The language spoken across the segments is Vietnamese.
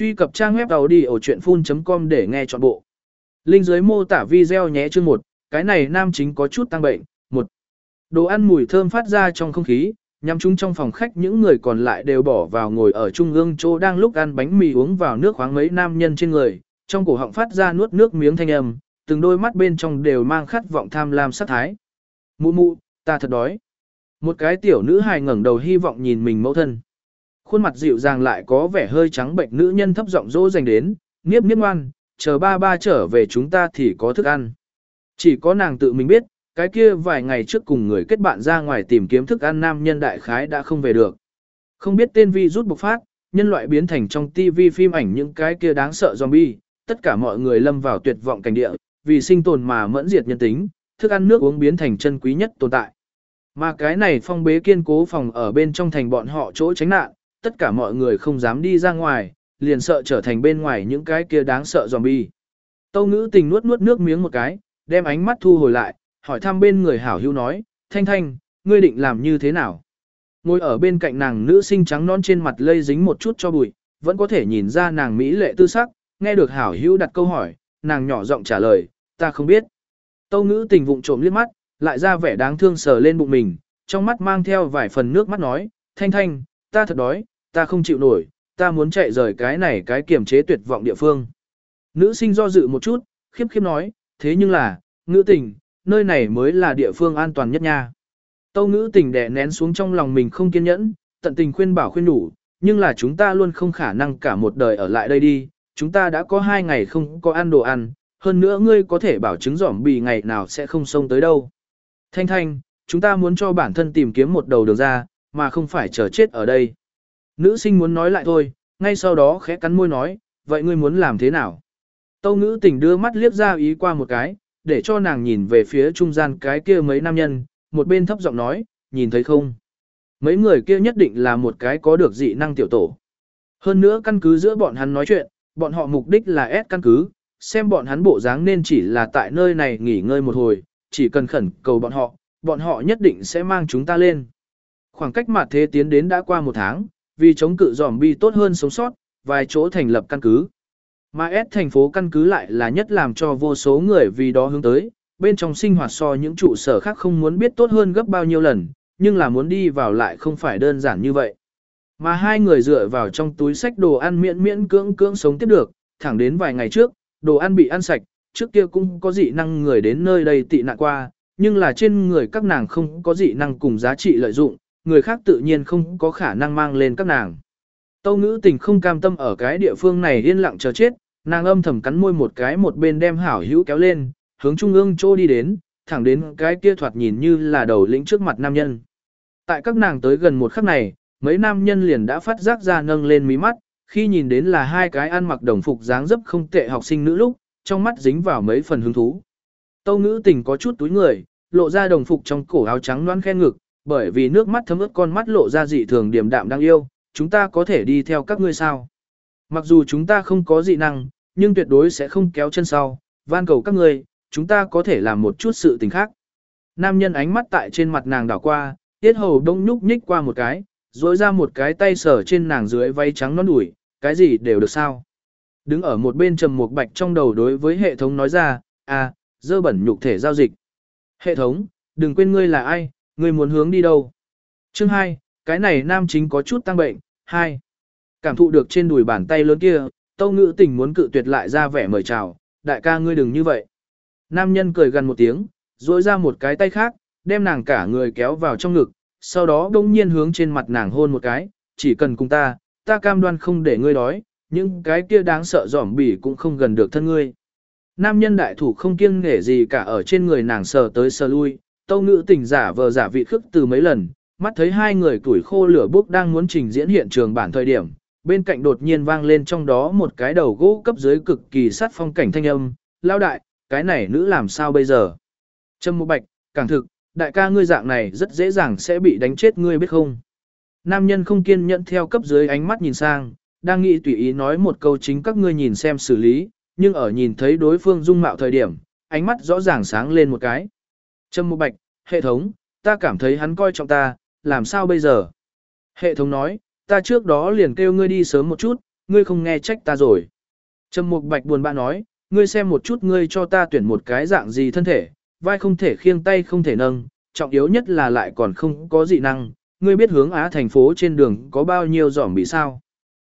Truy cập trang web đầu đi ở chuyện full.com để nghe trọn bộ. Linh dưới mô tả video nhé chương 1, cái này nam chính có chút tăng bệnh. 1. Đồ ăn mùi thơm phát ra trong không khí, nhằm chúng trong phòng khách những người còn lại đều bỏ vào ngồi ở trung ương chỗ đang lúc ăn bánh mì uống vào nước khoáng mấy nam nhân trên người, trong cổ họng phát ra nuốt nước miếng thanh âm, từng đôi mắt bên trong đều mang khát vọng tham lam sát thái. Mụ mụ, ta thật đói. Một cái tiểu nữ hài ngẩng đầu hy vọng nhìn mình mẫu thân. Khuôn mặt dịu dàng lại có vẻ hơi trắng bệnh nữ nhân thấp giọng dỗ dành đến, niếp niếp ngoan, chờ ba ba trở về chúng ta thì có thức ăn. Chỉ có nàng tự mình biết, cái kia vài ngày trước cùng người kết bạn ra ngoài tìm kiếm thức ăn nam nhân đại khái đã không về được. Không biết tên vi rút bộc phát, nhân loại biến thành trong tivi phim ảnh những cái kia đáng sợ zombie, tất cả mọi người lâm vào tuyệt vọng cảnh địa, vì sinh tồn mà mẫn diệt nhân tính, thức ăn nước uống biến thành chân quý nhất tồn tại. Mà cái này phong bế kiên cố phòng ở bên trong thành bọn họ chỗ tránh nạn, tất cả mọi người không dám đi ra ngoài, liền sợ trở thành bên ngoài những cái kia đáng sợ zombie. Tâu ngữ tình nuốt nuốt nước miếng một cái, đem ánh mắt thu hồi lại, hỏi thăm bên người hảo hữu nói, thanh thanh, ngươi định làm như thế nào? Ngồi ở bên cạnh nàng nữ sinh trắng non trên mặt lây dính một chút cho bụi, vẫn có thể nhìn ra nàng mỹ lệ tư sắc, nghe được hảo hữu đặt câu hỏi, nàng nhỏ giọng trả lời, ta không biết. Tâu ngữ tình vụng trộm liếc mắt, lại ra vẻ đáng thương sờ lên bụng mình, trong mắt mang theo vài phần nước mắt nói, thanh thanh, ta thật đói, ta không chịu nổi, ta muốn chạy rời cái này cái kiềm chế tuyệt vọng địa phương. Nữ sinh do dự một chút, khiếp khiếp nói, thế nhưng là, ngữ tình, nơi này mới là địa phương an toàn nhất nha. Tâu ngữ tình đè nén xuống trong lòng mình không kiên nhẫn, tận tình khuyên bảo khuyên đủ, nhưng là chúng ta luôn không khả năng cả một đời ở lại đây đi, chúng ta đã có hai ngày không có ăn đồ ăn, hơn nữa ngươi có thể bảo chứng giỏm bì ngày nào sẽ không xông tới đâu. Thanh thanh, chúng ta muốn cho bản thân tìm kiếm một đầu đường ra, mà không phải chờ chết ở đây. Nữ sinh muốn nói lại thôi, ngay sau đó khẽ cắn môi nói, vậy ngươi muốn làm thế nào? Tâu ngữ tình đưa mắt liếc ra ý qua một cái, để cho nàng nhìn về phía trung gian cái kia mấy nam nhân, một bên thấp giọng nói, nhìn thấy không? Mấy người kia nhất định là một cái có được dị năng tiểu tổ. Hơn nữa căn cứ giữa bọn hắn nói chuyện, bọn họ mục đích là ép căn cứ, xem bọn hắn bộ dáng nên chỉ là tại nơi này nghỉ ngơi một hồi, chỉ cần khẩn cầu bọn họ, bọn họ nhất định sẽ mang chúng ta lên. Khoảng cách mặt thế tiến đến đã qua một tháng, vì chống cự dòm bi tốt hơn sống sót, vài chỗ thành lập căn cứ. Mà S thành phố căn cứ lại là nhất làm cho vô số người vì đó hướng tới, bên trong sinh hoạt so những trụ sở khác không muốn biết tốt hơn gấp bao nhiêu lần, nhưng là muốn đi vào lại không phải đơn giản như vậy. Mà hai người dựa vào trong túi sách đồ ăn miễn miễn cưỡng cưỡng sống tiếp được, thẳng đến vài ngày trước, đồ ăn bị ăn sạch, trước kia cũng có dị năng người đến nơi đây tị nạn qua, nhưng là trên người các nàng không có dị năng cùng giá trị lợi dụng, người khác tự nhiên không có khả năng mang lên các nàng. Tâu ngữ tình không cam tâm ở cái địa phương này yên lặng chờ chết, nàng âm thầm cắn môi một cái một bên đem hảo hữu kéo lên, hướng trung ương chỗ đi đến, thẳng đến cái kia thoạt nhìn như là đầu lĩnh trước mặt nam nhân. Tại các nàng tới gần một khắc này, mấy nam nhân liền đã phát giác ra nâng lên mí mắt, khi nhìn đến là hai cái ăn mặc đồng phục dáng dấp không tệ học sinh nữ lúc, trong mắt dính vào mấy phần hứng thú. Tâu ngữ tình có chút túi người, lộ ra đồng phục trong cổ áo trắng loan khen ngực, bởi vì nước mắt thấm ướt con mắt lộ ra dị thường điểm đạm đang yêu, chúng ta có thể đi theo các ngươi sao. Mặc dù chúng ta không có dị năng, nhưng tuyệt đối sẽ không kéo chân sau, van cầu các ngươi, chúng ta có thể làm một chút sự tình khác. Nam nhân ánh mắt tại trên mặt nàng đảo qua, tiết hầu đông nhúc nhích qua một cái, rối ra một cái tay sở trên nàng dưới váy trắng non đùi, cái gì đều được sao. Đứng ở một bên trầm một bạch trong đầu đối với hệ thống nói ra, à, dơ bẩn nhục thể giao dịch. Hệ thống, đừng quên ngươi là ai, ngươi muốn hướng đi đâu. Chương 2, cái này nam chính có chút tăng bệnh. 2. Cảm thụ được trên đùi bàn tay lớn kia, tâu ngữ tình muốn cự tuyệt lại ra vẻ mời chào, đại ca ngươi đừng như vậy. Nam nhân cười gần một tiếng, duỗi ra một cái tay khác, đem nàng cả người kéo vào trong ngực, sau đó đông nhiên hướng trên mặt nàng hôn một cái, chỉ cần cùng ta, ta cam đoan không để ngươi đói, nhưng cái kia đáng sợ giỏm bỉ cũng không gần được thân ngươi. Nam nhân đại thủ không kiêng nể gì cả ở trên người nàng sờ tới sờ lui, tâu ngữ tình giả vờ giả vị khức từ mấy lần, mắt thấy hai người tuổi khô lửa bốc đang muốn trình diễn hiện trường bản thời điểm, bên cạnh đột nhiên vang lên trong đó một cái đầu gỗ cấp dưới cực kỳ sát phong cảnh thanh âm, lao đại, cái này nữ làm sao bây giờ? Trâm Mộ Bạch, càng thực, đại ca ngươi dạng này rất dễ dàng sẽ bị đánh chết ngươi biết không? Nam nhân không kiên nhẫn theo cấp dưới ánh mắt nhìn sang, đang nghĩ tùy ý nói một câu chính các ngươi nhìn xem xử lý, nhưng ở nhìn thấy đối phương dung mạo thời điểm, ánh mắt rõ ràng sáng lên một cái. Trâm Mục Bạch, hệ thống, ta cảm thấy hắn coi trọng ta, làm sao bây giờ? Hệ thống nói, ta trước đó liền kêu ngươi đi sớm một chút, ngươi không nghe trách ta rồi. Trâm Mục Bạch buồn bã nói, ngươi xem một chút ngươi cho ta tuyển một cái dạng gì thân thể, vai không thể khiêng tay không thể nâng, trọng yếu nhất là lại còn không có dị năng, ngươi biết hướng Á thành phố trên đường có bao nhiêu giỏm bị sao.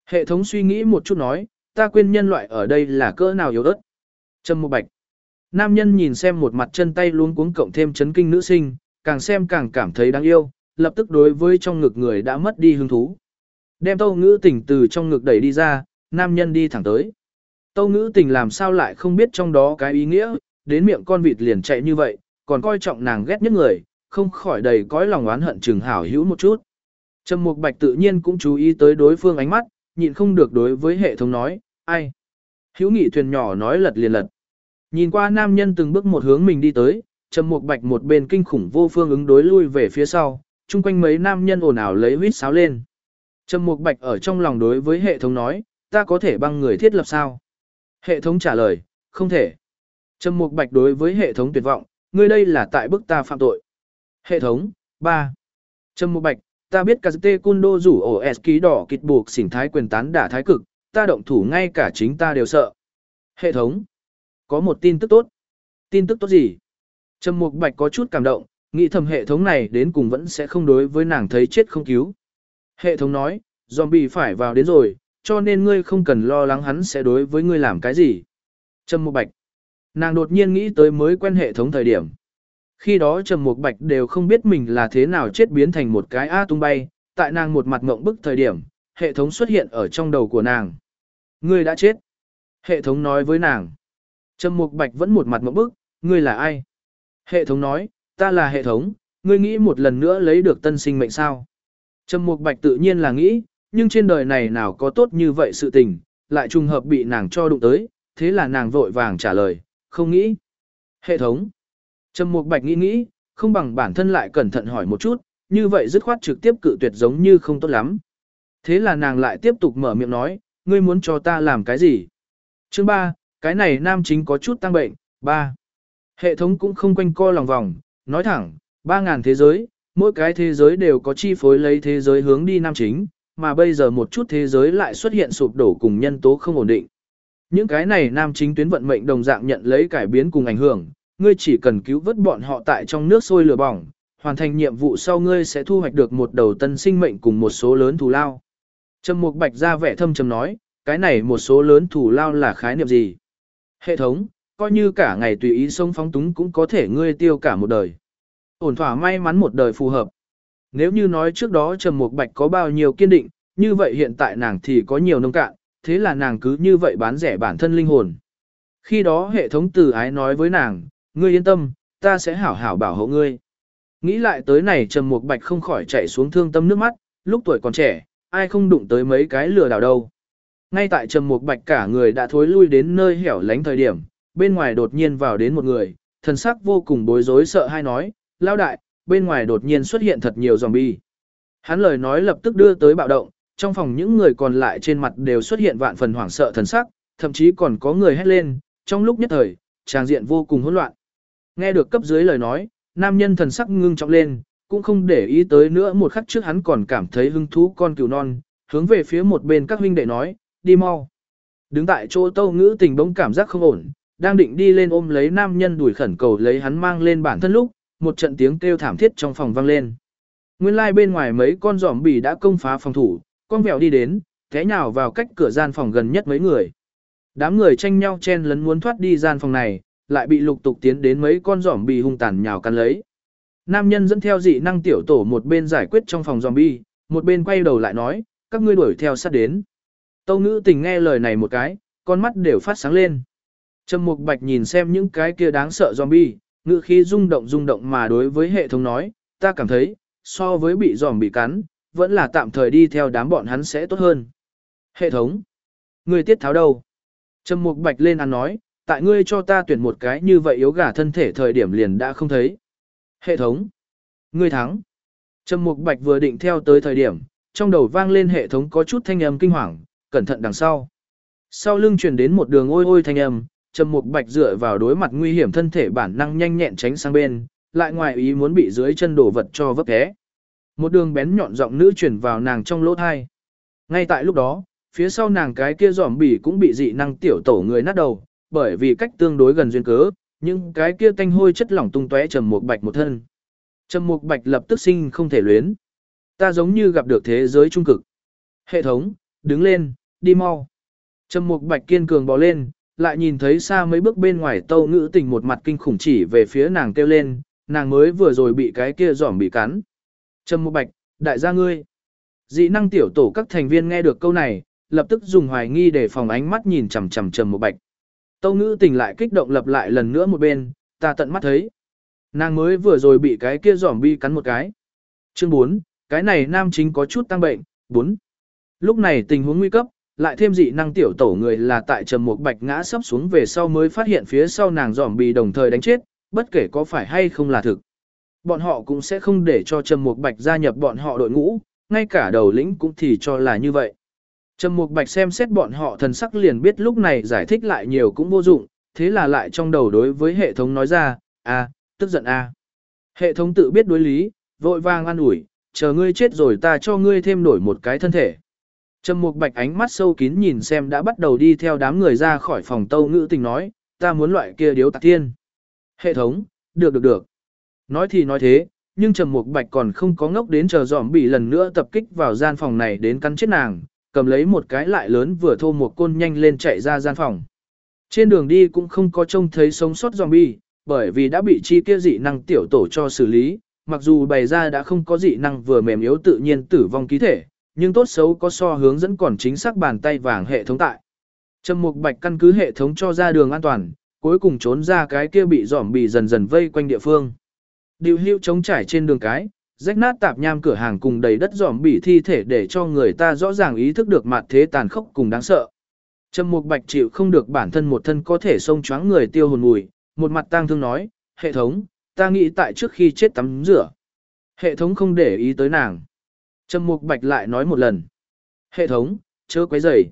Hệ thống suy nghĩ một chút nói, ta quên nhân loại ở đây là cỡ nào yếu ớt. Trâm Mục Bạch. Nam nhân nhìn xem một mặt chân tay luống cuống cộng thêm chấn kinh nữ sinh, càng xem càng cảm thấy đáng yêu, lập tức đối với trong ngực người đã mất đi hứng thú. Đem tâu ngữ tình từ trong ngực đẩy đi ra, nam nhân đi thẳng tới. Tâu ngữ tình làm sao lại không biết trong đó cái ý nghĩa, đến miệng con vịt liền chạy như vậy, còn coi trọng nàng ghét nhất người, không khỏi đầy cõi lòng oán hận trừng hảo hữu một chút. Trầm Mục Bạch tự nhiên cũng chú ý tới đối phương ánh mắt, nhịn không được đối với hệ thống nói, ai. Hữu nghị thuyền nhỏ nói lật liền lật. Nhìn qua nam nhân từng bước một hướng mình đi tới, Trầm Mục Bạch một bên kinh khủng vô phương ứng đối lui về phía sau, chung quanh mấy nam nhân ồn ào lấy huýt sáo lên. Trầm Mục Bạch ở trong lòng đối với hệ thống nói, ta có thể băng người thiết lập sao? Hệ thống trả lời, không thể. Trầm Mục Bạch đối với hệ thống tuyệt vọng, ngươi đây là tại bức ta phạm tội. Hệ thống, 3. Trầm Mục Bạch, ta biết Kazute Kundo rủ ổ S ký đỏ kịch buộc xỉn thái quyền tán đả thái cực, ta động thủ ngay cả chính ta đều sợ. Hệ thống, có một tin tức tốt. Tin tức tốt gì? Trầm Mục Bạch có chút cảm động, nghĩ thầm hệ thống này đến cùng vẫn sẽ không đối với nàng thấy chết không cứu. Hệ thống nói, zombie phải vào đến rồi, cho nên ngươi không cần lo lắng hắn sẽ đối với ngươi làm cái gì. Trầm Mục Bạch. Nàng đột nhiên nghĩ tới mới quen hệ thống thời điểm. Khi đó Trầm Mục Bạch đều không biết mình là thế nào chết biến thành một cái A tung bay, tại nàng một mặt ngộng bức thời điểm, hệ thống xuất hiện ở trong đầu của nàng. Ngươi đã chết. Hệ thống nói với nàng. Trầm Mục Bạch vẫn một mặt mộng bức, ngươi là ai? Hệ thống nói, ta là hệ thống, ngươi nghĩ một lần nữa lấy được tân sinh mệnh sao? Trầm Mục Bạch tự nhiên là nghĩ, nhưng trên đời này nào có tốt như vậy sự tình, lại trùng hợp bị nàng cho đụng tới, thế là nàng vội vàng trả lời, không nghĩ. Hệ thống. Trầm Mục Bạch nghĩ nghĩ, không bằng bản thân lại cẩn thận hỏi một chút, như vậy dứt khoát trực tiếp cự tuyệt giống như không tốt lắm. Thế là nàng lại tiếp tục mở miệng nói, ngươi muốn cho ta làm cái gì? Chương 3, cái này nam chính có chút tăng bệnh, ba Hệ thống cũng không quanh co lòng vòng, nói thẳng, 3.000 thế giới, mỗi cái thế giới đều có chi phối lấy thế giới hướng đi nam chính, mà bây giờ một chút thế giới lại xuất hiện sụp đổ cùng nhân tố không ổn định. Những cái này nam chính tuyến vận mệnh đồng dạng nhận lấy cải biến cùng ảnh hưởng, ngươi chỉ cần cứu vớt bọn họ tại trong nước sôi lửa bỏng, hoàn thành nhiệm vụ sau ngươi sẽ thu hoạch được một đầu tân sinh mệnh cùng một số lớn thù lao. Trầm Mục Bạch ra vẻ thâm trầm nói, cái này một số lớn thù lao là khái niệm gì? Hệ thống, coi như cả ngày tùy ý sống phóng túng cũng có thể ngươi tiêu cả một đời. Ổn thỏa may mắn một đời phù hợp. Nếu như nói trước đó Trầm Mục Bạch có bao nhiêu kiên định, như vậy hiện tại nàng thì có nhiều nông cạn, thế là nàng cứ như vậy bán rẻ bản thân linh hồn. Khi đó hệ thống từ ái nói với nàng, ngươi yên tâm, ta sẽ hảo hảo bảo hộ ngươi. Nghĩ lại tới này Trầm Mục Bạch không khỏi chạy xuống thương tâm nước mắt, lúc tuổi còn trẻ, ai không đụng tới mấy cái lừa đảo đâu. Ngay tại Trầm Mục Bạch cả người đã thối lui đến nơi hẻo lánh thời điểm, bên ngoài đột nhiên vào đến một người, thần sắc vô cùng bối rối sợ hai nói, lao đại, bên ngoài đột nhiên xuất hiện thật nhiều zombie. Hắn lời nói lập tức đưa tới bạo động, trong phòng những người còn lại trên mặt đều xuất hiện vạn phần hoảng sợ thần sắc, thậm chí còn có người hét lên, trong lúc nhất thời, tràng diện vô cùng hỗn loạn. Nghe được cấp dưới lời nói, nam nhân thần sắc ngưng trọng lên, cũng không để ý tới nữa một khắc trước hắn còn cảm thấy hứng thú con cừu non, hướng về phía một bên các huynh đệ nói, đi mau. Đứng tại chỗ tâu ngữ tình bỗng cảm giác không ổn, đang định đi lên ôm lấy nam nhân đuổi khẩn cầu lấy hắn mang lên bản thân lúc, một trận tiếng kêu thảm thiết trong phòng vang lên. Nguyên lai like bên ngoài mấy con giỏm bì đã công phá phòng thủ, con vẹo đi đến, thế nhào vào cách cửa gian phòng gần nhất mấy người. Đám người tranh nhau chen lấn muốn thoát đi gian phòng này, lại bị lục tục tiến đến mấy con giỏm bì hung tàn nhào cắn lấy. Nam nhân dẫn theo dị năng tiểu tổ một bên giải quyết trong phòng zombie, một bên quay đầu lại nói, các ngươi đuổi theo sát đến. Tâu ngữ tình nghe lời này một cái, con mắt đều phát sáng lên. Trầm Mục Bạch nhìn xem những cái kia đáng sợ zombie, ngữ khí rung động rung động mà đối với hệ thống nói, ta cảm thấy, so với bị giòm bị cắn, vẫn là tạm thời đi theo đám bọn hắn sẽ tốt hơn. Hệ thống, người tiết tháo đâu? Trầm Mục Bạch lên ăn nói, tại ngươi cho ta tuyển một cái như vậy yếu gà thân thể thời điểm liền đã không thấy. Hệ thống, ngươi thắng. Trầm Mục Bạch vừa định theo tới thời điểm, trong đầu vang lên hệ thống có chút thanh âm kinh hoàng, cẩn thận đằng sau. Sau lưng truyền đến một đường ôi ôi thanh âm, Trầm Mục Bạch dựa vào đối mặt nguy hiểm thân thể bản năng nhanh nhẹn tránh sang bên, lại ngoài ý muốn bị dưới chân đổ vật cho vấp té. Một đường bén nhọn giọng nữ truyền vào nàng trong lỗ tai. Ngay tại lúc đó, phía sau nàng cái kia giỏm bỉ cũng bị dị năng tiểu tổ người nát đầu, bởi vì cách tương đối gần duyên cớ, nhưng cái kia tanh hôi chất lỏng tung tóe trầm Mục bạch một thân. Trầm Mục Bạch lập tức sinh không thể luyến. Ta giống như gặp được thế giới trung cực. Hệ thống, đứng lên, đi mau. Trầm Mục Bạch kiên cường bò lên, lại nhìn thấy xa mấy bước bên ngoài tâu ngữ tình một mặt kinh khủng chỉ về phía nàng kêu lên, nàng mới vừa rồi bị cái kia giỏm bị cắn. Trầm Mục Bạch, đại gia ngươi. Dị năng tiểu tổ các thành viên nghe được câu này, lập tức dùng hoài nghi để phòng ánh mắt nhìn chằm chằm Trầm Mục Bạch. Tâu ngữ tình lại kích động lập lại lần nữa một bên, ta tận mắt thấy. Nàng mới vừa rồi bị cái kia giỏm bi cắn một cái. Chương 4, cái này nam chính có chút tăng bệnh, 4. Lúc này tình huống nguy cấp, lại thêm dị năng tiểu tổ người là tại trầm một bạch ngã sắp xuống về sau mới phát hiện phía sau nàng dòm bị đồng thời đánh chết, bất kể có phải hay không là thực. Bọn họ cũng sẽ không để cho trầm một bạch gia nhập bọn họ đội ngũ, ngay cả đầu lĩnh cũng thì cho là như vậy. Trầm Mục Bạch xem xét bọn họ thần sắc liền biết lúc này giải thích lại nhiều cũng vô dụng, thế là lại trong đầu đối với hệ thống nói ra, à, tức giận a. Hệ thống tự biết đối lý, vội vàng an ủi, chờ ngươi chết rồi ta cho ngươi thêm đổi một cái thân thể. Trầm Mục Bạch ánh mắt sâu kín nhìn xem đã bắt đầu đi theo đám người ra khỏi phòng tâu ngữ tình nói, ta muốn loại kia điếu tạc thiên. Hệ thống, được được được. Nói thì nói thế, nhưng Trầm Mục Bạch còn không có ngốc đến chờ dòm bị lần nữa tập kích vào gian phòng này đến cắn chết nàng, cầm lấy một cái lại lớn vừa thô một côn nhanh lên chạy ra gian phòng. Trên đường đi cũng không có trông thấy sống sót zombie, bởi vì đã bị chi kia dị năng tiểu tổ cho xử lý, mặc dù bày ra đã không có dị năng vừa mềm yếu tự nhiên tử vong ký thể, nhưng tốt xấu có so hướng dẫn còn chính xác bàn tay vàng hệ thống tại. Trầm Mục Bạch căn cứ hệ thống cho ra đường an toàn, cuối cùng trốn ra cái kia bị giỏm bị dần dần vây quanh địa phương. Điều hưu chống trải trên đường cái, rách nát tạp nham cửa hàng cùng đầy đất giỏm bị thi thể để cho người ta rõ ràng ý thức được mặt thế tàn khốc cùng đáng sợ. Trầm Mục Bạch chịu không được bản thân một thân có thể xông choáng người tiêu hồn mùi, một mặt tang thương nói, hệ thống, ta nghĩ tại trước khi chết tắm rửa. Hệ thống không để ý tới nàng. Trầm Mục Bạch lại nói một lần. Hệ thống, chớ quấy rầy.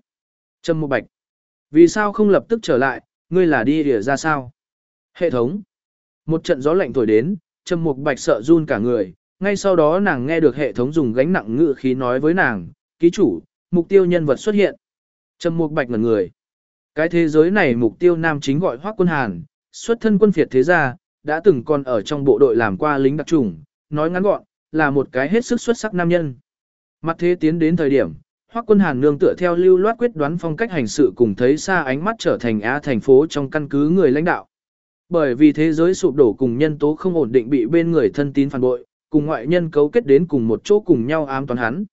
Trầm Mục Bạch, vì sao không lập tức trở lại, ngươi là đi rỉa ra sao? Hệ thống, một trận gió lạnh thổi đến, Trầm Mục Bạch sợ run cả người, ngay sau đó nàng nghe được hệ thống dùng gánh nặng ngự khí nói với nàng, ký chủ, mục tiêu nhân vật xuất hiện. Trầm Mục Bạch ngẩn người. Cái thế giới này mục tiêu nam chính gọi Hoắc Quân Hàn, xuất thân quân phiệt thế gia, đã từng còn ở trong bộ đội làm qua lính đặc trùng, nói ngắn gọn, là một cái hết sức xuất sắc nam nhân. Mặt thế tiến đến thời điểm, Hoắc Quân Hàn nương tựa theo lưu loát quyết đoán phong cách hành sự cùng thấy xa ánh mắt trở thành á thành phố trong căn cứ người lãnh đạo. Bởi vì thế giới sụp đổ cùng nhân tố không ổn định bị bên người thân tín phản bội, cùng ngoại nhân cấu kết đến cùng một chỗ cùng nhau ám toán hắn.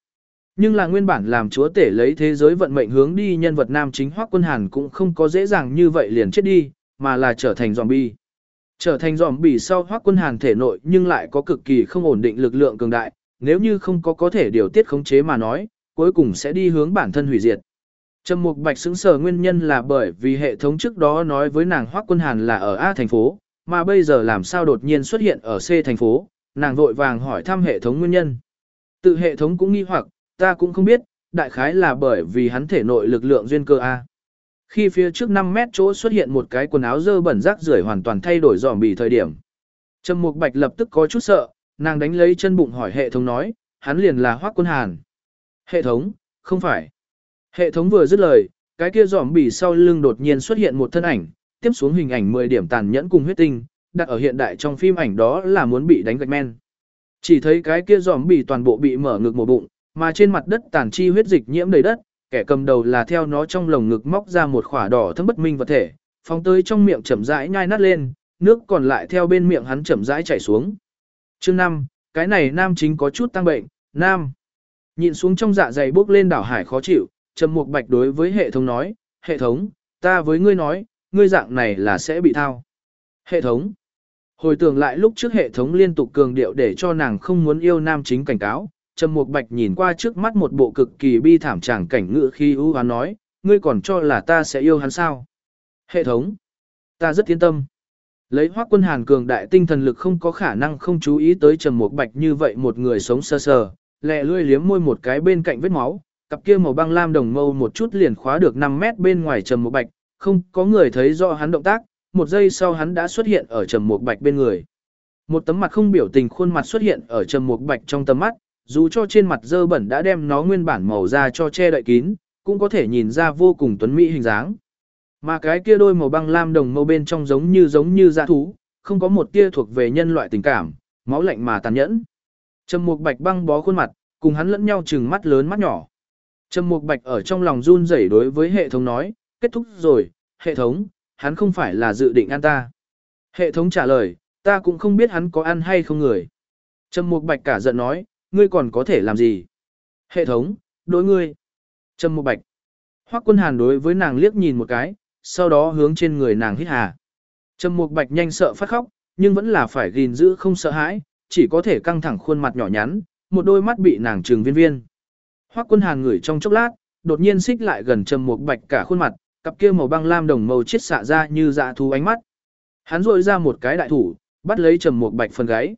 Nhưng là nguyên bản làm chúa tể lấy thế giới vận mệnh hướng đi nhân vật nam chính Hoắc Quân Hàn cũng không có dễ dàng như vậy liền chết đi, mà là trở thành zombie. Trở thành giòm bỉ sau Hoắc Quân Hàn thể nội nhưng lại có cực kỳ không ổn định lực lượng cường đại, nếu như không có có thể điều tiết khống chế mà nói, cuối cùng sẽ đi hướng bản thân hủy diệt. Trầm Mục Bạch xứng sở nguyên nhân là bởi vì hệ thống trước đó nói với nàng Hoắc Quân Hàn là ở A thành phố, mà bây giờ làm sao đột nhiên xuất hiện ở C thành phố, nàng vội vàng hỏi thăm hệ thống nguyên nhân. Tự hệ thống cũng nghi hoặc, ta cũng không biết, đại khái là bởi vì hắn thể nội lực lượng duyên cơ A. Khi phía trước 5 mét chỗ xuất hiện một cái quần áo dơ bẩn rác rưởi hoàn toàn thay đổi dòm bì thời điểm. Trầm Mục Bạch lập tức có chút sợ, nàng đánh lấy chân bụng hỏi hệ thống nói, hắn liền là Hoắc Quân Hàn. Hệ thống, không phải. Hệ thống vừa dứt lời, cái kia dòm bì sau lưng đột nhiên xuất hiện một thân ảnh, tiếp xuống hình ảnh 10 điểm tàn nhẫn cùng huyết tinh, đặt ở hiện đại trong phim ảnh đó là muốn bị đánh gạch men. Chỉ thấy cái kia dòm bì toàn bộ bị mở ngực một bụng, mà trên mặt đất tàn chi huyết dịch nhiễm đầy đất, kẻ cầm đầu là theo nó trong lồng ngực móc ra một khỏa đỏ thâm bất minh vật thể, phóng tới trong miệng chậm rãi nhai nát lên, nước còn lại theo bên miệng hắn chậm rãi chảy xuống. Chương 5, cái này nam chính có chút tăng bệnh, nam. Nhìn xuống trong dạ dày bốc lên đảo hải khó chịu, Trầm Mục Bạch đối với hệ thống nói, "Hệ thống, ta với ngươi nói, ngươi dạng này là sẽ bị thao." Hệ thống. Hồi tưởng lại lúc trước hệ thống liên tục cường điệu để cho nàng không muốn yêu nam chính cảnh cáo, Trầm Mục Bạch nhìn qua trước mắt một bộ cực kỳ bi thảm tràng cảnh ngự khi ưu hoán nói, ngươi còn cho là ta sẽ yêu hắn sao? Hệ thống, ta rất yên tâm. Lấy Hoắc Quân Hàn cường đại tinh thần lực không có khả năng không chú ý tới Trầm Mục Bạch như vậy một người sống sơ sờ, lẹ lươi liếm môi một cái bên cạnh vết máu, cặp kia màu băng lam đồng mâu một chút liền khóa được 5 mét bên ngoài Trầm Mục Bạch, không có người thấy rõ hắn động tác, một giây sau hắn đã xuất hiện ở Trầm Mục Bạch bên người. Một tấm mặt không biểu tình khuôn mặt xuất hiện ở Trầm Mục Bạch trong tầm mắt, dù cho trên mặt dơ bẩn đã đem nó nguyên bản màu da cho che đậy kín, cũng có thể nhìn ra vô cùng tuấn mỹ hình dáng. Mà cái kia đôi màu băng lam đồng mâu bên trong giống như giống như dã thú, không có một tia thuộc về nhân loại tình cảm, máu lạnh mà tàn nhẫn. Trầm Mục Bạch băng bó khuôn mặt, cùng hắn lẫn nhau trừng mắt lớn mắt nhỏ. Trầm Mục Bạch ở trong lòng run rẩy đối với hệ thống nói, kết thúc rồi, hệ thống, hắn không phải là dự định ăn ta. Hệ thống trả lời, ta cũng không biết hắn có ăn hay không người. Trầm Mục Bạch cả giận nói, ngươi còn có thể làm gì? Hệ thống, đối ngươi. Trầm Mục Bạch. Hoắc Quân Hàn đối với nàng liếc nhìn một cái, sau đó hướng trên người nàng hít hà. Trầm Mục Bạch nhanh sợ phát khóc, nhưng vẫn là phải gìn giữ không sợ hãi, chỉ có thể căng thẳng khuôn mặt nhỏ nhắn, một đôi mắt bị nàng trừng viên viên. Hoắc Quân Hàn ngửi trong chốc lát, đột nhiên xích lại gần Trầm Mục Bạch cả khuôn mặt, cặp kia màu băng lam đồng màu chiết xạ ra như dạ thú ánh mắt. Hắn rội ra một cái đại thủ, bắt lấy Trầm Mục Bạch phần gáy.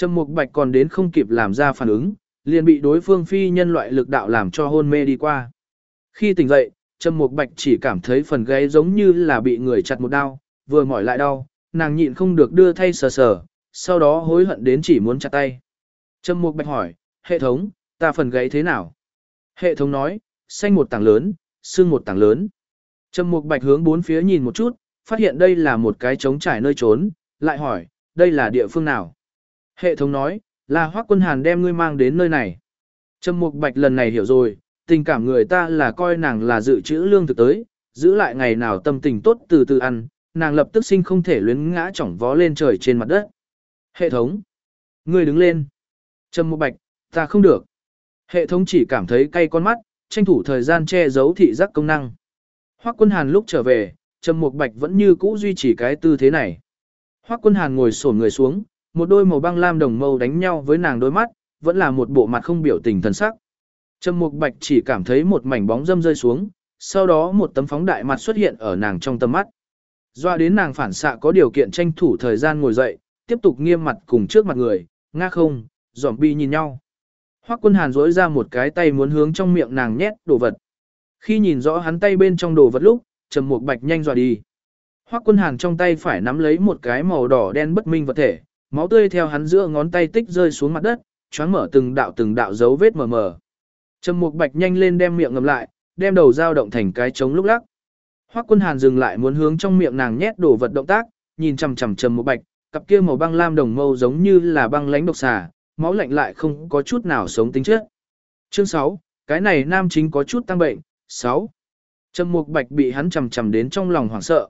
Trầm Mục Bạch còn đến không kịp làm ra phản ứng, liền bị đối phương phi nhân loại lực đạo làm cho hôn mê đi qua. Khi tỉnh dậy, Trầm Mục Bạch chỉ cảm thấy phần gáy giống như là bị người chặt một đao, vừa mỏi lại đau, nàng nhịn không được đưa thay sờ sờ, sau đó hối hận đến chỉ muốn chặt tay. Trầm Mục Bạch hỏi, hệ thống, ta phần gáy thế nào? Hệ thống nói, xanh một tảng lớn, xương một tảng lớn. Trầm Mục Bạch hướng bốn phía nhìn một chút, phát hiện đây là một cái trống trải nơi trốn, lại hỏi, đây là địa phương nào? Hệ thống nói, là Hoắc Quân Hàn đem ngươi mang đến nơi này. Trầm Mục Bạch lần này hiểu rồi, tình cảm người ta là coi nàng là dự trữ lương thực tới, giữ lại ngày nào tâm tình tốt từ từ ăn, nàng lập tức sinh không thể luyến ngã chỏng vó lên trời trên mặt đất. Hệ thống. Ngươi đứng lên. Trầm Mục Bạch, ta không được. Hệ thống chỉ cảm thấy cay con mắt, tranh thủ thời gian che giấu thị giác công năng. Hoắc Quân Hàn lúc trở về, Trầm Mục Bạch vẫn như cũ duy trì cái tư thế này. Hoắc Quân Hàn ngồi xổm người xuống, một đôi màu băng lam đồng mâu đánh nhau với nàng đôi mắt, vẫn là một bộ mặt không biểu tình thần sắc. Trầm Mục Bạch chỉ cảm thấy một mảnh bóng dâm rơi xuống, sau đó một tấm phóng đại mặt xuất hiện ở nàng trong tầm mắt. Doa đến nàng phản xạ có điều kiện tranh thủ thời gian ngồi dậy, tiếp tục nghiêm mặt cùng trước mặt người, nga không, giỏm bi nhìn nhau. Hoắc quân hàn rỗi ra một cái tay muốn hướng trong miệng nàng nhét đồ vật. Khi nhìn rõ hắn tay bên trong đồ vật lúc, trầm mục bạch nhanh dọa đi. Hoắc quân hàn trong tay phải nắm lấy một cái màu đỏ đen bất minh vật thể, máu tươi theo hắn giữa ngón tay tích rơi xuống mặt đất, choáng mở từng đạo từng đạo dấu vết mờ mờ. Trầm mục bạch nhanh lên đem miệng ngầm lại, đem đầu dao động thành cái trống lúc lắc. Hoắc quân hàn dừng lại muốn hướng trong miệng nàng nhét đổ vật động tác, nhìn chằm chằm trầm mục bạch, cặp kia màu băng lam đồng mâu giống như là băng lánh độc xà, máu lạnh lại không có chút nào sống tính chất. Chương 6, cái này nam chính có chút tăng bệnh, 6. Trầm Mục Bạch bị hắn chầm chầm đến trong lòng hoảng sợ.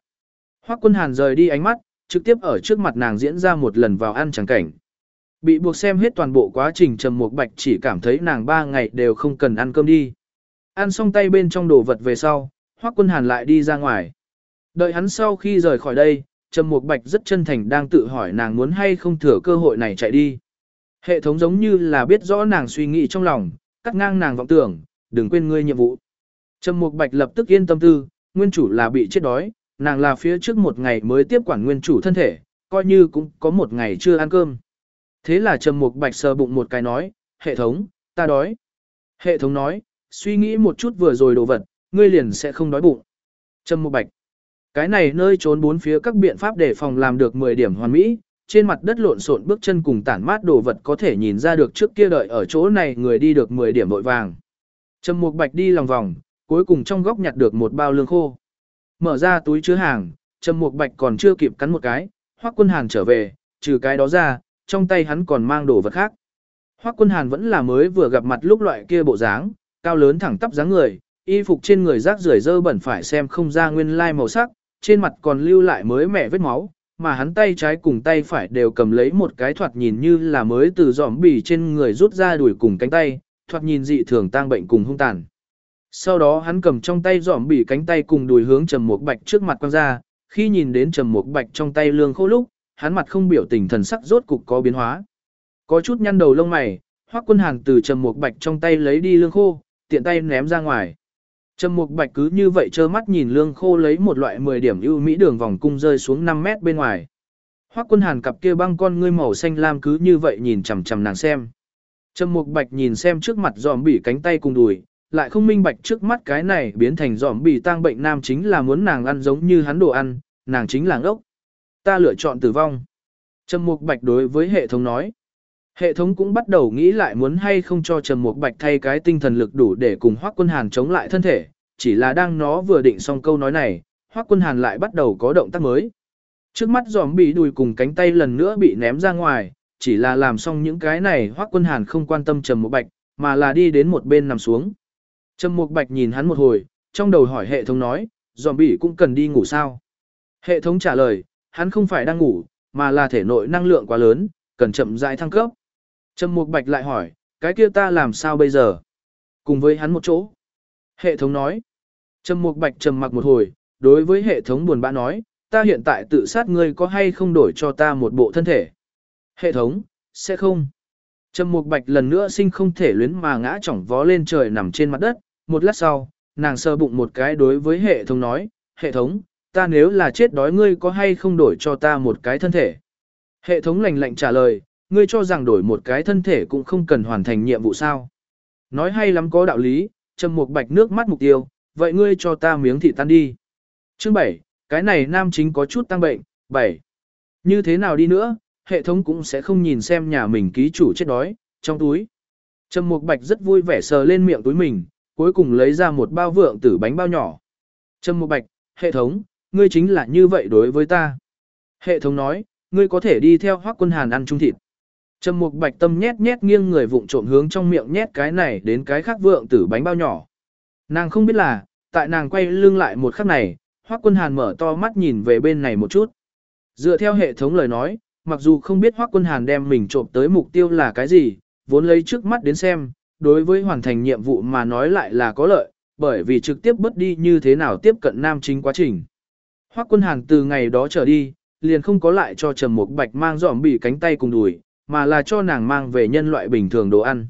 Hoắc Quân Hàn rời đi ánh mắt, trực tiếp ở trước mặt nàng diễn ra một lần vào ăn chẳng cảnh. Bị buộc xem hết toàn bộ quá trình Trầm Mục Bạch chỉ cảm thấy nàng ba ngày đều không cần ăn cơm đi. Ăn xong tay bên trong đồ vật về sau, Hoắc Quân Hàn lại đi ra ngoài. Đợi hắn sau khi rời khỏi đây, Trầm Mục Bạch rất chân thành đang tự hỏi nàng muốn hay không thừa cơ hội này chạy đi. Hệ thống giống như là biết rõ nàng suy nghĩ trong lòng, cắt ngang nàng vọng tưởng, đừng quên ngươi nhiệm vụ. Trầm Mục Bạch lập tức yên tâm tư, nguyên chủ là bị chết đói, nàng là phía trước một ngày mới tiếp quản nguyên chủ thân thể, coi như cũng có một ngày chưa ăn cơm. Thế là Trầm Mục Bạch sờ bụng một cái nói, hệ thống, ta đói. Hệ thống nói, suy nghĩ một chút vừa rồi đồ vật, ngươi liền sẽ không đói bụng. Trầm Mục Bạch, cái này nơi trốn bốn phía các biện pháp để phòng làm được 10 điểm hoàn mỹ, trên mặt đất lộn xộn bước chân cùng tản mát đồ vật có thể nhìn ra được trước kia đợi ở chỗ này người đi được 10 điểm vội vàng. Trầm Mục Bạch đi lòng vòng, cuối cùng trong góc nhặt được một bao lương khô. Mở ra túi chứa hàng, Trầm Mục Bạch còn chưa kịp cắn một cái, Hoắc Quân Hàn trở về, trừ cái đó ra, trong tay hắn còn mang đồ vật khác. Hoắc Quân Hàn vẫn là mới vừa gặp mặt lúc loại kia bộ dáng, cao lớn thẳng tắp dáng người, y phục trên người rác rưởi dơ bẩn phải xem không ra nguyên lai màu sắc, trên mặt còn lưu lại mới mẻ vết máu, mà hắn tay trái cùng tay phải đều cầm lấy một cái thoạt nhìn như là mới từ giỏm bì trên người rút ra đuổi cùng cánh tay, thoạt nhìn dị thường tang bệnh cùng hung tàn. Sau đó hắn cầm trong tay giỏm bị cánh tay cùng đùi hướng Trầm Mục Bạch trước mặt quăng ra, khi nhìn đến Trầm Mục Bạch trong tay lương khô lúc, hắn mặt không biểu tình thần sắc rốt cục có biến hóa. Có chút nhăn đầu lông mày, Hoắc Quân Hàn từ Trầm Mục Bạch trong tay lấy đi lương khô, tiện tay ném ra ngoài. Trầm Mục Bạch cứ như vậy trơ mắt nhìn lương khô lấy một loại 10 điểm ưu mỹ đường vòng cung rơi xuống 5 mét bên ngoài. Hoắc Quân Hàn cặp kia băng con ngươi màu xanh lam cứ như vậy nhìn chằm chằm nàng xem. Trầm Mục Bạch nhìn xem trước mặt giòm bỉ cánh tay cùng đùi, lại không minh bạch trước mắt cái này biến thành giòm bị tang bệnh nam chính là muốn nàng ăn giống như hắn đồ ăn, nàng chính là ngốc. Ta lựa chọn tử vong. Trầm Mục Bạch đối với hệ thống nói. Hệ thống cũng bắt đầu nghĩ lại muốn hay không cho Trầm Mục Bạch thay cái tinh thần lực đủ để cùng Hoắc Quân Hàn chống lại thân thể, chỉ là đang nó vừa định xong câu nói này, Hoắc Quân Hàn lại bắt đầu có động tác mới. Trước mắt giòm bị đùi cùng cánh tay lần nữa bị ném ra ngoài, chỉ là làm xong những cái này Hoắc Quân Hàn không quan tâm Trầm Mục Bạch, mà là đi đến một bên nằm xuống. Trầm Mục Bạch nhìn hắn một hồi, trong đầu hỏi hệ thống nói, zombie cũng cần đi ngủ sao? Hệ thống trả lời, hắn không phải đang ngủ, mà là thể nội năng lượng quá lớn, cần chậm rãi thăng cấp. Trầm Mục Bạch lại hỏi, cái kia ta làm sao bây giờ? Cùng với hắn một chỗ. Hệ thống nói. Trầm Mục Bạch trầm mặc một hồi, đối với hệ thống buồn bã nói, ta hiện tại tự sát ngươi có hay không đổi cho ta một bộ thân thể? Hệ thống, sẽ không. Trầm Mục Bạch lần nữa sinh không thể luyến mà ngã chỏng vó lên trời nằm trên mặt đất, một lát sau, nàng sơ bụng một cái đối với hệ thống nói, hệ thống, ta nếu là chết đói ngươi có hay không đổi cho ta một cái thân thể? Hệ thống lạnh lạnh trả lời, ngươi cho rằng đổi một cái thân thể cũng không cần hoàn thành nhiệm vụ sao. Nói hay lắm có đạo lý, trầm một bạch nước mắt mục tiêu, vậy ngươi cho ta miếng thịt tan đi. Chương 7, cái này nam chính có chút tăng bệnh, 7. Như thế nào đi nữa, hệ thống cũng sẽ không nhìn xem nhà mình ký chủ chết đói, trong túi. Trầm Mục Bạch rất vui vẻ sờ lên miệng túi mình, cuối cùng lấy ra một bao vượng tử bánh bao nhỏ. Trâm Mục Bạch, hệ thống, ngươi chính là như vậy đối với ta. Hệ thống nói, ngươi có thể đi theo Hoắc Quân Hàn ăn chung thịt. Trâm Mục Bạch Tâm nhét nhét nghiêng người vụng trộm hướng trong miệng nhét cái này đến cái khác vượng tử bánh bao nhỏ. Nàng không biết là, tại nàng quay lưng lại một khắc này, Hoắc Quân Hàn mở to mắt nhìn về bên này một chút. Dựa theo hệ thống lời nói, mặc dù không biết Hoắc Quân Hàn đem mình trộm tới mục tiêu là cái gì, vốn lấy trước mắt đến xem, đối với hoàn thành nhiệm vụ mà nói lại là có lợi, bởi vì trực tiếp bất đi như thế nào tiếp cận nam chính quá trình. Hoắc Quân hàng từ ngày đó trở đi, liền không có lại cho Trầm Mục Bạch mang dòm bị cánh tay cùng đùi, mà là cho nàng mang về nhân loại bình thường đồ ăn.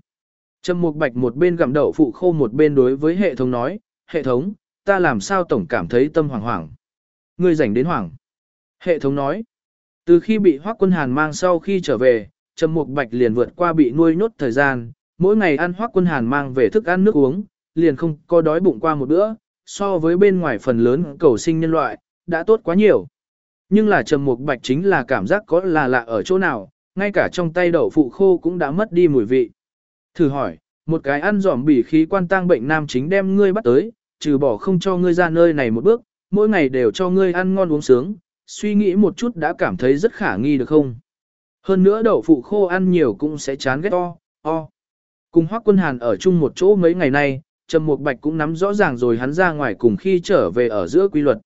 Trầm Mục Bạch một bên gặm đậu phụ khô một bên đối với hệ thống nói, hệ thống, ta làm sao tổng cảm thấy tâm hoảng hoảng. Ngươi rảnh đến hoảng. Hệ thống nói, từ khi bị Hoắc Quân Hàn mang sau khi trở về, Trầm Mục Bạch liền vượt qua bị nuôi nhốt thời gian, mỗi ngày ăn Hoắc Quân Hàn mang về thức ăn nước uống, liền không có đói bụng qua một bữa, so với bên ngoài phần lớn cầu sinh nhân loại, đã tốt quá nhiều. Nhưng là Trầm Mục Bạch chính là cảm giác có là lạ ở chỗ nào, ngay cả trong tay đậu phụ khô cũng đã mất đi mùi vị. Thử hỏi, một cái ăn giỏm bỉ khí quan tang bệnh nam chính đem ngươi bắt tới, trừ bỏ không cho ngươi ra nơi này một bước, mỗi ngày đều cho ngươi ăn ngon uống sướng, suy nghĩ một chút đã cảm thấy rất khả nghi được không? Hơn nữa đậu phụ khô ăn nhiều cũng sẽ chán ghét o, o. Cùng Hoắc Quân Hàn ở chung một chỗ mấy ngày nay, Trầm Mục Bạch cũng nắm rõ ràng rồi hắn ra ngoài cùng khi trở về ở giữa quy luật.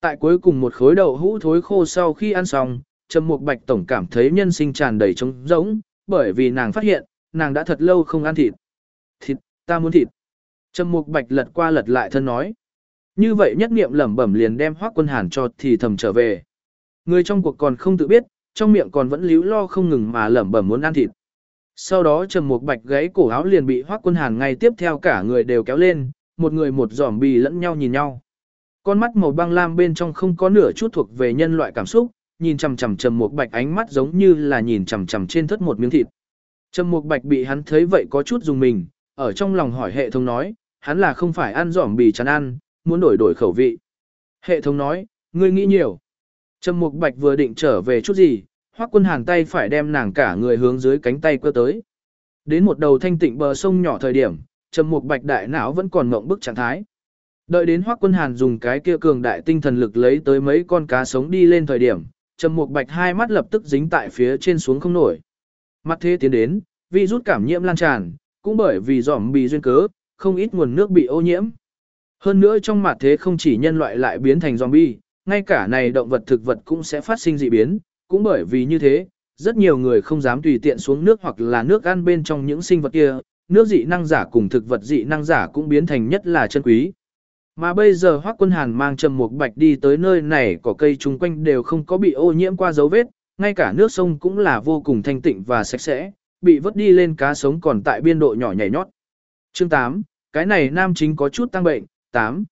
Tại cuối cùng một khối đậu hũ thối khô sau khi ăn xong, Trầm Mục Bạch tổng cảm thấy nhân sinh tràn đầy trống rỗng, bởi vì nàng phát hiện, nàng đã thật lâu không ăn thịt. Thịt, ta muốn thịt. Trầm Mục Bạch lật qua lật lại thân nói. Như vậy nhất niệm lẩm bẩm liền đem Hoắc Quân Hàn cho thì thầm trở về. Người trong cuộc còn không tự biết, trong miệng còn vẫn líu lo không ngừng mà lẩm bẩm muốn ăn thịt. Sau đó Trầm một Bạch gãy cổ áo liền bị Hoắc Quân Hàn ngay tiếp theo cả người đều kéo lên, một người một giòm bì lẫn nhau nhìn nhau. Con mắt màu băng lam bên trong không có nửa chút thuộc về nhân loại cảm xúc, nhìn chằm chằm Trầm một Bạch ánh mắt giống như là nhìn chằm chằm trên thất một miếng thịt. Trầm một Bạch bị hắn thấy vậy có chút dùng mình, ở trong lòng hỏi hệ thống nói, hắn là không phải ăn giỏm bì chán ăn, muốn đổi đổi khẩu vị. Hệ thống nói, ngươi nghĩ nhiều. Trầm Mục Bạch vừa định trở về chút gì, Hoắc Quân Hàn tay phải đem nàng cả người hướng dưới cánh tay quơ tới. Đến một đầu thanh tịnh bờ sông nhỏ thời điểm, Trầm Mục Bạch đại não vẫn còn mộng bức trạng thái. Đợi đến Hoắc Quân Hàn dùng cái kia cường đại tinh thần lực lấy tới mấy con cá sống đi lên thời điểm, Trầm Mục Bạch hai mắt lập tức dính tại phía trên xuống không nổi. Mặt thế tiến đến, virus cảm nhiễm lan tràn, cũng bởi vì giòm bị duyên cớ, không ít nguồn nước bị ô nhiễm. Hơn nữa trong mặt thế không chỉ nhân loại lại biến thành zombie, ngay cả này động vật thực vật cũng sẽ phát sinh dị biến, cũng bởi vì như thế, rất nhiều người không dám tùy tiện xuống nước hoặc là nước ăn bên trong những sinh vật kia, nước dị năng giả cùng thực vật dị năng giả cũng biến thành nhất là chân quý. Mà bây giờ Hoắc Quân Hàn mang trầm một bạch đi tới nơi này cỏ cây chung quanh đều không có bị ô nhiễm qua dấu vết, ngay cả nước sông cũng là vô cùng thanh tịnh và sạch sẽ, bị vớt đi lên cá sống còn tại biên độ nhỏ nhảy nhót. Chương 8, cái này nam chính có chút tăng bệnh, 8.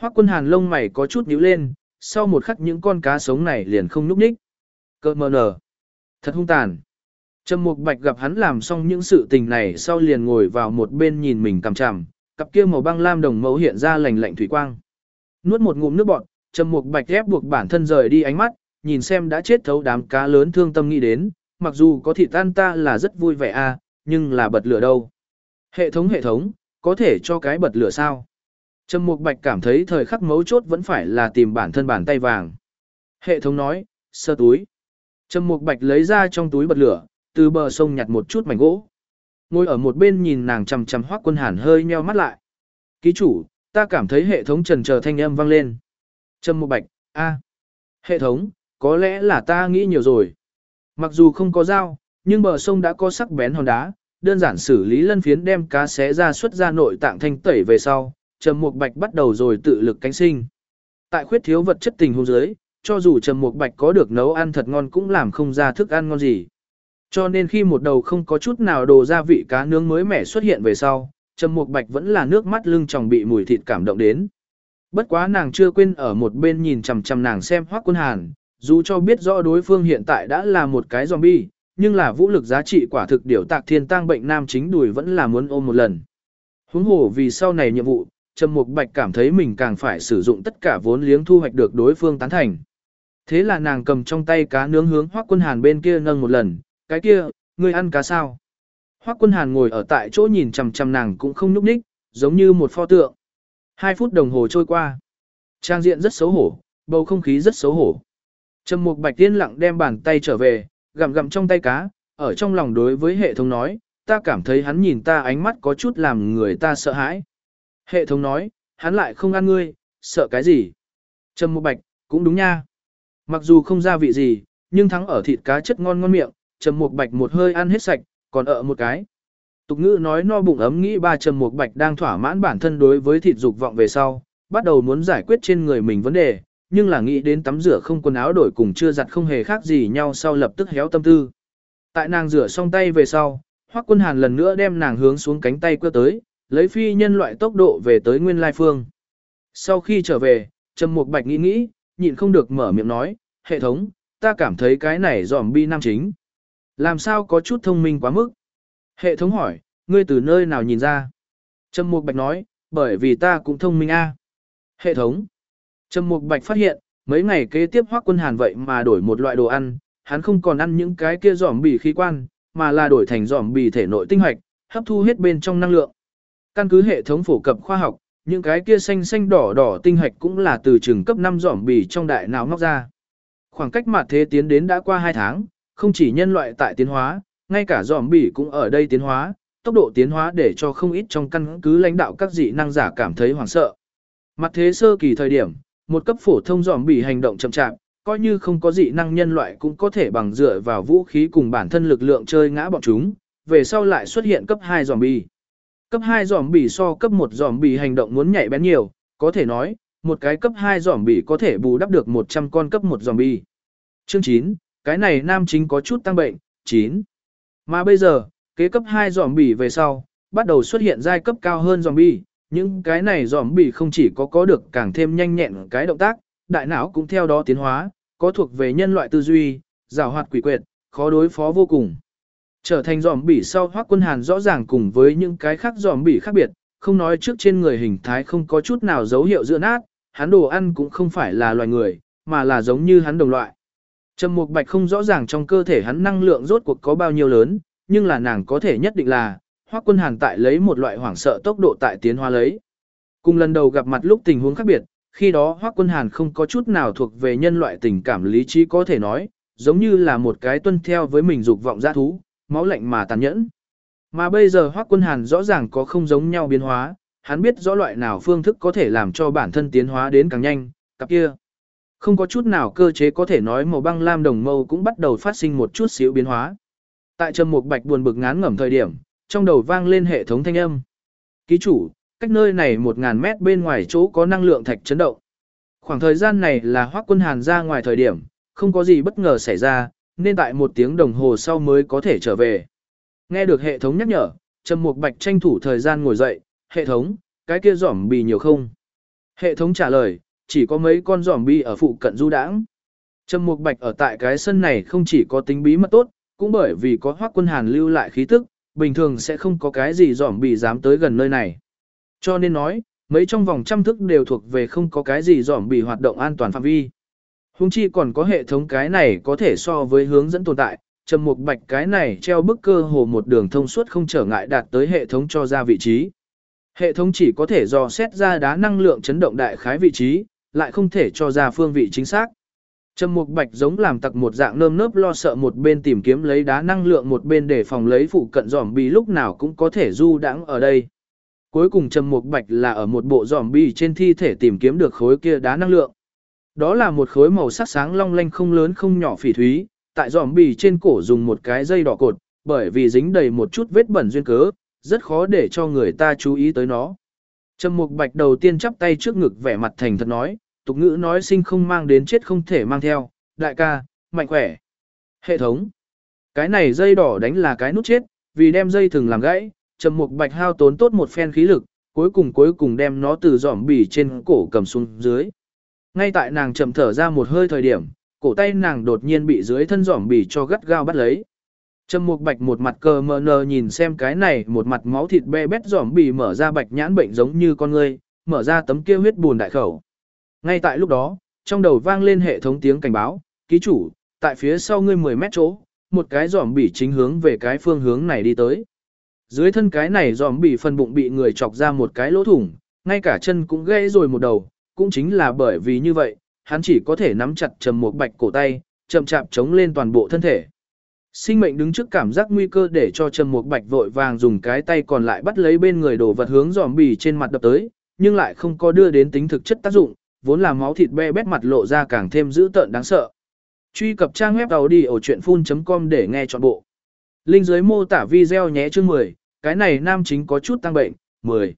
Hoắc Quân Hàn lông mày có chút nhíu lên, sau một khắc những con cá sống này liền không nhúc nhích. Cơ mờ nở. Thật hung tàn. Trầm Mục Bạch gặp hắn làm xong những sự tình này sau liền ngồi vào một bên nhìn mình cằm chằm, cặp kia màu băng lam đồng mẫu hiện ra lạnh lạnh thủy quang. Nuốt một ngụm nước bọt, Trầm Mục Bạch ép buộc bản thân rời đi ánh mắt, nhìn xem đã chết thấu đám cá lớn thương tâm nghĩ đến, mặc dù có thịt tan ta là rất vui vẻ a, nhưng là bật lửa đâu. Hệ thống hệ thống, có thể cho cái bật lửa sao? Trầm Mục Bạch cảm thấy thời khắc mấu chốt vẫn phải là tìm bản thân bàn tay vàng. Hệ thống nói, sơ túi. Trầm Mục Bạch lấy ra trong túi bật lửa, từ bờ sông nhặt một chút mảnh gỗ. Ngồi ở một bên nhìn nàng chằm chằm Hoắc Quân Hàn hơi nheo mắt lại. Ký chủ, ta cảm thấy hệ thống trần chờ thanh âm vang lên. Trầm Mục Bạch, a, hệ thống, có lẽ là ta nghĩ nhiều rồi. Mặc dù không có dao, nhưng bờ sông đã có sắc bén hòn đá, đơn giản xử lý lân phiến đem cá xé ra xuất ra nội tạng thanh tẩy về sau, Trầm Mục Bạch bắt đầu rồi tự lực cánh sinh. Tại khuyết thiếu vật chất tình huống dưới, cho dù Trầm Mục Bạch có được nấu ăn thật ngon cũng làm không ra thức ăn ngon gì. Cho nên khi một đầu không có chút nào đồ gia vị cá nướng mới mẻ xuất hiện về sau, Trầm Mục Bạch vẫn là nước mắt lưng tròng bị mùi thịt cảm động đến. Bất quá nàng chưa quên ở một bên nhìn chằm chằm nàng xem Hoắc Quân Hàn, dù cho biết rõ đối phương hiện tại đã là một cái zombie, nhưng là vũ lực giá trị quả thực điều tạc thiên tang bệnh nam chính đùi vẫn là muốn ôm một lần. Huống hồ vì sau này nhiệm vụ, Trầm Mục Bạch cảm thấy mình càng phải sử dụng tất cả vốn liếng thu hoạch được đối phương tán thành. Thế là nàng cầm trong tay cá nướng hướng Hoắc Quân Hàn bên kia nâng một lần, "Cái kia, ngươi ăn cá sao?" Hoắc Quân Hàn ngồi ở tại chỗ nhìn chằm chằm nàng cũng không nhúc nhích, giống như một pho tượng. Hai phút đồng hồ trôi qua. Trang diện rất xấu hổ, bầu không khí rất xấu hổ. Trầm Mục Bạch tiên lặng đem bàn tay trở về, gặm gặm trong tay cá, ở trong lòng đối với hệ thống nói, ta cảm thấy hắn nhìn ta ánh mắt có chút làm người ta sợ hãi. Hệ thống nói, hắn lại không ăn ngươi, sợ cái gì? Trầm Mục Bạch, cũng đúng nha. Mặc dù không ra vị gì, nhưng thắng ở thịt cá chất ngon ngon miệng, Trầm Mục Bạch một hơi ăn hết sạch, còn ở một cái. Tục ngữ nói no bụng ấm nghĩ ba Trầm Mục Bạch đang thỏa mãn bản thân đối với thịt dục vọng về sau, bắt đầu muốn giải quyết trên người mình vấn đề, nhưng là nghĩ đến tắm rửa không quần áo đổi cùng chưa giặt không hề khác gì nhau sau lập tức héo tâm tư. Tại nàng rửa xong tay về sau, Hoắc Quân Hàn lần nữa đem nàng hướng xuống cánh tay quơ tới, lấy phi nhân loại tốc độ về tới nguyên lai phương. Sau khi trở về, Trầm Mục Bạch nghĩ nghĩ, nhịn không được mở miệng nói, hệ thống, ta cảm thấy cái này giòm bi nam chính. Làm sao có chút thông minh quá mức? Hệ thống hỏi, ngươi từ nơi nào nhìn ra? Trầm Mục Bạch nói, bởi vì ta cũng thông minh a. Hệ thống. Trầm Mục Bạch phát hiện, mấy ngày kế tiếp Hoắc Quân Hàn vậy mà đổi một loại đồ ăn, hắn không còn ăn những cái kia giòm bì khí quan, mà là đổi thành giòm bì thể nội tinh hoạch, hấp thu hết bên trong năng lượng. Căn cứ hệ thống phổ cập khoa học, những cái kia xanh xanh đỏ đỏ tinh hạch cũng là từ trường cấp 5 giỏm bì trong đại não ngóc ra. Khoảng cách mặt thế tiến đến đã qua 2 tháng, không chỉ nhân loại tại tiến hóa, ngay cả giòm bỉ cũng ở đây tiến hóa, tốc độ tiến hóa để cho không ít trong căn cứ lãnh đạo các dị năng giả cảm thấy hoảng sợ. Mặt thế sơ kỳ thời điểm, một cấp phổ thông giòm bỉ hành động chậm chạp, coi như không có dị năng nhân loại cũng có thể bằng dựa vào vũ khí cùng bản thân lực lượng chơi ngã bọn chúng, về sau lại xuất hiện cấp 2 giòm bỉ. Cấp 2 giòm bỉ so cấp 1 giòm bỉ hành động muốn nhảy bén nhiều, có thể nói, một cái cấp 2 giòm bì có thể bù đắp được 100 con cấp 1 giòm bì. Chương 9, cái này nam chính có chút tăng bệnh, 9. Mà bây giờ, kế cấp 2 giòm bì về sau, bắt đầu xuất hiện giai cấp cao hơn giòm bì, những cái này giòm bì không chỉ có có được càng thêm nhanh nhẹn cái động tác, đại não cũng theo đó tiến hóa, có thuộc về nhân loại tư duy, rào hoạt quỷ quyệt, khó đối phó vô cùng. Trở thành giòm bỉ sau hoác quân hàn rõ ràng cùng với những cái khác giòm bỉ khác biệt, không nói trước trên người hình thái không có chút nào dấu hiệu giữa nát, hắn đồ ăn cũng không phải là loài người, mà là giống như hắn đồng loại. Trầm Mục Bạch không rõ ràng trong cơ thể hắn năng lượng rốt cuộc có bao nhiêu lớn, nhưng là nàng có thể nhất định là, Hoắc Quân Hàn tại lấy một loại hoảng sợ tốc độ tại tiến hóa lấy. Cùng lần đầu gặp mặt lúc tình huống khác biệt, khi đó Hoắc Quân Hàn không có chút nào thuộc về nhân loại tình cảm lý trí có thể nói, giống như là một cái tuân theo với mình dục vọng dã thú, máu lạnh mà tàn nhẫn. Mà bây giờ Hoắc Quân Hàn rõ ràng có không giống nhau biến hóa, hắn biết rõ loại nào phương thức có thể làm cho bản thân tiến hóa đến càng nhanh, cặp kia. Không có chút nào cơ chế có thể nói màu băng lam đồng mâu cũng bắt đầu phát sinh một chút xíu biến hóa. Tại Trầm Mục Bạch buồn bực ngán ngẩm thời điểm, trong đầu vang lên hệ thống thanh âm. Ký chủ, cách nơi này 1000 mét bên ngoài chỗ có năng lượng thạch chấn động. Khoảng thời gian này là Hoắc Quân Hàn ra ngoài thời điểm, không có gì bất ngờ xảy ra, nên tại một tiếng đồng hồ sau mới có thể trở về. Nghe được hệ thống nhắc nhở, Trầm Mục Bạch tranh thủ thời gian ngồi dậy, hệ thống, cái kia giỏm bì nhiều không? Hệ thống trả lời, chỉ có mấy con giỏm bì ở phụ cận du đãng. Trầm Mục Bạch ở tại cái sân này không chỉ có tính bí mật tốt, cũng bởi vì có Hoắc Quân Hàn lưu lại khí tức, bình thường sẽ không có cái gì giỏm bì dám tới gần nơi này. Cho nên nói, mấy trong vòng trăm thức đều thuộc về không có cái gì giỏm bì hoạt động an toàn phạm vi. Hùng chi còn có hệ thống cái này có thể so với hướng dẫn tồn tại, Trầm Mục Bạch cái này treo bức cơ hồ một đường thông suốt không trở ngại đạt tới hệ thống cho ra vị trí. Hệ thống chỉ có thể dò xét ra đá năng lượng chấn động đại khái vị trí, lại không thể cho ra phương vị chính xác. Trầm Mục Bạch giống làm tặc một dạng nơm nớp lo sợ một bên tìm kiếm lấy đá năng lượng một bên để phòng lấy phụ cận giòm bi lúc nào cũng có thể du đãng ở đây. Cuối cùng Trầm Mục Bạch là ở một bộ giòm bi trên thi thể tìm kiếm được khối kia đá năng lượng. Đó là một khối màu sắc sáng long lanh không lớn không nhỏ phỉ thúy, tại giòm bi trên cổ dùng một cái dây đỏ cột, bởi vì dính đầy một chút vết bẩn duyên cớ, rất khó để cho người ta chú ý tới nó. Trầm Mục Bạch đầu tiên chắp tay trước ngực vẻ mặt thành thật nói, tục ngữ nói sinh không mang đến chết không thể mang theo, đại ca, mạnh khỏe. Hệ thống. Cái này dây đỏ đánh là cái nút chết, vì đem dây thường làm gãy, Trầm Mục Bạch hao tốn tốt một phen khí lực, cuối cùng cuối cùng đem nó từ giỏm bỉ trên cổ cầm xuống dưới. Ngay tại nàng chậm thở ra một hơi thời điểm, cổ tay nàng đột nhiên bị dưới thân giỏm bỉ cho gắt gao bắt lấy. Trầm Mục Bạch một mặt cờ mờ nờ nhìn xem cái này, một mặt máu thịt bê bét giỏm bì mở ra bạch nhãn bệnh giống như con ngươi, mở ra tấm kia huyết buồn đại khẩu. Ngay tại lúc đó, trong đầu vang lên hệ thống tiếng cảnh báo, ký chủ, tại phía sau ngươi 10 mét chỗ, một cái giỏm bỉ chính hướng về cái phương hướng này đi tới. Dưới thân cái này giỏm bỉ phần bụng bị người chọc ra một cái lỗ thủng, ngay cả chân cũng gãy rồi một đầu, cũng chính là bởi vì như vậy, hắn chỉ có thể nắm chặt trầm một bạch cổ tay, chậm chạp chống lên toàn bộ thân thể. Sinh mệnh đứng trước cảm giác nguy cơ để cho Trầm Mục Bạch vội vàng dùng cái tay còn lại bắt lấy bên người đổ vật hướng giòm bì trên mặt đập tới, nhưng lại không có đưa đến tính thực chất tác dụng, vốn là máu thịt be bét mặt lộ ra càng thêm dữ tợn đáng sợ. Truy cập trang web đầu đi ở chuyện full.com để nghe trọn bộ. Linh dưới mô tả video nhé chương 10, cái này nam chính có chút tăng bệnh, 10.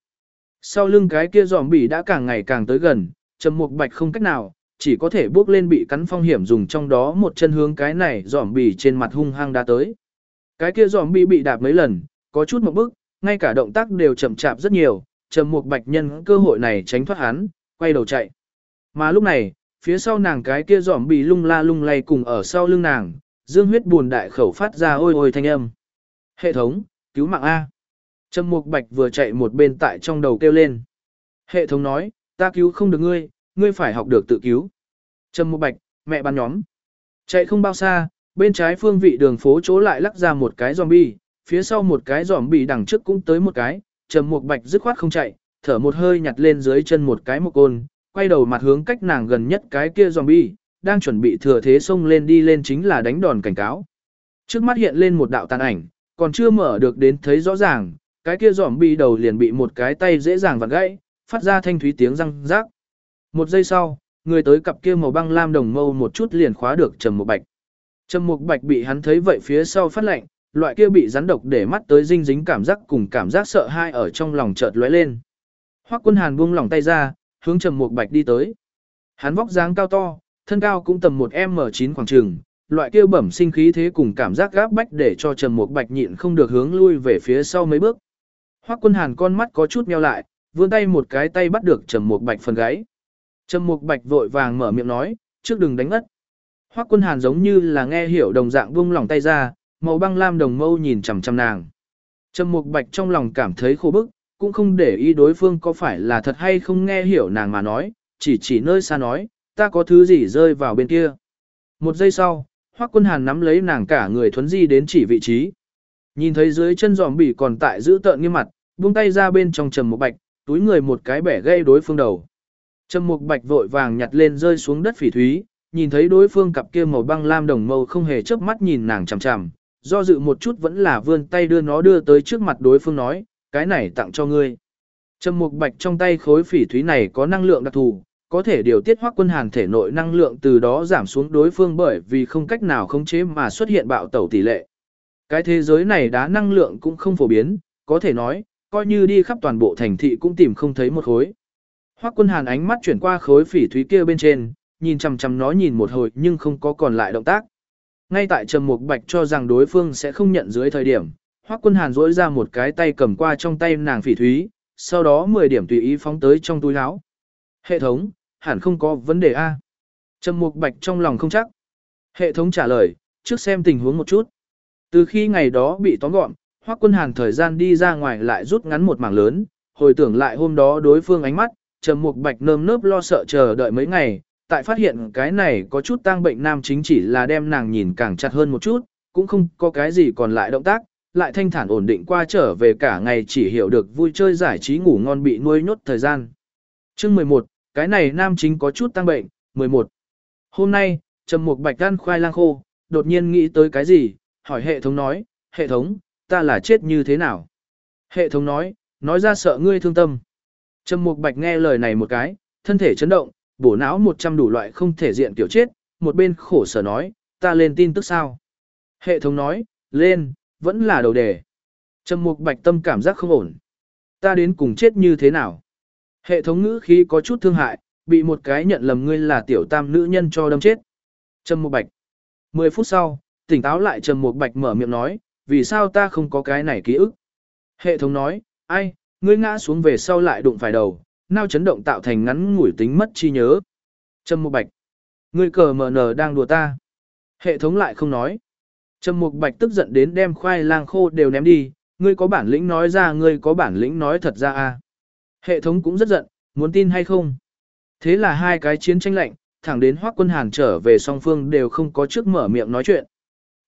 Sau lưng cái kia giòm bỉ đã càng ngày càng tới gần, trầm mục bạch không cách nào, chỉ có thể bước lên bị cắn phong hiểm dùng trong đó một chân hướng cái này giòm bì trên mặt hung hăng đã tới. Cái kia giòm bì bị đạp mấy lần, có chút một bước, ngay cả động tác đều chậm chạp rất nhiều, trầm mục bạch nhân cơ hội này tránh thoát hắn, quay đầu chạy. Mà lúc này, phía sau nàng cái kia dòm bì lung la lung lay cùng ở sau lưng nàng, dương huyết buồn đại khẩu phát ra ôi ôi thanh âm. Hệ thống, cứu mạng A. Trầm Mục Bạch vừa chạy một bên tại trong đầu kêu lên. Hệ thống nói, ta cứu không được ngươi, ngươi phải học được tự cứu. Trầm Mục Bạch, mẹ bắn nhóm. Chạy không bao xa, bên trái phương vị đường phố chỗ lại lắc ra một cái zombie, phía sau một cái zombie đằng trước cũng tới một cái, Trầm Mục Bạch dứt khoát không chạy, thở một hơi nhặt lên dưới chân một cái một côn, quay đầu mặt hướng cách nàng gần nhất cái kia zombie, đang chuẩn bị thừa thế xông lên đi lên chính là đánh đòn cảnh cáo. Trước mắt hiện lên một đạo tàn ảnh, còn chưa mở được đến thấy rõ ràng, cái kia zombie đầu liền bị một cái tay dễ dàng vặn gãy, phát ra thanh thúy tiếng răng rác. Một giây sau, người tới cặp kia màu băng lam đồng mâu một chút liền khóa được Trầm Mục Bạch. Trầm Mục Bạch bị hắn thấy vậy phía sau phát lạnh, loại kia bị rắn độc để mắt tới dinh dính cảm giác cùng cảm giác sợ hãi ở trong lòng chợt lóe lên. Hoắc Quân Hàn buông lỏng tay ra, hướng Trầm Mục Bạch đi tới. Hắn vóc dáng cao to, thân cao cũng tầm một M9 khoảng trường, loại kia bẩm sinh khí thế cùng cảm giác gáp bách để cho Trầm Mục Bạch nhịn không được hướng lui về phía sau mấy bước. Hoắc Quân Hàn con mắt có chút nheo lại, vươn tay một cái tay bắt được Trầm Mục Bạch phần gáy. Trầm Mục Bạch vội vàng mở miệng nói, trước đừng đánh ngất. Hoắc Quân Hàn giống như là nghe hiểu đồng dạng buông lỏng tay ra, màu băng lam đồng mâu nhìn chằm chằm nàng. Trầm Mục Bạch trong lòng cảm thấy khô bức, cũng không để ý đối phương có phải là thật hay không nghe hiểu nàng mà nói, chỉ chỉ nơi xa nói, ta có thứ gì rơi vào bên kia. Một giây sau, Hoắc Quân Hàn nắm lấy nàng cả người thuấn di đến chỉ vị trí. Nhìn thấy dưới chân giòm bỉ còn tại giữ tợn nghiêm mặt, buông tay ra bên trong trầm một bạch, túi người một cái bẻ gây đối phương đầu. Trầm Mục Bạch vội vàng nhặt lên rơi xuống đất phỉ thúy, nhìn thấy đối phương cặp kia màu băng lam đồng màu không hề chớp mắt nhìn nàng chằm chằm, do dự một chút vẫn là vươn tay đưa nó đưa tới trước mặt đối phương nói, cái này tặng cho ngươi. Trầm mục bạch trong tay khối phỉ thúy này có năng lượng đặc thù, có thể điều tiết hoác quân hàn thể nội năng lượng từ đó giảm xuống đối phương bởi vì không cách nào khống chế mà xuất hiện bạo tẩu tỷ lệ. Cái thế giới này đá năng lượng cũng không phổ biến, có thể nói, coi như đi khắp toàn bộ thành thị cũng tìm không thấy một khối. Hoắc quân hàn ánh mắt chuyển qua khối phỉ thúy kia bên trên, nhìn chằm chằm nó nhìn một hồi nhưng không có còn lại động tác. Ngay tại Trầm Mục Bạch cho rằng đối phương sẽ không nhận dưới thời điểm, Hoắc Quân Hàn duỗi ra một cái tay cầm qua trong tay nàng phỉ thúy, sau đó 10 điểm tùy ý phóng tới trong túi áo. Hệ thống, hẳn không có vấn đề a. Trầm Mục Bạch trong lòng không chắc. Hệ thống trả lời, trước xem tình huống một chút. Từ khi ngày đó bị tóm gọn, Hoắc Quân Hàn thời gian đi ra ngoài lại rút ngắn một mảng lớn, hồi tưởng lại hôm đó đối phương ánh mắt, Trầm Mục Bạch nơm nớp lo sợ chờ đợi mấy ngày, tại phát hiện cái này có chút tang bệnh nam chính chỉ là đem nàng nhìn càng chặt hơn một chút, cũng không có cái gì còn lại động tác, lại thanh thản ổn định qua trở về cả ngày chỉ hiểu được vui chơi giải trí ngủ ngon bị nuôi nhốt thời gian. Chương 11, cái này nam chính có chút tăng bệnh, 11. Hôm nay, Trầm Mục Bạch gan khoai lang khô, đột nhiên nghĩ tới cái gì, hỏi hệ thống nói, hệ thống, ta là chết như thế nào? Hệ thống nói, nói ra sợ ngươi thương tâm. Trầm Mục Bạch nghe lời này một cái, thân thể chấn động, bổ não 100 đủ loại không thể diện kiểu chết, một bên khổ sở nói, ta lên tin tức sao? Hệ thống nói, lên, vẫn là đầu đề. Trầm Mục Bạch tâm cảm giác không ổn. Ta đến cùng chết như thế nào? Hệ thống ngữ khí có chút thương hại, bị một cái nhận lầm ngươi là tiểu tam nữ nhân cho đâm chết. Trầm Mục Bạch. 10 phút sau, tỉnh táo lại Trầm Mục Bạch mở miệng nói, vì sao ta không có cái này ký ức? Hệ thống nói, ai, ngươi ngã xuống về sau lại đụng phải đầu, nao chấn động tạo thành ngắn ngủi tính mất chi nhớ. Trâm Mục Bạch. Ngươi cờ mờ nờ đang đùa ta. Hệ thống lại không nói. Trâm Mục Bạch tức giận đến đem khoai lang khô đều ném đi, ngươi có bản lĩnh nói ra ngươi có bản lĩnh nói thật ra a. Hệ thống cũng rất giận, muốn tin hay không. Thế là hai cái chiến tranh lạnh, thẳng đến Hoắc Quân Hàn trở về song phương đều không có trước mở miệng nói chuyện.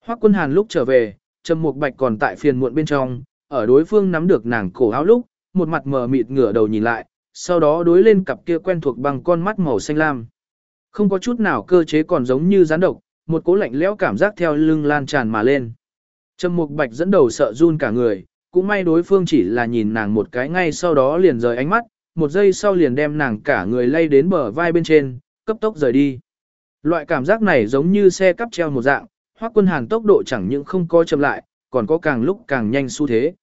Hoắc Quân Hàn lúc trở về, Trầm Mục Bạch còn tại phiền muộn bên trong, ở đối phương nắm được nàng cổ áo lúc, một mặt mờ mịt ngửa đầu nhìn lại, sau đó đối lên cặp kia quen thuộc bằng con mắt màu xanh lam. Không có chút nào cơ chế còn giống như rắn độc, một cố lạnh lẽo cảm giác theo lưng lan tràn mà lên. Trầm Mục Bạch dẫn đầu sợ run cả người, cũng may đối phương chỉ là nhìn nàng một cái ngay sau đó liền rời ánh mắt, một giây sau liền đem nàng cả người lay đến bờ vai bên trên, cấp tốc rời đi. Loại cảm giác này giống như xe cắp treo một dạng, Hoắc Quân Hàn tốc độ chẳng những không có chậm lại, còn có càng lúc càng nhanh xu thế.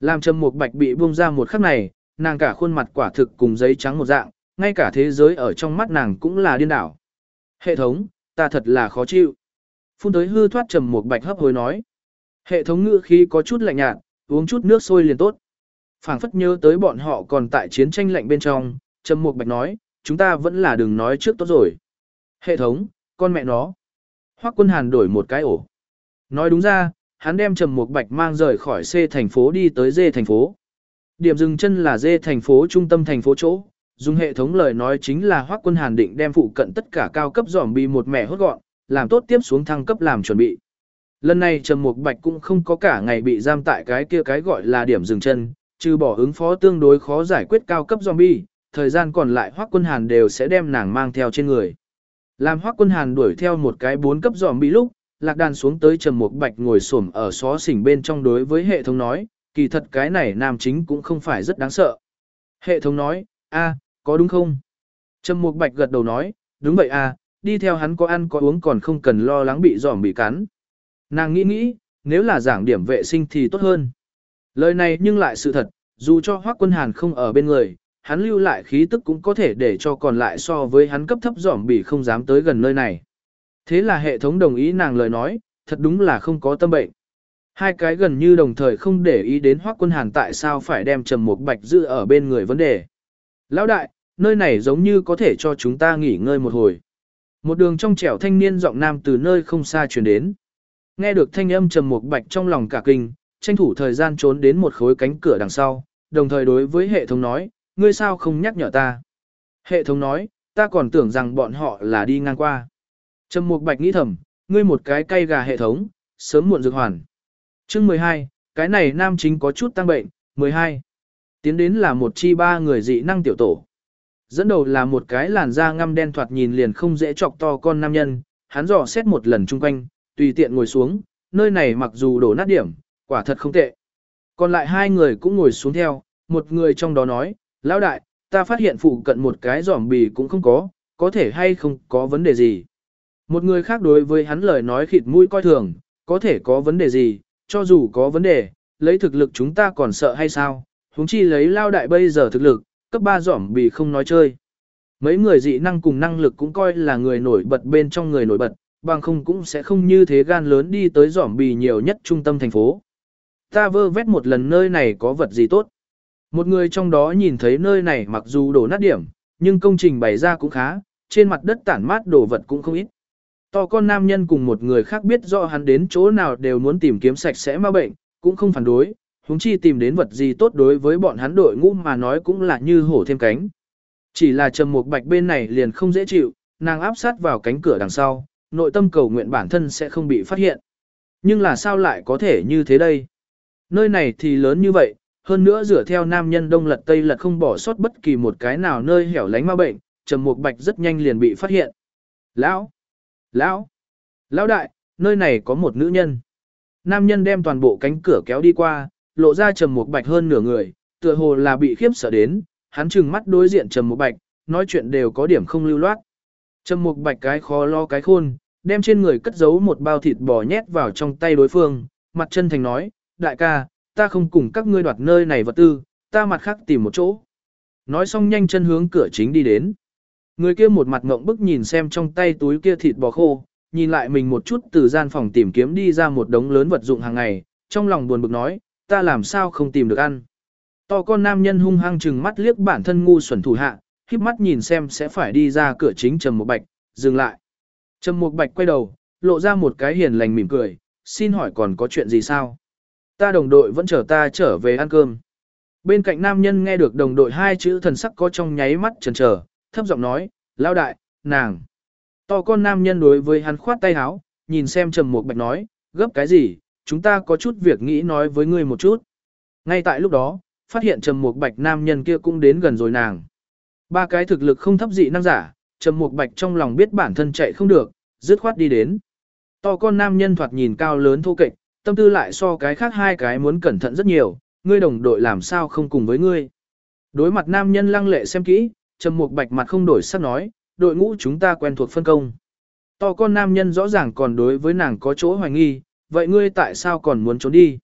Làm Trầm Mục Bạch bị buông ra một khắc này, nàng cả khuôn mặt quả thực cùng giấy trắng một dạng, ngay cả thế giới ở trong mắt nàng cũng là điên đảo. Hệ thống, ta thật là khó chịu. Phun tới hư thoát Trầm Mục Bạch hấp hối nói. Hệ thống ngữ khí có chút lạnh nhạt, uống chút nước sôi liền tốt. Phảng phất nhớ tới bọn họ còn tại chiến tranh lạnh bên trong, Trầm Mục Bạch nói, chúng ta vẫn là đừng nói trước tốt rồi. Hệ thống, con mẹ nó. Hoắc Quân Hàn đổi một cái ổ. Nói đúng ra, hắn đem Trầm Mục Bạch mang rời khỏi C thành phố đi tới D thành phố. Điểm dừng chân là D thành phố trung tâm thành phố chỗ, dùng hệ thống lời nói chính là Hoắc Quân Hàn định đem phụ cận tất cả cao cấp zombie một mẻ hốt gọn, làm tốt tiếp xuống thăng cấp làm chuẩn bị. Lần này Trầm Mục Bạch cũng không có cả ngày bị giam tại cái kia cái gọi là điểm dừng chân, trừ bỏ ứng phó tương đối khó giải quyết cao cấp zombie, thời gian còn lại Hoắc Quân Hàn đều sẽ đem nàng mang theo trên người. Làm Hoắc Quân Hàn đuổi theo một cái bốn cấp zombie lúc, Lạc Đàn xuống tới Trầm Mục Bạch ngồi xổm ở xó xỉnh bên trong đối với hệ thống nói, kỳ thật cái này nam chính cũng không phải rất đáng sợ. Hệ thống nói, a, có đúng không? Trầm Mục Bạch gật đầu nói, đúng vậy a, đi theo hắn có ăn có uống còn không cần lo lắng bị giòm bị cắn. Nàng nghĩ nghĩ, nếu là giảng điểm vệ sinh thì tốt hơn. Lời này nhưng lại sự thật, dù cho Hoắc Quân Hàn không ở bên người, hắn lưu lại khí tức cũng có thể để cho còn lại so với hắn cấp thấp giỏm bị không dám tới gần nơi này. Thế là hệ thống đồng ý nàng lời nói, thật đúng là không có tâm bệnh. Hai cái gần như đồng thời không để ý đến Hoắc Quân Hàn tại sao phải đem Trầm Mục Bạch giữ ở bên người vấn đề. Lão đại, nơi này giống như có thể cho chúng ta nghỉ ngơi một hồi. Một đường trong trẻo thanh niên giọng nam từ nơi không xa chuyển đến. Nghe được thanh âm Trầm Mục Bạch trong lòng cả kinh, tranh thủ thời gian trốn đến một khối cánh cửa đằng sau, đồng thời đối với hệ thống nói, ngươi sao không nhắc nhở ta. Hệ thống nói, ta còn tưởng rằng bọn họ là đi ngang qua. Trầm Mục Bạch nghĩ thầm, ngươi một cái cây gà hệ thống, sớm muộn dược hoàn. Chương 12, cái này nam chính có chút tăng bệnh, 12. Tiến đến là một chi ba người dị năng tiểu tổ. Dẫn đầu là một cái làn da ngăm đen thoạt nhìn liền không dễ chọc to con nam nhân, hắn dò xét một lần chung quanh, tùy tiện ngồi xuống, nơi này mặc dù đổ nát điểm, quả thật không tệ. Còn lại hai người cũng ngồi xuống theo, một người trong đó nói, lão đại, ta phát hiện phụ cận một cái giỏm bì cũng không có, có thể hay không có vấn đề gì. Một người khác đối với hắn lời nói khịt mũi coi thường, có thể có vấn đề gì, cho dù có vấn đề, lấy thực lực chúng ta còn sợ hay sao, huống chi lấy lao đại bây giờ thực lực, cấp 3 giỏm bì không nói chơi. Mấy người dị năng cùng năng lực cũng coi là người nổi bật bên trong người nổi bật, bằng không cũng sẽ không như thế gan lớn đi tới giỏm bì nhiều nhất trung tâm thành phố. Ta vơ vét một lần nơi này có vật gì tốt. Một người trong đó nhìn thấy nơi này mặc dù đổ nát điểm, nhưng công trình bày ra cũng khá, trên mặt đất tản mát đồ vật cũng không ít. To con nam nhân cùng một người khác biết rõ hắn đến chỗ nào đều muốn tìm kiếm sạch sẽ ma bệnh, cũng không phản đối, huống chi tìm đến vật gì tốt đối với bọn hắn đội ngũ mà nói cũng là như hổ thêm cánh. Chỉ là trầm một bạch bên này liền không dễ chịu, nàng áp sát vào cánh cửa đằng sau, nội tâm cầu nguyện bản thân sẽ không bị phát hiện. Nhưng là sao lại có thể như thế đây? Nơi này thì lớn như vậy, hơn nữa dựa theo nam nhân đông lật tây lật không bỏ sót bất kỳ một cái nào nơi hẻo lánh ma bệnh, Trầm một Bạch rất nhanh liền bị phát hiện. Lão! Lão! Lão đại, nơi này có một nữ nhân. Nam nhân đem toàn bộ cánh cửa kéo đi qua, lộ ra Trầm Mục Bạch hơn nửa người, tựa hồ là bị khiếp sợ đến, hắn trừng mắt đối diện Trầm Mục Bạch, nói chuyện đều có điểm không lưu loát. Trầm Mục Bạch cái khó lo cái khôn, đem trên người cất giấu một bao thịt bò nhét vào trong tay đối phương, mặt chân thành nói, đại ca, ta không cùng các ngươi đoạt nơi này vật tư, ta mặt khác tìm một chỗ. Nói xong nhanh chân hướng cửa chính đi đến. Người kia một mặt ngộng bức nhìn xem trong tay túi kia thịt bò khô, nhìn lại mình một chút từ gian phòng tìm kiếm đi ra một đống lớn vật dụng hàng ngày, trong lòng buồn bực nói, ta làm sao không tìm được ăn. To con nam nhân hung hăng chừng mắt liếc bản thân ngu xuẩn thủ hạ, khiếp mắt nhìn xem sẽ phải đi ra cửa chính Trầm một Bạch, dừng lại. Trầm Mục Bạch quay đầu, lộ ra một cái hiền lành mỉm cười, xin hỏi còn có chuyện gì sao? Ta đồng đội vẫn chờ ta trở về ăn cơm. Bên cạnh nam nhân nghe được đồng đội hai chữ thần sắc có trong nháy mắt chần chờ, thấp giọng nói, lao đại, nàng. To con nam nhân đối với hắn khoát tay háo, nhìn xem Trầm Mục Bạch nói, gấp cái gì, chúng ta có chút việc nghĩ nói với ngươi một chút. Ngay tại lúc đó, phát hiện Trầm Mục Bạch nam nhân kia cũng đến gần rồi nàng. Ba cái thực lực không thấp dị năng giả, Trầm Mục Bạch trong lòng biết bản thân chạy không được, dứt khoát đi đến. To con nam nhân thoạt nhìn cao lớn thô kệch, tâm tư lại so cái khác hai cái muốn cẩn thận rất nhiều, ngươi đồng đội làm sao không cùng với ngươi. Đối mặt nam nhân lăng lệ xem kỹ, Trầm Mục Bạch mặt không đổi sắc nói, đội ngũ chúng ta quen thuộc phân công. To con nam nhân rõ ràng còn đối với nàng có chỗ hoài nghi, vậy ngươi tại sao còn muốn trốn đi?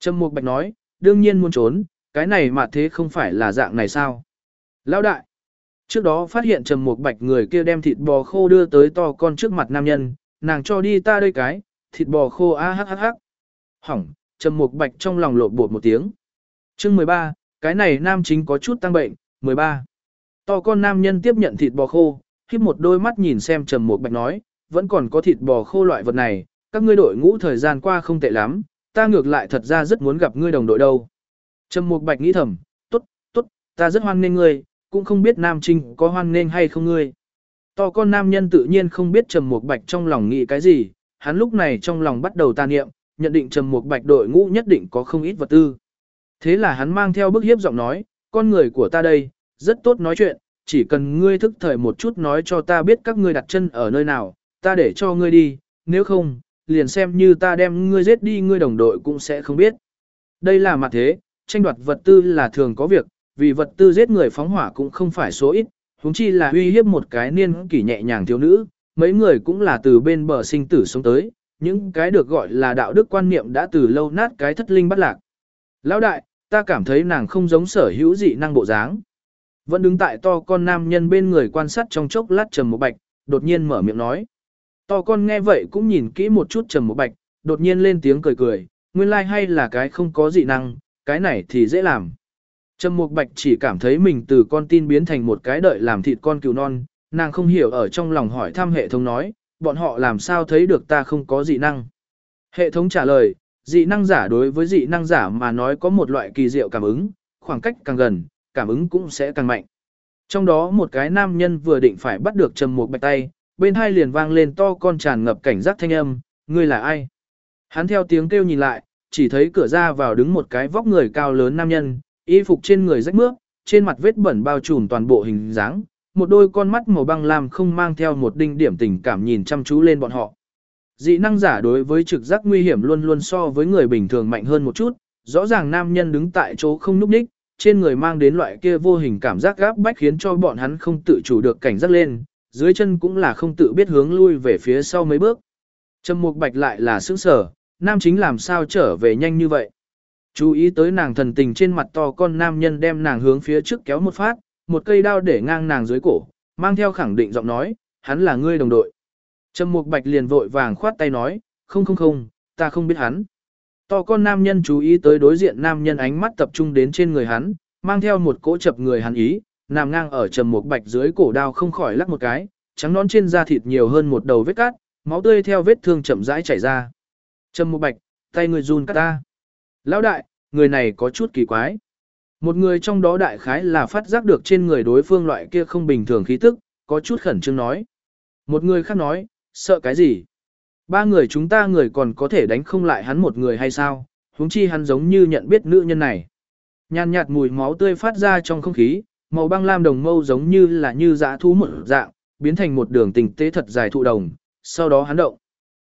Trầm Mục Bạch nói, đương nhiên muốn trốn, cái này mà thế không phải là dạng này sao? Lão đại, Trước đó phát hiện trầm Mục bạch người kia đem thịt bò khô đưa tới to con trước mặt nam nhân, nàng cho đi ta đây cái, thịt bò khô a h hắc. Hỏng, trầm Mục bạch trong lòng lộn bột một tiếng. chương 13, cái này nam chính có chút tăng bệnh, 13. To con nam nhân tiếp nhận thịt bò khô, khiếp một đôi mắt nhìn xem trầm một bạch nói, vẫn còn có thịt bò khô loại vật này, các ngươi đội ngũ thời gian qua không tệ lắm, ta ngược lại thật ra rất muốn gặp ngươi đồng đội đâu. Trầm Mục Bạch nghĩ thầm, tốt, tốt, ta rất hoan nghênh ngươi, cũng không biết Nam Trinh có hoan nghênh hay không ngươi. To con nam nhân tự nhiên không biết Trầm Mục Bạch trong lòng nghĩ cái gì, hắn lúc này trong lòng bắt đầu tà niệm, nhận định Trầm Mục Bạch đội ngũ nhất định có không ít vật tư. Thế là hắn mang theo bức hiếp giọng nói, con người của ta đây, rất tốt nói chuyện, chỉ cần ngươi thức thời một chút nói cho ta biết các ngươi đặt chân ở nơi nào, ta để cho ngươi đi, nếu không, liền xem như ta đem ngươi giết đi ngươi đồng đội cũng sẽ không biết. Đây là mặt thế, tranh đoạt vật tư là thường có việc, vì vật tư giết người phóng hỏa cũng không phải số ít, huống chi là uy hiếp một cái niên kỷ nhẹ nhàng thiếu nữ, mấy người cũng là từ bên bờ sinh tử sống tới, những cái được gọi là đạo đức quan niệm đã từ lâu nát cái thất linh bắt lạc. Lão đại, ta cảm thấy nàng không giống sở hữu dị năng bộ dáng. Vẫn đứng tại to con nam nhân bên người quan sát trong chốc lát trầm một bạch, đột nhiên mở miệng nói. To con nghe vậy cũng nhìn kỹ một chút trầm một bạch, đột nhiên lên tiếng cười cười, nguyên lai like hay là cái không có dị năng, cái này thì dễ làm. Trầm Mục Bạch chỉ cảm thấy mình từ con tin biến thành một cái đợi làm thịt con cừu non, nàng không hiểu ở trong lòng hỏi thăm hệ thống nói, bọn họ làm sao thấy được ta không có dị năng. Hệ thống trả lời, dị năng giả đối với dị năng giả mà nói có một loại kỳ diệu cảm ứng, khoảng cách càng gần, cảm ứng cũng sẽ càng mạnh. Trong đó một cái nam nhân vừa định phải bắt được Trầm Mục Bạch tay, bên hai liền vang lên to con tràn ngập cảnh giác thanh âm, ngươi là ai? Hắn theo tiếng kêu nhìn lại, chỉ thấy cửa ra vào đứng một cái vóc người cao lớn nam nhân, Y phục trên người rách mướp, trên mặt vết bẩn bao trùm toàn bộ hình dáng, một đôi con mắt màu băng lam không mang theo một đinh điểm tình cảm nhìn chăm chú lên bọn họ. Dị năng giả đối với trực giác nguy hiểm luôn luôn so với người bình thường mạnh hơn một chút, rõ ràng nam nhân đứng tại chỗ không núp đích, trên người mang đến loại kia vô hình cảm giác gáp bách khiến cho bọn hắn không tự chủ được cảnh giác lên, dưới chân cũng là không tự biết hướng lui về phía sau mấy bước. Trầm Mục Bạch lại là sững sở, nam chính làm sao trở về nhanh như vậy. Chú ý tới nàng thần tình trên mặt to con nam nhân đem nàng hướng phía trước kéo một phát, một cây đao để ngang nàng dưới cổ, mang theo khẳng định giọng nói, hắn là ngươi đồng đội. Trầm Mục Bạch liền vội vàng khoát tay nói, không không không, ta không biết hắn. To con nam nhân chú ý tới đối diện nam nhân ánh mắt tập trung đến trên người hắn, mang theo một cỗ chập người hắn ý, nằm ngang ở Trầm một Bạch dưới cổ đao không khỏi lắc một cái, trắng nón trên da thịt nhiều hơn một đầu vết cát, máu tươi theo vết thương chậm rãi chảy ra. Trầm một Bạch, tay người run cắt ta. Lão đại, người này có chút kỳ quái. Một người trong đó đại khái là phát giác được trên người đối phương loại kia không bình thường khí tức, có chút khẩn trương nói. Một người khác nói, sợ cái gì? Ba người chúng ta người còn có thể đánh không lại hắn một người hay sao, huống chi hắn giống như nhận biết nữ nhân này. Nhàn nhạt mùi máu tươi phát ra trong không khí, màu băng lam đồng mâu giống như là như dã thú một dạng, biến thành một đường tình tế thật dài thụ đồng, sau đó hắn động.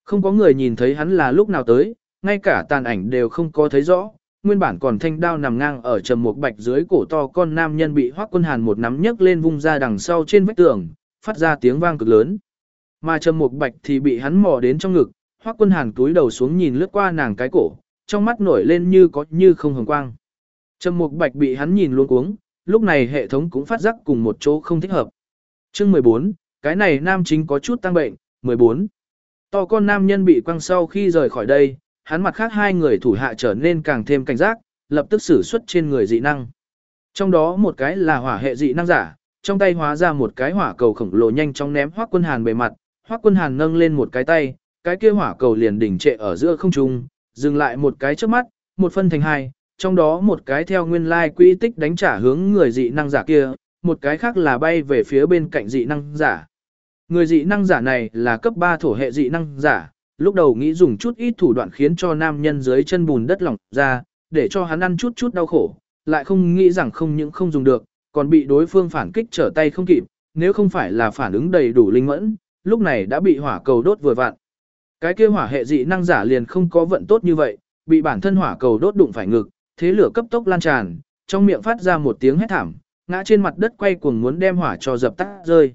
Không có người nhìn thấy hắn là lúc nào tới, ngay cả tàn ảnh đều không có thấy rõ, nguyên bản còn thanh đao nằm ngang ở trầm một bạch dưới cổ to con nam nhân bị hoác quân hàn một nắm nhấc lên vung ra đằng sau trên vách tường, phát ra tiếng vang cực lớn. Mà trầm Mục bạch thì bị hắn mò đến trong ngực, hoác quân hàn túi đầu xuống nhìn lướt qua nàng cái cổ, trong mắt nổi lên như có như không hồng quang. Trầm Mục Bạch bị hắn nhìn luôn cuống, lúc này hệ thống cũng phát giác cùng một chỗ không thích hợp. Chương 14, cái này nam chính có chút tăng bệnh, 14. To con nam nhân bị quăng sau khi rời khỏi đây, hắn mặt khác hai người thủ hạ trở nên càng thêm cảnh giác, lập tức sử xuất trên người dị năng. Trong đó một cái là hỏa hệ dị năng giả, trong tay hóa ra một cái hỏa cầu khổng lồ nhanh chóng ném Hoắc Quân Hàn bề mặt, Hoắc Quân Hàn nâng lên một cái tay, cái kia hỏa cầu liền đỉnh trệ ở giữa không trung, dừng lại một cái trước mắt, một phân thành hai, trong đó một cái theo nguyên lai quỹ tích đánh trả hướng người dị năng giả kia, một cái khác là bay về phía bên cạnh dị năng giả. Người dị năng giả này là cấp 3 thổ hệ dị năng giả, lúc đầu nghĩ dùng chút ít thủ đoạn khiến cho nam nhân dưới chân bùn đất lỏng ra, để cho hắn ăn chút chút đau khổ, lại không nghĩ rằng không những không dùng được, còn bị đối phương phản kích trở tay không kịp, nếu không phải là phản ứng đầy đủ linh mẫn, lúc này đã bị hỏa cầu đốt vừa vặn. Cái kia hỏa hệ dị năng giả liền không có vận tốt như vậy, bị bản thân hỏa cầu đốt đụng phải ngực, thế lửa cấp tốc lan tràn, trong miệng phát ra một tiếng hét thảm, ngã trên mặt đất quay cuồng muốn đem hỏa cho dập tắt rơi.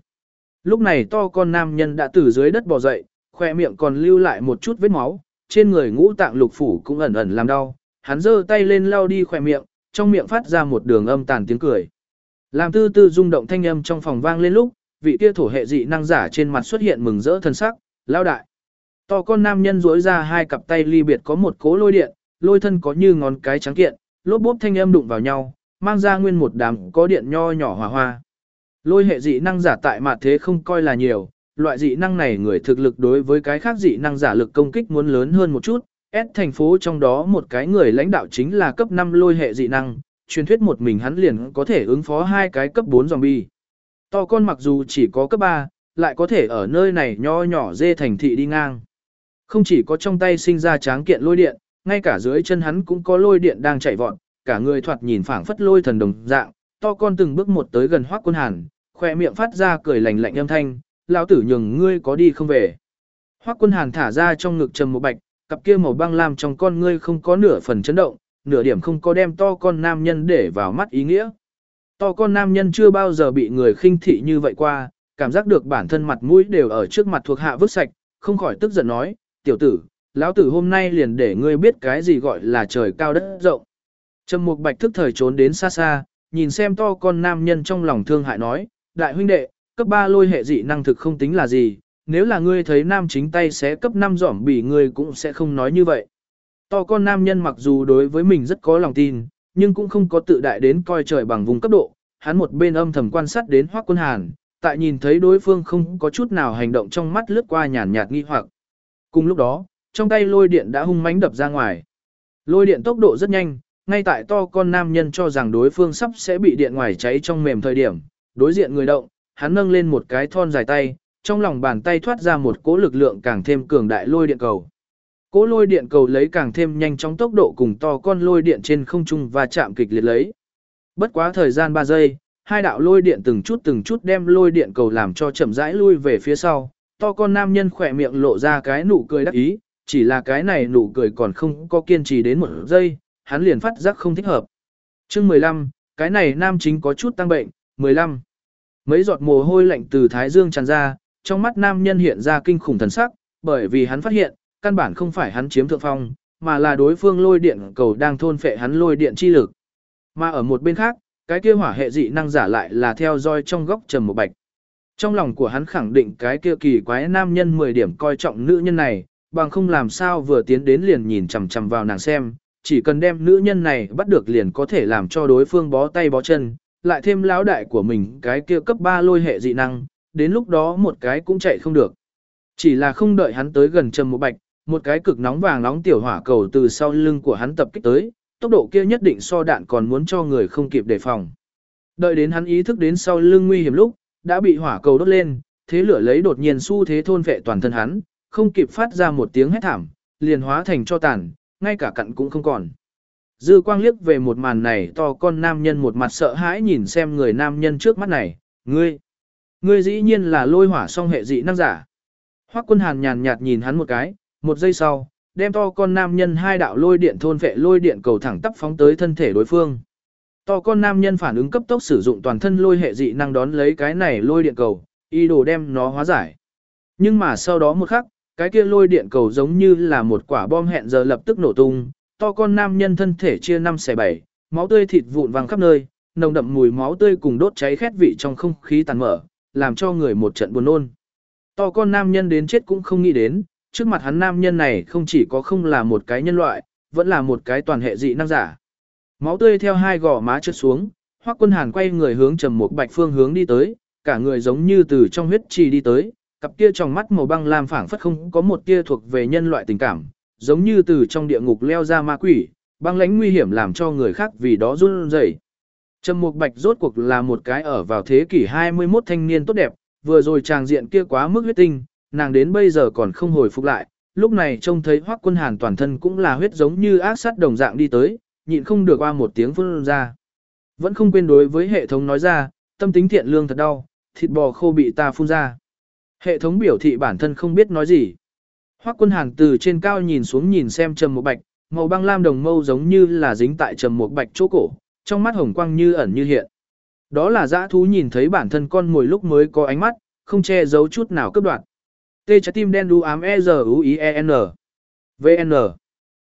Lúc này to con nam nhân đã từ dưới đất bò dậy, khoe miệng còn lưu lại một chút vết máu, trên người ngũ tạng lục phủ cũng ẩn ẩn làm đau, hắn giơ tay lên lau đi khoe miệng, trong miệng phát ra một đường âm tàn tiếng cười. Làm tư tư rung động thanh âm trong phòng vang lên lúc, vị kia thổ hệ dị năng giả trên mặt xuất hiện mừng rỡ thân sắc, lao đại. To con nam nhân duỗi ra hai cặp tay ly biệt có một cố lôi điện, lôi thân có như ngón cái trắng kiện, lốp bốp thanh âm đụng vào nhau, mang ra nguyên một đám có điện nho nhỏ hòa hoa. Lôi hệ dị năng giả tại mặt thế không coi là nhiều, loại dị năng này người thực lực đối với cái khác dị năng giả lực công kích muốn lớn hơn một chút. S thành phố trong đó một cái người lãnh đạo chính là cấp 5 lôi hệ dị năng, truyền thuyết một mình hắn liền có thể ứng phó hai cái cấp 4 zombie. To con mặc dù chỉ có cấp 3, lại có thể ở nơi này nho nhỏ dê thành thị đi ngang. Không chỉ có trong tay sinh ra tráng kiện lôi điện, ngay cả dưới chân hắn cũng có lôi điện đang chạy vọt, cả người thoạt nhìn phảng phất lôi thần đồng dạng, to con từng bước một tới gần Hoắc Quân Hàn, khoe miệng phát ra cười lạnh lạnh âm thanh, lão tử nhường ngươi có đi không về. Hoắc Quân Hàn thả ra trong ngực trầm một bạch, cặp kia màu băng lam trong con ngươi không có nửa phần chấn động, nửa điểm không có đem to con nam nhân để vào mắt ý nghĩa. To con nam nhân chưa bao giờ bị người khinh thị như vậy qua, cảm giác được bản thân mặt mũi đều ở trước mặt thuộc hạ vứt sạch, không khỏi tức giận nói, tiểu tử, lão tử hôm nay liền để ngươi biết cái gì gọi là trời cao đất rộng. Trầm Mục Bạch thức thời trốn đến xa xa, nhìn xem to con nam nhân trong lòng thương hại nói, đại huynh đệ, cấp 3 lôi hệ dị năng thực không tính là gì, nếu là ngươi thấy nam chính tay sẽ cấp 5 giỏm bỉ ngươi cũng sẽ không nói như vậy. To con nam nhân mặc dù đối với mình rất có lòng tin, nhưng cũng không có tự đại đến coi trời bằng vùng cấp độ, hắn một bên âm thầm quan sát đến Hoắc Quân Hàn, tại nhìn thấy đối phương không có chút nào hành động trong mắt lướt qua nhàn nhạt nghi hoặc. Cùng lúc đó, trong tay lôi điện đã hung mãnh đập ra ngoài. Lôi điện tốc độ rất nhanh, ngay tại to con nam nhân cho rằng đối phương sắp sẽ bị điện ngoài cháy trong mềm thời điểm, đối diện người động, hắn nâng lên một cái thon dài tay, trong lòng bàn tay thoát ra một cỗ lực lượng càng thêm cường đại lôi điện cầu. Cỗ lôi điện cầu lấy càng thêm nhanh chóng tốc độ cùng to con lôi điện trên không trung và chạm kịch liệt lấy. Bất quá thời gian 3 giây, hai đạo lôi điện từng chút từng chút đem lôi điện cầu làm cho chậm rãi lui về phía sau, to con nam nhân khỏe miệng lộ ra cái nụ cười đắc ý, chỉ là cái này nụ cười còn không có kiên trì đến một giây, hắn liền phát giác không thích hợp. Chương 15, cái này nam chính có chút tăng bệnh, 15. Mấy giọt mồ hôi lạnh từ thái dương tràn ra, trong mắt nam nhân hiện ra kinh khủng thần sắc, bởi vì hắn phát hiện, căn bản không phải hắn chiếm thượng phong, mà là đối phương lôi điện cầu đang thôn phệ hắn lôi điện chi lực. Mà ở một bên khác, cái kia hỏa hệ dị năng giả lại là theo dõi trong góc trầm một bạch. Trong lòng của hắn khẳng định cái kia kỳ quái nam nhân 10 điểm coi trọng nữ nhân này, bằng không làm sao vừa tiến đến liền nhìn chằm chằm vào nàng xem, chỉ cần đem nữ nhân này bắt được liền có thể làm cho đối phương bó tay bó chân, lại thêm lão đại của mình cái kia cấp 3 lôi hệ dị năng, đến lúc đó một cái cũng chạy không được. Chỉ là không đợi hắn tới gần trầm một bạch, một cái cực nóng vàng nóng tiểu hỏa cầu từ sau lưng của hắn tập kích tới, tốc độ kia nhất định so đạn còn muốn cho người không kịp đề phòng. Đợi đến hắn ý thức đến sau lưng nguy hiểm lúc, đã bị hỏa cầu đốt lên, thế lửa lấy đột nhiên xu thế thôn vệ toàn thân hắn, không kịp phát ra một tiếng hét thảm, liền hóa thành cho tàn, ngay cả cặn cũng không còn. Dư quang liếc về một màn này to con nam nhân một mặt sợ hãi nhìn xem người nam nhân trước mắt này, ngươi, ngươi dĩ nhiên là lôi hỏa song hệ dị năng giả. Hoắc quân hàn nhàn nhạt nhìn hắn một cái, một giây sau, đem to con nam nhân hai đạo lôi điện thôn vệ lôi điện cầu thẳng tắp phóng tới thân thể đối phương. To con nam nhân phản ứng cấp tốc sử dụng toàn thân lôi hệ dị năng đón lấy cái này lôi điện cầu, ý đồ đem nó hóa giải. Nhưng mà sau đó một khắc, cái kia lôi điện cầu giống như là một quả bom hẹn giờ lập tức nổ tung, to con nam nhân thân thể chia năm xẻ bảy, máu tươi thịt vụn vàng khắp nơi, nồng đậm mùi máu tươi cùng đốt cháy khét vị trong không khí tàn mở, làm cho người một trận buồn nôn. To con nam nhân đến chết cũng không nghĩ đến, trước mặt hắn nam nhân này không chỉ có không là một cái nhân loại, vẫn là một cái toàn hệ dị năng giả. Máu tươi theo hai gò má trượt xuống, Hoắc Quân Hàn quay người hướng Trầm Mục Bạch phương hướng đi tới, cả người giống như từ trong huyết trì đi tới, cặp kia trong mắt màu băng lam phảng phất không có một tia thuộc về nhân loại tình cảm, giống như từ trong địa ngục leo ra ma quỷ, băng lãnh nguy hiểm làm cho người khác vì đó run rẩy. Trầm Mục Bạch rốt cuộc là một cái ở vào thế kỷ 21 thanh niên tốt đẹp, vừa rồi chàng diện kia quá mức huyết tinh, nàng đến bây giờ còn không hồi phục lại, lúc này trông thấy Hoắc Quân Hàn toàn thân cũng là huyết giống như ác sát đồng dạng đi tới, nhịn không được qua một tiếng phun ra. Vẫn không quên đối với hệ thống nói ra, tâm tính thiện lương thật đau, thịt bò khô bị ta phun ra. Hệ thống biểu thị bản thân không biết nói gì. Hoắc Quân Hàn từ trên cao nhìn xuống nhìn xem Trầm một Bạch, màu băng lam đồng mâu giống như là dính tại Trầm một Bạch chỗ cổ, trong mắt hồng quang như ẩn như hiện. Đó là dã thú nhìn thấy bản thân con mồi lúc mới có ánh mắt, không che giấu chút nào cấp đoạt. Tê trái tim đen đu ám E Z U I E N. VN.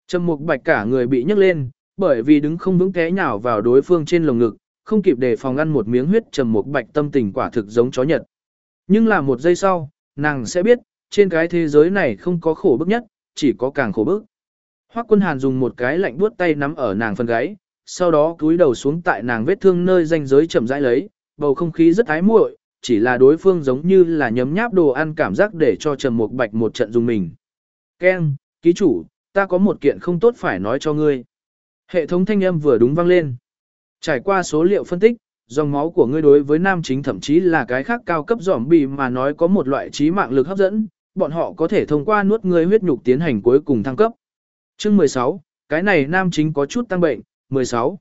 Trầm Mục Bạch cả người bị nhấc lên, bởi vì đứng không vững té nhào vào đối phương trên lồng ngực, không kịp để phòng ăn một miếng huyết Trầm Mục Bạch tâm tình quả thực giống chó nhật. Nhưng là một giây sau, nàng sẽ biết, trên cái thế giới này không có khổ bức nhất, chỉ có càng khổ bức. Hoắc Quân Hàn dùng một cái lạnh buốt tay nắm ở nàng phần gáy, sau đó cúi đầu xuống tại nàng vết thương nơi ranh giới chậm rãi lấy, bầu không khí rất ái muội, chỉ là đối phương giống như là nhấm nháp đồ ăn cảm giác để cho Trầm Mục Bạch một trận dùng mình. "Ken, ký chủ, ta có một kiện không tốt phải nói cho ngươi." Hệ thống thanh âm vừa đúng vang lên. Trải qua số liệu phân tích, dòng máu của ngươi đối với nam chính thậm chí là cái khác cao cấp giỏm bì mà nói có một loại trí mạng lực hấp dẫn, bọn họ có thể thông qua nuốt ngươi huyết nhục tiến hành cuối cùng thăng cấp. Chương 16, cái này nam chính có chút tăng bệnh, 16.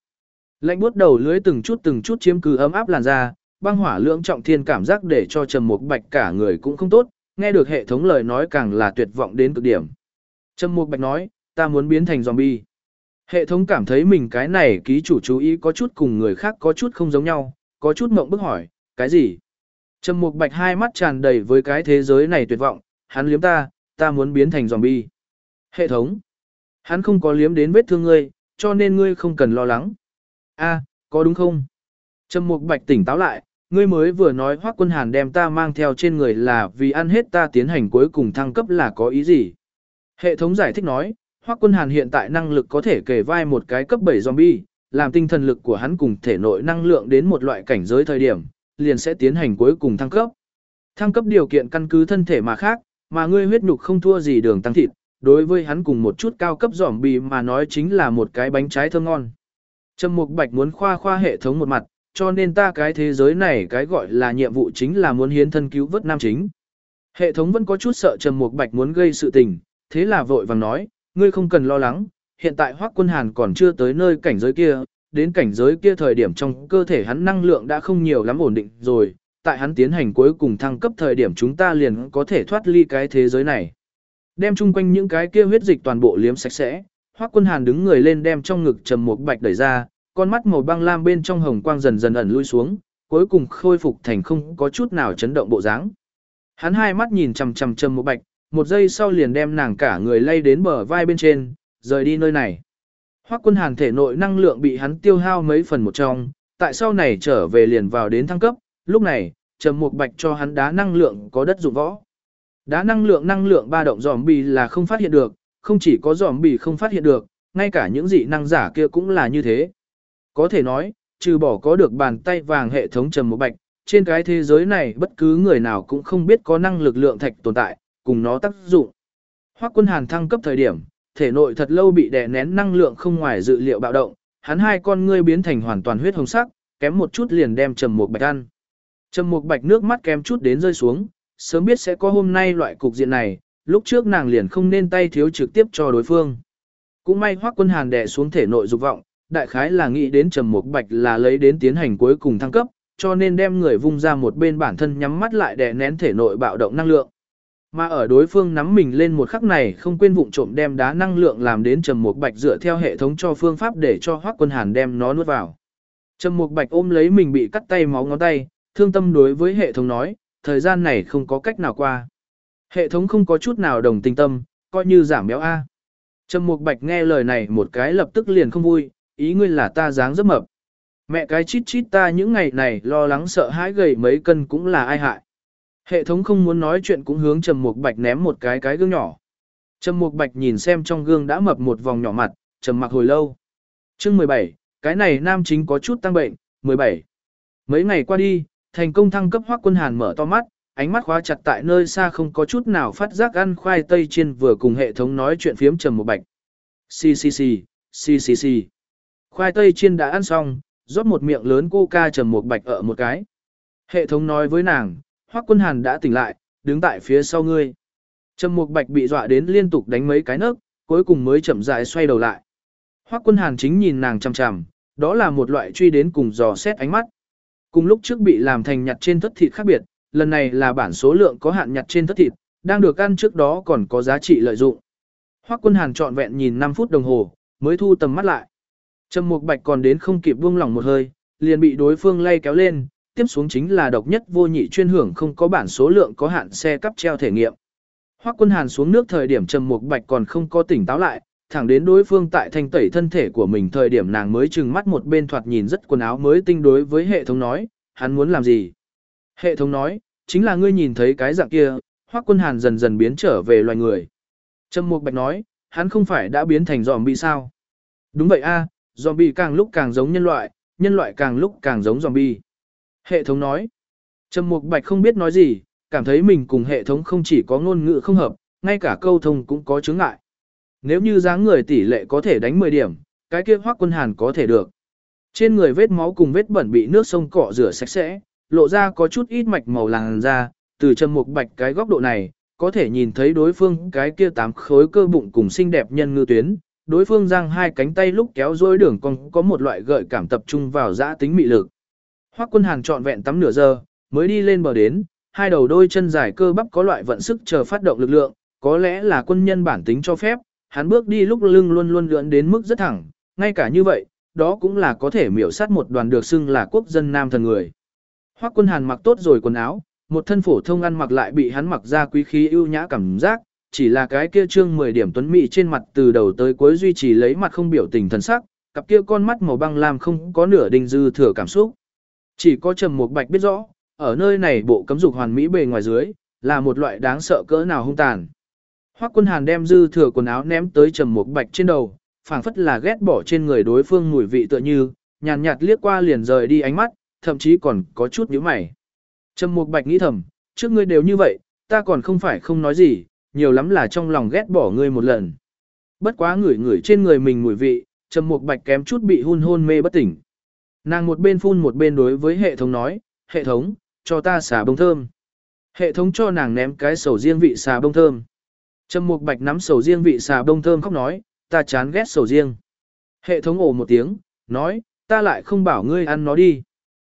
Lạnh buốt đầu lưới từng chút từng chút chiếm cứ ấm áp làn da, băng hỏa lượng trọng thiên cảm giác để cho Trầm Mục Bạch cả người cũng không tốt, nghe được hệ thống lời nói càng là tuyệt vọng đến cực điểm. Trầm Mục Bạch nói, ta muốn biến thành zombie. Hệ thống cảm thấy mình cái này ký chủ chú ý có chút cùng người khác có chút không giống nhau, có chút mộng bức hỏi, cái gì? Trầm Mục Bạch hai mắt tràn đầy với cái thế giới này tuyệt vọng, hắn liếm ta, ta muốn biến thành zombie. Hệ thống, hắn không có liếm đến vết thương ngươi, cho nên ngươi không cần lo lắng. A, có đúng không? Trầm Mục Bạch tỉnh táo lại, ngươi mới vừa nói Hoắc Quân Hàn đem ta mang theo trên người là vì ăn hết ta tiến hành cuối cùng thăng cấp là có ý gì? Hệ thống giải thích nói, Hoắc Quân Hàn hiện tại năng lực có thể kể vai một cái cấp 7 zombie, làm tinh thần lực của hắn cùng thể nội năng lượng đến một loại cảnh giới thời điểm, liền sẽ tiến hành cuối cùng thăng cấp. Thăng cấp điều kiện căn cứ thân thể mà khác, mà ngươi huyết nhục không thua gì đường tăng thịt, đối với hắn cùng một chút cao cấp zombie mà nói chính là một cái bánh trái thơm ngon. Trầm Mục Bạch muốn khoa khoa hệ thống một mặt, cho nên ta cái thế giới này cái gọi là nhiệm vụ chính là muốn hiến thân cứu vớt nam chính. Hệ thống vẫn có chút sợ Trầm Mục Bạch muốn gây sự tình, thế là vội vàng nói, ngươi không cần lo lắng, hiện tại Hoắc Quân Hàn còn chưa tới nơi cảnh giới kia, đến cảnh giới kia thời điểm trong cơ thể hắn năng lượng đã không nhiều lắm ổn định rồi, tại hắn tiến hành cuối cùng thăng cấp thời điểm chúng ta liền có thể thoát ly cái thế giới này. Đem chung quanh những cái kia huyết dịch toàn bộ liếm sạch sẽ, Hoắc Quân Hàn đứng người lên đem trong ngực trầm một bạch đẩy ra, con mắt màu băng lam bên trong hồng quang dần dần ẩn lui xuống, cuối cùng khôi phục thành không có chút nào chấn động bộ dáng. Hắn hai mắt nhìn chằm chằm trầm Mộ bạch, một giây sau liền đem nàng cả người lay đến bờ vai bên trên, rời đi nơi này. Hoắc Quân Hàn thể nội năng lượng bị hắn tiêu hao mấy phần một trong, tại sau này trở về liền vào đến thăng cấp, lúc này, trầm Mục bạch cho hắn đá năng lượng có đất dụng võ. Đá năng lượng năng lượng ba động zombie bì là không phát hiện được, không chỉ có zombie bì không phát hiện được, ngay cả những dị năng giả kia cũng là như thế. Có thể nói, trừ bỏ có được bàn tay vàng hệ thống trầm một bạch, trên cái thế giới này bất cứ người nào cũng không biết có năng lực lượng thạch tồn tại, cùng nó tác dụng. Hoắc quân hàn thăng cấp thời điểm, thể nội thật lâu bị đè nén năng lượng không ngoài dự liệu bạo động, hắn hai con ngươi biến thành hoàn toàn huyết hồng sắc, kém một chút liền đem trầm một bạch ăn. Trầm một bạch nước mắt kém chút đến rơi xuống, sớm biết sẽ có hôm nay loại cục diện này, lúc trước nàng liền không nên tay thiếu trực tiếp cho đối phương. Cũng may Hoắc Quân Hàn đè xuống thể nội dục vọng, đại khái là nghĩ đến Trầm Mục Bạch là lấy đến tiến hành cuối cùng thăng cấp, cho nên đem người vung ra một bên bản thân nhắm mắt lại đè nén thể nội bạo động năng lượng. Mà ở đối phương nắm mình lên một khắc này không quên vụng trộm đem đá năng lượng làm đến Trầm Mục Bạch dựa theo hệ thống cho phương pháp để cho Hoắc Quân Hàn đem nó nuốt vào. Trầm Mục Bạch ôm lấy mình bị cắt tay máu ngón tay, thương tâm đối với hệ thống nói, thời gian này không có cách nào qua. Hệ thống không có chút nào đồng tình tâm, coi như giảm béo A. Trầm Mục Bạch nghe lời này một cái lập tức liền không vui, ý ngươi là ta dáng rất mập. Mẹ cái chít chít ta những ngày này lo lắng sợ hãi gầy mấy cân cũng là ai hại. Hệ thống không muốn nói chuyện cũng hướng Trầm Mục Bạch ném một cái cái gương nhỏ. Trầm Mục Bạch nhìn xem trong gương đã mập một vòng nhỏ mặt, trầm mặc hồi lâu. Chương 17, cái này nam chính có chút tăng bệnh, 17. Mấy ngày qua đi, thành công thăng cấp Hoắc Quân Hàn mở to mắt, ánh mắt khóa chặt tại nơi xa không có chút nào phát giác ăn khoai tây chiên vừa cùng hệ thống nói chuyện phiếm Trầm Mục Bạch. Xì xì xì, xì xì xì. Khoai tây chiên đã ăn xong, rót một miệng lớn coca Trầm một Bạch ở một cái. Hệ thống nói với nàng, Hoắc Quân Hàn đã tỉnh lại, đứng tại phía sau ngươi. Trầm Mục Bạch bị dọa đến liên tục đánh mấy cái nấc, cuối cùng mới chậm rãi xoay đầu lại. Hoắc Quân Hàn chính nhìn nàng chằm chằm, đó là một loại truy đến cùng dò xét ánh mắt. Cùng lúc trước bị làm thành nhặt trên thất thịt khác biệt, lần này là bản số lượng có hạn nhặt trên thất thịt, đang được ăn trước đó còn có giá trị lợi dụng. Hoắc Quân Hàn trọn vẹn nhìn 5 phút đồng hồ, mới thu tầm mắt lại. Trầm Mục Bạch còn đến không kịp buông lỏng một hơi, liền bị đối phương lay kéo lên, tiếp xuống chính là độc nhất vô nhị chuyên hưởng không có bản số lượng có hạn xe cắp treo thể nghiệm. Hoắc Quân Hàn xuống nước thời điểm Trầm Mục Bạch còn không có tỉnh táo lại, thẳng đến đối phương tại thanh tẩy thân thể của mình thời điểm nàng mới chừng mắt một bên thoạt nhìn rất quần áo mới tinh đối với hệ thống nói, hắn muốn làm gì? Hệ thống nói, chính là ngươi nhìn thấy cái dạng kia, Hoắc Quân Hàn dần dần biến trở về loài người. Trầm Mục Bạch nói, hắn không phải đã biến thành zombie sao? Đúng vậy a, zombie càng lúc càng giống nhân loại, nhân loại càng lúc càng giống zombie. Hệ thống nói. Trầm Mục Bạch không biết nói gì, cảm thấy mình cùng hệ thống không chỉ có ngôn ngữ không hợp, ngay cả câu thông cũng có chướng ngại. Nếu như dáng người tỷ lệ có thể đánh 10 điểm, cái kia Hoắc Quân Hàn có thể được. Trên người vết máu cùng vết bẩn bị nước sông cọ rửa sạch sẽ, lộ ra có chút ít mạch màu làn da, từ Trầm Mục Bạch cái góc độ này, có thể nhìn thấy đối phương cái kia tám khối cơ bụng cùng xinh đẹp nhân ngư tuyến, đối phương giang hai cánh tay lúc kéo dối đường cong có một loại gợi cảm tập trung vào giã tính mị lực. Hoắc Quân Hàn trọn vẹn tắm nửa giờ, mới đi lên bờ đến, hai đầu đôi chân dài cơ bắp có loại vận sức chờ phát động lực lượng, có lẽ là quân nhân bản tính cho phép, hắn bước đi lúc lưng luôn luôn lượn đến mức rất thẳng, ngay cả như vậy, đó cũng là có thể miểu sát một đoàn được xưng là quốc dân nam thần người. Hoắc Quân Hàn mặc tốt rồi quần áo, một thân phổ thông ăn mặc lại bị hắn mặc ra quý khí ưu nhã cảm giác, chỉ là cái kia trương 10 điểm tuấn mỹ trên mặt từ đầu tới cuối duy trì lấy mặt không biểu tình thần sắc, cặp kia con mắt màu băng lam không có nửa đình dư thừa cảm xúc. Chỉ có Trầm Mục Bạch biết rõ, ở nơi này bộ cấm dục hoàn mỹ bề ngoài dưới, là một loại đáng sợ cỡ nào hung tàn. Hoắc Quân Hàn đem dư thừa quần áo ném tới Trầm Mục Bạch trên đầu, phảng phất là ghét bỏ trên người đối phương mùi vị tựa như, nhàn nhạt liếc qua liền rời đi ánh mắt, thậm chí còn có chút nhíu mày. Trầm Mục Bạch nghĩ thầm, trước ngươi đều như vậy, ta còn không phải không nói gì, nhiều lắm là trong lòng ghét bỏ ngươi một lần. Bất quá ngửi ngửi trên người mình mùi vị, Trầm Mục Bạch kém chút bị hôn hôn mê bất tỉnh. Nàng một bên phun một bên đối với hệ thống nói, hệ thống, cho ta xà bông thơm. Hệ thống cho nàng ném cái sầu riêng vị xà bông thơm. Trầm Mục Bạch nắm sầu riêng vị xà bông thơm khóc nói, ta chán ghét sầu riêng. Hệ thống ồ một tiếng, nói, ta lại không bảo ngươi ăn nó đi.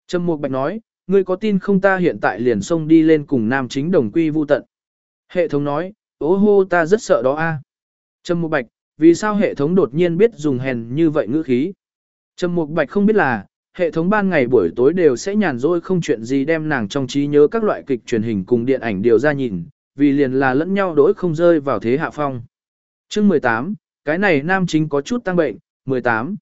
Trầm Mục Bạch nói, ngươi có tin không ta hiện tại liền xông đi lên cùng nam chính đồng quy vu tận. Hệ thống nói, ố hô ta rất sợ đó a. Trầm Mục Bạch, vì sao hệ thống đột nhiên biết dùng hèn như vậy ngữ khí? Trầm Mục Bạch không biết là, hệ thống ban ngày buổi tối đều sẽ nhàn rỗi không chuyện gì đem nàng trong trí nhớ các loại kịch truyền hình cùng điện ảnh điều ra nhìn, vì liền là lẫn nhau đối không rơi vào thế hạ phong. Chương 18, cái này nam chính có chút tăng bệnh, 18.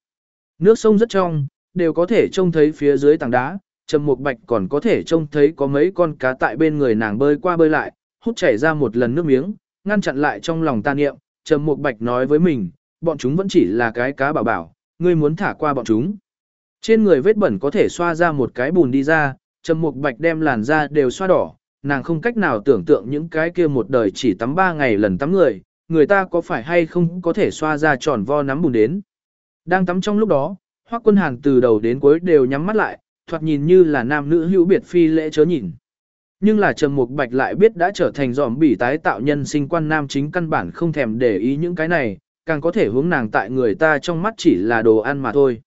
Nước sông rất trong, đều có thể trông thấy phía dưới tảng đá, Trầm Mục Bạch còn có thể trông thấy có mấy con cá tại bên người nàng bơi qua bơi lại, hút chảy ra một lần nước miếng, ngăn chặn lại trong lòng ta niệm, Trầm Mục Bạch nói với mình, bọn chúng vẫn chỉ là cái cá bảo bảo, ngươi muốn thả qua bọn chúng. Trên người vết bẩn có thể xoa ra một cái bùn đi ra, Trầm Mục Bạch đem làn da đều xoa đỏ, nàng không cách nào tưởng tượng những cái kia một đời chỉ tắm ba ngày lần tắm người, người ta có phải hay không có thể xoa ra tròn vo nắm bùn đến. Đang tắm trong lúc đó, Hoắc Quân Hàn từ đầu đến cuối đều nhắm mắt lại, thoạt nhìn như là nam nữ hữu biệt phi lễ chớ nhìn. Nhưng là Trầm Mục Bạch lại biết đã trở thành giòm bỉ tái tạo nhân sinh quan nam chính căn bản không thèm để ý những cái này, càng có thể hướng nàng tại người ta trong mắt chỉ là đồ ăn mà thôi.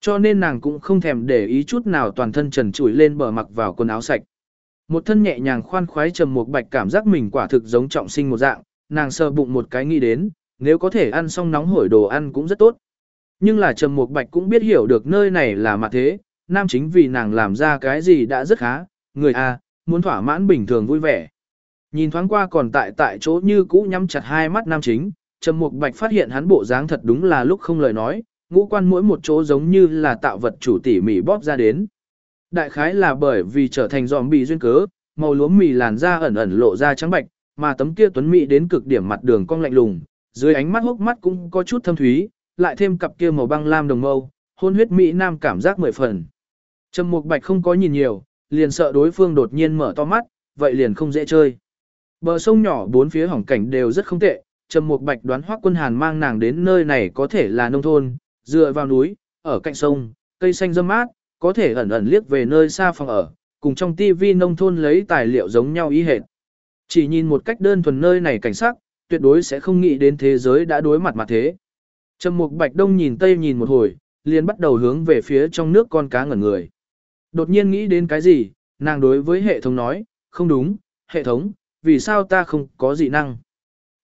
Cho nên nàng cũng không thèm để ý chút nào toàn thân trần trụi lên bờ mặc vào quần áo sạch. Một thân nhẹ nhàng khoan khoái trầm một bạch cảm giác mình quả thực giống trọng sinh một dạng, nàng sờ bụng một cái nghĩ đến, nếu có thể ăn xong nóng hổi đồ ăn cũng rất tốt. Nhưng là trầm một bạch cũng biết hiểu được nơi này là mặt thế, nam chính vì nàng làm ra cái gì đã rất khá, người A, muốn thỏa mãn bình thường vui vẻ. Nhìn thoáng qua còn tại tại chỗ như cũ nhắm chặt hai mắt nam chính, Trầm Mục Bạch phát hiện hắn bộ dáng thật đúng là lúc không lời nói, ngũ quan mỗi một chỗ giống như là tạo vật chủ tỉ mỉ bóp ra đến. Đại khái là bởi vì trở thành giòm bị duyên cớ, màu lúa mì làn da ẩn ẩn lộ ra trắng bạch, mà tấm kia tuấn mỹ đến cực điểm mặt đường cong lạnh lùng, dưới ánh mắt hốc mắt cũng có chút thâm thúy, lại thêm cặp kia màu băng lam đồng mâu, hôn huyết mỹ nam cảm giác mười phần. Trầm Mục Bạch không có nhìn nhiều, liền sợ đối phương đột nhiên mở to mắt, vậy liền không dễ chơi. Bờ sông nhỏ bốn phía hỏng cảnh đều rất không tệ, Trầm Mục Bạch đoán Hoắc Quân Hàn mang nàng đến nơi này có thể là nông thôn, dựa vào núi, ở cạnh sông, cây xanh râm mát, có thể ẩn ẩn liếc về nơi xa phòng ở, cùng trong tivi nông thôn lấy tài liệu giống nhau ý hệt. Chỉ nhìn một cách đơn thuần nơi này cảnh sắc, tuyệt đối sẽ không nghĩ đến thế giới đã đối mặt mà thế. Trầm Mục Bạch Đông nhìn tây nhìn một hồi, liền bắt đầu hướng về phía trong nước con cá ngẩn người. Đột nhiên nghĩ đến cái gì, nàng đối với hệ thống nói, không đúng, hệ thống, vì sao ta không có dị năng?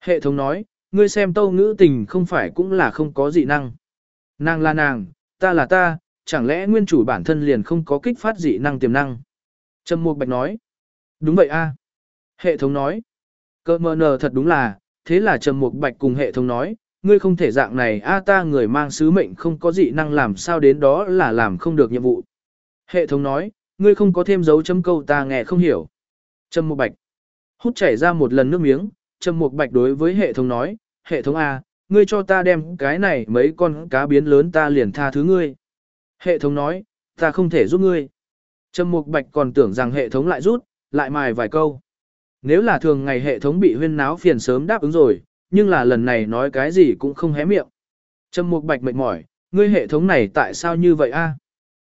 Hệ thống nói, ngươi xem tâu ngữ tình không phải cũng là không có dị năng. Nàng là nàng, ta là ta, chẳng lẽ nguyên chủ bản thân liền không có kích phát dị năng tiềm năng? Trầm Mục Bạch nói, đúng vậy a. Hệ thống nói, cơ mờ nờ thật đúng là, thế là Trầm Mục Bạch cùng hệ thống nói, ngươi không thể dạng này a ta người mang sứ mệnh không có dị năng làm sao đến đó là làm không được nhiệm vụ. Hệ thống nói, ngươi không có thêm dấu chấm câu ta nghe không hiểu. Trầm Mục Bạch hút chảy ra một lần nước miếng, Trầm Mục Bạch đối với hệ thống nói, hệ thống A, ngươi cho ta đem cái này mấy con cá biến lớn ta liền tha thứ ngươi. Hệ thống nói, ta không thể giúp ngươi. Trầm Mục Bạch còn tưởng rằng hệ thống lại rút, lại mài vài câu. Nếu là thường ngày hệ thống bị huyên náo phiền sớm đáp ứng rồi, nhưng là lần này nói cái gì cũng không hé miệng. Trầm Mục Bạch mệt mỏi, ngươi hệ thống này tại sao như vậy a?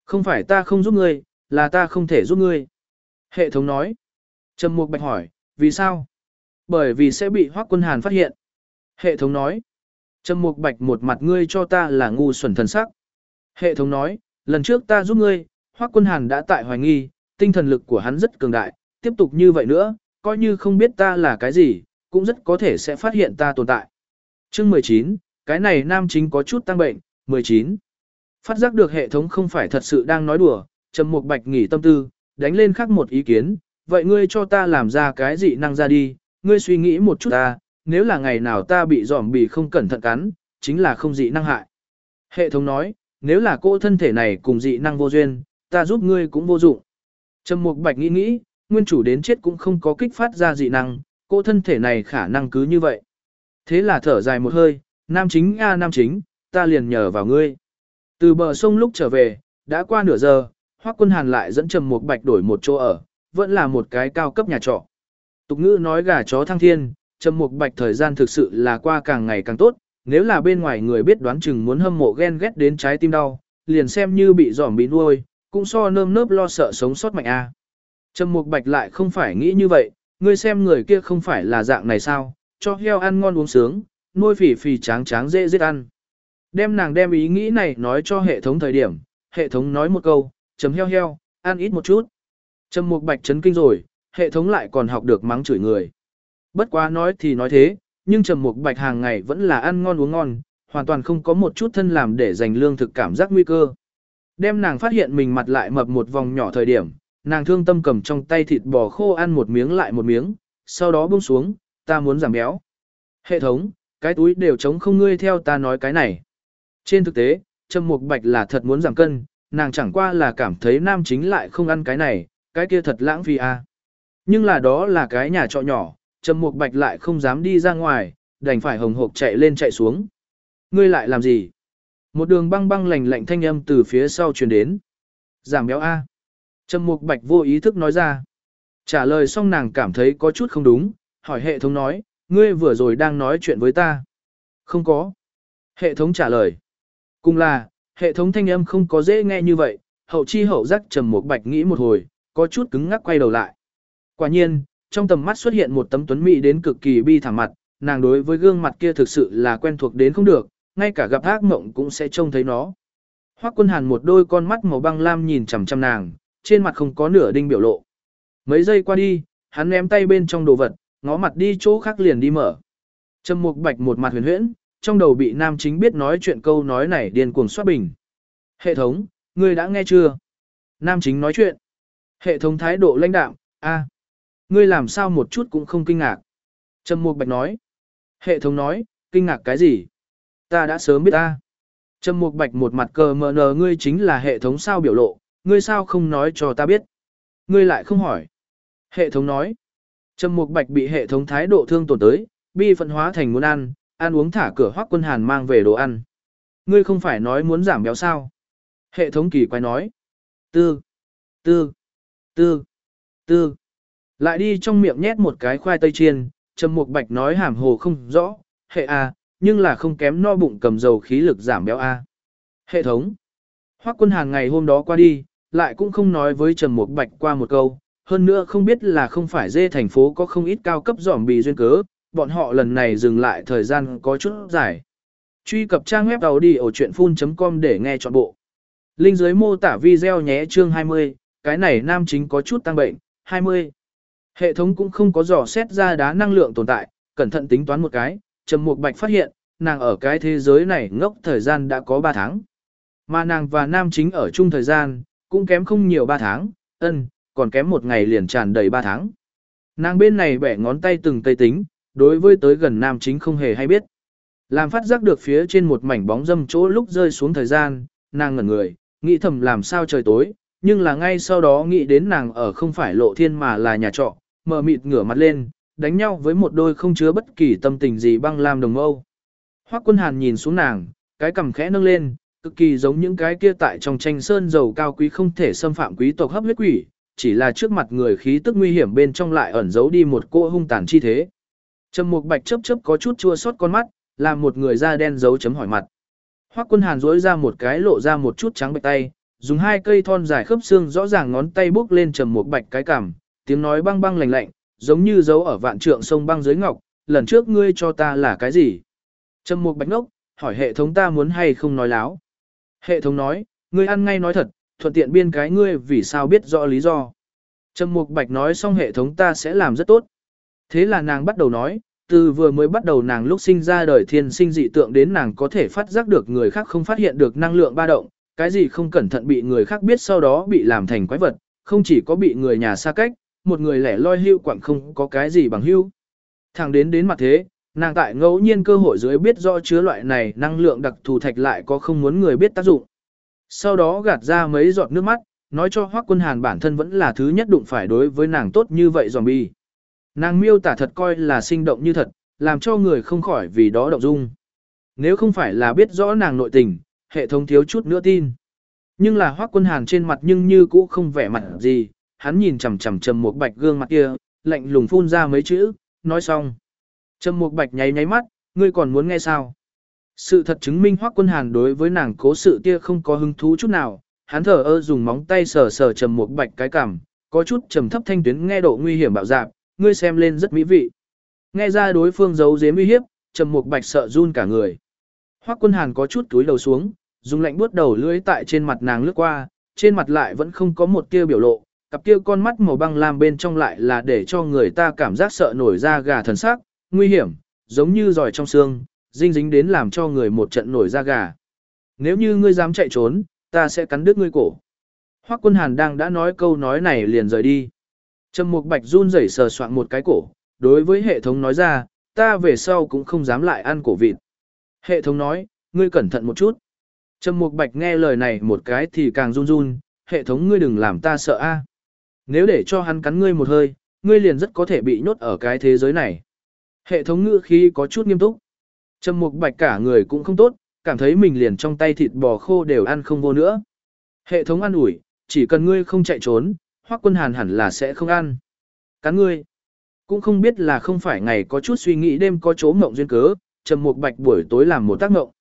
Không phải ta không giúp ngươi, là ta không thể giúp ngươi. Hệ thống nói. Trầm Mục Bạch hỏi, vì sao? Bởi vì sẽ bị Hoắc Quân Hàn phát hiện. Hệ thống nói. Trầm Mục Bạch một mặt ngươi cho ta là ngu xuẩn thần sắc. Hệ thống nói, lần trước ta giúp ngươi, Hoắc Quân Hàn đã tại hoài nghi, tinh thần lực của hắn rất cường đại, tiếp tục như vậy nữa, coi như không biết ta là cái gì, cũng rất có thể sẽ phát hiện ta tồn tại. Chương 19, cái này nam chính có chút tăng bệnh, 19. Phát giác được hệ thống không phải thật sự đang nói đùa, Trầm Mục Bạch nghỉ tâm tư, đánh lên khác một ý kiến, vậy ngươi cho ta làm ra cái dị năng ra đi, ngươi suy nghĩ một chút ta, nếu là ngày nào ta bị giòm bì không cẩn thận cắn, chính là không dị năng hại. Hệ thống nói, nếu là cô thân thể này cùng dị năng vô duyên, ta giúp ngươi cũng vô dụng. Trầm Mục Bạch nghĩ nghĩ, nguyên chủ đến chết cũng không có kích phát ra dị năng, cô thân thể này khả năng cứ như vậy. Thế là thở dài một hơi, nam chính a nam chính, ta liền nhờ vào ngươi. Từ bờ sông lúc trở về, đã qua nửa giờ, Hoắc Quân Hàn lại dẫn Trầm Mục Bạch đổi một chỗ ở, vẫn là một cái cao cấp nhà trọ. Tục ngữ nói gà chó thăng thiên, Trầm Mục Bạch thời gian thực sự là qua càng ngày càng tốt, nếu là bên ngoài người biết đoán chừng muốn hâm mộ ghen ghét đến trái tim đau, liền xem như bị giỏm bị nuôi, cũng so nơm nớp lo sợ sống sót mạnh a. Trầm Mục Bạch lại không phải nghĩ như vậy, ngươi xem người kia không phải là dạng này sao, cho heo ăn ngon uống sướng, nuôi phỉ phỉ tráng tráng dễ giết ăn. Đem nàng đem ý nghĩ này nói cho hệ thống thời điểm, hệ thống nói một câu, chấm heo heo, ăn ít một chút. Trầm Mục Bạch chấn kinh rồi, hệ thống lại còn học được mắng chửi người. Bất quá nói thì nói thế, nhưng Trầm Mục Bạch hàng ngày vẫn là ăn ngon uống ngon, hoàn toàn không có một chút thân làm để dành lương thực cảm giác nguy cơ. Đem nàng phát hiện mình mặt lại mập một vòng nhỏ thời điểm, nàng thương tâm cầm trong tay thịt bò khô ăn một miếng lại một miếng, sau đó buông xuống, ta muốn giảm béo. Hệ thống, cái túi đều chống không ngươi theo ta nói cái này. Trên thực tế, Trầm Mục Bạch là thật muốn giảm cân, nàng chẳng qua là cảm thấy nam chính lại không ăn cái này, cái kia thật lãng phí à. Nhưng là đó là cái nhà trọ nhỏ, Trầm Mục Bạch lại không dám đi ra ngoài, đành phải hồng hộc chạy lên chạy xuống. Ngươi lại làm gì? Một đường băng băng lạnh lạnh thanh âm từ phía sau truyền đến. Giảm béo A. Trầm Mục Bạch vô ý thức nói ra. Trả lời xong nàng cảm thấy có chút không đúng, hỏi hệ thống nói, ngươi vừa rồi đang nói chuyện với ta. Không có. Hệ thống trả lời. Cùng là, hệ thống thanh âm không có dễ nghe như vậy, hậu chi hậu giác Trầm một Bạch nghĩ một hồi, có chút cứng ngắc quay đầu lại. Quả nhiên, trong tầm mắt xuất hiện một tấm tuấn mỹ đến cực kỳ bi thảm mặt, nàng đối với gương mặt kia thực sự là quen thuộc đến không được, ngay cả gặp ác mộng cũng sẽ trông thấy nó. Hoắc Quân Hàn một đôi con mắt màu băng lam nhìn chằm chằm nàng, trên mặt không có nửa đinh biểu lộ. Mấy giây qua đi, hắn ném tay bên trong đồ vật, ngó mặt đi chỗ khác liền đi mở. Trầm Mục Bạch một mặt huyền huyễn, trong đầu bị nam chính biết nói chuyện câu nói này điên cuồng xoát bình. Hệ thống, ngươi đã nghe chưa? Nam chính nói chuyện. Hệ thống thái độ lãnh đạm, a, ngươi làm sao một chút cũng không kinh ngạc. Trầm Mục Bạch nói. Hệ thống nói, kinh ngạc cái gì? Ta đã sớm biết ta. Trầm Mục Bạch một mặt cờ mờ nờ ngươi chính là hệ thống sao biểu lộ, ngươi sao không nói cho ta biết? Ngươi lại không hỏi. Hệ thống nói. Trầm Mục Bạch bị hệ thống thái độ thương tổn tới, bi phận hóa thành muốn ăn, ăn uống thả cửa Hoắc Quân Hàn mang về đồ ăn. Ngươi không phải nói muốn giảm béo sao? Hệ thống kỳ quái nói. Tư, tư, tư, tư. Lại đi trong miệng nhét một cái khoai tây chiên, Trầm Mục Bạch nói hàm hồ không rõ, hệ a, nhưng là không kém no bụng cầm dầu khí lực giảm béo a. Hệ thống. Hoắc Quân Hàn ngày hôm đó qua đi, lại cũng không nói với Trầm Mục Bạch qua một câu, hơn nữa không biết là không phải dê thành phố có không ít cao cấp giỏm bì duyên cớ, bọn họ lần này dừng lại thời gian có chút dài. Truy cập trang web đầu đi ở chuyện full.com để nghe trọn bộ. Linh dưới mô tả video nhé chương 20, cái này nam chính có chút tăng bệnh, 20. Hệ thống cũng không có dò xét ra đá năng lượng tồn tại, cẩn thận tính toán một cái, Trầm Mục Bạch phát hiện, nàng ở cái thế giới này ngốc thời gian đã có 3 tháng. Mà nàng và nam chính ở chung thời gian, cũng kém không nhiều 3 tháng, ân, còn kém một ngày liền tràn đầy 3 tháng. Nàng bên này bẻ ngón tay từng tay tính, đối với tới gần nam chính không hề hay biết. Làm phát giác được phía trên một mảnh bóng dâm chỗ lúc rơi xuống thời gian, nàng ngẩn người, nghĩ thầm làm sao trời tối, nhưng là ngay sau đó nghĩ đến nàng ở không phải lộ thiên mà là nhà trọ, mở mịt ngửa mặt lên, đánh nhau với một đôi không chứa bất kỳ tâm tình gì băng lam đồng mâu. Hoắc quân hàn nhìn xuống nàng, cái cằm khẽ nâng lên, cực kỳ giống những cái kia tại trong tranh sơn dầu cao quý không thể xâm phạm quý tộc hấp huyết quỷ, chỉ là trước mặt người khí tức nguy hiểm bên trong lại ẩn giấu đi một cô hung tàn chi thế. Trầm Mục Bạch chớp chớp có chút chua xót con mắt, làm một người da đen dấu chấm hỏi mặt. Hoắc Quân Hàn duỗi ra một cái lộ ra một chút trắng bạch tay, dùng hai cây thon dài khớp xương rõ ràng ngón tay bước lên Trầm Mục Bạch cái cằm, tiếng nói băng băng lạnh lạnh, giống như dấu ở vạn trượng sông băng dưới ngọc, lần trước ngươi cho ta là cái gì? Trầm Mục Bạch ngốc, hỏi hệ thống ta muốn hay không nói láo. Hệ thống nói, ngươi ăn ngay nói thật, thuận tiện biên cái ngươi vì sao biết rõ lý do. Trầm Mục Bạch nói xong hệ thống ta sẽ làm rất tốt. Thế là nàng bắt đầu nói, từ vừa mới bắt đầu nàng lúc sinh ra đời thiên sinh dị tượng đến nàng có thể phát giác được người khác không phát hiện được năng lượng ba động, cái gì không cẩn thận bị người khác biết sau đó bị làm thành quái vật, không chỉ có bị người nhà xa cách, một người lẻ loi hưu quặng không có cái gì bằng hưu. Thẳng đến đến mặt thế, nàng tại ngẫu nhiên cơ hội dưới biết rõ chứa loại này năng lượng đặc thù thạch lại có không muốn người biết tác dụng. Sau đó gạt ra mấy giọt nước mắt, nói cho Hoắc Quân Hàn bản thân vẫn là thứ nhất đụng phải đối với nàng tốt như vậy zombie. Nàng miêu tả thật coi là sinh động như thật, làm cho người không khỏi vì đó động dung. Nếu không phải là biết rõ nàng nội tình, hệ thống thiếu chút nữa tin. Nhưng là Hoắc Quân Hàn trên mặt nhưng như cũ không vẻ mặt gì, hắn nhìn chằm chằm Trầm một Bạch gương mặt kia, lạnh lùng phun ra mấy chữ, nói xong. Trầm một Bạch nháy nháy mắt, ngươi còn muốn nghe sao? Sự thật chứng minh Hoắc Quân Hàn đối với nàng cố sự kia không có hứng thú chút nào, hắn thở ơ dùng móng tay sờ sờ Trầm một Bạch cái cằm, có chút trầm thấp thanh tuyến nghe độ nguy hiểm bạo dạp, ngươi xem lên rất mỹ vị. Nghe ra đối phương giấu giếm uy hiếp, Trầm Mục Bạch sợ run cả người. Hoắc Quân Hàn có chút túi đầu xuống, dùng lạnh buốt đầu lưỡi tại trên mặt nàng lướt qua, trên mặt lại vẫn không có một tia biểu lộ, cặp kia con mắt màu băng lam bên trong lại là để cho người ta cảm giác sợ nổi da gà thần sắc, nguy hiểm, giống như giỏi trong xương, dính dính đến làm cho người một trận nổi da gà. Nếu như ngươi dám chạy trốn, ta sẽ cắn đứt ngươi cổ. Hoắc Quân Hàn đang đã nói câu nói này liền rời đi. Trầm Mục Bạch run rẩy sờ soạn một cái cổ, đối với hệ thống nói ra, ta về sau cũng không dám lại ăn cổ vịt. Hệ thống nói, ngươi cẩn thận một chút. Trầm Mục Bạch nghe lời này một cái thì càng run run, hệ thống ngươi đừng làm ta sợ a. Nếu để cho hắn cắn ngươi một hơi, ngươi liền rất có thể bị nhốt ở cái thế giới này. Hệ thống ngữ khí có chút nghiêm túc. Trầm Mục Bạch cả người cũng không tốt, cảm thấy mình liền trong tay thịt bò khô đều ăn không vô nữa. Hệ thống ăn ủi, chỉ cần ngươi không chạy trốn, Hoắc Quân Hàn hẳn là sẽ không ăn. Cắn ngươi. Cũng không biết là không phải ngày có chút suy nghĩ đêm có chỗ mộng duyên cớ, Trầm Mục Bạch buổi tối làm một tác mộng.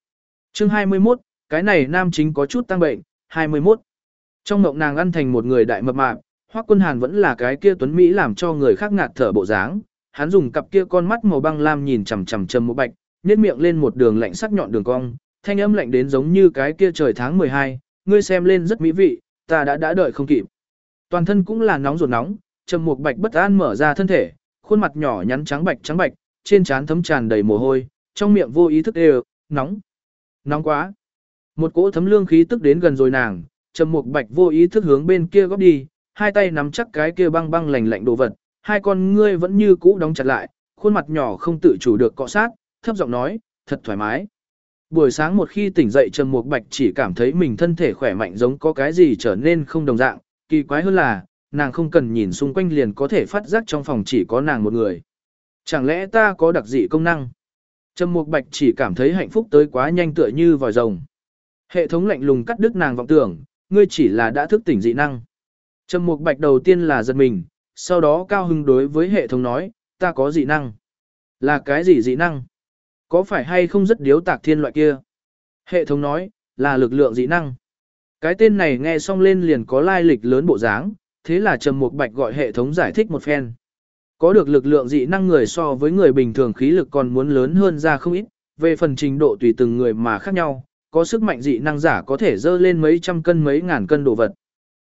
Chương 21, cái này nam chính có chút tăng bệnh, 21. Trong mộng nàng ăn thành một người đại mập mạp, Hoắc Quân Hàn vẫn là cái kia tuấn mỹ làm cho người khác ngạt thở bộ dáng, hắn dùng cặp kia con mắt màu băng lam nhìn chằm chằm Trầm Mục Bạch, nhếch miệng lên một đường lạnh sắc nhọn đường cong, thanh âm lạnh đến giống như cái kia trời tháng 12, ngươi xem lên rất mỹ vị, ta đã đã đợi không kịp. Toàn thân cũng là nóng ruột nóng, Trầm Mục Bạch bất an mở ra thân thể, khuôn mặt nhỏ nhắn trắng bạch trắng bạch, trên trán thấm tràn đầy mồ hôi, trong miệng vô ý thức đều, nóng, nóng quá. Một cỗ thấm lương khí tức đến gần rồi nàng, Trầm Mục Bạch vô ý thức hướng bên kia góp đi, hai tay nắm chắc cái kia băng băng lạnh lạnh đồ vật, hai con ngươi vẫn như cũ đóng chặt lại, khuôn mặt nhỏ không tự chủ được cọ sát, thấp giọng nói, thật thoải mái. Buổi sáng một khi tỉnh dậy Trầm Mục Bạch chỉ cảm thấy mình thân thể khỏe mạnh giống có cái gì trở nên không đồng dạng, kỳ quái hơn là, nàng không cần nhìn xung quanh liền có thể phát giác trong phòng chỉ có nàng một người. Chẳng lẽ ta có đặc dị công năng? Trầm Mục Bạch chỉ cảm thấy hạnh phúc tới quá nhanh tựa như vòi rồng. Hệ thống lạnh lùng cắt đứt nàng vọng tưởng, ngươi chỉ là đã thức tỉnh dị năng. Trầm Mục Bạch đầu tiên là giật mình, sau đó cao hứng đối với hệ thống nói, ta có dị năng. Là cái gì dị năng? Có phải hay không rất điếu tạc thiên loại kia? Hệ thống nói, là lực lượng dị năng. Cái tên này nghe xong lên liền có lai lịch lớn bộ dáng, thế là Trầm Mục Bạch gọi hệ thống giải thích một phen. Có được lực lượng dị năng người so với người bình thường khí lực còn muốn lớn hơn ra không ít, về phần trình độ tùy từng người mà khác nhau, có sức mạnh dị năng giả có thể dơ lên mấy trăm cân mấy ngàn cân đồ vật.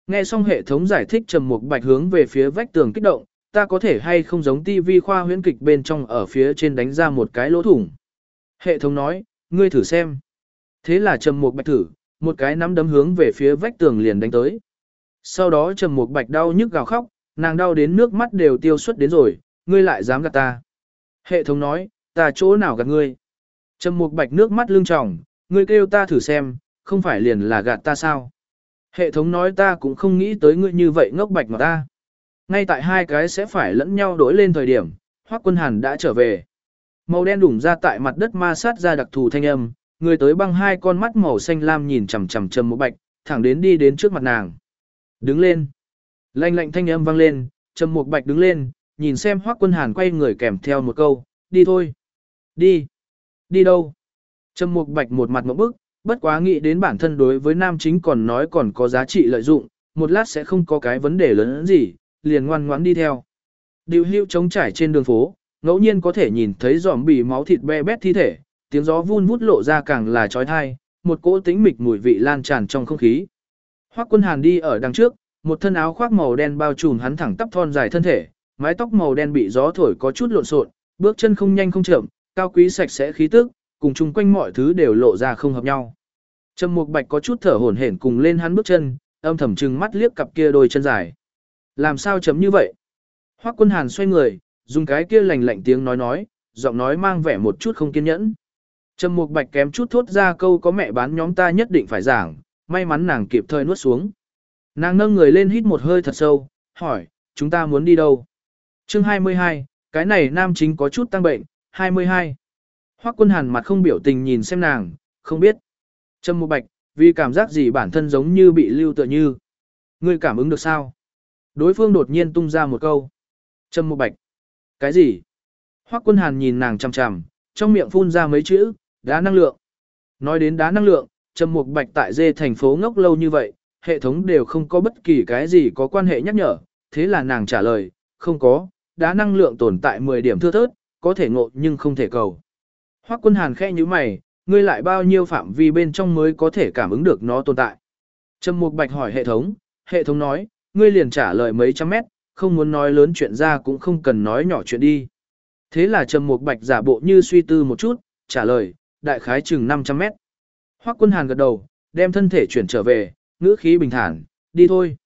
Nghe xong hệ thống giải thích trầm mục bạch hướng về phía vách tường kích động, ta có thể hay không giống TV khoa huyễn kịch bên trong ở phía trên đánh ra một cái lỗ thủng. Hệ thống nói, ngươi thử xem. Thế là trầm mục bạch thử, một cái nắm đấm hướng về phía vách tường liền đánh tới. Sau đó trầm mục bạch đau nhức gào khóc, nàng đau đến nước mắt đều tiêu xuất đến rồi, ngươi lại dám gạt ta. Hệ thống nói, ta chỗ nào gạt ngươi. Trầm mục bạch nước mắt lưng tròng, ngươi kêu ta thử xem, không phải liền là gạt ta sao. Hệ thống nói ta cũng không nghĩ tới ngươi như vậy ngốc bạch mà ta. Ngay tại hai cái sẽ phải lẫn nhau đổi lên thời điểm, Hoắc Quân Hàn đã trở về. Màu đen đủng ra tại mặt đất ma sát ra đặc thù thanh âm, người tới băng hai con mắt màu xanh lam nhìn chằm chằm Trầm Mộ Bạch, thẳng đến đi đến trước mặt nàng. Đứng lên. lanh lạnh thanh âm vang lên, Trầm Mộ Bạch đứng lên, nhìn xem Hoắc Quân Hàn quay người kèm theo một câu, "Đi thôi." "Đi." "Đi đâu?" Trầm Mộ Bạch một mặt một bức, Bất quá nghĩ đến bản thân đối với nam chính còn nói còn có giá trị lợi dụng, một lát sẽ không có cái vấn đề lớn gì, liền ngoan ngoãn đi theo. Điều hưu trống trải trên đường phố, ngẫu nhiên có thể nhìn thấy giòm bì máu thịt be bét thi thể, tiếng gió vun vút lộ ra càng là trói thai, một cỗ tĩnh mịch mùi vị lan tràn trong không khí. Hoắc Quân Hàn đi ở đằng trước, một thân áo khoác màu đen bao trùm hắn thẳng tắp thon dài thân thể, mái tóc màu đen bị gió thổi có chút lộn xộn, bước chân không nhanh không chậm, cao quý sạch sẽ khí tức, cùng chung quanh mọi thứ đều lộ ra không hợp nhau. Trầm Mục Bạch có chút thở hổn hển cùng lên hắn bước chân, âm thầm trừng mắt liếc cặp kia đôi chân dài. Làm sao chấm như vậy? Hoắc Quân Hàn xoay người, dùng cái kia lạnh lạnh tiếng nói nói, giọng nói mang vẻ một chút không kiên nhẫn. Trầm Mục Bạch kém chút thốt ra câu có mẹ bán nhóm ta nhất định phải giảng, may mắn nàng kịp thời nuốt xuống. Nàng nâng người lên hít một hơi thật sâu, hỏi, chúng ta muốn đi đâu? Chương 22, cái này nam chính có chút tăng bệnh, 22. Hoắc Quân Hàn mặt không biểu tình nhìn xem nàng, không biết. Trâm Mục Bạch, vì cảm giác gì bản thân giống như bị lưu tựa như. Ngươi cảm ứng được sao? Đối phương đột nhiên tung ra một câu. Trâm Mục Bạch. Cái gì? Hoắc Quân Hàn nhìn nàng chằm chằm, trong miệng phun ra mấy chữ, đá năng lượng. Nói đến đá năng lượng, Trầm Mục Bạch tại dê thành phố ngốc lâu như vậy, hệ thống đều không có bất kỳ cái gì có quan hệ nhắc nhở, thế là nàng trả lời, không có, đá năng lượng tồn tại 10 điểm thưa thớt, có thể ngộ nhưng không thể cầu. Hoắc Quân Hàn khẽ như mày, ngươi lại bao nhiêu phạm vi bên trong mới có thể cảm ứng được nó tồn tại. Trầm Mục Bạch hỏi hệ thống, hệ thống nói, ngươi liền trả lời mấy trăm mét, không muốn nói lớn chuyện ra cũng không cần nói nhỏ chuyện đi. Thế là Trầm Mục Bạch giả bộ như suy tư một chút, trả lời, đại khái chừng 500 mét. Hoắc Quân Hàn gật đầu, đem thân thể chuyển trở về, ngữ khí bình thản, đi thôi.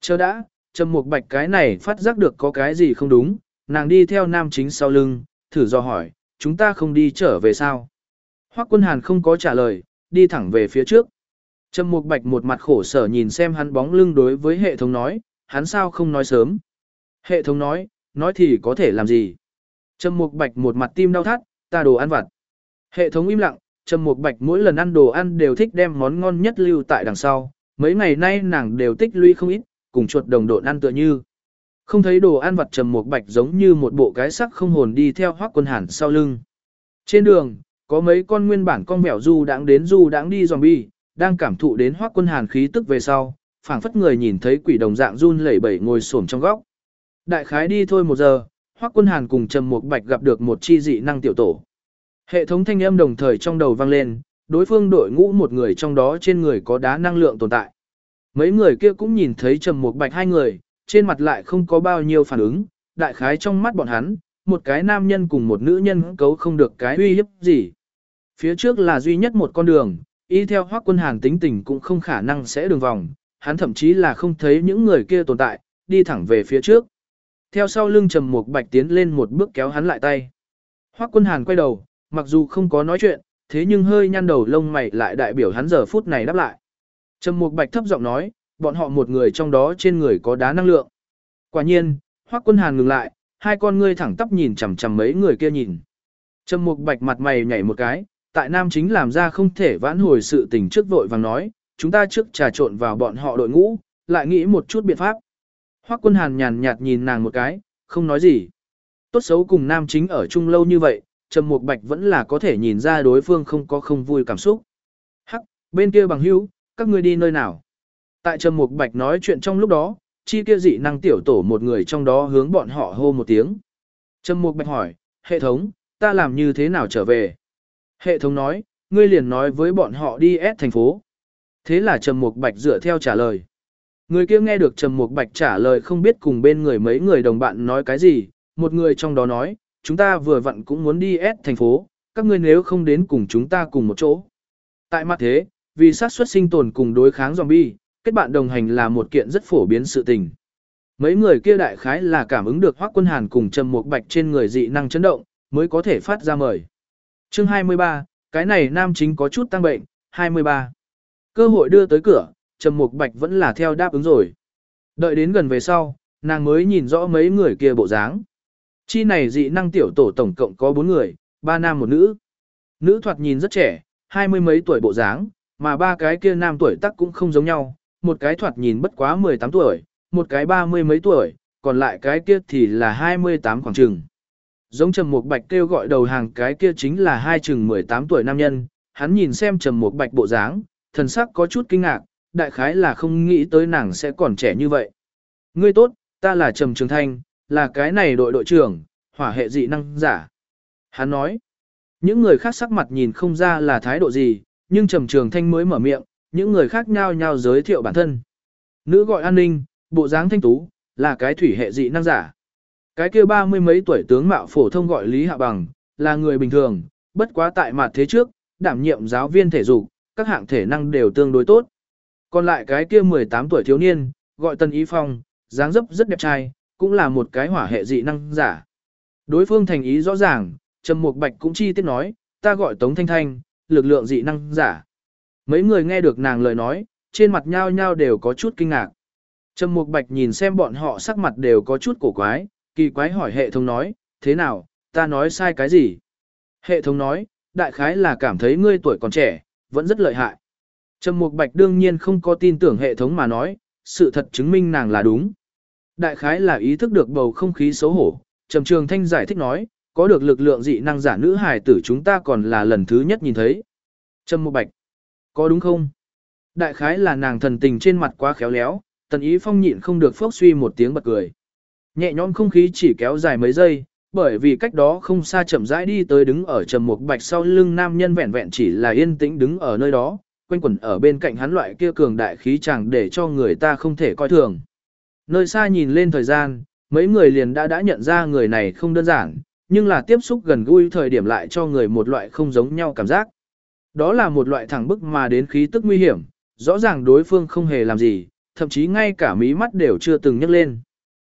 Chờ đã, Trầm Mục Bạch cái này phát giác được có cái gì không đúng, nàng đi theo nam chính sau lưng, thử do hỏi, chúng ta không đi trở về sao? Hoắc Quân Hàn không có trả lời, đi thẳng về phía trước. Trầm Mục Bạch một mặt khổ sở nhìn xem hắn bóng lưng đối với hệ thống nói, hắn sao không nói sớm. Hệ thống nói, nói thì có thể làm gì. Trầm Mục Bạch một mặt tim đau thắt, ta đồ ăn vặt. Hệ thống im lặng, Trầm Mục Bạch mỗi lần ăn đồ ăn đều thích đem món ngon nhất lưu tại đằng sau, mấy ngày nay nàng đều tích lũy không ít, cùng chuột đồng độn ăn tựa như. Không thấy đồ ăn vặt Trầm Mục Bạch giống như một bộ cái sắc không hồn đi theo Hoắc Quân Hàn sau lưng. Trên đường, có mấy con nguyên bản con mèo du đãng đến du đãng đi zombie, đang cảm thụ đến Hoắc quân hàn khí tức về sau, phảng phất người nhìn thấy quỷ đồng dạng run lẩy bẩy ngồi xổm trong góc. Đại khái đi thôi một giờ, Hoắc Quân Hàn cùng Trầm Mục Bạch gặp được một chi dị năng tiểu tổ. Hệ thống thanh âm đồng thời trong đầu vang lên, đối phương đội ngũ một người trong đó trên người có đá năng lượng tồn tại. Mấy người kia cũng nhìn thấy Trầm Mục Bạch hai người, trên mặt lại không có bao nhiêu phản ứng, đại khái trong mắt bọn hắn, một cái nam nhân cùng một nữ nhân cấu không được cái uy hiếp gì. Phía trước là duy nhất một con đường, y theo Hoắc Quân Hàn tính tình cũng không khả năng sẽ đường vòng, hắn thậm chí là không thấy những người kia tồn tại, đi thẳng về phía trước. Theo sau lưng Trầm Mục Bạch tiến lên một bước kéo hắn lại tay. Hoắc Quân Hàn quay đầu, mặc dù không có nói chuyện, thế nhưng hơi nhăn đầu lông mày lại đại biểu hắn giờ phút này đáp lại. Trầm Mục Bạch thấp giọng nói, bọn họ một người trong đó trên người có đá năng lượng. Quả nhiên, Hoắc Quân Hàn ngừng lại, hai con ngươi thẳng tắp nhìn chằm chằm mấy người kia nhìn. Trầm Mục Bạch mặt mày nhảy một cái, tại Nam chính làm ra không thể vãn hồi sự tình trước vội vàng nói, chúng ta trước trà trộn vào bọn họ đội ngũ, lại nghĩ một chút biện pháp. Hoắc Quân Hàn nhàn nhạt nhìn nàng một cái, không nói gì. Tốt xấu cùng Nam chính ở chung lâu như vậy, Trầm Mục Bạch vẫn là có thể nhìn ra đối phương không có không vui cảm xúc. Hắc, bên kia bằng hữu, các ngươi đi nơi nào? Tại Trầm Mục Bạch nói chuyện trong lúc đó, chi kia dị năng tiểu tổ một người trong đó hướng bọn họ hô một tiếng. Trầm Mục Bạch hỏi, hệ thống, ta làm như thế nào trở về? Hệ thống nói, ngươi liền nói với bọn họ đi S thành phố. Thế là Trầm Mục Bạch dựa theo trả lời. Người kia nghe được Trầm Mục Bạch trả lời không biết cùng bên người mấy người đồng bạn nói cái gì, một người trong đó nói, chúng ta vừa vặn cũng muốn đi S thành phố, các ngươi nếu không đến cùng chúng ta cùng một chỗ. Tại mặt thế, vì sát suất sinh tồn cùng đối kháng zombie, kết bạn đồng hành là một kiện rất phổ biến sự tình. Mấy người kia đại khái là cảm ứng được Hoắc Quân Hàn cùng Trầm Mục Bạch trên người dị năng chấn động, mới có thể phát ra mời. Chương 23, cái này nam chính có chút tăng bệnh, 23. Cơ hội đưa tới cửa, Trầm Mục Bạch vẫn là theo đáp ứng rồi. Đợi đến gần về sau, nàng mới nhìn rõ mấy người kia bộ dáng. Chi này dị năng tiểu tổ tổng cộng có 4 người, ba nam một nữ. Nữ thoạt nhìn rất trẻ, hai mươi mấy tuổi bộ dáng, mà ba cái kia nam tuổi tác cũng không giống nhau, một cái thoạt nhìn bất quá 18 tuổi, một cái ba mươi mấy tuổi, còn lại cái kia thì là 28 khoảng chừng. Giống Trầm Mục Bạch kêu gọi đầu hàng cái kia chính là hai chừng 18 tuổi nam nhân, hắn nhìn xem Trầm Mục Bạch bộ dáng, thần sắc có chút kinh ngạc, đại khái là không nghĩ tới nàng sẽ còn trẻ như vậy. Ngươi tốt, ta là Trầm Trường Thanh, là cái này đội đội trưởng, hỏa hệ dị năng giả. Hắn nói, những người khác sắc mặt nhìn không ra là thái độ gì, nhưng Trầm Trường Thanh mới mở miệng, những người khác nhao nhao giới thiệu bản thân. Nữ gọi an ninh, bộ dáng thanh tú, là cái thủy hệ dị năng giả. Cái kia ba mươi mấy tuổi tướng mạo phổ thông gọi Lý Hạ Bằng, là người bình thường, bất quá tại mặt thế trước, đảm nhiệm giáo viên thể dục, các hạng thể năng đều tương đối tốt. Còn lại cái kia 18 tuổi thiếu niên, gọi Tân Ý Phong, dáng dấp rất đẹp trai, cũng là một cái hỏa hệ dị năng giả. Đối phương thành ý rõ ràng, Trầm Mục Bạch cũng chi tiết nói, ta gọi Tống Thanh Thanh, lực lượng dị năng giả. Mấy người nghe được nàng lời nói, trên mặt nhao nhao đều có chút kinh ngạc. Trầm Mục Bạch nhìn xem bọn họ sắc mặt đều có chút cổ quái, kỳ quái hỏi hệ thống nói, thế nào, ta nói sai cái gì? Hệ thống nói, đại khái là cảm thấy ngươi tuổi còn trẻ, vẫn rất lợi hại. Trầm Mục Bạch đương nhiên không có tin tưởng hệ thống mà nói, sự thật chứng minh nàng là đúng. Đại khái là ý thức được bầu không khí xấu hổ, Trầm Trường Thanh giải thích nói, có được lực lượng dị năng giả nữ hài tử chúng ta còn là lần thứ nhất nhìn thấy. Trầm Mục Bạch, có đúng không? Đại khái là nàng thần tình trên mặt quá khéo léo, Tần Ý Phong nhịn không được phốc suy một tiếng bật cười. Nhẹ nhõm không khí chỉ kéo dài mấy giây, bởi vì cách đó không xa chậm rãi đi tới đứng ở trầm mục bạch sau lưng nam nhân vẹn vẹn chỉ là yên tĩnh đứng ở nơi đó, quanh quẩn ở bên cạnh hắn loại kia cường đại khí chẳng để cho người ta không thể coi thường. Nơi xa nhìn lên thời gian, mấy người liền đã đã nhận ra người này không đơn giản, nhưng là tiếp xúc gần gũi thời điểm lại cho người một loại không giống nhau cảm giác. Đó là một loại thẳng bức mà đến khí tức nguy hiểm, rõ ràng đối phương không hề làm gì, thậm chí ngay cả mí mắt đều chưa từng nhấc lên.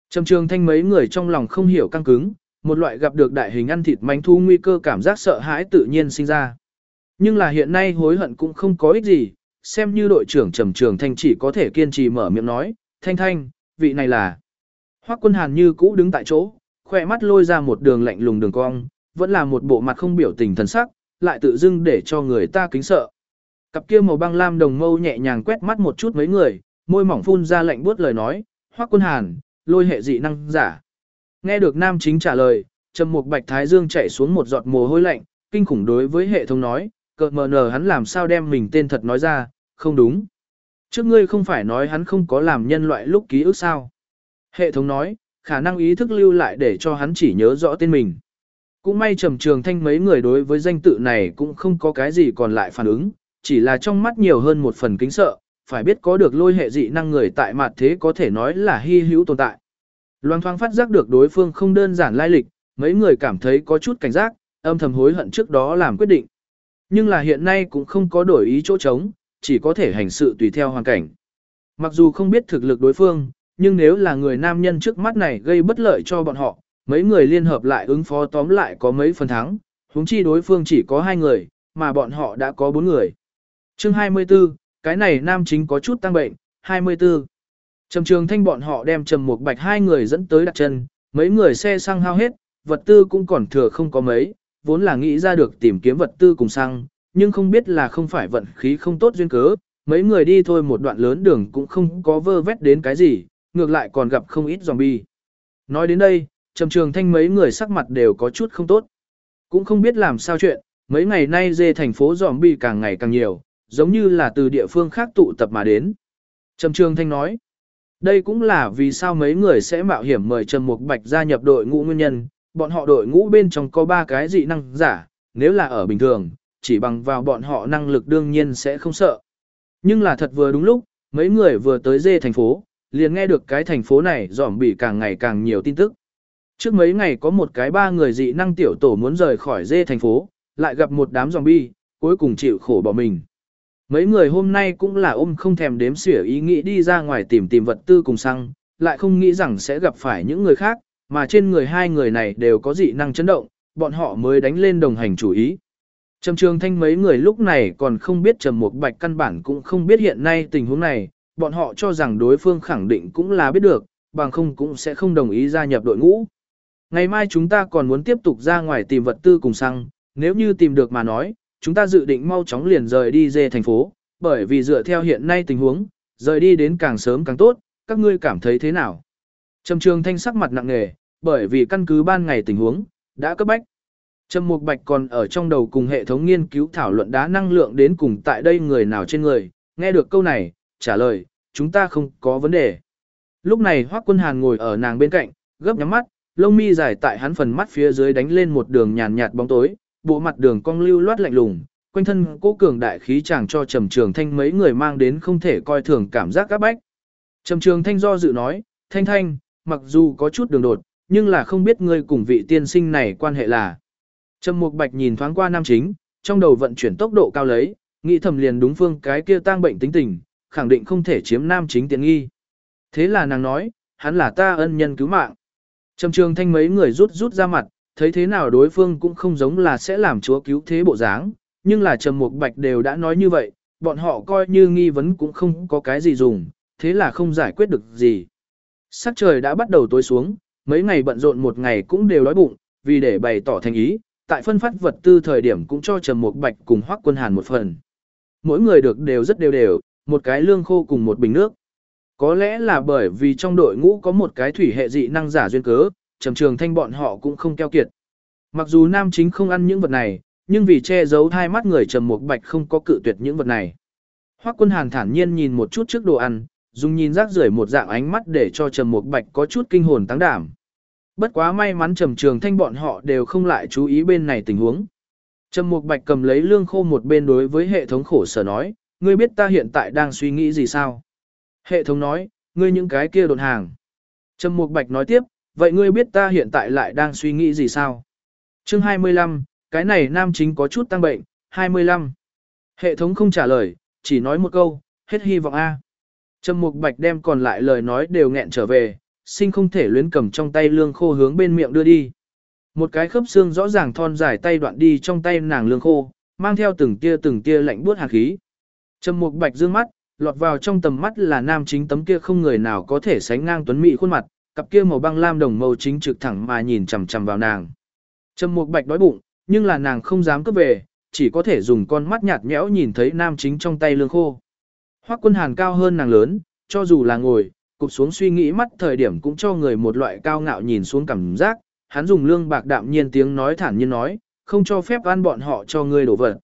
Trầm trường thanh mấy người trong lòng không hiểu căng cứng, một loại gặp được đại hình ăn thịt manh thu nguy cơ cảm giác sợ hãi tự nhiên sinh ra. Nhưng là hiện nay hối hận cũng không có ích gì, xem như đội trưởng Trầm Trường Thanh chỉ có thể kiên trì mở miệng nói, "Thanh Thanh, vị này là." Hoắc Quân Hàn như cũ đứng tại chỗ, khoe mắt lôi ra một đường lạnh lùng đường cong, vẫn là một bộ mặt không biểu tình thần sắc, lại tự dưng để cho người ta kính sợ. Cặp kia màu băng lam đồng mâu nhẹ nhàng quét mắt một chút mấy người, môi mỏng phun ra lạnh buốt lời nói, "Hoắc Quân Hàn, lôi hệ dị năng giả." Nghe được nam chính trả lời, trầm mục bạch thái dương chạy xuống một giọt mồ hôi lạnh, kinh khủng đối với hệ thống nói, cợt mờ nờ hắn làm sao đem mình tên thật nói ra, không đúng. Trước ngươi không phải nói hắn không có làm nhân loại lúc ký ức sao. Hệ thống nói, khả năng ý thức lưu lại để cho hắn chỉ nhớ rõ tên mình. Cũng may trầm trường thanh mấy người đối với danh tự này cũng không có cái gì còn lại phản ứng, chỉ là trong mắt nhiều hơn một phần kính sợ, phải biết có được lôi hệ dị năng người tại mặt thế có thể nói là hy hữu tồn tại. Loan thoáng phát giác được đối phương không đơn giản lai lịch, mấy người cảm thấy có chút cảnh giác, âm thầm hối hận trước đó làm quyết định. Nhưng là hiện nay cũng không có đổi ý chỗ trống, chỉ có thể hành sự tùy theo hoàn cảnh. Mặc dù không biết thực lực đối phương, nhưng nếu là người nam nhân trước mắt này gây bất lợi cho bọn họ, mấy người liên hợp lại ứng phó tóm lại có mấy phần thắng, huống chi đối phương chỉ có hai người, mà bọn họ đã có bốn người. Chương 24, cái này nam chính có chút tăng bệnh, 24. Trầm trường thanh bọn họ đem trầm một bạch hai người dẫn tới đặt chân, mấy người xe xăng hao hết, vật tư cũng còn thừa không có mấy, vốn là nghĩ ra được tìm kiếm vật tư cùng xăng, nhưng không biết là không phải vận khí không tốt duyên cớ, mấy người đi thôi một đoạn lớn đường cũng không có vơ vét đến cái gì, ngược lại còn gặp không ít zombie. Nói đến đây, trầm trường thanh mấy người sắc mặt đều có chút không tốt. Cũng không biết làm sao chuyện, mấy ngày nay dê thành phố zombie càng ngày càng nhiều, giống như là từ địa phương khác tụ tập mà đến. Trầm trường thanh nói, đây cũng là vì sao mấy người sẽ mạo hiểm mời Trầm Mục Bạch gia nhập đội ngũ nguyên nhân, bọn họ đội ngũ bên trong có ba cái dị năng giả, nếu là ở bình thường, chỉ bằng vào bọn họ năng lực đương nhiên sẽ không sợ. Nhưng là thật vừa đúng lúc, mấy người vừa tới dê thành phố, liền nghe được cái thành phố này dòm bị càng ngày càng nhiều tin tức. Trước mấy ngày có một cái ba người dị năng tiểu tổ muốn rời khỏi dê thành phố, lại gặp một đám zombie, cuối cùng chịu khổ bỏ mình. Mấy người hôm nay cũng là ôm không thèm đếm xỉa ý nghĩ đi ra ngoài tìm tìm vật tư cùng xăng, lại không nghĩ rằng sẽ gặp phải những người khác, mà trên người hai người này đều có dị năng chấn động, bọn họ mới đánh lên đồng hành chủ ý. Trầm trường thanh mấy người lúc này còn không biết trầm một bạch căn bản cũng không biết hiện nay tình huống này, bọn họ cho rằng đối phương khẳng định cũng là biết được, bằng không cũng sẽ không đồng ý gia nhập đội ngũ. Ngày mai chúng ta còn muốn tiếp tục ra ngoài tìm vật tư cùng xăng, nếu như tìm được mà nói, chúng ta dự định mau chóng liền rời đi dê thành phố, bởi vì dựa theo hiện nay tình huống, rời đi đến càng sớm càng tốt, các ngươi cảm thấy thế nào? Trầm trường thanh sắc mặt nặng nề, bởi vì căn cứ ban ngày tình huống, đã cấp bách. Trầm Mục Bạch còn ở trong đầu cùng hệ thống nghiên cứu thảo luận đá năng lượng đến cùng tại đây người nào trên người, nghe được câu này, trả lời, chúng ta không có vấn đề. Lúc này Hoắc Quân Hàn ngồi ở nàng bên cạnh, gấp nhắm mắt, lông mi dài tại hắn phần mắt phía dưới đánh lên một đường nhàn nhạt bóng tối, bộ mặt đường cong lưu loát lạnh lùng, quanh thân cố cường đại khí chàng cho Trầm Trường Thanh mấy người mang đến không thể coi thường cảm giác các bách. Trầm Trường Thanh do dự nói, Thanh Thanh, mặc dù có chút đường đột, nhưng là không biết ngươi cùng vị tiên sinh này quan hệ là. Trầm Mục Bạch nhìn thoáng qua nam chính, trong đầu vận chuyển tốc độ cao lấy, nghĩ thầm liền đúng phương cái kia tang bệnh tính tình, khẳng định không thể chiếm nam chính tiện nghi. Thế là nàng nói, hắn là ta ân nhân cứu mạng. Trầm Trường Thanh mấy người rút rút ra mặt, thấy thế nào đối phương cũng không giống là sẽ làm chúa cứu thế bộ dáng, nhưng là Trầm Mục Bạch đều đã nói như vậy, bọn họ coi như nghi vấn cũng không có cái gì dùng, thế là không giải quyết được gì. Sắc trời đã bắt đầu tối xuống, mấy ngày bận rộn một ngày cũng đều đói bụng, vì để bày tỏ thành ý, tại phân phát vật tư thời điểm cũng cho Trầm Mục Bạch cùng Hoắc Quân Hàn một phần. Mỗi người được đều rất đều đều, một cái lương khô cùng một bình nước. Có lẽ là bởi vì trong đội ngũ có một cái thủy hệ dị năng giả duyên cớ, Trầm Trường Thanh bọn họ cũng không keo kiệt. Mặc dù nam chính không ăn những vật này, nhưng vì che giấu hai mắt người Trầm Mục Bạch không có cự tuyệt những vật này. Hoắc Quân Hàn thản nhiên nhìn một chút trước đồ ăn, dùng nhìn rác rưởi một dạng ánh mắt để cho Trầm Mục Bạch có chút kinh hồn tăng đảm. Bất quá may mắn Trầm Trường Thanh bọn họ đều không lại chú ý bên này tình huống. Trầm Mục Bạch cầm lấy lương khô một bên đối với hệ thống khổ sở nói, ngươi biết ta hiện tại đang suy nghĩ gì sao? Hệ thống nói, ngươi những cái kia đột hàng. Trầm Mục Bạch nói tiếp, vậy ngươi biết ta hiện tại lại đang suy nghĩ gì sao? Chương 25, cái này nam chính có chút tăng bệnh, 25. Hệ thống không trả lời, chỉ nói một câu, hết hy vọng A. Trầm Mục Bạch đem còn lại lời nói đều nghẹn trở về, sinh không thể luyến cầm trong tay lương khô hướng bên miệng đưa đi. Một cái khớp xương rõ ràng thon dài tay đoạn đi trong tay nàng lương khô, mang theo từng tia từng tia lạnh buốt hàn khí. Trầm Mục Bạch dương mắt, lọt vào trong tầm mắt là nam chính tấm kia không người nào có thể sánh ngang tuấn mỹ khuôn mặt, cặp kia màu băng lam đồng màu chính trực thẳng mà nhìn chằm chằm vào nàng. Trầm Mục Bạch đói bụng, nhưng là nàng không dám cướp về, chỉ có thể dùng con mắt nhạt nhẽo nhìn thấy nam chính trong tay lương khô. Hoắc Quân Hàn cao hơn nàng lớn, cho dù là ngồi, cụp xuống suy nghĩ mắt thời điểm cũng cho người một loại cao ngạo nhìn xuống cảm giác, hắn dùng lương bạc đạm nhiên tiếng nói thản nhiên nói, không cho phép ăn bọn họ cho ngươi đổ vật.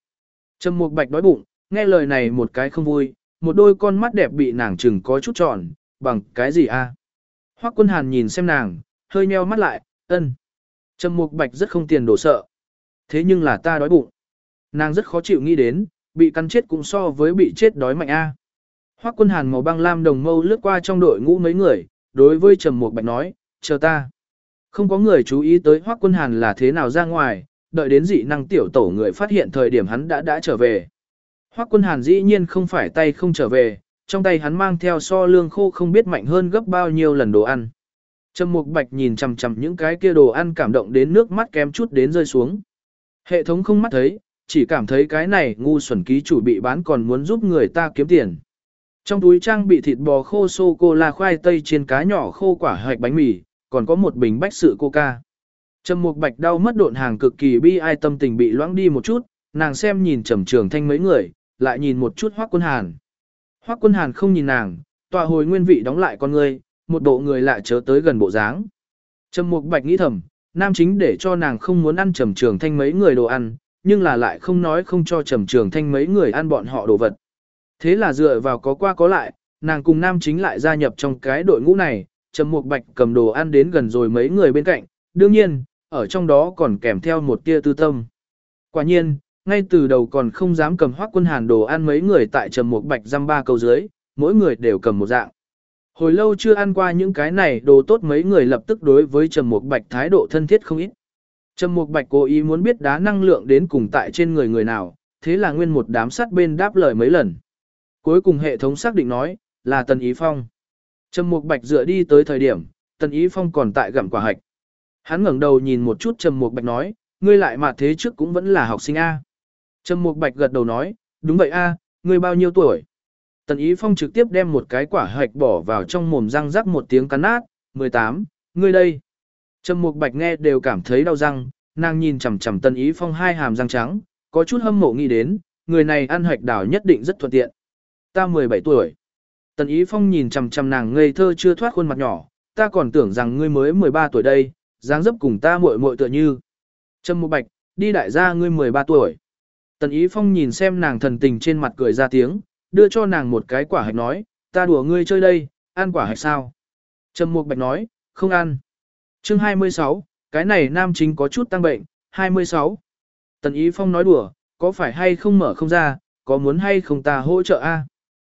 Trầm Mục Bạch đói bụng, nghe lời này một cái không vui, một đôi con mắt đẹp bị nàng chừng có chút tròn, bằng cái gì a? Hoắc Quân Hàn nhìn xem nàng, hơi nheo mắt lại, ân. Trầm Mục Bạch rất không tiền đổ sợ. Thế nhưng là ta đói bụng. Nàng rất khó chịu nghĩ đến, bị cắn chết cũng so với bị chết đói mạnh a. Hoắc Quân Hàn màu băng lam đồng mâu lướt qua trong đội ngũ mấy người, đối với Trầm Mục Bạch nói, chờ ta. Không có người chú ý tới Hoắc Quân Hàn là thế nào ra ngoài, đợi đến dị năng tiểu tổ người phát hiện thời điểm hắn đã đã trở về. Hoắc Quân Hàn dĩ nhiên không phải tay không trở về, trong tay hắn mang theo so lương khô không biết mạnh hơn gấp bao nhiêu lần đồ ăn. Trầm Mục Bạch nhìn chằm chằm những cái kia đồ ăn cảm động đến nước mắt kém chút đến rơi xuống. Hệ thống không mắt thấy, chỉ cảm thấy cái này ngu xuẩn ký chủ bị bán còn muốn giúp người ta kiếm tiền. Trong túi trang bị thịt bò khô sô cô la khoai tây chiên cá nhỏ khô quả hạch bánh mì, còn có một bình bách sự coca. Trầm Mục Bạch đau mất độn hàng cực kỳ bi ai tâm tình bị loãng đi một chút, nàng xem nhìn Trầm Trường Thanh mấy người, lại nhìn một chút Hoắc Quân Hàn. Hoắc Quân Hàn không nhìn nàng, tọa hồi nguyên vị đóng lại con ngươi, một bộ người lạ chớ tới gần bộ dáng. Trầm Mục Bạch nghĩ thầm, nam chính để cho nàng không muốn ăn Trầm Trường Thanh mấy người đồ ăn, nhưng là lại không nói không cho Trầm Trường Thanh mấy người ăn bọn họ đồ vật. Thế là dựa vào có qua có lại, nàng cùng nam chính lại gia nhập trong cái đội ngũ này, Trầm Mục Bạch cầm đồ ăn đến gần rồi mấy người bên cạnh, đương nhiên, ở trong đó còn kèm theo một tia tư tâm. Quả nhiên, ngay từ đầu còn không dám cầm hoác quân hàn đồ ăn mấy người tại Trầm Mục Bạch răm ba câu dưới, mỗi người đều cầm một dạng. Hồi lâu chưa ăn qua những cái này đồ tốt mấy người lập tức đối với Trầm Mục Bạch thái độ thân thiết không ít. Trầm Mục Bạch cố ý muốn biết đá năng lượng đến cùng tại trên người người nào, thế là nguyên một đám sát bên đáp lời mấy lần. Cuối cùng hệ thống xác định nói, là Tần Ý Phong. Trầm Mục Bạch dựa đi tới thời điểm, Tần Ý Phong còn tại gặm quả hạch. Hắn ngẩng đầu nhìn một chút Trầm Mục Bạch nói, ngươi lại mà thế trước cũng vẫn là học sinh A. Trầm Mục Bạch gật đầu nói, đúng vậy A, ngươi bao nhiêu tuổi? Tần Ý Phong trực tiếp đem một cái quả hạch bỏ vào trong mồm răng rắc một tiếng cắn nát, 18, ngươi đây. Trầm Mục Bạch nghe đều cảm thấy đau răng, nàng nhìn chằm chằm Tần Ý Phong hai hàm răng trắng, có chút hâm mộ nghĩ đến, người này ăn hạch đảo nhất định rất thuận tiện. Ta 17 tuổi. Tần Ý Phong nhìn chằm chằm nàng ngây thơ chưa thoát khuôn mặt nhỏ, ta còn tưởng rằng ngươi mới 13 tuổi đây, dáng dấp cùng ta muội muội tựa như. Trầm Mục Bạch, đi đại gia ngươi 13 tuổi. Tần Ý Phong nhìn xem nàng thần tình trên mặt cười ra tiếng, đưa cho nàng một cái quả hạch nói, ta đùa ngươi chơi đây, ăn quả hạch sao? Trầm Mục Bạch nói, không ăn. Chương 26, cái này nam chính có chút tăng bệnh, 26. Tần Ý Phong nói đùa, có phải hay không mở không ra, có muốn hay không ta hỗ trợ a?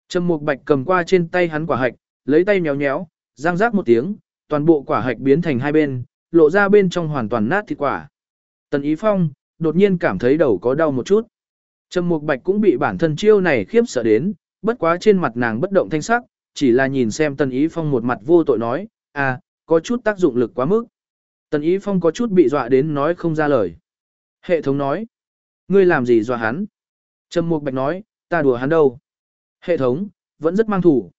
Trầm Mục Bạch cầm qua trên tay hắn quả hạch, lấy tay nhéo nhéo, răng rác một tiếng, toàn bộ quả hạch biến thành hai bên, lộ ra bên trong hoàn toàn nát thịt quả. Tần Ý Phong đột nhiên cảm thấy đầu có đau một chút. Trầm Mục Bạch cũng bị bản thân chiêu này khiếp sợ đến, bất quá trên mặt nàng bất động thanh sắc, chỉ là nhìn xem Tần Ý Phong một mặt vô tội nói, à, có chút tác dụng lực quá mức. Tần Ý Phong có chút bị dọa đến nói không ra lời. Hệ thống nói, ngươi làm gì dọa hắn? Trầm Mục Bạch nói, ta đùa hắn đâu? Hệ thống, vẫn rất mang thủ.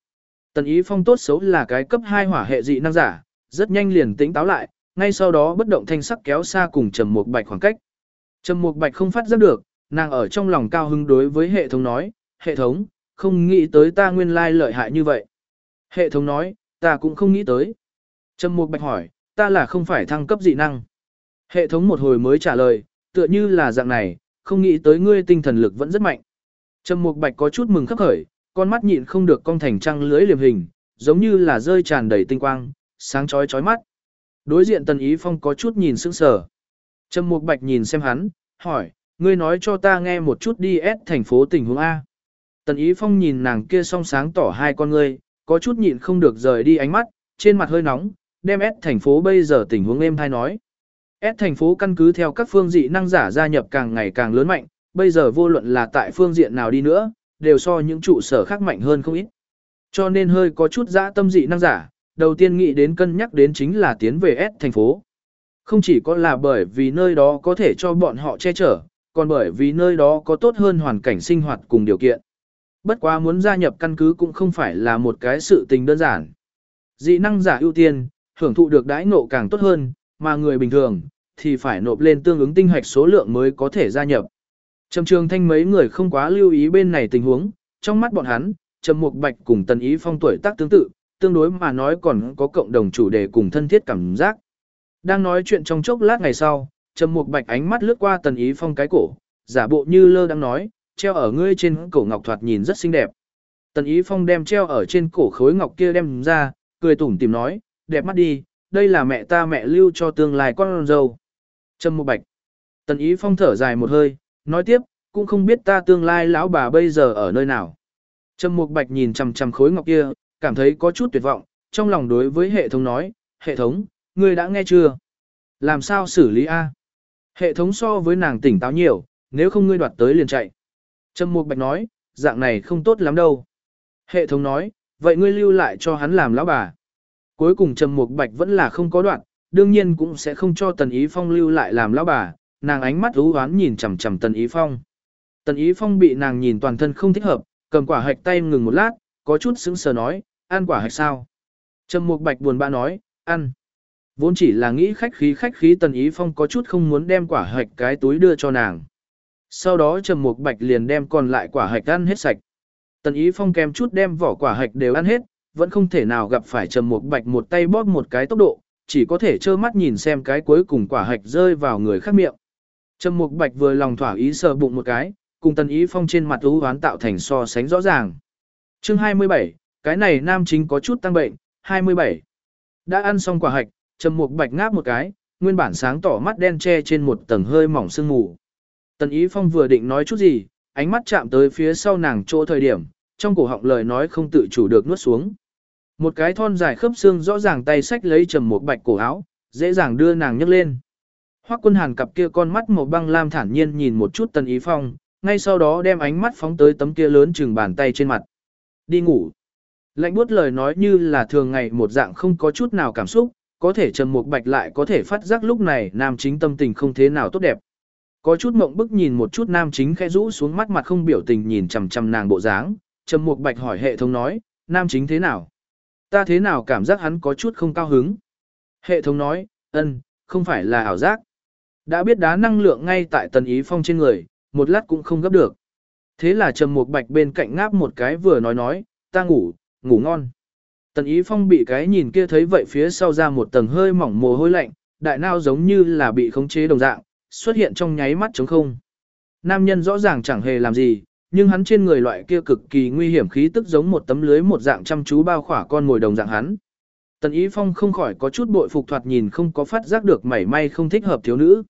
Tần Ý Phong tốt xấu là cái cấp 2 hỏa hệ dị năng giả, rất nhanh liền tính táo lại, ngay sau đó bất động thanh sắc kéo xa cùng Trầm Mục Bạch khoảng cách. Trầm Mục Bạch không phát giác được, nàng ở trong lòng cao hứng đối với hệ thống nói, hệ thống, không nghĩ tới ta nguyên lai lợi hại như vậy. Hệ thống nói, ta cũng không nghĩ tới. Trầm Mục Bạch hỏi, ta là không phải thăng cấp dị năng. Hệ thống một hồi mới trả lời, tựa như là dạng này, không nghĩ tới ngươi tinh thần lực vẫn rất mạnh. Trầm Mục Bạch có chút mừng khắc khởi, con mắt nhịn không được cong thành trăng lưới liềm hình, giống như là rơi tràn đầy tinh quang, sáng chói chói mắt. Đối diện Tần Ý Phong có chút nhìn sững sờ. Trầm Mục Bạch nhìn xem hắn, hỏi, ngươi nói cho ta nghe một chút đi S thành phố tình huống A. Tần Ý Phong nhìn nàng kia song sáng tỏ hai con ngươi, có chút nhịn không được rời đi ánh mắt, trên mặt hơi nóng, đem S thành phố bây giờ tình huống êm thay nói. S thành phố căn cứ theo các phương dị năng giả gia nhập càng ngày càng lớn mạnh, bây giờ vô luận là tại phương diện nào đi nữa, đều so những trụ sở khác mạnh hơn không ít. Cho nên hơi có chút dã tâm dị năng giả, đầu tiên nghĩ đến cân nhắc đến chính là tiến về S thành phố. Không chỉ có là bởi vì nơi đó có thể cho bọn họ che chở, còn bởi vì nơi đó có tốt hơn hoàn cảnh sinh hoạt cùng điều kiện. Bất quá muốn gia nhập căn cứ cũng không phải là một cái sự tình đơn giản. Dị năng giả ưu tiên, hưởng thụ được đãi ngộ càng tốt hơn, mà người bình thường thì phải nộp lên tương ứng tinh hoạch số lượng mới có thể gia nhập. Trầm Trường Thanh mấy người không quá lưu ý bên này tình huống, trong mắt bọn hắn, Trầm Mục Bạch cùng Tần Ý Phong tuổi tác tương tự, tương đối mà nói còn có cộng đồng chủ đề cùng thân thiết cảm giác. Đang nói chuyện trong chốc lát ngày sau, Trầm Mục Bạch ánh mắt lướt qua Tần Ý Phong cái cổ, giả bộ như lơ đang nói, treo ở ngươi trên cổ ngọc thoạt nhìn rất xinh đẹp. Tần Ý Phong đem treo ở trên cổ khối ngọc kia đem ra, cười tủm tìm nói, đẹp mắt đi, đây là mẹ ta mẹ lưu cho tương lai con dâu. Trâm Mục Bạch. Tần Ý Phong thở dài một hơi, nói tiếp, cũng không biết ta tương lai lão bà bây giờ ở nơi nào. Trâm Mục Bạch nhìn chằm chằm khối ngọc kia, cảm thấy có chút tuyệt vọng, trong lòng đối với hệ thống nói, hệ thống, ngươi đã nghe chưa? Làm sao xử lý A? Hệ thống so với nàng tỉnh táo nhiều, nếu không ngươi đoạt tới liền chạy. Trâm Mục Bạch nói, dạng này không tốt lắm đâu. Hệ thống nói, vậy ngươi lưu lại cho hắn làm lão bà. Cuối cùng Trầm Mục Bạch vẫn là không có đoạn, đương nhiên cũng sẽ không cho Tần Ý Phong lưu lại làm lão bà, nàng ánh mắt u oán nhìn chằm chằm Tần Ý Phong. Tần Ý Phong bị nàng nhìn toàn thân không thích hợp, cầm quả hạch tay ngừng một lát, có chút sững sờ nói, ăn quả hạch sao? Trầm Mục Bạch buồn bã nói, ăn. Vốn chỉ là nghĩ khách khí khách khí Tần Ý Phong có chút không muốn đem quả hạch cái túi đưa cho nàng. Sau đó Trầm Mục Bạch liền đem còn lại quả hạch ăn hết sạch. Tần Ý Phong kèm chút đem vỏ quả hạch đều ăn hết, vẫn không thể nào gặp phải Trầm Mục Bạch một tay bóp một cái tốc độ, chỉ có thể trơ mắt nhìn xem cái cuối cùng quả hạch rơi vào người khác miệng. Trầm Mục Bạch vừa lòng thỏa ý sờ bụng một cái, cùng Tần Ý Phong trên mặt u hoán tạo thành so sánh rõ ràng. Chương 27, cái này nam chính có chút tăng bệnh, 27. Đã ăn xong quả hạch, Trầm Mục Bạch ngáp một cái, nguyên bản sáng tỏ mắt đen che trên một tầng hơi mỏng sương mù. Tần Ý Phong vừa định nói chút gì, ánh mắt chạm tới phía sau nàng chỗ thời điểm, trong cổ họng lời nói không tự chủ được nuốt xuống. Một cái thon dài khớp xương rõ ràng tay sách lấy trầm Mục bạch cổ áo, dễ dàng đưa nàng nhấc lên. Hoắc Quân Hàn cặp kia con mắt màu băng lam thản nhiên nhìn một chút Tần Ý Phong, ngay sau đó đem ánh mắt phóng tới tấm kia lớn chừng bàn tay trên mặt. Đi ngủ. Lạnh buốt lời nói như là thường ngày một dạng không có chút nào cảm xúc, có thể trầm mục bạch lại có thể phát giác lúc này nam chính tâm tình không thế nào tốt đẹp. Có chút mộng bức nhìn một chút nam chính khẽ rũ xuống mắt mặt không biểu tình nhìn chằm chằm nàng bộ dáng, Trầm Mục Bạch hỏi hệ thống nói, nam chính thế nào? Ta thế nào cảm giác hắn có chút không cao hứng? Hệ thống nói, ân, không phải là ảo giác. Đã biết đá năng lượng ngay tại tần ý phong trên người, một lát cũng không gấp được. Thế là Trầm Mục Bạch bên cạnh ngáp một cái vừa nói nói, ta ngủ, ngủ ngon. Tần ý phong bị cái nhìn kia thấy vậy phía sau ra một tầng hơi mỏng mồ hôi lạnh, đại nao giống như là bị khống chế đồng dạng, xuất hiện trong nháy mắt trống không. Nam nhân rõ ràng chẳng hề làm gì, nhưng hắn trên người loại kia cực kỳ nguy hiểm khí tức giống một tấm lưới một dạng chăm chú bao khỏa con ngồi đồng dạng hắn. Tần Ý Phong không khỏi có chút bội phục thoạt nhìn không có phát giác được mảy may không thích hợp thiếu nữ.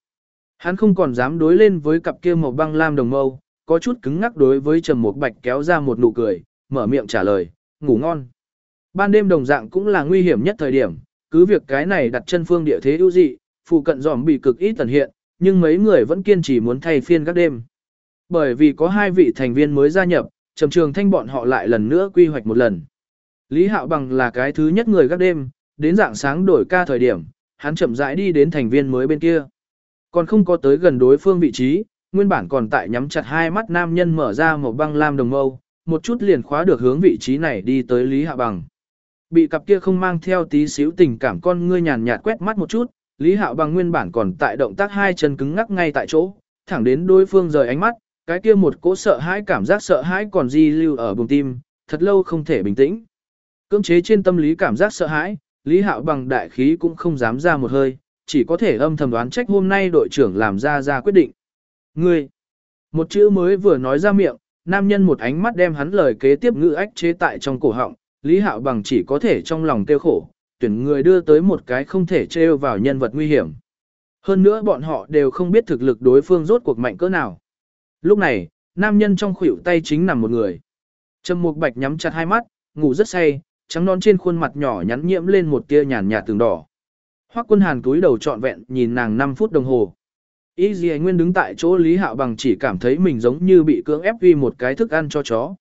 Hắn không còn dám đối lên với cặp kia màu băng lam đồng mâu, có chút cứng ngắc đối với Trầm Mục Bạch kéo ra một nụ cười, mở miệng trả lời, ngủ ngon. Ban đêm đồng dạng cũng là nguy hiểm nhất thời điểm, cứ việc cái này đặt chân phương địa thế ưu dị, phụ cận giòm bị cực ít tần hiện, nhưng mấy người vẫn kiên trì muốn thay phiên các đêm. Bởi vì có hai vị thành viên mới gia nhập, trầm trường thanh bọn họ lại lần nữa quy hoạch một lần. Lý Hạo Bằng là cái thứ nhất người gác đêm, đến dạng sáng đổi ca thời điểm, hắn chậm rãi đi đến thành viên mới bên kia. Còn không có tới gần đối phương vị trí, nguyên bản còn tại nhắm chặt hai mắt nam nhân mở ra một băng lam đồng mâu, một chút liền khóa được hướng vị trí này đi tới Lý Hạ Bằng. Bị cặp kia không mang theo tí xíu tình cảm con ngươi nhàn nhạt quét mắt một chút, Lý Hạo Bằng nguyên bản còn tại động tác hai chân cứng ngắc ngay tại chỗ, thẳng đến đối phương rời ánh mắt, cái kia một cỗ sợ hãi cảm giác sợ hãi còn di lưu ở bùng tim, thật lâu không thể bình tĩnh. Cưỡng chế trên tâm lý cảm giác sợ hãi, Lý Hạo bằng đại khí cũng không dám ra một hơi, chỉ có thể âm thầm đoán trách hôm nay đội trưởng làm ra ra quyết định. Ngươi! Một chữ mới vừa nói ra miệng, nam nhân một ánh mắt đem hắn lời kế tiếp ngữ ách chế tại trong cổ họng, Lý Hạo bằng chỉ có thể trong lòng tiêu khổ, tuyển người đưa tới một cái không thể trêu vào nhân vật nguy hiểm. Hơn nữa bọn họ đều không biết thực lực đối phương rốt cuộc mạnh cỡ nào. Lúc này, nam nhân trong khuỷu tay chính nằm một người. Trầm Mục Bạch nhắm chặt hai mắt, ngủ rất say, trắng non trên khuôn mặt nhỏ nhắn nhiễm lên một tia nhàn nhạt từng đỏ. Hoắc Quân Hàn cúi đầu trọn vẹn nhìn nàng 5 phút đồng hồ. Y Dì Nguyên đứng tại chỗ Lý Hạo Bằng chỉ cảm thấy mình giống như bị cưỡng ép vì một cái thức ăn cho chó.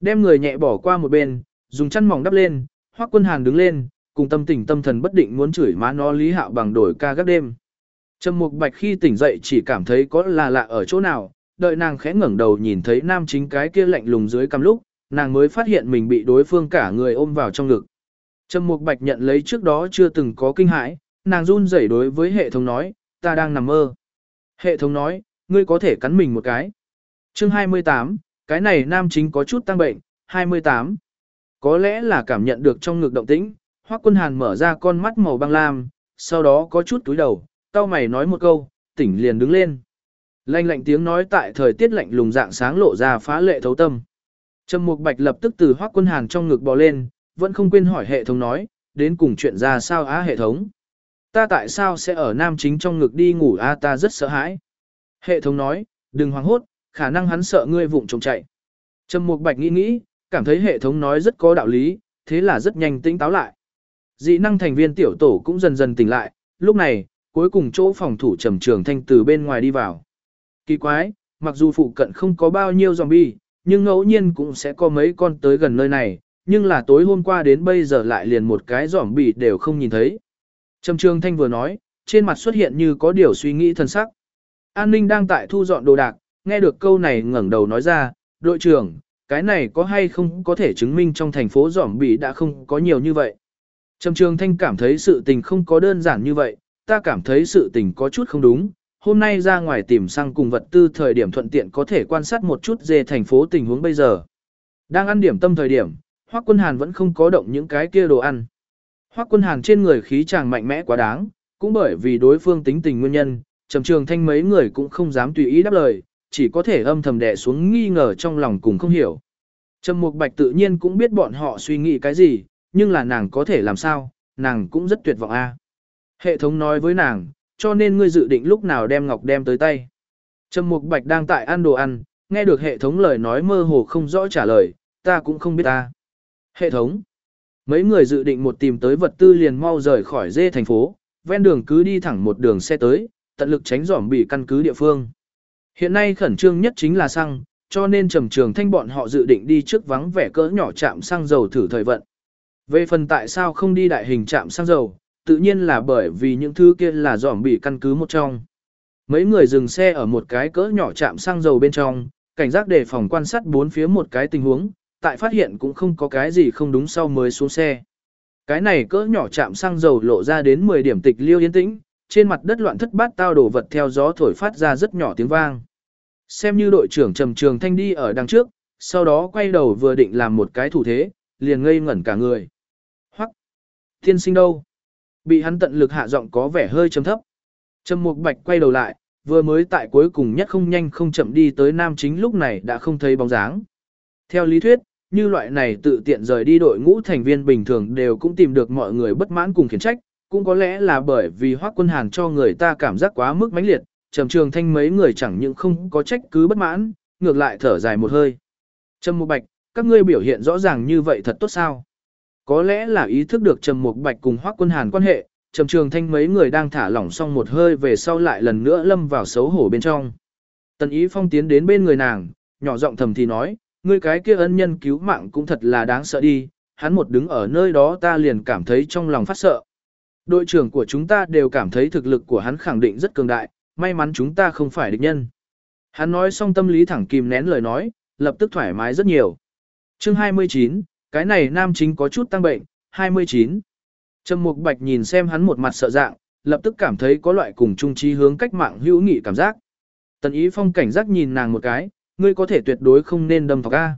Đem người nhẹ bỏ qua một bên, dùng chăn mỏng đắp lên, Hoắc Quân Hàn đứng lên, cùng tâm tình tâm thần bất định muốn chửi má nó Lý Hạo Bằng đổi ca gác đêm. Trầm Mục Bạch khi tỉnh dậy chỉ cảm thấy có là lạ ở chỗ nào, đợi nàng khẽ ngẩng đầu nhìn thấy nam chính cái kia lạnh lùng dưới cằm lúc, nàng mới phát hiện mình bị đối phương cả người ôm vào trong ngực. Trầm Mục Bạch nhận lấy trước đó chưa từng có kinh hãi, nàng run rẩy đối với hệ thống nói, ta đang nằm mơ. Hệ thống nói, ngươi có thể cắn mình một cái. Chương 28, cái này nam chính có chút tăng bệnh, 28. Có lẽ là cảm nhận được trong ngực động tĩnh, Hoắc Quân Hàn mở ra con mắt màu băng lam, sau đó có chút túi đầu, tao mày nói một câu, tỉnh liền đứng lên. Lạnh lạnh tiếng nói tại thời tiết lạnh lùng dạng sáng lộ ra phá lệ thấu tâm. Trầm Mục Bạch lập tức từ Hoắc Quân Hàn trong ngực bò lên, vẫn không quên hỏi hệ thống nói, đến cùng chuyện ra sao á hệ thống. Ta tại sao sẽ ở nam chính trong ngực đi ngủ a ta rất sợ hãi. Hệ thống nói, đừng hoảng hốt, khả năng hắn sợ ngươi vụng trộm chạy. Trầm Mục Bạch nghĩ nghĩ, cảm thấy hệ thống nói rất có đạo lý, thế là rất nhanh tĩnh táo lại. Dị năng thành viên tiểu tổ cũng dần dần tỉnh lại, lúc này, cuối cùng chỗ phòng thủ trầm trường thanh từ bên ngoài đi vào. Kỳ quái, mặc dù phụ cận không có bao nhiêu zombie, nhưng ngẫu nhiên cũng sẽ có mấy con tới gần nơi này, nhưng là tối hôm qua đến bây giờ lại liền một cái zombie đều không nhìn thấy. Trầm trường thanh vừa nói, trên mặt xuất hiện như có điều suy nghĩ thần sắc. An ninh đang tại thu dọn đồ đạc, nghe được câu này ngẩng đầu nói ra, đội trưởng, cái này có hay không có thể chứng minh trong thành phố giỏm bị đã không có nhiều như vậy. Trầm trường thanh cảm thấy sự tình không có đơn giản như vậy, ta cảm thấy sự tình có chút không đúng. Hôm nay ra ngoài tìm xăng cùng vật tư thời điểm thuận tiện có thể quan sát một chút về thành phố tình huống bây giờ. Đang ăn điểm tâm thời điểm, Hoắc Quân Hàn vẫn không có động những cái kia đồ ăn. Hoắc Quân Hàn trên người khí chàng mạnh mẽ quá đáng, cũng bởi vì đối phương tính tình nguyên nhân, Trầm Trường Thanh mấy người cũng không dám tùy ý đáp lời, chỉ có thể âm thầm đè xuống nghi ngờ trong lòng cùng không hiểu. Trầm Mục Bạch tự nhiên cũng biết bọn họ suy nghĩ cái gì, nhưng là nàng có thể làm sao, nàng cũng rất tuyệt vọng a. Hệ thống nói với nàng, cho nên ngươi dự định lúc nào đem ngọc đem tới tay. Trầm Mục Bạch đang tại ăn đồ ăn, nghe được hệ thống lời nói mơ hồ không rõ trả lời, ta cũng không biết ta. Hệ thống. Mấy người dự định một tìm tới vật tư liền mau rời khỏi dê thành phố, ven đường cứ đi thẳng một đường xe tới, tận lực tránh giỏm bị căn cứ địa phương. Hiện nay khẩn trương nhất chính là xăng, cho nên trầm trường thanh bọn họ dự định đi trước vắng vẻ cỡ nhỏ chạm xăng dầu thử thời vận. Về phần tại sao không đi đại hình chạm xăng dầu, tự nhiên là bởi vì những thứ kia là giỏm bị căn cứ một trong. Mấy người dừng xe ở một cái cỡ nhỏ chạm xăng dầu bên trong, cảnh giác đề phòng quan sát bốn phía một cái tình huống, tại phát hiện cũng không có cái gì không đúng sau mới xuống xe. Cái này cỡ nhỏ chạm xăng dầu lộ ra đến 10 điểm tịch liêu yên tĩnh, trên mặt đất loạn thất bát tao đổ vật theo gió thổi phát ra rất nhỏ tiếng vang. Xem như đội trưởng Trầm Trường Thanh đi ở đằng trước, sau đó quay đầu vừa định làm một cái thủ thế, liền ngây ngẩn cả người. Hoắc! Tiên sinh đâu? Bị hắn tận lực hạ giọng có vẻ hơi trầm thấp. Trầm Mục Bạch quay đầu lại, vừa mới tại cuối cùng nhất không nhanh không chậm đi tới nam chính lúc này đã không thấy bóng dáng. Theo lý thuyết, như loại này tự tiện rời đi đội ngũ thành viên bình thường đều cũng tìm được mọi người bất mãn cùng khiển trách, cũng có lẽ là bởi vì Hoắc Quân Hàn cho người ta cảm giác quá mức mãnh liệt, Trầm Trường Thanh mấy người chẳng những không có trách cứ bất mãn, ngược lại thở dài một hơi. Trầm Mục Bạch, các ngươi biểu hiện rõ ràng như vậy thật tốt sao? Có lẽ là ý thức được Trầm Mục Bạch cùng Hoắc Quân Hàn quan hệ, Trầm Trường Thanh mấy người đang thả lỏng xong một hơi về sau lại lần nữa lâm vào xấu hổ bên trong. Tần Ý Phong tiến đến bên người nàng, nhỏ giọng thầm thì nói, ngươi cái kia ân nhân cứu mạng cũng thật là đáng sợ đi, hắn một đứng ở nơi đó ta liền cảm thấy trong lòng phát sợ. Đội trưởng của chúng ta đều cảm thấy thực lực của hắn khẳng định rất cường đại, may mắn chúng ta không phải địch nhân. Hắn nói xong tâm lý thẳng kìm nén lời nói, lập tức thoải mái rất nhiều. Chương 29, cái này nam chính có chút tăng bệnh, 29. Trầm Mục Bạch nhìn xem hắn một mặt sợ dạng, lập tức cảm thấy có loại cùng chung trí hướng cách mạng hữu nghị cảm giác. Tần Ý Phong cảnh giác nhìn nàng một cái, ngươi có thể tuyệt đối không nên đâm thọc a.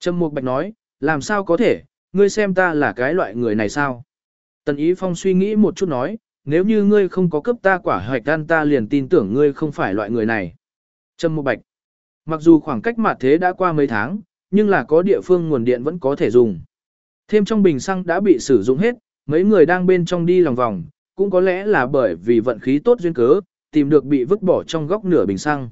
Trầm Mục Bạch nói, làm sao có thể, ngươi xem ta là cái loại người này sao? Tần Ý Phong suy nghĩ một chút nói, nếu như ngươi không có cấp ta quả hoạch ăn ta liền tin tưởng ngươi không phải loại người này. Trâm Mục Bạch Mặc dù khoảng cách mặt thế đã qua mấy tháng, nhưng là có địa phương nguồn điện vẫn có thể dùng. Thêm trong bình xăng đã bị sử dụng hết, mấy người đang bên trong đi lòng vòng, cũng có lẽ là bởi vì vận khí tốt duyên cớ, tìm được bị vứt bỏ trong góc nửa bình xăng.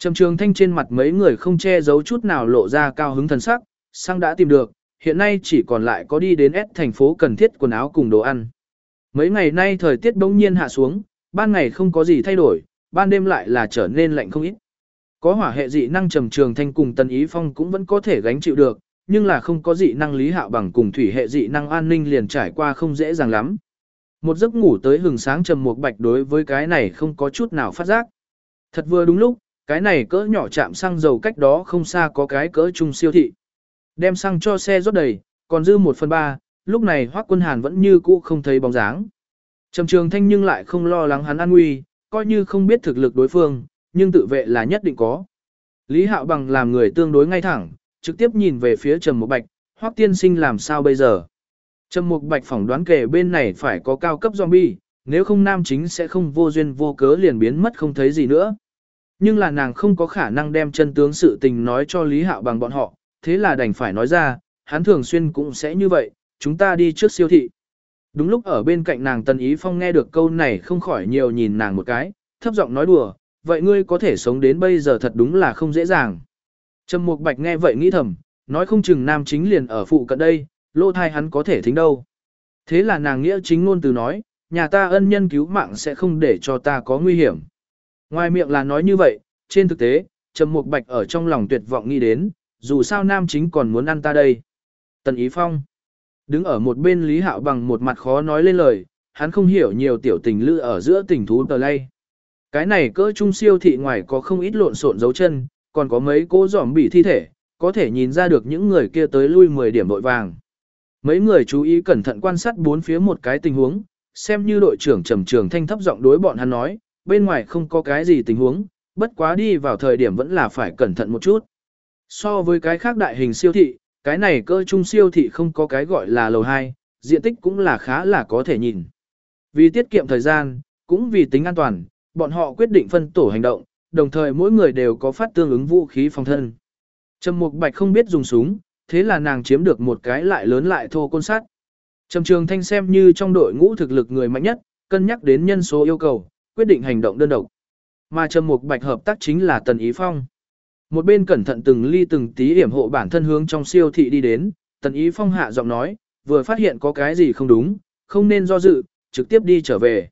Trầm trường thanh trên mặt mấy người không che giấu chút nào lộ ra cao hứng thần sắc, xăng đã tìm được, hiện nay chỉ còn lại có đi đến S thành phố cần thiết quần áo cùng đồ ăn. Mấy ngày nay thời tiết bỗng nhiên hạ xuống, ban ngày không có gì thay đổi, ban đêm lại là trở nên lạnh không ít. Có hỏa hệ dị năng trầm trường thanh cùng tần ý phong cũng vẫn có thể gánh chịu được, nhưng là không có dị năng lý hạo bằng cùng thủy hệ dị năng an ninh liền trải qua không dễ dàng lắm. Một giấc ngủ tới hừng sáng trầm một bạch đối với cái này không có chút nào phát giác. Thật vừa đúng lúc, cái này cỡ nhỏ chạm xăng dầu cách đó không xa có cái cỡ trung siêu thị. Đem xăng cho xe rót đầy, còn dư một phần ba, lúc này Hoắc Quân Hàn vẫn như cũ không thấy bóng dáng. Trầm Trường Thanh nhưng lại không lo lắng hắn an nguy, coi như không biết thực lực đối phương, nhưng tự vệ là nhất định có. Lý Hạo Bằng làm người tương đối ngay thẳng, trực tiếp nhìn về phía Trầm Mục Bạch, Hoắc tiên sinh làm sao bây giờ? Trầm Mục Bạch phỏng đoán kể bên này phải có cao cấp zombie, nếu không nam chính sẽ không vô duyên vô cớ liền biến mất không thấy gì nữa. Nhưng là nàng không có khả năng đem chân tướng sự tình nói cho Lý Hạo Bằng bọn họ, thế là đành phải nói ra, hắn thường xuyên cũng sẽ như vậy, chúng ta đi trước siêu thị. Đúng lúc ở bên cạnh nàng Tần Ý Phong nghe được câu này không khỏi nhiều nhìn nàng một cái, thấp giọng nói đùa, vậy ngươi có thể sống đến bây giờ thật đúng là không dễ dàng. Trầm Mục Bạch nghe vậy nghĩ thầm, nói không chừng nam chính liền ở phụ cận đây, lô thai hắn có thể thính đâu. Thế là nàng nghĩa chính ngôn từ nói, nhà ta ân nhân cứu mạng sẽ không để cho ta có nguy hiểm. Ngoài miệng là nói như vậy, trên thực tế, Trầm Mục Bạch ở trong lòng tuyệt vọng nghĩ đến, dù sao nam chính còn muốn ăn ta đây. Tần Ý Phong đứng ở một bên Lý Hạo bằng một mặt khó nói lên lời, hắn không hiểu nhiều tiểu tình lữ ở giữa tình thú tờ lay. Cái này cỡ trung siêu thị ngoài có không ít lộn xộn dấu chân, còn có mấy cô giỏm bị thi thể, có thể nhìn ra được những người kia tới lui 10 điểm đội vàng. Mấy người chú ý cẩn thận quan sát bốn phía một cái tình huống, xem như đội trưởng trầm trường thanh thấp giọng đối bọn hắn nói, bên ngoài không có cái gì tình huống, bất quá đi vào thời điểm vẫn là phải cẩn thận một chút. So với cái khác đại hình siêu thị, cái này cơ trung siêu thị không có cái gọi là lầu 2, diện tích cũng là khá là có thể nhìn. Vì tiết kiệm thời gian, cũng vì tính an toàn, bọn họ quyết định phân tổ hành động, đồng thời mỗi người đều có phát tương ứng vũ khí phòng thân. Trầm Mục Bạch không biết dùng súng, thế là nàng chiếm được một cái lại lớn lại thô côn sắt. Trầm Trường Thanh xem như trong đội ngũ thực lực người mạnh nhất, cân nhắc đến nhân số yêu cầu, quyết định hành động đơn độc. Mà Trầm Mục Bạch hợp tác chính là Tần Ý Phong. Một bên cẩn thận từng ly từng tí hiểm hộ bản thân hướng trong siêu thị đi đến, Tần Ý Phong hạ giọng nói, vừa phát hiện có cái gì không đúng, không nên do dự, trực tiếp đi trở về.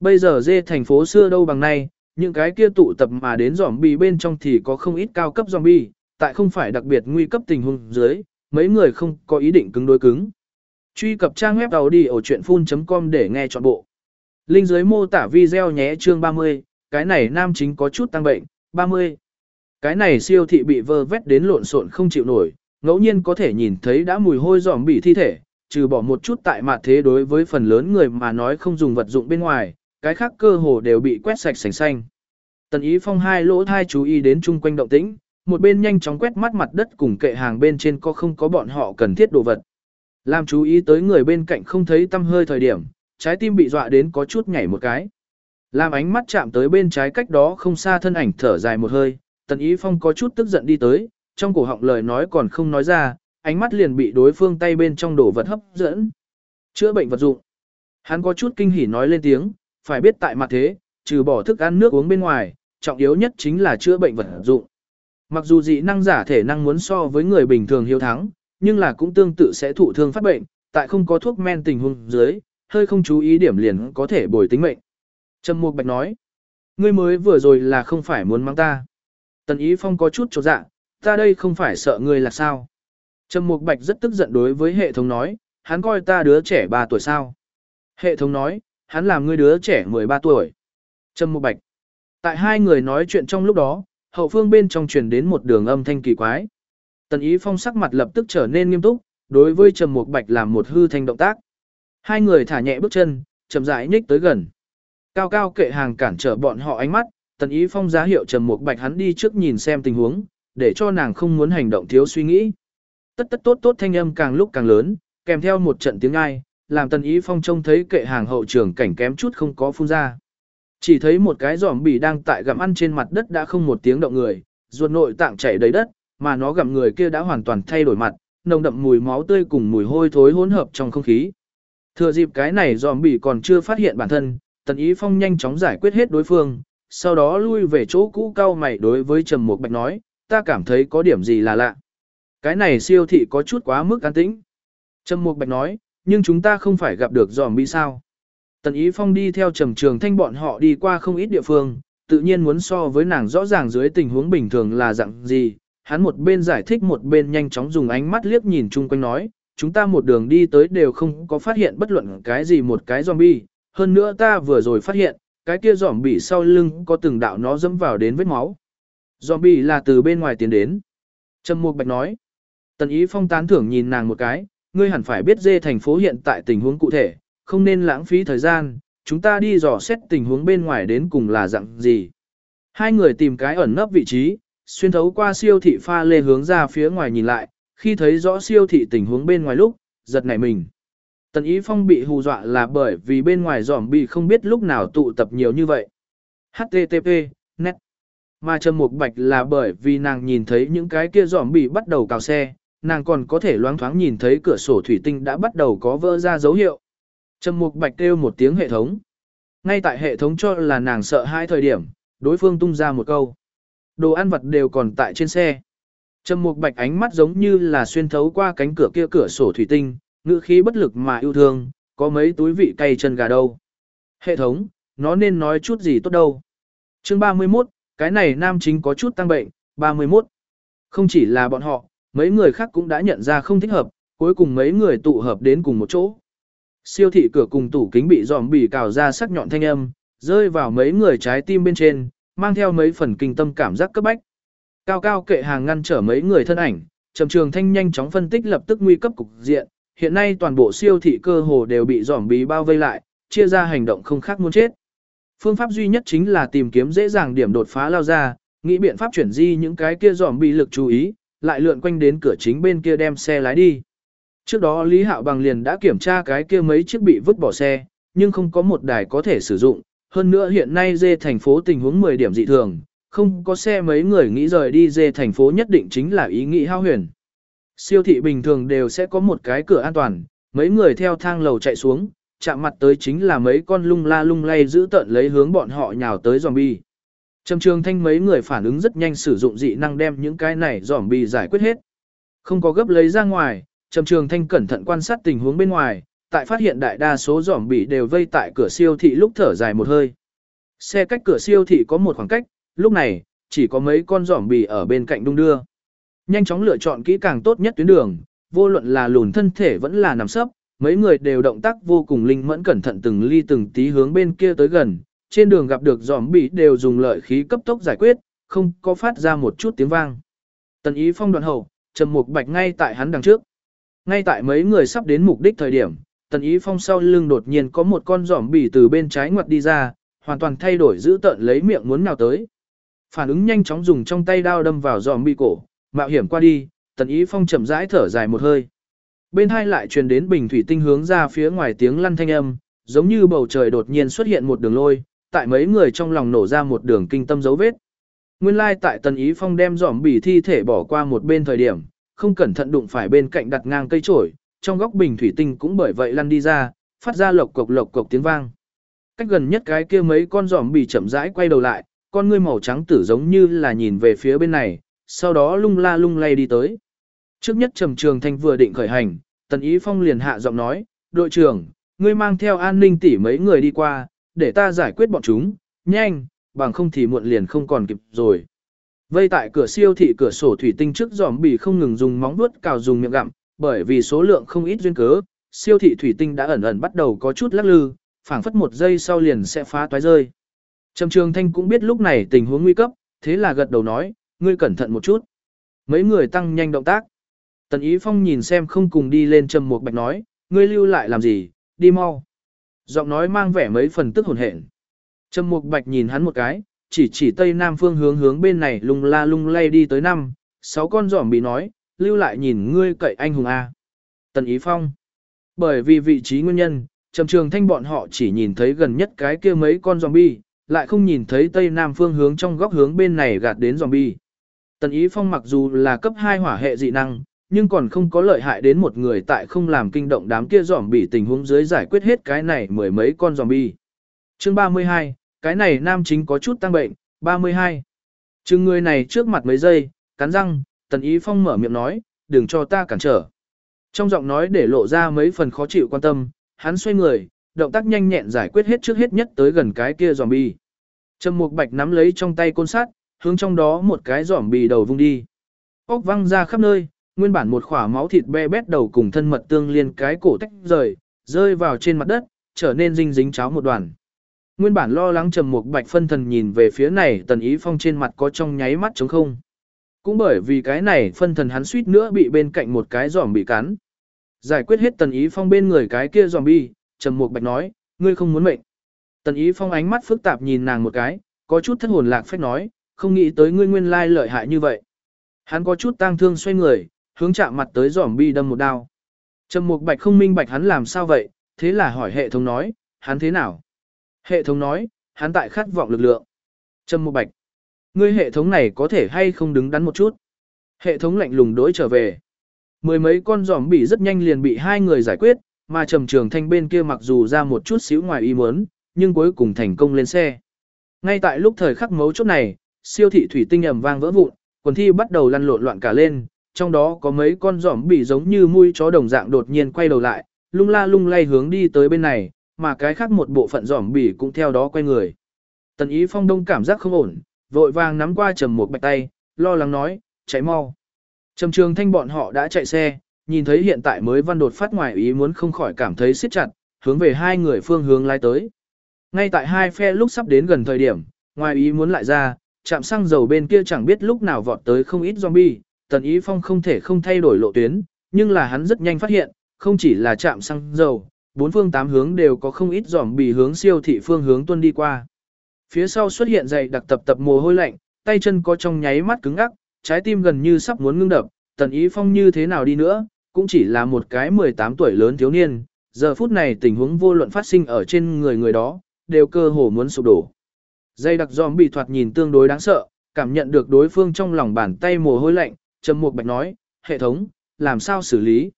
Bây giờ dê thành phố xưa đâu bằng nay, những cái kia tụ tập mà đến zombie bên trong thì có không ít cao cấp zombie, tại không phải đặc biệt nguy cấp tình huống dưới, mấy người không có ý định cứng đối cứng. Truy cập trang web đầu đi ở chuyện full.com để nghe trọn bộ. Linh dưới mô tả video nhé chương 30, cái này nam chính có chút tăng bệnh, 30. Cái này siêu thị bị vơ vét đến lộn xộn không chịu nổi, ngẫu nhiên có thể nhìn thấy đã mùi hôi giòm bị thi thể, trừ bỏ một chút tại mặt thế đối với phần lớn người mà nói không dùng vật dụng bên ngoài, cái khác cơ hồ đều bị quét sạch sành xanh. Tần Ý Phong hai lỗ thai chú ý đến chung quanh động tĩnh, một bên nhanh chóng quét mắt mặt đất cùng kệ hàng bên trên có không có bọn họ cần thiết đồ vật. Làm chú ý tới người bên cạnh không thấy tâm hơi thời điểm, trái tim bị dọa đến có chút nhảy một cái. Làm ánh mắt chạm tới bên trái cách đó không xa thân ảnh thở dài một hơi, Tần Ý Phong có chút tức giận đi tới, trong cổ họng lời nói còn không nói ra, ánh mắt liền bị đối phương tay bên trong đổ vật hấp dẫn. Chữa bệnh vật dụng. Hắn có chút kinh hỉ nói lên tiếng, phải biết tại mặt thế, trừ bỏ thức ăn nước uống bên ngoài, trọng yếu nhất chính là chữa bệnh vật dụng. Mặc dù dị năng giả thể năng muốn so với người bình thường hiếu thắng, nhưng là cũng tương tự sẽ thụ thương phát bệnh, tại không có thuốc men tình huống dưới, hơi không chú ý điểm liền có thể bồi tính mệnh. Trầm Mục Bạch nói, ngươi mới vừa rồi là không phải muốn mang ta. Tần Ý Phong có chút chột dạ, ta đây không phải sợ ngươi là sao. Trầm Mục Bạch rất tức giận đối với hệ thống nói, hắn coi ta đứa trẻ 3 tuổi sao. Hệ thống nói, hắn làm ngươi đứa trẻ 13 tuổi. Trầm Mục Bạch. Tại hai người nói chuyện trong lúc đó, hậu phương bên trong truyền đến một đường âm thanh kỳ quái. Tần Ý Phong sắc mặt lập tức trở nên nghiêm túc, đối với Trầm Mục Bạch làm một hư thanh động tác. Hai người thả nhẹ bước chân, chậm rãi nhích tới gần. Cao cao kệ hàng cản trở bọn họ ánh mắt, Tần Ý Phong giá hiệu Trầm Mục Bạch hắn đi trước nhìn xem tình huống, để cho nàng không muốn hành động thiếu suy nghĩ. Tất tất tốt tốt thanh âm càng lúc càng lớn, kèm theo một trận tiếng ai, làm Tần Ý Phong trông thấy kệ hàng hậu trường cảnh kém chút không có phun ra. Chỉ thấy một cái giòm bì đang tại gặm ăn trên mặt đất đã không một tiếng động người, ruột nội tạng chảy đầy đất, mà nó gặm người kia đã hoàn toàn thay đổi mặt, nồng đậm mùi máu tươi cùng mùi hôi thối hỗn hợp trong không khí. Thừa dịp cái này dòm bị còn chưa phát hiện bản thân, Tần Ý Phong nhanh chóng giải quyết hết đối phương, sau đó lui về chỗ cũ cao mày đối với Trầm Mục Bạch nói, ta cảm thấy có điểm gì là lạ. Cái này siêu thị có chút quá mức an tĩnh. Trầm Mục Bạch nói, nhưng chúng ta không phải gặp được Dòm bị sao. Tần Ý Phong đi theo Trầm Trường Thanh bọn họ đi qua không ít địa phương, tự nhiên muốn so với nàng rõ ràng dưới tình huống bình thường là dạng gì. Hắn một bên giải thích một bên nhanh chóng dùng ánh mắt liếc nhìn chung quanh nói, chúng ta một đường đi tới đều không có phát hiện bất luận cái gì một cái zombie. Hơn nữa ta vừa rồi phát hiện, cái kia zombie sau lưng có từng đạo nó dẫm vào đến vết máu. Zombie là từ bên ngoài tiến đến. Trầm Mục Bạch nói. Tần Ý Phong tán thưởng nhìn nàng một cái, ngươi hẳn phải biết dê thành phố hiện tại tình huống cụ thể, không nên lãng phí thời gian, chúng ta đi dò xét tình huống bên ngoài đến cùng là dạng gì. Hai người tìm cái ẩn nấp vị trí, xuyên thấu qua siêu thị pha lê hướng ra phía ngoài nhìn lại, khi thấy rõ siêu thị tình huống bên ngoài lúc, giật nảy mình. Tần Ý Phong bị hù dọa là bởi vì bên ngoài giỏm bị không biết lúc nào tụ tập nhiều như vậy. HTTP, net. Mà Trầm Mục Bạch là bởi vì nàng nhìn thấy những cái kia giòm bị bắt đầu cào xe, nàng còn có thể loáng thoáng nhìn thấy cửa sổ thủy tinh đã bắt đầu có vỡ ra dấu hiệu. Trầm Mục Bạch kêu một tiếng hệ thống. Ngay tại hệ thống cho là nàng sợ hai thời điểm, đối phương tung ra một câu. Đồ ăn vật đều còn tại trên xe. Trầm Mục Bạch ánh mắt giống như là xuyên thấu qua cánh cửa kia cửa sổ thủy tinh, ngữ khí bất lực mà yêu thương, có mấy túi vị cay chân gà đâu. Hệ thống, nó nên nói chút gì tốt đâu. Chương 31, cái này nam chính có chút tăng bệnh, 31. Không chỉ là bọn họ, mấy người khác cũng đã nhận ra không thích hợp, cuối cùng mấy người tụ hợp đến cùng một chỗ. Siêu thị cửa cùng tủ kính bị giòm bì cào ra sắc nhọn thanh âm, rơi vào mấy người trái tim bên trên, mang theo mấy phần kinh tâm cảm giác cấp bách. Cao cao kệ hàng ngăn trở mấy người thân ảnh, Trầm Trường Thanh nhanh chóng phân tích lập tức nguy cấp cục diện, hiện nay toàn bộ siêu thị cơ hồ đều bị dòm bí bao vây lại, chia ra hành động không khác muốn chết. Phương pháp duy nhất chính là tìm kiếm dễ dàng điểm đột phá lao ra, nghĩ biện pháp chuyển di những cái kia dòm bị lực chú ý, lại lượn quanh đến cửa chính bên kia đem xe lái đi. Trước đó Lý Hạo Bằng liền đã kiểm tra cái kia mấy chiếc bị vứt bỏ xe, nhưng không có một đài có thể sử dụng, hơn nữa hiện nay dê thành phố tình huống 10 điểm dị thường, không có xe mấy người nghĩ rời đi dê thành phố nhất định chính là ý nghĩ hao huyền. Siêu thị bình thường đều sẽ có một cái cửa an toàn, mấy người theo thang lầu chạy xuống, chạm mặt tới chính là mấy con lung la lung lay giữ tận lấy hướng bọn họ nhào tới zombie. Trầm trường thanh mấy người phản ứng rất nhanh sử dụng dị năng đem những cái này zombie giải quyết hết. Không có gấp lấy ra ngoài, Trầm trường thanh cẩn thận quan sát tình huống bên ngoài, tại phát hiện đại đa số zombie đều vây tại cửa siêu thị lúc thở dài một hơi. Xe cách cửa siêu thị có một khoảng cách, lúc này, chỉ có mấy con zombie ở bên cạnh đung đưa. Nhanh chóng lựa chọn kỹ càng tốt nhất tuyến đường, vô luận là lùn thân thể vẫn là nằm sấp, mấy người đều động tác vô cùng linh mẫn cẩn thận từng ly từng tí hướng bên kia tới gần, trên đường gặp được giòm bì đều dùng lợi khí cấp tốc giải quyết, không có phát ra một chút tiếng vang. Tần ý phong đoạn hậu, trầm mục bạch ngay tại hắn đằng trước. Ngay tại mấy người sắp đến mục đích thời điểm, tần ý phong sau lưng đột nhiên có một con giòm bì từ bên trái ngoặt đi ra, hoàn toàn thay đổi giữ tợn lấy miệng muốn nào tới. Phản ứng nhanh chóng dùng trong tay đao đâm vào giòm bị cổ, mạo hiểm qua đi, tần ý phong chậm rãi thở dài một hơi. Bên hai lại truyền đến bình thủy tinh hướng ra phía ngoài tiếng lăn thanh âm, giống như bầu trời đột nhiên xuất hiện một đường lôi, tại mấy người trong lòng nổ ra một đường kinh tâm dấu vết. Nguyên lai tại tần ý phong đem giòm bỉ thi thể bỏ qua một bên thời điểm, không cẩn thận đụng phải bên cạnh đặt ngang cây trổi, trong góc bình thủy tinh cũng bởi vậy lăn đi ra, phát ra lộc cộc lộc cộc tiếng vang. Cách gần nhất cái kia mấy con giòm bỉ chậm rãi quay đầu lại, con ngươi màu trắng tử giống như là nhìn về phía bên này, sau đó lung la lung lay đi tới. Trước nhất Trầm Trường Thanh vừa định khởi hành, Tần Ý Phong liền hạ giọng nói, đội trưởng, ngươi mang theo an ninh tỷ mấy người đi qua, để ta giải quyết bọn chúng, nhanh, bằng không thì muộn liền không còn kịp rồi. Vây tại cửa siêu thị cửa sổ thủy tinh trước giòm bì không ngừng dùng móng vuốt cào dùng miệng gặm, bởi vì số lượng không ít duyên cớ, siêu thị thủy tinh đã ẩn ẩn bắt đầu có chút lắc lư, phảng phất một giây sau liền sẽ phá toái rơi. Trầm Trường Thanh cũng biết lúc này tình huống nguy cấp, thế là gật đầu nói, ngươi cẩn thận một chút. Mấy người tăng nhanh động tác. Tần Ý Phong nhìn xem không cùng đi lên trầm Mục bạch nói, ngươi lưu lại làm gì, đi mau. Giọng nói mang vẻ mấy phần tức hồn hển. Trầm Mục Bạch nhìn hắn một cái, chỉ chỉ tây nam phương hướng hướng bên này lung la lung lay đi tới năm, sáu con giỏm bị nói, lưu lại nhìn ngươi cậy anh hùng a. Tần Ý Phong. Bởi vì vị trí nguyên nhân, Trầm Trường Thanh bọn họ chỉ nhìn thấy gần nhất cái kia mấy con zombie, lại không nhìn thấy tây nam phương hướng trong góc hướng bên này gạt đến zombie. Tần Ý Phong mặc dù là cấp 2 hỏa hệ dị năng, nhưng còn không có lợi hại đến một người tại không làm kinh động đám kia giòm tình huống dưới giải quyết hết cái này mười mấy con zombie. Chương 32, cái này nam chính có chút tăng bệnh, 32. Chừng người này trước mặt mấy giây, cắn răng, Tần Ý Phong mở miệng nói, đừng cho ta cản trở. Trong giọng nói để lộ ra mấy phần khó chịu quan tâm, hắn xoay người, động tác nhanh nhẹn giải quyết hết trước hết nhất tới gần cái kia zombie. Trầm Mục Bạch nắm lấy trong tay côn sắt, hướng trong đó một cái zombie đầu vung đi. Ốc văng ra khắp nơi, nguyên bản một khỏa máu thịt be bét đầu cùng thân mật tương liên cái cổ tách rời, rơi vào trên mặt đất, trở nên dinh dính cháo một đoàn. Nguyên bản lo lắng trầm Mục bạch phân thần nhìn về phía này tần ý phong trên mặt có trong nháy mắt trống không. Cũng bởi vì cái này phân thần hắn suýt nữa bị bên cạnh một cái giòm bị cắn. Giải quyết hết tần ý phong bên người cái kia zombie. bi, trầm Mục bạch nói, ngươi không muốn mệnh. Tần ý phong ánh mắt phức tạp nhìn nàng một cái, có chút thất hồn lạc phách nói, không nghĩ tới ngươi nguyên lai lợi hại như vậy. Hắn có chút tang thương xoay người, hướng chạm mặt tới giòm bi đâm một đao. Trầm Mục Bạch không minh bạch hắn làm sao vậy, thế là hỏi hệ thống nói, hắn thế nào? Hệ thống nói, hắn tại khát vọng lực lượng. Trầm Mục Bạch, Ngươi hệ thống này có thể hay không đứng đắn một chút. Hệ thống lạnh lùng đối trở về. Mười mấy con giòm bị rất nhanh liền bị hai người giải quyết, mà trầm trường thanh bên kia mặc dù ra một chút xíu ngoài ý muốn, nhưng cuối cùng thành công lên xe. Ngay tại lúc thời khắc mấu chốt này, siêu thị thủy tinh ầm vang vỡ vụn, quần thi bắt đầu lăn lộn loạn cả lên, trong đó có mấy con giỏm bị giống như mui chó đồng dạng đột nhiên quay đầu lại, lung la lung lay hướng đi tới bên này, mà cái khác một bộ phận giỏm bị cũng theo đó quay người. Tần ý phong đông cảm giác không ổn, vội vàng nắm qua trầm một bạch tay, lo lắng nói, chạy mau. Trầm trường thanh bọn họ đã chạy xe, nhìn thấy hiện tại mới văn đột phát ngoài ý muốn không khỏi cảm thấy siết chặt, hướng về hai người phương hướng lái tới. Ngay tại hai phe lúc sắp đến gần thời điểm, ngoài ý muốn lại ra, chạm xăng dầu bên kia chẳng biết lúc nào vọt tới không ít zombie, tần ý phong không thể không thay đổi lộ tuyến, nhưng là hắn rất nhanh phát hiện, không chỉ là chạm xăng dầu, bốn phương tám hướng đều có không ít zombie hướng siêu thị phương hướng tuân đi qua. Phía sau xuất hiện dày đặc tập tập mồ hôi lạnh, tay chân có trong nháy mắt cứng ngắc, trái tim gần như sắp muốn ngưng đập, tần ý phong như thế nào đi nữa, cũng chỉ là một cái 18 tuổi lớn thiếu niên, giờ phút này tình huống vô luận phát sinh ở trên người người đó, đều cơ hồ muốn sụp đổ. Dây đặc giòm bị thoạt nhìn tương đối đáng sợ, cảm nhận được đối phương trong lòng bàn tay mồ hôi lạnh, Trầm Mục Bạch nói, hệ thống, làm sao xử lý?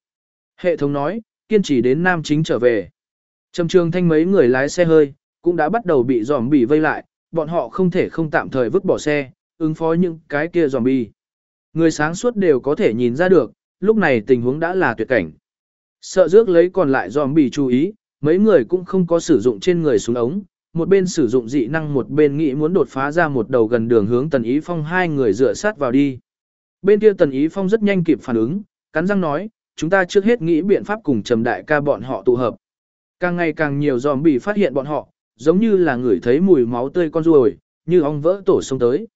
Hệ thống nói, kiên trì đến nam chính trở về. Trầm trường thanh mấy người lái xe hơi, cũng đã bắt đầu bị giòm bị vây lại, bọn họ không thể không tạm thời vứt bỏ xe, ứng phó những cái kia giòm bị. Người sáng suốt đều có thể nhìn ra được, lúc này tình huống đã là tuyệt cảnh. Sợ rước lấy còn lại zombie chú ý, mấy người cũng không có sử dụng trên người súng ống, một bên sử dụng dị năng một bên nghĩ muốn đột phá ra một đầu gần đường hướng Tần Ý Phong hai người dựa sát vào đi. Bên kia Tần Ý Phong rất nhanh kịp phản ứng, cắn răng nói, chúng ta trước hết nghĩ biện pháp cùng Trầm Đại ca bọn họ tụ hợp. Càng ngày càng nhiều zombie phát hiện bọn họ, giống như là người thấy mùi máu tươi con ruồi, như ong vỡ tổ sông tới.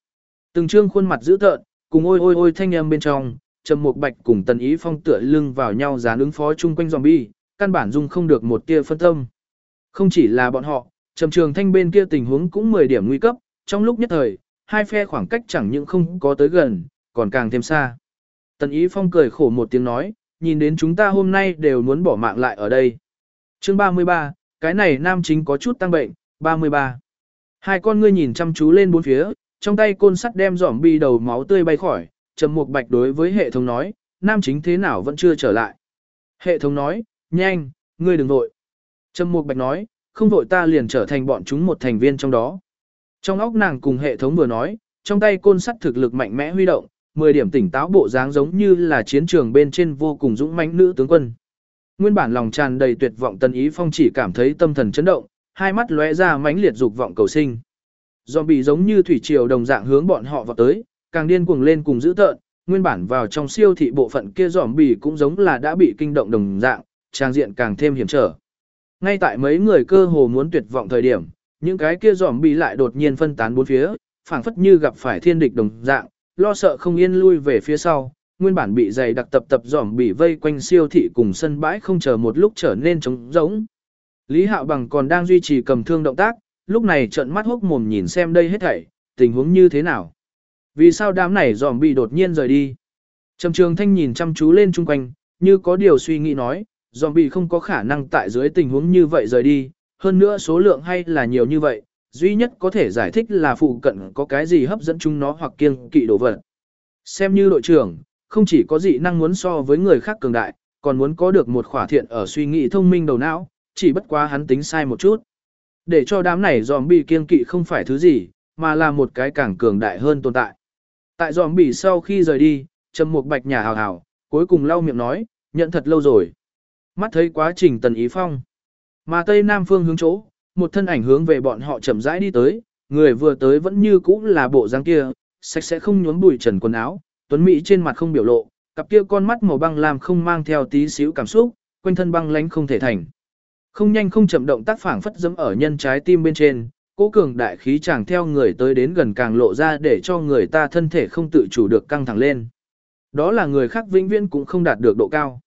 Từng trương khuôn mặt dữ tợn, cùng ôi ôi ôi thanh âm bên trong, Trầm Mục Bạch cùng Tần Ý Phong tựa lưng vào nhau dán ứng phó chung quanh zombie, căn bản dung không được một tia phân tâm. Không chỉ là bọn họ, Trầm Trường Thanh bên kia tình huống cũng 10 điểm nguy cấp, trong lúc nhất thời, hai phe khoảng cách chẳng những không có tới gần, còn càng thêm xa. Tần Ý Phong cười khổ một tiếng nói, nhìn đến chúng ta hôm nay đều muốn bỏ mạng lại ở đây. Chương 33, cái này nam chính có chút tăng bệnh, 33. Hai con ngươi nhìn chăm chú lên bốn phía, trong tay côn sắt đem giỏm bi đầu máu tươi bay khỏi, Trầm Mục Bạch đối với hệ thống nói, nam chính thế nào vẫn chưa trở lại. Hệ thống nói, nhanh, ngươi đừng vội. Trầm Mục Bạch nói, không vội ta liền trở thành bọn chúng một thành viên trong đó. Trong óc nàng cùng hệ thống vừa nói, trong tay côn sắt thực lực mạnh mẽ huy động, 10 điểm tỉnh táo bộ dáng giống như là chiến trường bên trên vô cùng dũng mãnh nữ tướng quân. Nguyên bản lòng tràn đầy tuyệt vọng Tần Ý Phong chỉ cảm thấy tâm thần chấn động, hai mắt lóe ra mãnh liệt dục vọng cầu sinh. Zombie giống như thủy triều đồng dạng hướng bọn họ vào tới, càng điên cuồng lên cùng dữ tợn, nguyên bản vào trong siêu thị bộ phận kia zombie cũng giống là đã bị kinh động đồng dạng, trang diện càng thêm hiểm trở. Ngay tại mấy người cơ hồ muốn tuyệt vọng thời điểm, những cái kia giòm bì lại đột nhiên phân tán bốn phía, phảng phất như gặp phải thiên địch đồng dạng, lo sợ không yên lui về phía sau, nguyên bản bị dày đặc tập tập giòm bị vây quanh siêu thị cùng sân bãi không chờ một lúc trở nên trống rỗng. Lý Hạo Bằng còn đang duy trì cầm thương động tác, lúc này trợn mắt hốc mồm nhìn xem đây hết thảy, tình huống như thế nào. Vì sao đám này dòm bị đột nhiên rời đi? Trầm Trường Thanh nhìn chăm chú lên chung quanh, như có điều suy nghĩ nói, zombie không có khả năng tại dưới tình huống như vậy rời đi, hơn nữa số lượng hay là nhiều như vậy, duy nhất có thể giải thích là phụ cận có cái gì hấp dẫn chúng nó hoặc kiêng kỵ đồ vật. Xem như đội trưởng, không chỉ có dị năng muốn so với người khác cường đại, còn muốn có được một khỏa thiện ở suy nghĩ thông minh đầu não, chỉ bất quá hắn tính sai một chút. Để cho đám này zombie kiêng kỵ không phải thứ gì, mà là một cái càng cường đại hơn tồn tại. Tại zombie sau khi rời đi, Trầm Mục Bạch nhà hào hào, cuối cùng lau miệng nói, nhận thật lâu rồi. Mắt thấy quá trình tần ý phong. Mà tây nam phương hướng chỗ, một thân ảnh hướng về bọn họ chậm rãi đi tới, người vừa tới vẫn như cũ là bộ dáng kia, sạch sẽ không nhuốm bụi trần quần áo, tuấn mỹ trên mặt không biểu lộ, cặp kia con mắt màu băng làm không mang theo tí xíu cảm xúc, quanh thân băng lánh không thể thành. Không nhanh không chậm động tác phảng phất dẫm ở nhân trái tim bên trên, cố cường đại khí chàng theo người tới đến gần càng lộ ra để cho người ta thân thể không tự chủ được căng thẳng lên. Đó là người khác vĩnh viễn cũng không đạt được độ cao.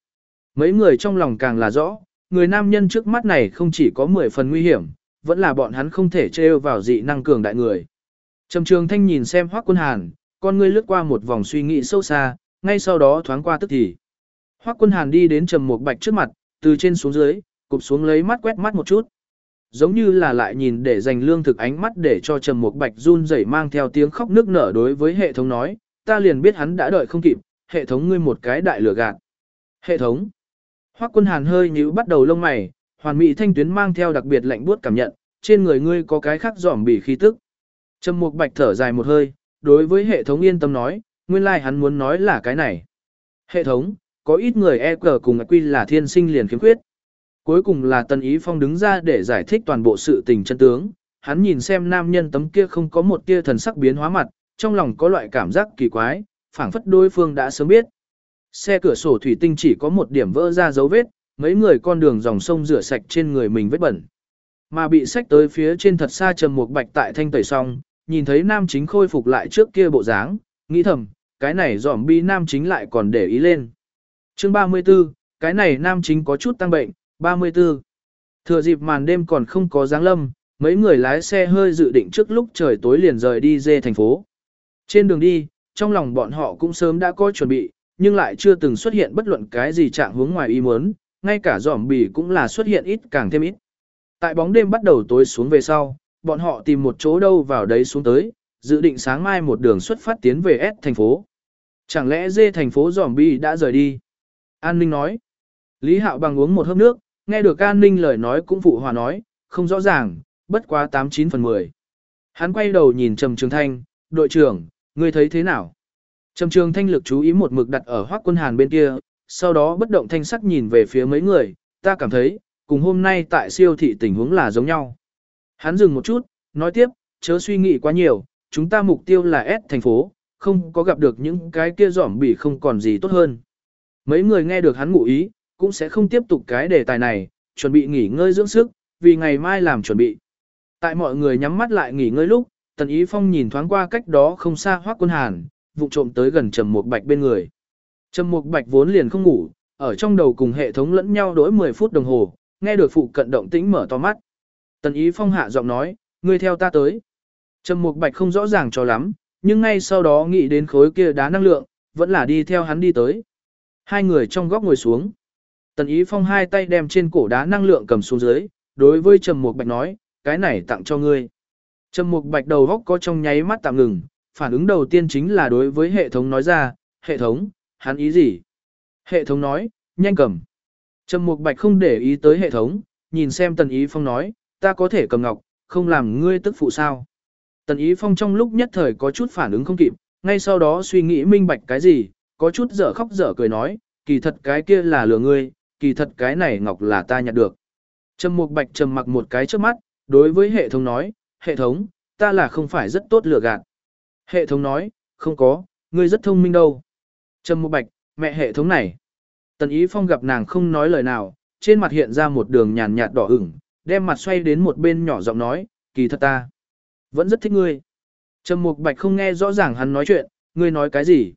Mấy người trong lòng càng là rõ, người nam nhân trước mắt này không chỉ có 10 phần nguy hiểm, vẫn là bọn hắn không thể trêu vào dị năng cường đại người. Trầm Trường Thanh nhìn xem Hoắc Quân Hàn, con ngươi lướt qua một vòng suy nghĩ sâu xa, ngay sau đó thoáng qua tức thì. Hoắc Quân Hàn đi đến Trầm Mục Bạch trước mặt, từ trên xuống dưới, cụp xuống lấy mắt quét mắt một chút giống như là lại nhìn để dành lương thực ánh mắt để cho Trầm Mục Bạch run rẩy mang theo tiếng khóc nước nở đối với hệ thống nói, ta liền biết hắn đã đợi không kịp, hệ thống ngươi một cái đại lửa gạt. Hệ thống. Hoắc Quân Hàn hơi nhíu bắt đầu lông mày, hoàn mỹ thanh tuyến mang theo đặc biệt lạnh buốt cảm nhận, trên người ngươi có cái khác giòm bỉ khí tức. Trầm Mục Bạch thở dài một hơi, đối với hệ thống yên tâm nói, nguyên lai like hắn muốn nói là cái này. Hệ thống, có ít người e cờ cùng quy là thiên sinh liền khiếm khuyết. Cuối cùng là Tần Ý Phong đứng ra để giải thích toàn bộ sự tình chân tướng, hắn nhìn xem nam nhân tấm kia không có một tia thần sắc biến hóa mặt, trong lòng có loại cảm giác kỳ quái, phảng phất đối phương đã sớm biết. Xe cửa sổ thủy tinh chỉ có một điểm vỡ ra dấu vết, mấy người con đường dòng sông rửa sạch trên người mình vết bẩn. Mà bị sách tới phía trên thật xa trầm một bạch tại thanh tẩy xong, nhìn thấy nam chính khôi phục lại trước kia bộ dáng, nghĩ thầm, cái này dòm bi nam chính lại còn để ý lên. Chương 34, cái này nam chính có chút tăng bệnh, 34. Thừa dịp màn đêm còn không có dáng lâm, mấy người lái xe hơi dự định trước lúc trời tối liền rời đi dê thành phố. Trên đường đi, trong lòng bọn họ cũng sớm đã có chuẩn bị, nhưng lại chưa từng xuất hiện bất luận cái gì trạng hướng ngoài ý muốn, ngay cả giỏm bì cũng là xuất hiện ít càng thêm ít. Tại bóng đêm bắt đầu tối xuống về sau, bọn họ tìm một chỗ đâu vào đấy xuống tới, dự định sáng mai một đường xuất phát tiến về S thành phố. Chẳng lẽ dê thành phố giỏm bì đã rời đi? An Ninh nói. Lý Hạo bằng uống một hớp nước, nghe được An Ninh lời nói cũng phụ hòa nói, không rõ ràng, bất quá 89 phần 10. Hắn quay đầu nhìn Trầm Trường Thanh, đội trưởng, ngươi thấy thế nào? Trầm Trường Thanh lực chú ý một mực đặt ở Hoắc Quân Hàn bên kia, sau đó bất động thanh sắc nhìn về phía mấy người, ta cảm thấy, cùng hôm nay tại siêu thị tình huống là giống nhau. Hắn dừng một chút, nói tiếp, chớ suy nghĩ quá nhiều, chúng ta mục tiêu là S thành phố, không có gặp được những cái kia giỏm bị không còn gì tốt hơn. Mấy người nghe được hắn ngụ ý, cũng sẽ không tiếp tục cái đề tài này, chuẩn bị nghỉ ngơi dưỡng sức, vì ngày mai làm chuẩn bị. Tại mọi người nhắm mắt lại nghỉ ngơi lúc, Tần Ý Phong nhìn thoáng qua cách đó không xa Hoắc Quân Hàn, vụ trộm tới gần Trầm Mục Bạch bên người. Trầm Mục Bạch vốn liền không ngủ, ở trong đầu cùng hệ thống lẫn nhau đối 10 phút đồng hồ, nghe được phụ cận động tĩnh mở to mắt. Tần Ý Phong hạ giọng nói, ngươi theo ta tới. Trầm Mục Bạch không rõ ràng cho lắm, nhưng ngay sau đó nghĩ đến khối kia đá năng lượng, vẫn là đi theo hắn đi tới. Hai người trong góc ngồi xuống. Tần Ý Phong hai tay đem trên cổ đá năng lượng cầm xuống dưới, đối với Trầm Mục Bạch nói, cái này tặng cho ngươi. Trầm Mục Bạch đầu góc có trong nháy mắt tạm ngừng, phản ứng đầu tiên chính là đối với hệ thống nói ra, hệ thống, hắn ý gì? Hệ thống nói, nhanh cầm. Trầm Mục Bạch không để ý tới hệ thống, nhìn xem Tần Ý Phong nói, ta có thể cầm ngọc, không làm ngươi tức phụ sao. Tần Ý Phong trong lúc nhất thời có chút phản ứng không kịp, ngay sau đó suy nghĩ minh bạch cái gì, có chút dở khóc dở cười nói, kỳ thật cái kia là lừa ngươi, kỳ thật cái này ngọc là ta nhặt được. Trầm Mục Bạch trầm mặc một cái trước mắt, đối với hệ thống nói, hệ thống, ta là không phải rất tốt lừa gạt. Hệ thống nói, không có, ngươi rất thông minh đâu. Trầm Mục Bạch, mẹ hệ thống này. Tần Ý Phong gặp nàng không nói lời nào, trên mặt hiện ra một đường nhàn nhạt đỏ ửng, đem mặt xoay đến một bên nhỏ giọng nói, kỳ thật ta. Vẫn rất thích ngươi. Trầm Mục Bạch không nghe rõ ràng hắn nói chuyện, ngươi nói cái gì.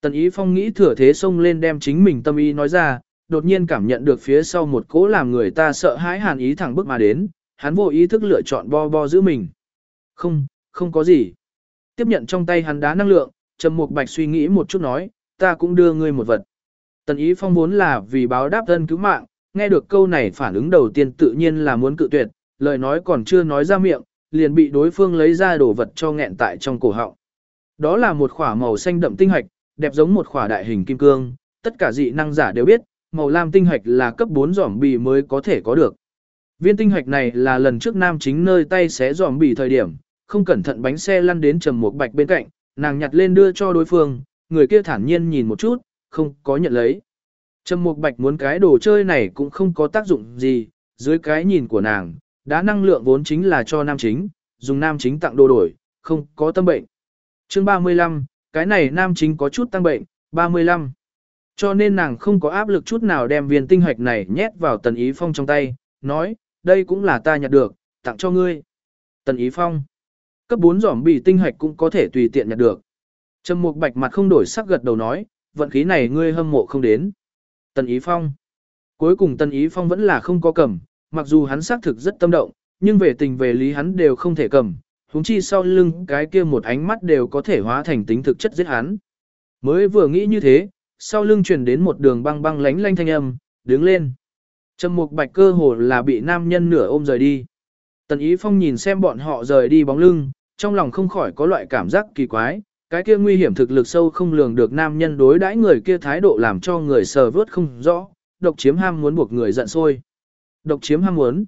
Tần Ý Phong nghĩ thừa thế xông lên đem chính mình tâm ý nói ra, đột nhiên cảm nhận được phía sau một cỗ làm người ta sợ hãi hàn ý thẳng bước mà đến, hắn vô ý thức lựa chọn bo bo giữ mình. Không, không có gì. Tiếp nhận trong tay hắn đá năng lượng, Trầm Mục Bạch suy nghĩ một chút nói, ta cũng đưa ngươi một vật. Tần Ý Phong vốn là vì báo đáp thân cứu mạng, nghe được câu này phản ứng đầu tiên tự nhiên là muốn cự tuyệt, lời nói còn chưa nói ra miệng, liền bị đối phương lấy ra đồ vật cho nghẹn tại trong cổ họng. Đó là một khỏa màu xanh đậm tinh hạch, đẹp giống một khỏa đại hình kim cương, tất cả dị năng giả đều biết, màu lam tinh hạch là cấp 4 giỏm bì mới có thể có được. Viên tinh hạch này là lần trước nam chính nơi tay xé giỏm bì thời điểm, không cẩn thận bánh xe lăn đến trầm một bạch bên cạnh, nàng nhặt lên đưa cho đối phương, người kia thản nhiên nhìn một chút, không có nhận lấy. Trầm Mục Bạch muốn cái đồ chơi này cũng không có tác dụng gì, dưới cái nhìn của nàng, đá năng lượng vốn chính là cho nam chính, dùng nam chính tặng đồ đổi, không có tâm bệnh. Chương 35, cái này nam chính có chút tăng bệnh, 35. Cho nên nàng không có áp lực chút nào đem viên tinh hoạch này nhét vào Tần Ý Phong trong tay, nói, đây cũng là ta nhặt được, tặng cho ngươi. Tần Ý Phong. Cấp 4 giỏm bị tinh hoạch cũng có thể tùy tiện nhặt được. Trầm Mục Bạch mặt không đổi sắc gật đầu nói, vận khí này ngươi hâm mộ không đến. Tần Ý Phong. Cuối cùng Tần Ý Phong vẫn là không có cầm, mặc dù hắn xác thực rất tâm động, nhưng về tình về lý hắn đều không thể cầm, huống chi sau lưng cái kia một ánh mắt đều có thể hóa thành tính thực chất giết hắn. Mới vừa nghĩ như thế, sau lưng truyền đến một đường băng băng lánh lanh thanh âm, đứng lên. Trầm Mục Bạch cơ hồ là bị nam nhân nửa ôm rời đi. Tần Ý Phong nhìn xem bọn họ rời đi bóng lưng, trong lòng không khỏi có loại cảm giác kỳ quái, cái kia nguy hiểm thực lực sâu không lường được nam nhân đối đãi người kia thái độ làm cho người sờ vớt không rõ, độc chiếm ham muốn buộc người giận sôi. Độc chiếm ham muốn.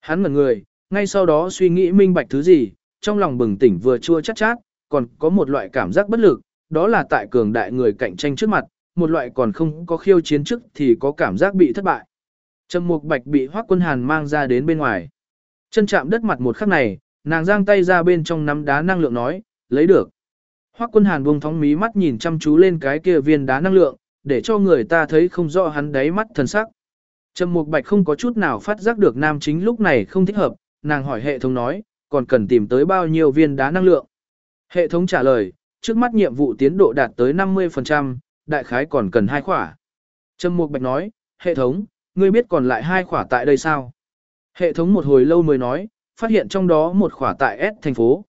Hắn ngẩn người, ngay sau đó suy nghĩ minh bạch thứ gì, trong lòng bừng tỉnh vừa chua chát chát, còn có một loại cảm giác bất lực, đó là tại cường đại người cạnh tranh trước mặt, một loại còn không có khiêu chiến trước thì có cảm giác bị thất bại. Trầm Mục Bạch bị Hoắc Quân Hàn mang ra đến bên ngoài. Chân chạm đất mặt một khắc này, nàng giang tay ra bên trong nắm đá năng lượng nói, lấy được. Hoắc Quân Hàn buông thóng mí mắt nhìn chăm chú lên cái kia viên đá năng lượng, để cho người ta thấy không rõ hắn đáy mắt thần sắc. Trầm Mục Bạch không có chút nào phát giác được nam chính lúc này không thích hợp, nàng hỏi hệ thống nói, còn cần tìm tới bao nhiêu viên đá năng lượng. Hệ thống trả lời, trước mắt nhiệm vụ tiến độ đạt tới 50%, đại khái còn cần hai khỏa. Trầm Mục Bạch nói, hệ thống, ngươi biết còn lại hai khỏa tại đây sao? Hệ thống một hồi lâu mới nói, phát hiện trong đó một khỏa tại S thành phố.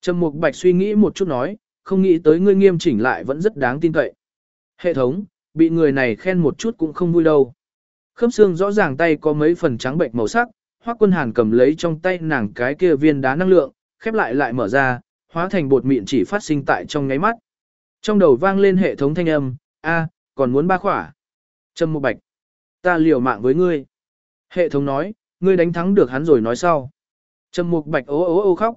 Trầm Mục Bạch suy nghĩ một chút nói, không nghĩ tới ngươi nghiêm chỉnh lại vẫn rất đáng tin cậy. Hệ thống, bị người này khen một chút cũng không vui đâu. Khớp xương rõ ràng tay có mấy phần trắng bệnh màu sắc, Hoắc Quân Hàn cầm lấy trong tay nàng cái kia viên đá năng lượng, khép lại lại mở ra, hóa thành bột mịn chỉ phát sinh tại trong nháy mắt. Trong đầu vang lên hệ thống thanh âm, a, còn muốn ba khỏa. Trâm Mục Bạch, ta liều mạng với ngươi. Hệ thống nói, ngươi đánh thắng được hắn rồi nói sau. Trâm Mục Bạch ố ố ô khóc.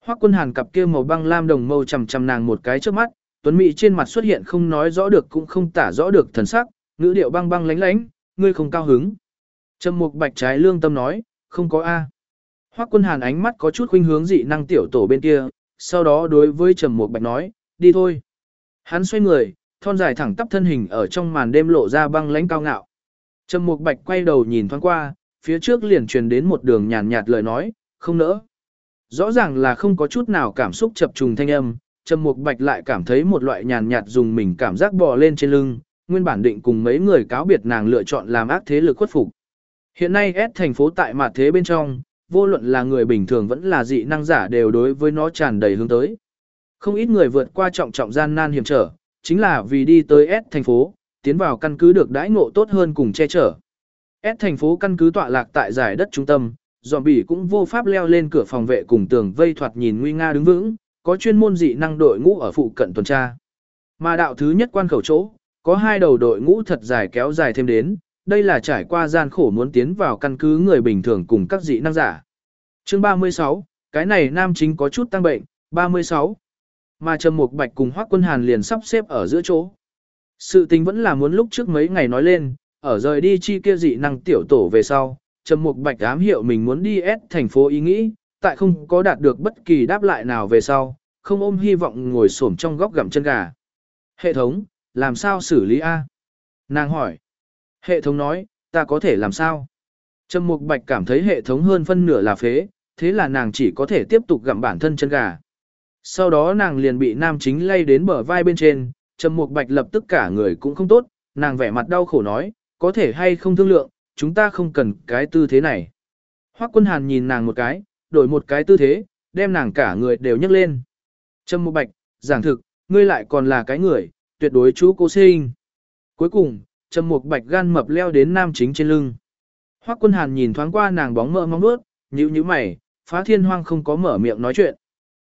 Hoắc Quân Hàn cặp kia màu băng lam đồng mâu chằm chằm nàng một cái trước mắt, tuấn mỹ trên mặt xuất hiện không nói rõ được cũng không tả rõ được thần sắc, ngữ điệu băng băng lánh lánh, ngươi không cao hứng. Trâm Mục Bạch trái lương tâm nói, không có a. Hoắc Quân Hàn ánh mắt có chút khuynh hướng dị năng tiểu tổ bên kia, sau đó đối với Trầm Mục Bạch nói, đi thôi. Hắn xoay người, thon dài thẳng tắp thân hình ở trong màn đêm lộ ra băng lãnh cao ngạo. Trầm Mục Bạch quay đầu nhìn thoáng qua, phía trước liền truyền đến một đường nhàn nhạt lời nói, không nỡ. Rõ ràng là không có chút nào cảm xúc chập trùng thanh âm, Trầm Mục Bạch lại cảm thấy một loại nhàn nhạt dùng mình cảm giác bò lên trên lưng, nguyên bản định cùng mấy người cáo biệt nàng lựa chọn làm ác thế lực khuất phục. Hiện nay S thành phố tại mặt thế bên trong, vô luận là người bình thường vẫn là dị năng giả đều đối với nó tràn đầy hướng tới. Không ít người vượt qua trọng trọng gian nan hiểm trở, chính là vì đi tới S thành phố, tiến vào căn cứ được đãi ngộ tốt hơn cùng che chở. S thành phố căn cứ tọa lạc tại giải đất trung tâm, zombie cũng vô pháp leo lên cửa phòng vệ cùng tường vây thoạt nhìn nguy nga đứng vững, có chuyên môn dị năng đội ngũ ở phụ cận tuần tra. Mà đạo thứ nhất quan khẩu chỗ, có hai đầu đội ngũ thật dài kéo dài thêm đến, đây là trải qua gian khổ muốn tiến vào căn cứ người bình thường cùng các dị năng giả. Chương 36, cái này nam chính có chút tăng bệnh, 36. Mà Trầm Mục Bạch cùng Hoắc Quân Hàn liền sắp xếp ở giữa chỗ. Sự tình vẫn là muốn lúc trước mấy ngày nói lên, ở rời đi chi kia dị năng tiểu tổ về sau, Trầm Mục Bạch ám hiệu mình muốn đi S thành phố ý nghĩ, tại không có đạt được bất kỳ đáp lại nào về sau, không ôm hy vọng ngồi xổm trong góc gặm chân gà. Hệ thống, làm sao xử lý A? Nàng hỏi. Hệ thống nói, ta có thể làm sao? Trầm Mục Bạch cảm thấy hệ thống hơn phân nửa là phế, thế là nàng chỉ có thể tiếp tục gặm bản thân chân gà. Sau đó nàng liền bị nam chính lay đến bờ vai bên trên, Trầm Mục Bạch lập tức cả người cũng không tốt, nàng vẻ mặt đau khổ nói, có thể hay không thương lượng, chúng ta không cần cái tư thế này. Hoắc Quân Hàn nhìn nàng một cái, đổi một cái tư thế, đem nàng cả người đều nhấc lên. Trầm Mục Bạch, giảng thực, ngươi lại còn là cái người, tuyệt đối chú cô sinh. Cuối cùng, Trầm Mục Bạch gan mập leo đến nam chính trên lưng. Hoắc Quân Hàn nhìn thoáng qua nàng bóng mỡ mong nuốt, nhíu nhíu mày, Phá Thiên Hoang không có mở miệng nói chuyện.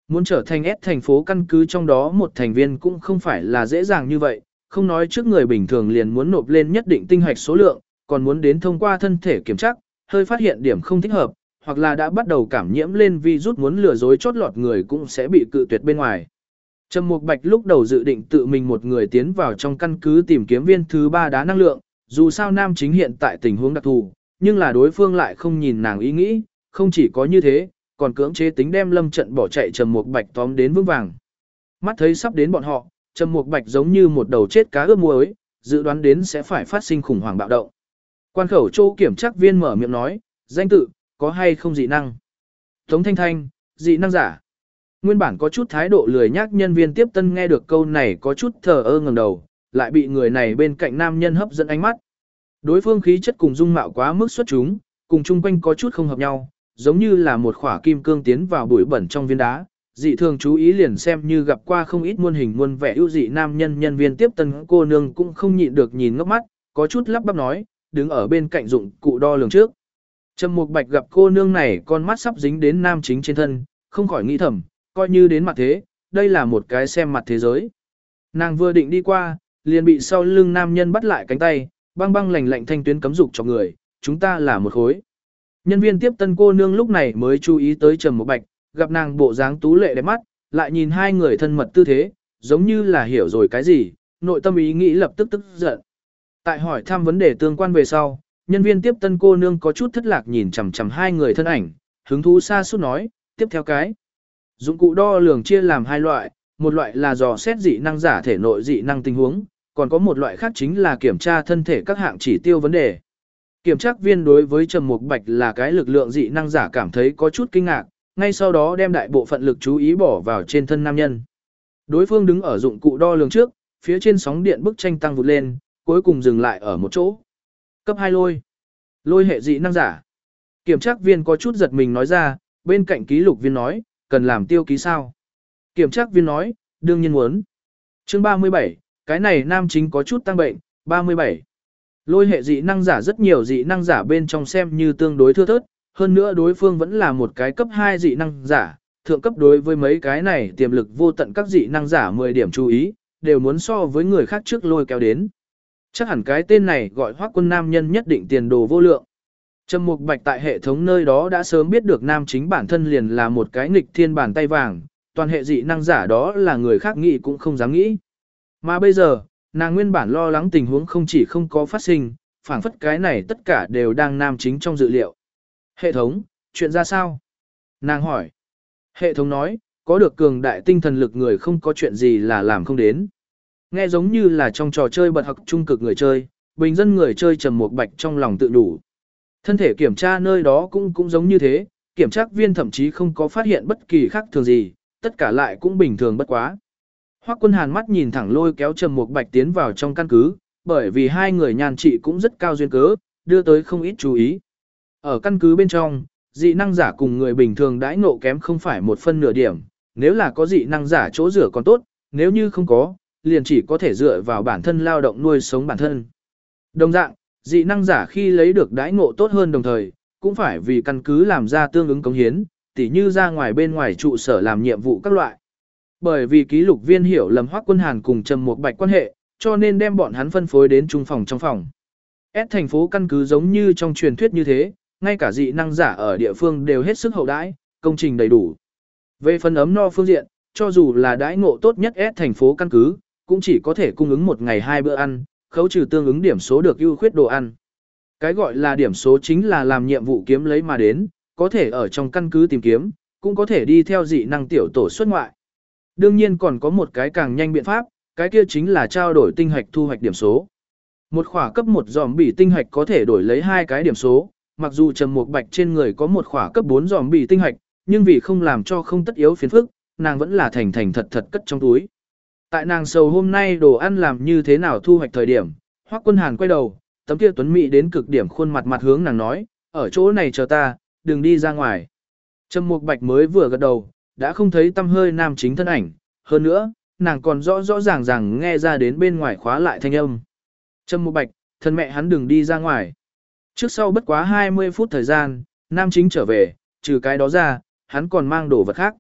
Muốn trở thành S thành phố căn cứ trong đó một thành viên cũng không phải là dễ dàng như vậy, không nói trước người bình thường liền muốn nộp lên nhất định tinh hạch số lượng, còn muốn đến thông qua thân thể kiểm tra, hơi phát hiện điểm không thích hợp, hoặc là đã bắt đầu cảm nhiễm lên virus muốn lừa dối chót lọt người cũng sẽ bị cự tuyệt bên ngoài. Trầm Mục Bạch lúc đầu dự định tự mình một người tiến vào trong căn cứ tìm kiếm viên thứ ba đá năng lượng, dù sao nam chính hiện tại tình huống đặc thù, nhưng là đối phương lại không nhìn nàng ý nghĩ, không chỉ có như thế, còn cưỡng chế tính đem lâm trận bỏ chạy Trầm Mục Bạch tóm đến vững vàng. Mắt thấy sắp đến bọn họ, Trầm Mục Bạch giống như một đầu chết cá ướp muối, dự đoán đến sẽ phải phát sinh khủng hoảng bạo động. Quan khẩu châu kiểm tra viên mở miệng nói, danh tự, có hay không dị năng? Tống Thanh Thanh, dị năng giả. Nguyên bản có chút thái độ lười nhác nhân viên tiếp tân nghe được câu này có chút thờ ơ ngẩng đầu, lại bị người này bên cạnh nam nhân hấp dẫn ánh mắt. Đối phương khí chất cùng dung mạo quá mức xuất chúng, cùng chung quanh có chút không hợp nhau, giống như là một khỏa kim cương tiến vào bụi bẩn trong viên đá. Dị thường chú ý liền xem như gặp qua không ít muôn hình muôn vẻ ưu dị nam nhân nhân viên tiếp tân cô nương cũng không nhịn được nhìn ngốc mắt, có chút lắp bắp nói, đứng ở bên cạnh dụng cụ đo lường trước. Trầm Mục Bạch gặp cô nương này con mắt sắp dính đến nam chính trên thân, không khỏi nghĩ thầm, coi như đến mặt thế, đây là một cái xem mặt thế giới. Nàng vừa định đi qua, liền bị sau lưng nam nhân bắt lại cánh tay, băng băng lạnh lạnh thanh tuyến cấm dục cho người, chúng ta là một khối. Nhân viên tiếp tân cô nương lúc này mới chú ý tới Trầm Mục Bạch, gặp nàng bộ dáng tú lệ đẹp mắt, lại nhìn hai người thân mật tư thế, giống như là hiểu rồi cái gì, nội tâm ý nghĩ lập tức tức giận. Tại hỏi thăm vấn đề tương quan về sau, nhân viên tiếp tân cô nương có chút thất lạc nhìn chằm chằm hai người thân ảnh, hứng thú xa suốt nói, tiếp theo cái. Dụng cụ đo lường chia làm hai loại, một loại là dò xét dị năng giả thể nội dị năng tình huống, còn có một loại khác chính là kiểm tra thân thể các hạng chỉ tiêu vấn đề. Kiểm tra viên đối với Trầm Mục Bạch là cái lực lượng dị năng giả cảm thấy có chút kinh ngạc, ngay sau đó đem đại bộ phận lực chú ý bỏ vào trên thân nam nhân. Đối phương đứng ở dụng cụ đo lường trước, phía trên sóng điện bức tranh tăng vụt lên, cuối cùng dừng lại ở một chỗ. Cấp 2 lôi. Lôi hệ dị năng giả. Kiểm tra viên có chút giật mình nói ra, bên cạnh ký lục viên nói, cần làm tiêu ký sao. Kiểm tra viên nói, đương nhiên muốn. chương 37, cái này nam chính có chút tăng bệnh, 37. Lôi hệ dị năng giả rất nhiều dị năng giả bên trong xem như tương đối thưa thớt, hơn nữa đối phương vẫn là một cái cấp 2 dị năng giả, thượng cấp đối với mấy cái này tiềm lực vô tận các dị năng giả 10 điểm chú ý, đều muốn so với người khác trước lôi kéo đến. Chắc hẳn cái tên này gọi hoác quân nam nhân nhất định tiền đồ vô lượng. Trầm Mục Bạch tại hệ thống nơi đó đã sớm biết được nam chính bản thân liền là một cái nghịch thiên bản tay vàng, toàn hệ dị năng giả đó là người khác nghĩ cũng không dám nghĩ. Mà bây giờ, nàng nguyên bản lo lắng tình huống không chỉ không có phát sinh, phản phất cái này tất cả đều đang nam chính trong dự liệu. Hệ thống, chuyện ra sao? Nàng hỏi. Hệ thống nói, có được cường đại tinh thần lực người không có chuyện gì là làm không đến. Nghe giống như là trong trò chơi bật học trung cực người chơi, bình dân người chơi trầm một bạch trong lòng tự đủ. Thân thể kiểm tra nơi đó cũng cũng giống như thế, kiểm tra viên thậm chí không có phát hiện bất kỳ khác thường gì, tất cả lại cũng bình thường bất quá. Hoắc quân hàn mắt nhìn thẳng lôi kéo trầm một bạch tiến vào trong căn cứ, bởi vì hai người nhàn trị cũng rất cao duyên cớ, đưa tới không ít chú ý. Ở căn cứ bên trong, dị năng giả cùng người bình thường đãi ngộ kém không phải một phân nửa điểm, nếu là có dị năng giả chỗ rửa còn tốt, nếu như không có, liền chỉ có thể dựa vào bản thân lao động nuôi sống bản thân. Đồng dạng, dị năng giả khi lấy được đãi ngộ tốt hơn đồng thời, cũng phải vì căn cứ làm ra tương ứng cống hiến, tỉ như ra ngoài bên ngoài trụ sở làm nhiệm vụ các loại. Bởi vì ký lục viên hiểu lầm Hoắc Quân Hàn cùng Trầm Mục Bạch quan hệ, cho nên đem bọn hắn phân phối đến trung phòng trong phòng. S thành phố căn cứ giống như trong truyền thuyết như thế, ngay cả dị năng giả ở địa phương đều hết sức hậu đãi, công trình đầy đủ. Về phần ấm no phương diện, cho dù là đãi ngộ tốt nhất S thành phố căn cứ, cũng chỉ có thể cung ứng một ngày hai bữa ăn, khấu trừ tương ứng điểm số được ưu khuyết đồ ăn. Cái gọi là điểm số chính là làm nhiệm vụ kiếm lấy mà đến, có thể ở trong căn cứ tìm kiếm, cũng có thể đi theo dị năng tiểu tổ xuất ngoại. Đương nhiên còn có một cái càng nhanh biện pháp, cái kia chính là trao đổi tinh hạch thu hoạch điểm số. Một khỏa cấp một giòm bỉ tinh hạch có thể đổi lấy hai cái điểm số, mặc dù trầm mục bạch trên người có một khỏa cấp 4 giòm bỉ tinh hạch, nhưng vì không làm cho không tất yếu phiền phức, nàng vẫn là thành thành thật thật cất trong túi. Tại nàng sầu hôm nay đồ ăn làm như thế nào thu hoạch thời điểm, Hoắc Quân Hàn quay đầu, tấm kia tuấn mỹ đến cực điểm khuôn mặt mặt hướng nàng nói, ở chỗ này chờ ta, đừng đi ra ngoài. Trầm Mục Bạch mới vừa gật đầu, đã không thấy tâm hơi nam chính thân ảnh, hơn nữa, nàng còn rõ rõ ràng ràng nghe ra đến bên ngoài khóa lại thanh âm. Trâm Mục Bạch, thân mẹ hắn đừng đi ra ngoài. Trước sau bất quá 20 phút thời gian, nam chính trở về, trừ cái đó ra, hắn còn mang đồ vật khác.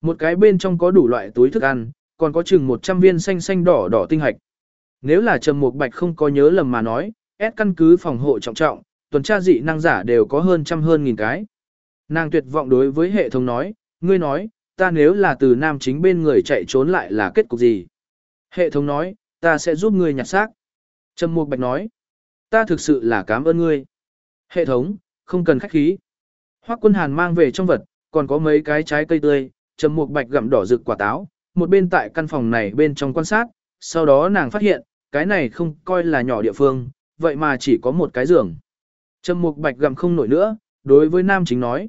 Một cái bên trong có đủ loại túi thức ăn, còn có chừng 100 viên xanh xanh đỏ đỏ tinh hạch. Nếu là Trầm Mục Bạch không có nhớ lầm mà nói, S căn cứ phòng hộ trọng trọng, tuần tra dị năng giả đều có hơn trăm hơn nghìn cái. Nàng tuyệt vọng đối với hệ thống nói, ngươi nói, ta nếu là từ nam chính bên người chạy trốn lại là kết cục gì? Hệ thống nói, ta sẽ giúp ngươi nhặt xác. Trầm Mục Bạch nói, ta thực sự là cảm ơn ngươi. Hệ thống, không cần khách khí. Hoắc Quân Hàn mang về trong vật, còn có mấy cái trái cây tươi, Trầm Mục Bạch gặm đỏ rực quả táo, một bên tại căn phòng này bên trong quan sát, sau đó nàng phát hiện, cái này không coi là nhỏ địa phương, vậy mà chỉ có một cái giường. Trầm Mục Bạch gặm không nổi nữa, đối với nam chính nói,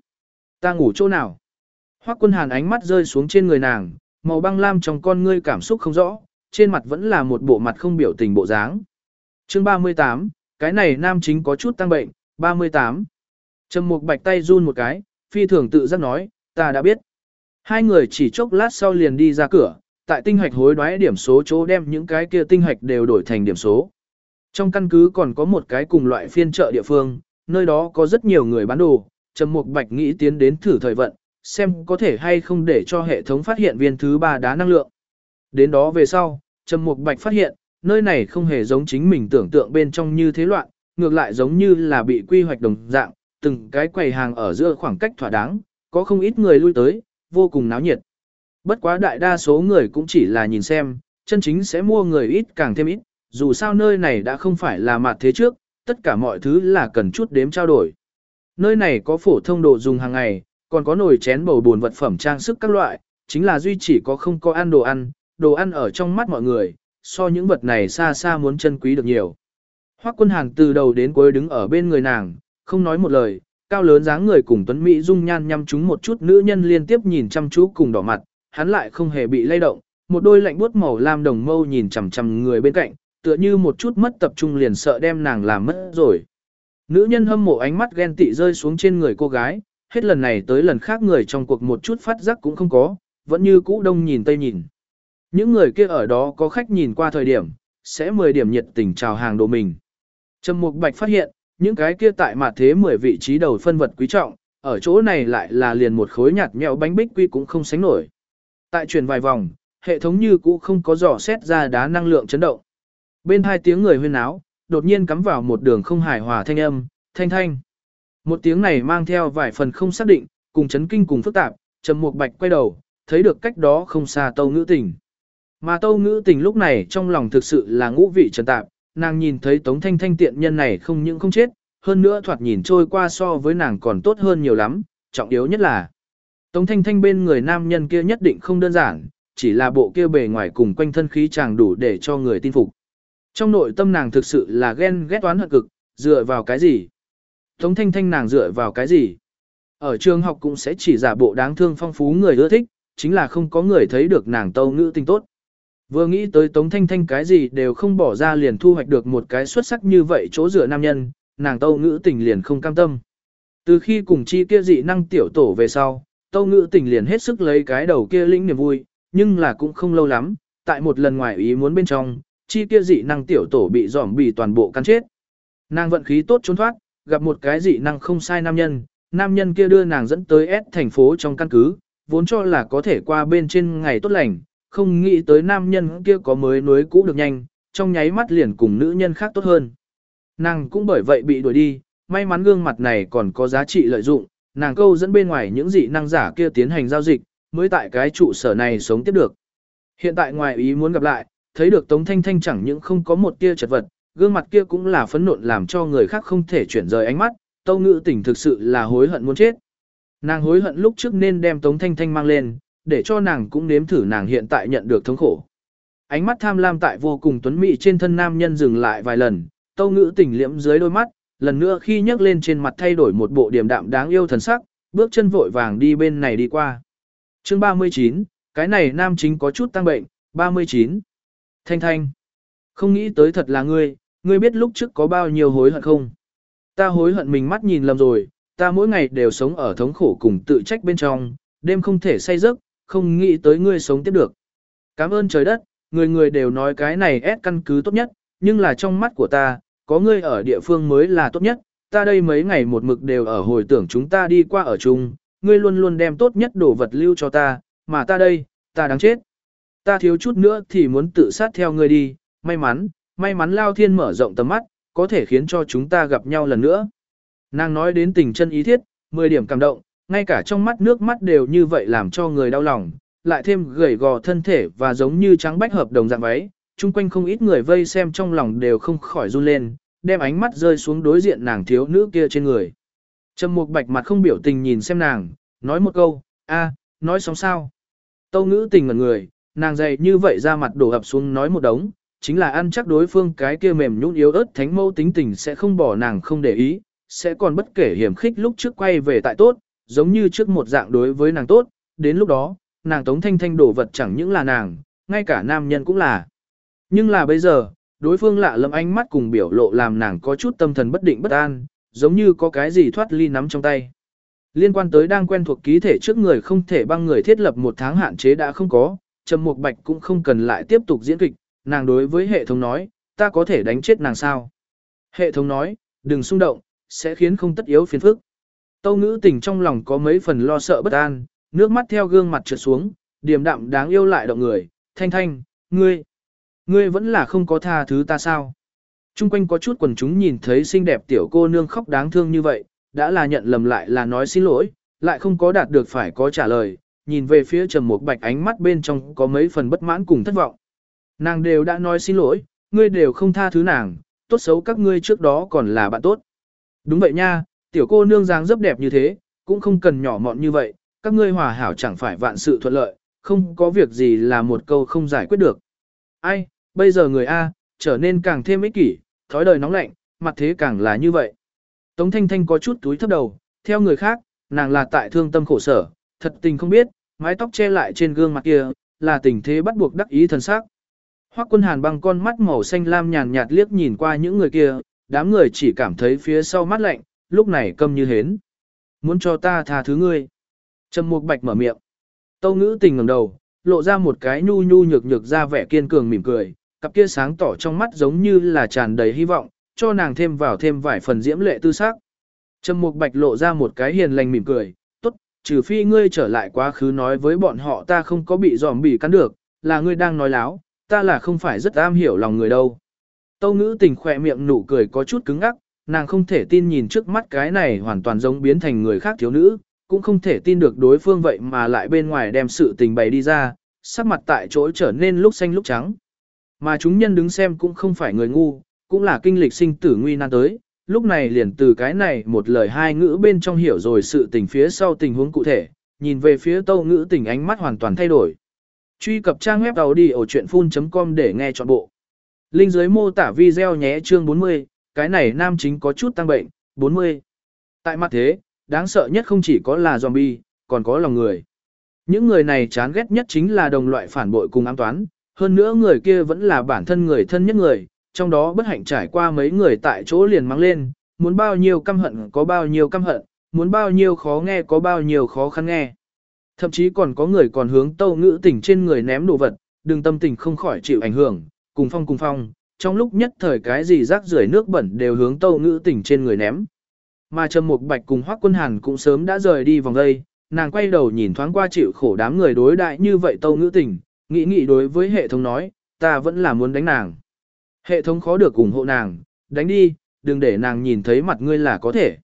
ta ngủ chỗ nào? Hoắc Quân Hàn ánh mắt rơi xuống trên người nàng, màu băng lam trong con ngươi cảm xúc không rõ, trên mặt vẫn là một bộ mặt không biểu tình bộ dáng. Chương 38, cái này nam chính có chút tăng bệnh, 38. Trầm Mục Bạch tay run một cái, phi thường tự giác nói, ta đã biết. Hai người chỉ chốc lát sau liền đi ra cửa, tại tinh hạch hối đoái điểm số chỗ đem những cái kia tinh hạch đều đổi thành điểm số. Trong căn cứ còn có một cái cùng loại phiên chợ địa phương, nơi đó có rất nhiều người bán đồ, Trầm Mục Bạch nghĩ tiến đến thử thời vận, xem có thể hay không để cho hệ thống phát hiện viên thứ ba đá năng lượng. Đến đó về sau, Trầm Mục Bạch phát hiện, nơi này không hề giống chính mình tưởng tượng bên trong như thế loạn, ngược lại giống như là bị quy hoạch đồng dạng, từng cái quầy hàng ở giữa khoảng cách thỏa đáng, có không ít người lui tới, vô cùng náo nhiệt. Bất quá đại đa số người cũng chỉ là nhìn xem, chân chính sẽ mua người ít càng thêm ít, dù sao nơi này đã không phải là mặt thế trước, tất cả mọi thứ là cần chút đếm trao đổi. Nơi này có phổ thông đồ dùng hàng ngày, còn có nồi chén bầu buồn vật phẩm trang sức các loại, chính là duy chỉ có không có ăn đồ ăn, đồ ăn ở trong mắt mọi người, so những vật này xa xa muốn chân quý được nhiều. Hoắc quân hàn từ đầu đến cuối đứng ở bên người nàng, không nói một lời, cao lớn dáng người cùng tuấn Mỹ dung nhan nhăm chúng một chút nữ nhân liên tiếp nhìn chăm chú cùng đỏ mặt, hắn lại không hề bị lay động, một đôi lạnh buốt màu lam đồng mâu nhìn chằm chằm người bên cạnh, tựa như một chút mất tập trung liền sợ đem nàng làm mất rồi. Nữ nhân hâm mộ ánh mắt ghen tị rơi xuống trên người cô gái, hết lần này tới lần khác người trong cuộc một chút phát giác cũng không có, vẫn như cũ đông nhìn tây nhìn. Những người kia ở đó có khách nhìn qua thời điểm, sẽ 10 điểm nhiệt tình chào hàng đồ mình. Trầm Mục Bạch phát hiện, những cái kia tại mặt thế 10 vị trí đầu phân vật quý trọng, ở chỗ này lại là liền một khối nhạt nhẽo bánh bích quy cũng không sánh nổi. Tại chuyển vài vòng, hệ thống như cũ không có dò xét ra đá năng lượng chấn động. Bên hai tiếng người huyên áo, đột nhiên cắm vào một đường không hài hòa thanh âm, thanh thanh. Một tiếng này mang theo vài phần không xác định, cùng chấn kinh cùng phức tạp, Trầm Mục Bạch quay đầu, thấy được cách đó không xa Tâu Ngữ Tình. Mà Tâu Ngữ Tình lúc này trong lòng thực sự là ngũ vị trần tạp, nàng nhìn thấy Tống Thanh Thanh tiện nhân này không những không chết, hơn nữa thoạt nhìn trôi qua so với nàng còn tốt hơn nhiều lắm, trọng yếu nhất là Tống Thanh Thanh bên người nam nhân kia nhất định không đơn giản, chỉ là bộ kia bề ngoài cùng quanh thân khí chàng đủ để cho người tin phục. Trong nội tâm nàng thực sự là ghen ghét toán hận cực, dựa vào cái gì? Tống Thanh Thanh nàng dựa vào cái gì? Ở trường học cũng sẽ chỉ giả bộ đáng thương phong phú người ưa thích, chính là không có người thấy được nàng tâu ngữ tinh tốt. Vừa nghĩ tới Tống Thanh Thanh cái gì đều không bỏ ra liền thu hoạch được một cái xuất sắc như vậy chỗ dựa nam nhân, nàng tâu ngữ tình liền không cam tâm. Từ khi cùng chi kia dị năng tiểu tổ về sau, tâu ngữ tình liền hết sức lấy cái đầu kia lĩnh niềm vui, nhưng là cũng không lâu lắm, tại một lần ngoài ý muốn bên trong, chi kia dị năng tiểu tổ bị giỏm bị toàn bộ cắn chết. Nàng vận khí tốt trốn thoát, gặp một cái dị năng không sai nam nhân, nam nhân kia đưa nàng dẫn tới S thành phố trong căn cứ, vốn cho là có thể qua bên trên ngày tốt lành, không nghĩ tới nam nhân kia có mới nối cũ được nhanh, trong nháy mắt liền cùng nữ nhân khác tốt hơn. Nàng cũng bởi vậy bị đuổi đi, may mắn gương mặt này còn có giá trị lợi dụng, nàng câu dẫn bên ngoài những dị năng giả kia tiến hành giao dịch, mới tại cái trụ sở này sống tiếp được. Hiện tại ngoài ý muốn gặp lại, thấy được Tống Thanh Thanh chẳng những không có một tia chật vật, gương mặt kia cũng là phấn nộn làm cho người khác không thể chuyển rời ánh mắt, Tâu Ngữ Tỉnh thực sự là hối hận muốn chết. Nàng hối hận lúc trước nên đem Tống Thanh Thanh mang lên, để cho nàng cũng nếm thử nàng hiện tại nhận được thống khổ. Ánh mắt tham lam tại vô cùng tuấn mỹ trên thân nam nhân dừng lại vài lần, Tâu Ngữ Tỉnh liễm dưới đôi mắt, lần nữa khi nhấc lên trên mặt thay đổi một bộ điềm đạm đáng yêu thần sắc, bước chân vội vàng đi bên này đi qua. Chương 39, cái này nam chính có chút tăng bệnh, 39. Thanh Thanh, không nghĩ tới thật là ngươi, ngươi biết lúc trước có bao nhiêu hối hận không? Ta hối hận mình mắt nhìn lầm rồi, ta mỗi ngày đều sống ở thống khổ cùng tự trách bên trong, đêm không thể say giấc, không nghĩ tới ngươi sống tiếp được. Cảm ơn trời đất, người người đều nói cái này ép căn cứ tốt nhất, nhưng là trong mắt của ta, có ngươi ở địa phương mới là tốt nhất, ta đây mấy ngày một mực đều ở hồi tưởng chúng ta đi qua ở chung, ngươi luôn luôn đem tốt nhất đồ vật lưu cho ta, mà ta đây, ta đáng chết. Ta thiếu chút nữa thì muốn tự sát theo ngươi đi, may mắn, may mắn Lao Thiên mở rộng tầm mắt, có thể khiến cho chúng ta gặp nhau lần nữa. Nàng nói đến tình chân ý thiết, 10 điểm cảm động, ngay cả trong mắt nước mắt đều như vậy làm cho người đau lòng, lại thêm gầy gò thân thể và giống như trắng bách hợp đồng dạng váy, chung quanh không ít người vây xem trong lòng đều không khỏi run lên, đem ánh mắt rơi xuống đối diện nàng thiếu nữ kia trên người. Trầm Mục Bạch mặt không biểu tình nhìn xem nàng, nói một câu, a, nói xong sao? Tâu ngữ tình ngẩn người, nàng dày như vậy ra mặt đổ ập xuống nói một đống, chính là ăn chắc đối phương cái kia mềm nhũn yếu ớt thánh mâu tính tình sẽ không bỏ nàng không để ý, sẽ còn bất kể hiểm khích lúc trước quay về tại tốt, giống như trước một dạng đối với nàng tốt, đến lúc đó, nàng tống thanh thanh đổ vật chẳng những là nàng, ngay cả nam nhân cũng là. Nhưng là bây giờ, đối phương lạ lẫm ánh mắt cùng biểu lộ làm nàng có chút tâm thần bất định bất an, giống như có cái gì thoát ly nắm trong tay. Liên quan tới đang quen thuộc ký thể trước người không thể băng người thiết lập một tháng hạn chế đã không có, Trầm Mục Bạch cũng không cần lại tiếp tục diễn kịch, nàng đối với hệ thống nói, ta có thể đánh chết nàng sao? Hệ thống nói, đừng xung động, sẽ khiến không tất yếu phiền phức. Tâu ngữ tình trong lòng có mấy phần lo sợ bất an, nước mắt theo gương mặt trượt xuống, điềm đạm đáng yêu lại động người, thanh thanh, ngươi, ngươi vẫn là không có tha thứ ta sao. Trung quanh có chút quần chúng nhìn thấy xinh đẹp tiểu cô nương khóc đáng thương như vậy, đã là nhận lầm lại là nói xin lỗi, lại không có đạt được phải có trả lời, nhìn về phía trầm một bạch ánh mắt bên trong có mấy phần bất mãn cùng thất vọng. Nàng đều đã nói xin lỗi, ngươi đều không tha thứ nàng, tốt xấu các ngươi trước đó còn là bạn tốt. Đúng vậy nha, tiểu cô nương dáng rất đẹp như thế, cũng không cần nhỏ mọn như vậy, các ngươi hòa hảo chẳng phải vạn sự thuận lợi, không có việc gì là một câu không giải quyết được. Ai, bây giờ người A, trở nên càng thêm ích kỷ, thói đời nóng lạnh, mặt thế càng là như vậy. Tống Thanh Thanh có chút túi thấp đầu, theo người khác, nàng là tại thương tâm khổ sở, thật tình không biết, mái tóc che lại trên gương mặt kia, là tình thế bắt buộc đắc ý thần sắc. Hoắc quân hàn băng con mắt màu xanh lam nhàn nhạt liếc nhìn qua những người kia, đám người chỉ cảm thấy phía sau mắt lạnh, lúc này câm như hến. Muốn cho ta tha thứ ngươi. Trầm mục bạch mở miệng. Tâu ngữ tình ngẩng đầu, lộ ra một cái nhu nhu nhược nhược ra vẻ kiên cường mỉm cười, cặp kia sáng tỏ trong mắt giống như là tràn đầy hy vọng, cho nàng thêm vào thêm vài phần diễm lệ tư sắc. Trầm mục bạch lộ ra một cái hiền lành mỉm cười, tốt, trừ phi ngươi trở lại quá khứ nói với bọn họ ta không có bị giòm bị cắn được, là ngươi đang nói láo, ta là không phải rất am hiểu lòng người đâu. Tâu ngữ tình khỏe miệng nụ cười có chút cứng ngắc, nàng không thể tin nhìn trước mắt cái này hoàn toàn giống biến thành người khác thiếu nữ, cũng không thể tin được đối phương vậy mà lại bên ngoài đem sự tình bày đi ra, sắc mặt tại chỗ trở nên lúc xanh lúc trắng. Mà chúng nhân đứng xem cũng không phải người ngu, cũng là kinh lịch sinh tử nguy nan tới, lúc này liền từ cái này một lời hai ngữ bên trong hiểu rồi sự tình phía sau tình huống cụ thể, nhìn về phía tâu ngữ tình ánh mắt hoàn toàn thay đổi. Truy cập trang web đầu đi ở chuyện full.com để nghe trọn bộ. Linh dưới mô tả video nhé chương 40, cái này nam chính có chút tăng bệnh, 40. Tại mặt thế, đáng sợ nhất không chỉ có là zombie, còn có lòng người. Những người này chán ghét nhất chính là đồng loại phản bội cùng ám toán, hơn nữa người kia vẫn là bản thân người thân nhất người, trong đó bất hạnh trải qua mấy người tại chỗ liền mang lên, muốn bao nhiêu căm hận có bao nhiêu căm hận, muốn bao nhiêu khó nghe có bao nhiêu khó khăn nghe. Thậm chí còn có người còn hướng tâu ngữ tỉnh trên người ném đồ vật, đừng tâm tình không khỏi chịu ảnh hưởng, cùng phong cùng phong, trong lúc nhất thời cái gì rác rưởi nước bẩn đều hướng tâu ngữ tỉnh trên người ném. Mà Trầm Mục Bạch cùng Hoắc Quân Hàn cũng sớm đã rời đi vòng đây, nàng quay đầu nhìn thoáng qua chịu khổ đám người đối đại như vậy tâu ngữ tỉnh, nghĩ nghĩ đối với hệ thống nói, ta vẫn là muốn đánh nàng. Hệ thống khó được ủng hộ nàng, đánh đi, đừng để nàng nhìn thấy mặt ngươi là có thể.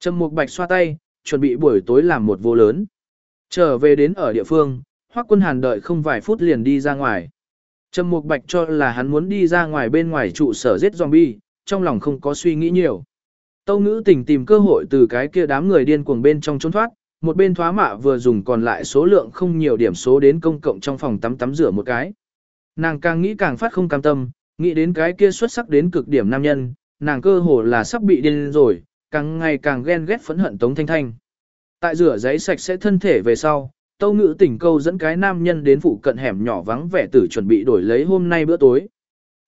Trầm Mục Bạch xoa tay, chuẩn bị buổi tối làm một vô lớn. Trở về đến ở địa phương, Hoắc Quân Hàn đợi không vài phút liền đi ra ngoài. Trầm Mục Bạch cho là hắn muốn đi ra ngoài bên ngoài trụ sở giết zombie, trong lòng không có suy nghĩ nhiều. Tâu ngữ tình tìm cơ hội từ cái kia đám người điên cuồng bên trong trốn thoát, một bên thoá mạ vừa dùng còn lại số lượng không nhiều điểm số đến công cộng trong phòng tắm tắm rửa một cái. Nàng càng nghĩ càng phát không cam tâm, nghĩ đến cái kia xuất sắc đến cực điểm nam nhân, nàng cơ hồ là sắp bị điên rồi, càng ngày càng ghen ghét phẫn hận Tống Thanh Thanh. Tại rửa giấy sạch sẽ thân thể về sau, Tâu Ngữ tỉnh câu dẫn cái nam nhân đến phụ cận hẻm nhỏ vắng vẻ tử chuẩn bị đổi lấy hôm nay bữa tối.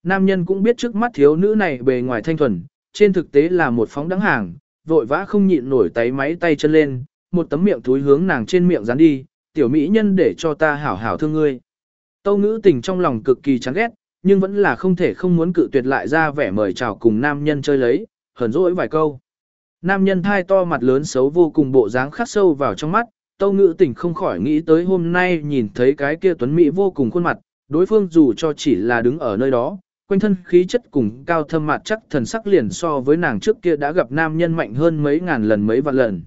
Nam nhân cũng biết trước mắt thiếu nữ này bề ngoài thanh thuần, trên thực tế là một phóng đắng hàng, vội vã không nhịn nổi tay máy tay chân lên, một tấm miệng túi hướng nàng trên miệng dán đi, tiểu mỹ nhân để cho ta hảo hảo thương ngươi. Tâu ngữ tình trong lòng cực kỳ chán ghét, nhưng vẫn là không thể không muốn cự tuyệt lại ra vẻ mời chào cùng nam nhân chơi lấy, hờn dỗi vài câu. Nam nhân thai to mặt lớn xấu vô cùng bộ dáng khắc sâu vào trong mắt, tâu ngữ tình không khỏi nghĩ tới hôm nay nhìn thấy cái kia tuấn mỹ vô cùng khuôn mặt, đối phương dù cho chỉ là đứng ở nơi đó, quanh thân khí chất cùng cao thâm mặt chắc thần sắc liền so với nàng trước kia đã gặp nam nhân mạnh hơn mấy ngàn lần mấy vạn lần.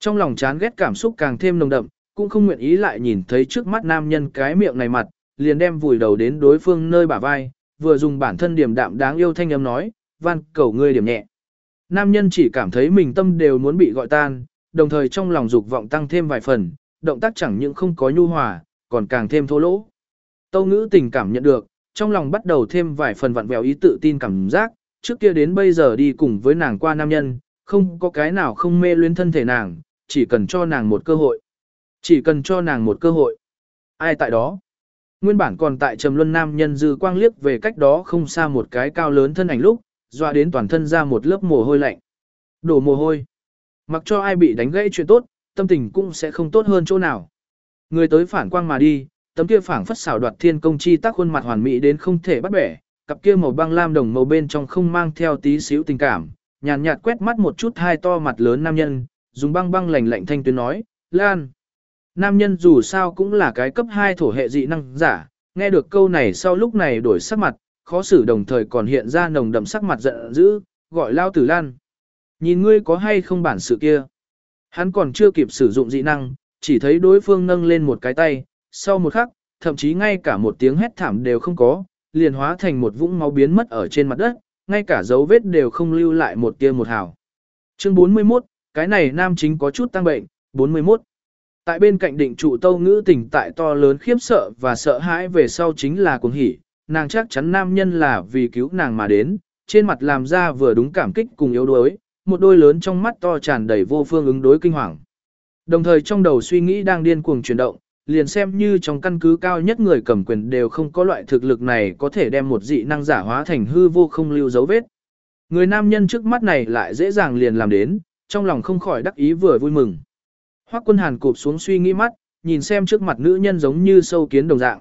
Trong lòng chán ghét cảm xúc càng thêm nồng đậm, cũng không nguyện ý lại nhìn thấy trước mắt nam nhân cái miệng này mặt, liền đem vùi đầu đến đối phương nơi bả vai, vừa dùng bản thân điểm đạm đáng yêu thanh âm nói, van cầu ngươi điểm nhẹ. Nam nhân chỉ cảm thấy mình tâm đều muốn bị gọi tan, đồng thời trong lòng dục vọng tăng thêm vài phần, động tác chẳng những không có nhu hòa, còn càng thêm thô lỗ. Tâu ngữ tình cảm nhận được, trong lòng bắt đầu thêm vài phần vặn vẹo ý tự tin cảm giác, trước kia đến bây giờ đi cùng với nàng qua nam nhân, không có cái nào không mê luyến thân thể nàng, chỉ cần cho nàng một cơ hội. Chỉ cần cho nàng một cơ hội. Ai tại đó? Nguyên bản còn tại trầm luân nam nhân dư quang liếc về cách đó không xa một cái cao lớn thân ảnh lúc, dọa đến toàn thân ra một lớp mồ hôi lạnh. Đổ mồ hôi. Mặc cho ai bị đánh gãy chuyện tốt, tâm tình cũng sẽ không tốt hơn chỗ nào. Người tới phản quang mà đi, tấm kia phảng phất xảo đoạt thiên công chi tác khuôn mặt hoàn mỹ đến không thể bắt bẻ, cặp kia màu băng lam đồng màu bên trong không mang theo tí xíu tình cảm, nhàn nhạt quét mắt một chút hai to mặt lớn nam nhân, dùng băng băng lạnh lạnh thanh tuyến nói, Lan. Nam nhân dù sao cũng là cái cấp 2 thổ hệ dị năng giả, nghe được câu này sau lúc này đổi sắc mặt, khó xử đồng thời còn hiện ra nồng đậm sắc mặt giận dữ, gọi lao tử Lan. Nhìn ngươi có hay không bản sự kia. Hắn còn chưa kịp sử dụng dị năng, chỉ thấy đối phương nâng lên một cái tay, sau một khắc, thậm chí ngay cả một tiếng hét thảm đều không có, liền hóa thành một vũng máu biến mất ở trên mặt đất, ngay cả dấu vết đều không lưu lại một tia một hào. Chương 41, cái này nam chính có chút tăng bệnh, 41. Tại bên cạnh định trụ tâu ngữ tỉnh tại to lớn khiếp sợ và sợ hãi về sau chính là cuồng hỉ, nàng chắc chắn nam nhân là vì cứu nàng mà đến, trên mặt làm ra vừa đúng cảm kích cùng yếu đuối, một đôi lớn trong mắt to tràn đầy vô phương ứng đối kinh hoàng. Đồng thời trong đầu suy nghĩ đang điên cuồng chuyển động, liền xem như trong căn cứ cao nhất người cầm quyền đều không có loại thực lực này có thể đem một dị năng giả hóa thành hư vô không lưu dấu vết. Người nam nhân trước mắt này lại dễ dàng liền làm đến, trong lòng không khỏi đắc ý vừa vui mừng. Hoắc quân hàn cụp xuống suy nghĩ mắt, nhìn xem trước mặt nữ nhân giống như sâu kiến đồng dạng.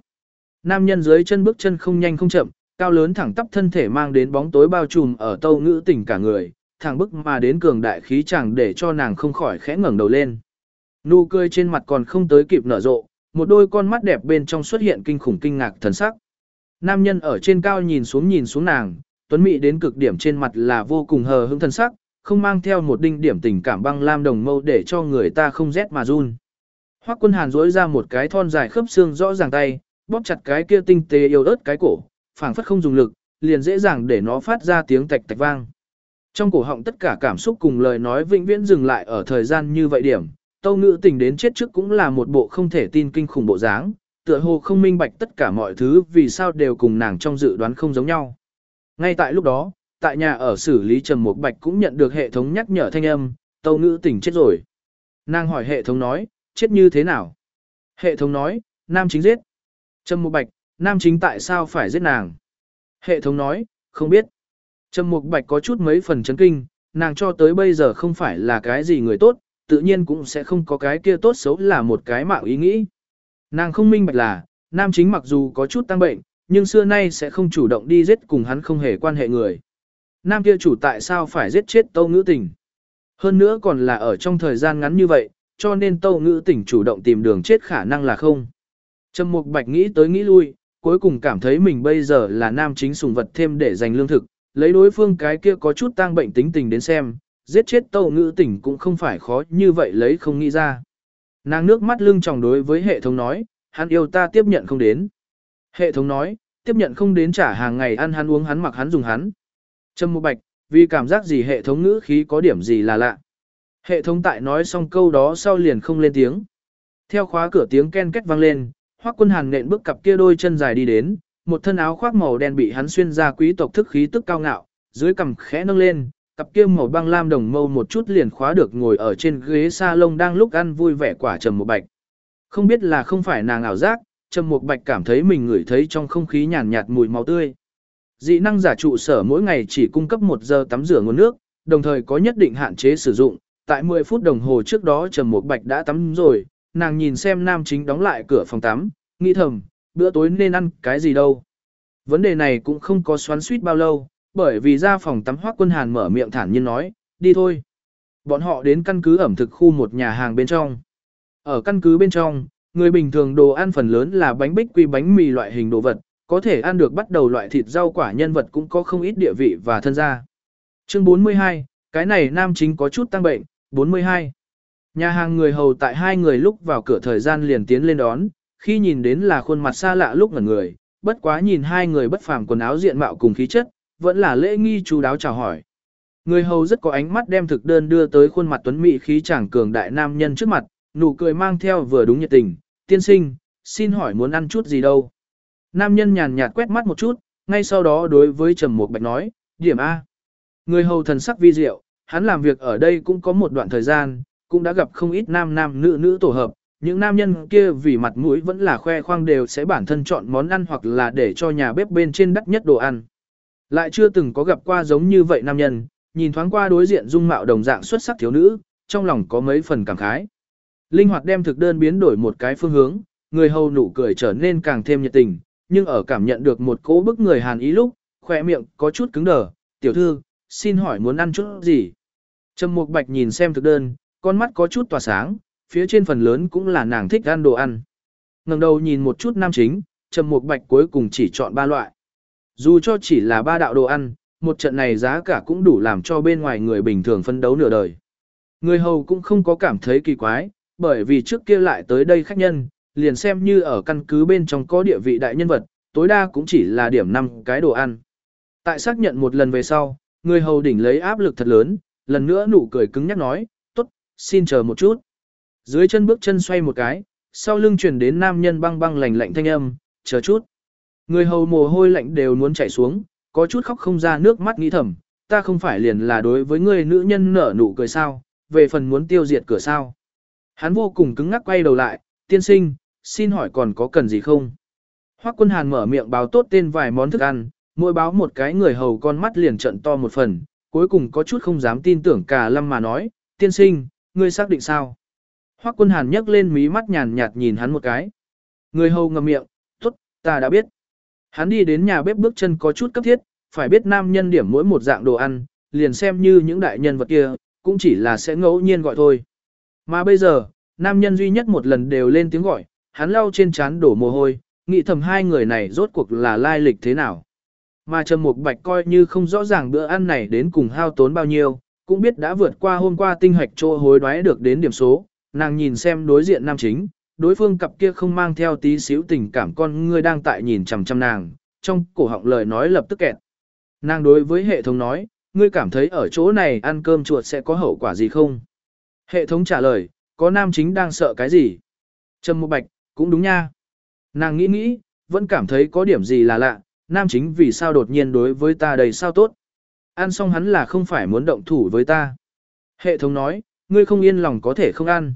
Nam nhân dưới chân bước chân không nhanh không chậm, cao lớn thẳng tắp thân thể mang đến bóng tối bao trùm ở tâu ngữ tỉnh cả người, thẳng bức mà đến cường đại khí chẳng để cho nàng không khỏi khẽ ngẩng đầu lên. Nụ cười trên mặt còn không tới kịp nở rộ, một đôi con mắt đẹp bên trong xuất hiện kinh khủng kinh ngạc thần sắc. Nam nhân ở trên cao nhìn xuống nhìn xuống nàng, tuấn mỹ đến cực điểm trên mặt là vô cùng hờ hững thần sắc, không mang theo một đinh điểm tình cảm băng lam đồng mâu để cho người ta không rét mà run. Hoắc Quân Hàn duỗi ra một cái thon dài khớp xương rõ ràng tay, bóp chặt cái kia tinh tế yêu ớt cái cổ, phảng phất không dùng lực, liền dễ dàng để nó phát ra tiếng tạch tạch vang. Trong cổ họng tất cả cảm xúc cùng lời nói vĩnh viễn dừng lại ở thời gian như vậy điểm, Tâu Ngữ Tình đến chết trước cũng là một bộ không thể tin kinh khủng bộ dáng, tựa hồ không minh bạch tất cả mọi thứ vì sao đều cùng nàng trong dự đoán không giống nhau. Ngay tại lúc đó, tại nhà ở xử lý Trầm Mục Bạch cũng nhận được hệ thống nhắc nhở thanh âm, Tâu Ngữ Tình chết rồi. Nàng hỏi hệ thống nói, chết như thế nào? Hệ thống nói, nam chính giết. Trầm Mục Bạch, nam chính tại sao phải giết nàng? Hệ thống nói, không biết. Trầm Mục Bạch có chút mấy phần chấn kinh, nàng cho tới bây giờ không phải là cái gì người tốt, tự nhiên cũng sẽ không có cái kia tốt xấu là một cái mạo ý nghĩ. Nàng không minh bạch là, nam chính mặc dù có chút tăng bệnh, nhưng xưa nay sẽ không chủ động đi giết cùng hắn không hề quan hệ người. Nam kia chủ tại sao phải giết chết tâu ngữ tình? Hơn nữa còn là ở trong thời gian ngắn như vậy, cho nên tâu ngữ tình chủ động tìm đường chết khả năng là không. Trầm Mục Bạch nghĩ tới nghĩ lui, cuối cùng cảm thấy mình bây giờ là nam chính sùng vật thêm để giành lương thực, lấy đối phương cái kia có chút tăng bệnh tính tình đến xem, giết chết tâu ngữ tỉnh cũng không phải khó như vậy lấy không nghĩ ra. Nàng nước mắt lưng tròng đối với hệ thống nói, hắn yêu ta tiếp nhận không đến. Hệ thống nói, tiếp nhận không đến trả hàng ngày ăn hắn uống hắn mặc hắn dùng hắn. Trâm Mục Bạch, vì cảm giác gì hệ thống ngữ khí có điểm gì là lạ. Hệ thống tại nói xong câu đó sau liền không lên tiếng. Theo khóa cửa tiếng ken két vang lên, Hoắc Quân Hàn nện bước cặp kia đôi chân dài đi đến, một thân áo khoác màu đen bị hắn xuyên ra quý tộc thức khí tức cao ngạo, dưới cằm khẽ nâng lên, cặp kia màu băng lam đồng mâu một chút liền khóa được ngồi ở trên ghế salon đang lúc ăn vui vẻ quả trầm một bạch. Không biết là không phải nàng ảo giác, trầm một bạch cảm thấy mình ngửi thấy trong không khí nhàn nhạt mùi máu tươi. Dị năng giả trụ sở mỗi ngày chỉ cung cấp 1 giờ tắm rửa nguồn nước, đồng thời có nhất định hạn chế sử dụng. Tại 10 phút đồng hồ trước đó Trầm Mục Bạch đã tắm rồi, nàng nhìn xem nam chính đóng lại cửa phòng tắm, nghĩ thầm, bữa tối nên ăn cái gì đâu. Vấn đề này cũng không có xoắn suýt bao lâu, bởi vì ra phòng tắm hoác quân hàn mở miệng thản nhiên nói, đi thôi. Bọn họ đến căn cứ ẩm thực khu một nhà hàng bên trong. Ở căn cứ bên trong, người bình thường đồ ăn phần lớn là bánh bích quy bánh mì loại hình đồ vật, có thể ăn được bắt đầu loại thịt rau quả nhân vật cũng có không ít địa vị và thân gia. Chương 42, cái này nam chính có chút tăng bệnh, 42. Nhà hàng người hầu tại hai người lúc vào cửa thời gian liền tiến lên đón, khi nhìn đến là khuôn mặt xa lạ lúc ngẩn người, bất quá nhìn hai người bất phàm quần áo diện mạo cùng khí chất, vẫn là lễ nghi chú đáo chào hỏi. Người hầu rất có ánh mắt đem thực đơn đưa tới khuôn mặt tuấn mỹ khí chàng cường đại nam nhân trước mặt, nụ cười mang theo vừa đúng nhiệt tình, tiên sinh, xin hỏi muốn ăn chút gì đâu. Nam nhân nhàn nhạt quét mắt một chút, ngay sau đó đối với Trầm Mục Bạch nói, điểm A. Người hầu thần sắc vi diệu, hắn làm việc ở đây cũng có một đoạn thời gian, cũng đã gặp không ít nam nam nữ nữ tổ hợp, những nam nhân kia vì mặt mũi vẫn là khoe khoang đều sẽ bản thân chọn món ăn hoặc là để cho nhà bếp bên trên đắt nhất đồ ăn. Lại chưa từng có gặp qua giống như vậy nam nhân, nhìn thoáng qua đối diện dung mạo đồng dạng xuất sắc thiếu nữ, trong lòng có mấy phần cảm khái. Linh hoạt đem thực đơn biến đổi một cái phương hướng, người hầu nụ cười trở nên càng thêm nhiệt tình, nhưng ở cảm nhận được một cỗ bức người hàn ý lúc, khỏe miệng có chút cứng đờ, tiểu thư, xin hỏi muốn ăn chút gì. Trầm Mục Bạch nhìn xem thực đơn, con mắt có chút tỏa sáng, phía trên phần lớn cũng là nàng thích ăn đồ ăn. Ngẩng đầu nhìn một chút nam chính, Trầm Mục Bạch cuối cùng chỉ chọn ba loại. Dù cho chỉ là ba đạo đồ ăn, một trận này giá cả cũng đủ làm cho bên ngoài người bình thường phân đấu nửa đời. Người hầu cũng không có cảm thấy kỳ quái, bởi vì trước kia lại tới đây khách nhân, liền xem như ở căn cứ bên trong có địa vị đại nhân vật, tối đa cũng chỉ là điểm năm cái đồ ăn. Tại xác nhận một lần về sau, người hầu đỉnh lấy áp lực thật lớn, lần nữa nụ cười cứng nhắc nói, xin chờ một chút. Dưới chân bước chân xoay một cái, sau lưng chuyển đến nam nhân băng băng lạnh lạnh thanh âm, chờ chút. Người hầu mồ hôi lạnh đều muốn chảy xuống, có chút khóc không ra nước mắt nghĩ thầm, ta không phải liền là đối với người nữ nhân nở nụ cười sao, về phần muốn tiêu diệt cửa sao. Hắn vô cùng cứng ngắc quay đầu lại, tiên sinh, xin hỏi còn có cần gì không? Hoắc quân hàn mở miệng báo tốt tên vài món thức ăn, mỗi báo một cái người hầu con mắt liền trận to một phần, cuối cùng có chút không dám tin tưởng cả lâm mà nói, tiên sinh, ngươi xác định sao? Hoắc quân hàn nhấc lên mí mắt nhàn nhạt nhìn hắn một cái. Người hầu ngậm miệng, tốt, ta đã biết. Hắn đi đến nhà bếp bước chân có chút cấp thiết, phải biết nam nhân điểm mỗi một dạng đồ ăn, liền xem như những đại nhân vật kia, cũng chỉ là sẽ ngẫu nhiên gọi thôi. Mà bây giờ, nam nhân duy nhất một lần đều lên tiếng gọi, hắn lau trên trán đổ mồ hôi, nghĩ thầm hai người này rốt cuộc là lai lịch thế nào. Mà Trầm Mục Bạch coi như không rõ ràng bữa ăn này đến cùng hao tốn bao nhiêu, cũng biết đã vượt qua hôm qua tinh hạch chỗ hối đoái được đến điểm số, nàng nhìn xem đối diện nam chính, đối phương cặp kia không mang theo tí xíu tình cảm con ngươi đang tại nhìn chằm chằm nàng, trong cổ họng lời nói lập tức kẹt. Nàng đối với hệ thống nói, ngươi cảm thấy ở chỗ này ăn cơm chuột sẽ có hậu quả gì không? Hệ thống trả lời, có nam chính đang sợ cái gì? Trầm Mục Bạch, cũng đúng nha. Nàng nghĩ nghĩ, vẫn cảm thấy có điểm gì là lạ, nam chính vì sao đột nhiên đối với ta đầy sao tốt. Ăn xong hắn là không phải muốn động thủ với ta. Hệ thống nói, ngươi không yên lòng có thể không ăn.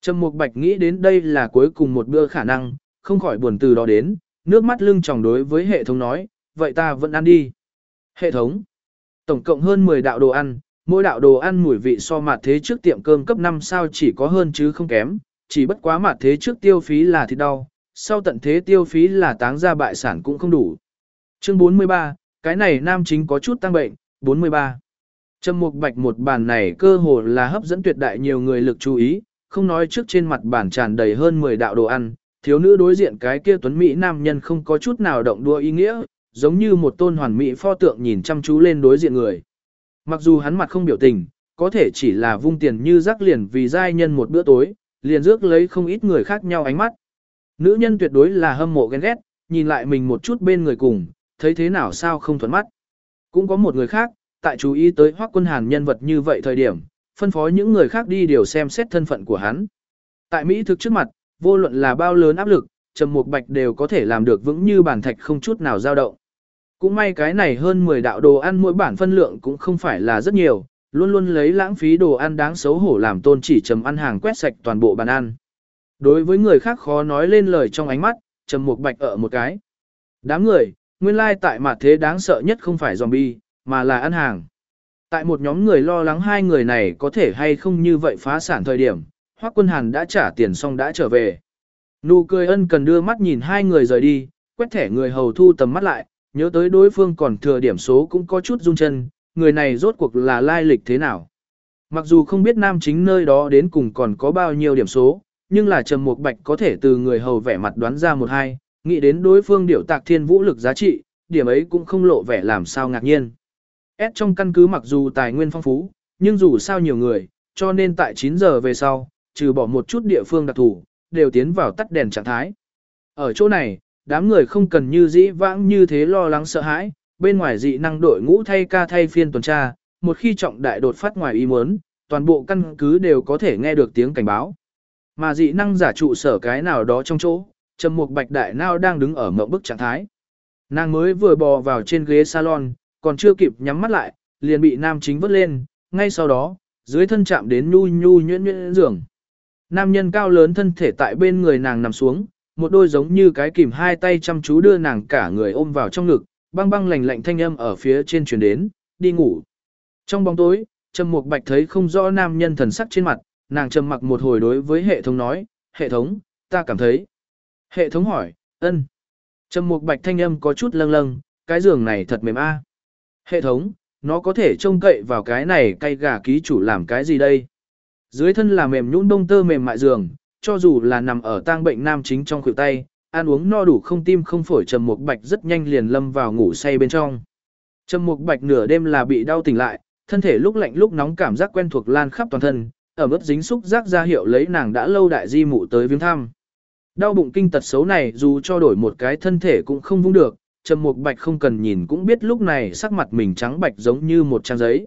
Trầm Mục Bạch nghĩ đến đây là cuối cùng một bữa khả năng, không khỏi buồn từ đó đến, nước mắt lưng tròng đối với hệ thống nói, vậy ta vẫn ăn đi. Hệ thống, tổng cộng hơn 10 đạo đồ ăn, mỗi đạo đồ ăn mùi vị so mặt thế trước tiệm cơm cấp 5 sao chỉ có hơn chứ không kém, chỉ bất quá mặt thế trước tiêu phí là thịt đau, sau tận thế tiêu phí là táng ra bại sản cũng không đủ. Chương 43, cái này nam chính có chút tăng bệnh, 43. Trầm mục bạch một bàn này cơ hồ là hấp dẫn tuyệt đại nhiều người lực chú ý, không nói trước trên mặt bàn tràn đầy hơn 10 đạo đồ ăn, thiếu nữ đối diện cái kia tuấn mỹ nam nhân không có chút nào động đua ý nghĩa, giống như một tôn hoàn mỹ pho tượng nhìn chăm chú lên đối diện người. Mặc dù hắn mặt không biểu tình, có thể chỉ là vung tiền như rắc liền vì giai nhân một bữa tối, liền rước lấy không ít người khác nhau ánh mắt. Nữ nhân tuyệt đối là hâm mộ ghen ghét, nhìn lại mình một chút bên người cùng, thấy thế nào sao không thuận mắt. Cũng có một người khác, tại chú ý tới hoắc quân hàn nhân vật như vậy thời điểm, phân phối những người khác đi điều xem xét thân phận của hắn. Tại Mỹ thực trước mặt, vô luận là bao lớn áp lực, Trầm Mục Bạch đều có thể làm được vững như bản thạch không chút nào dao động. Cũng may cái này hơn 10 đạo đồ ăn mỗi bản phân lượng cũng không phải là rất nhiều, luôn luôn lấy lãng phí đồ ăn đáng xấu hổ làm tôn chỉ trầm ăn hàng quét sạch toàn bộ bàn ăn. Đối với người khác khó nói lên lời trong ánh mắt, trầm mục bạch ở một cái. Đám người, nguyên lai tại mặt thế đáng sợ nhất không phải zombie, mà là ăn hàng. Tại một nhóm người lo lắng hai người này có thể hay không như vậy phá sản thời điểm, Hoắc Quân Hàn đã trả tiền xong đã trở về. Nụ cười ân cần đưa mắt nhìn hai người rời đi, quét thẻ người hầu thu tầm mắt lại, nhớ tới đối phương còn thừa điểm số cũng có chút rung chân, người này rốt cuộc là lai lịch thế nào. Mặc dù không biết nam chính nơi đó đến cùng còn có bao nhiêu điểm số, nhưng là Trầm Mục Bạch có thể từ người hầu vẻ mặt đoán ra một hai, nghĩ đến đối phương điệu tạc thiên vũ lực giá trị, điểm ấy cũng không lộ vẻ làm sao ngạc nhiên. S trong căn cứ mặc dù tài nguyên phong phú, nhưng dù sao nhiều người, cho nên tại 9 giờ về sau, trừ bỏ một chút địa phương đặc thù, đều tiến vào tắt đèn trạng thái. Ở chỗ này, đám người không cần như dĩ vãng như thế lo lắng sợ hãi, bên ngoài dị năng đội ngũ thay ca thay phiên tuần tra, một khi trọng đại đột phát ngoài ý muốn, toàn bộ căn cứ đều có thể nghe được tiếng cảnh báo. Mà dị năng giả trụ sở cái nào đó trong chỗ, Trầm Mục Bạch Đại Nao đang đứng ở mộng bức trạng thái. Nàng mới vừa bò vào trên ghế salon, còn chưa kịp nhắm mắt lại, liền bị nam chính vớt lên, ngay sau đó, dưới thân chạm đến nhu nhu nhuyễn nhuyễn giường. Nam nhân cao lớn thân thể tại bên người nàng nằm xuống, một đôi giống như cái kìm hai tay chăm chú đưa nàng cả người ôm vào trong ngực, băng băng lạnh lạnh thanh âm ở phía trên truyền đến, đi ngủ. Trong bóng tối, Trầm Mục Bạch thấy không rõ nam nhân thần sắc trên mặt, nàng trầm mặc một hồi đối với hệ thống nói, hệ thống, ta cảm thấy. Hệ thống hỏi, ân. Trầm Mục Bạch thanh âm có chút lâng lâng, cái giường này thật mềm a. Hệ thống, nó có thể trông cậy vào cái này cay gà ký chủ làm cái gì đây. Dưới thân là mềm nhũn đông tơ mềm mại giường, cho dù là nằm ở tang bệnh nam chính trong khuỷu tay, ăn uống no đủ không tim không phổi trầm mục bạch rất nhanh liền lâm vào ngủ say bên trong. Trầm mục bạch nửa đêm là bị đau tỉnh lại, thân thể lúc lạnh lúc nóng cảm giác quen thuộc lan khắp toàn thân, ở mức dính xúc giác ra hiệu lấy nàng đã lâu đại di mụ tới viếng thăm. Đau bụng kinh tật xấu này dù cho đổi một cái thân thể cũng không vung được, Trầm Mục Bạch không cần nhìn cũng biết lúc này sắc mặt mình trắng bạch giống như một trang giấy.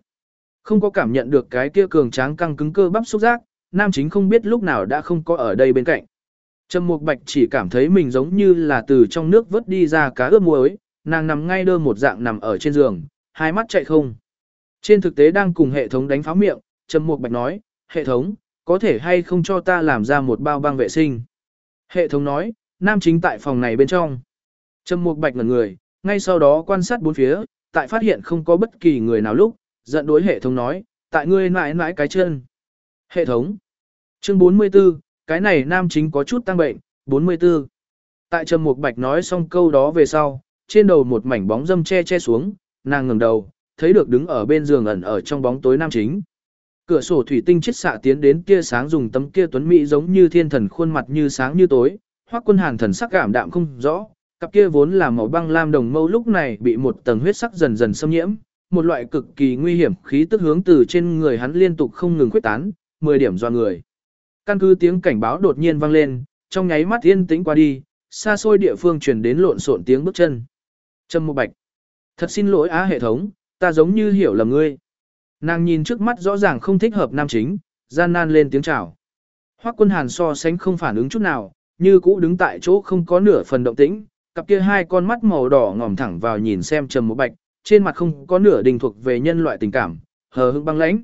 Không có cảm nhận được cái kia cường tráng căng cứng cơ bắp xúc giác, nam chính không biết lúc nào đã không có ở đây bên cạnh. Trầm Mục Bạch chỉ cảm thấy mình giống như là từ trong nước vớt đi ra cá ướp muối, nàng nằm ngay đơ một dạng nằm ở trên giường, hai mắt chạy không. Trên thực tế đang cùng hệ thống đánh pháo miệng, Trầm Mục Bạch nói, hệ thống, có thể hay không cho ta làm ra một bao băng vệ sinh. Hệ thống nói, nam chính tại phòng này bên trong. Trầm Mục Bạch ngẩn người, ngay sau đó quan sát bốn phía, tại phát hiện không có bất kỳ người nào lúc, giận đối hệ thống nói, tại ngươi mãi mãi cái chân. Hệ thống. Chương 44, cái này nam chính có chút tăng bệnh, 44. Tại Trầm Mục Bạch nói xong câu đó về sau, trên đầu một mảnh bóng dâm che che xuống, nàng ngẩng đầu, thấy được đứng ở bên giường ẩn ở trong bóng tối nam chính. Cửa sổ thủy tinh chết xạ tiến đến kia sáng dùng tấm kia tuấn mỹ giống như thiên thần khuôn mặt như sáng như tối, Hoắc Quân Hàn thần sắc cảm đạm không rõ, cặp kia vốn là màu băng lam đồng mâu lúc này bị một tầng huyết sắc dần dần xâm nhiễm, một loại cực kỳ nguy hiểm khí tức hướng từ trên người hắn liên tục không ngừng khuếch tán, 10 điểm do người. Căn cứ tiếng cảnh báo đột nhiên vang lên, trong nháy mắt yên tĩnh qua đi, xa xôi địa phương truyền đến lộn xộn tiếng bước chân. Trâm Mộ Bạch, thật xin lỗi á hệ thống, ta giống như hiểu lầm ngươi. Nàng nhìn trước mắt rõ ràng không thích hợp nam chính, gian nan lên tiếng chào. Hoắc Quân Hàn so sánh không phản ứng chút nào, như cũ đứng tại chỗ không có nửa phần động tĩnh, cặp kia hai con mắt màu đỏ ngòm thẳng vào nhìn xem Trầm một Bạch, trên mặt không có nửa đình thuộc về nhân loại tình cảm, hờ hững băng lãnh.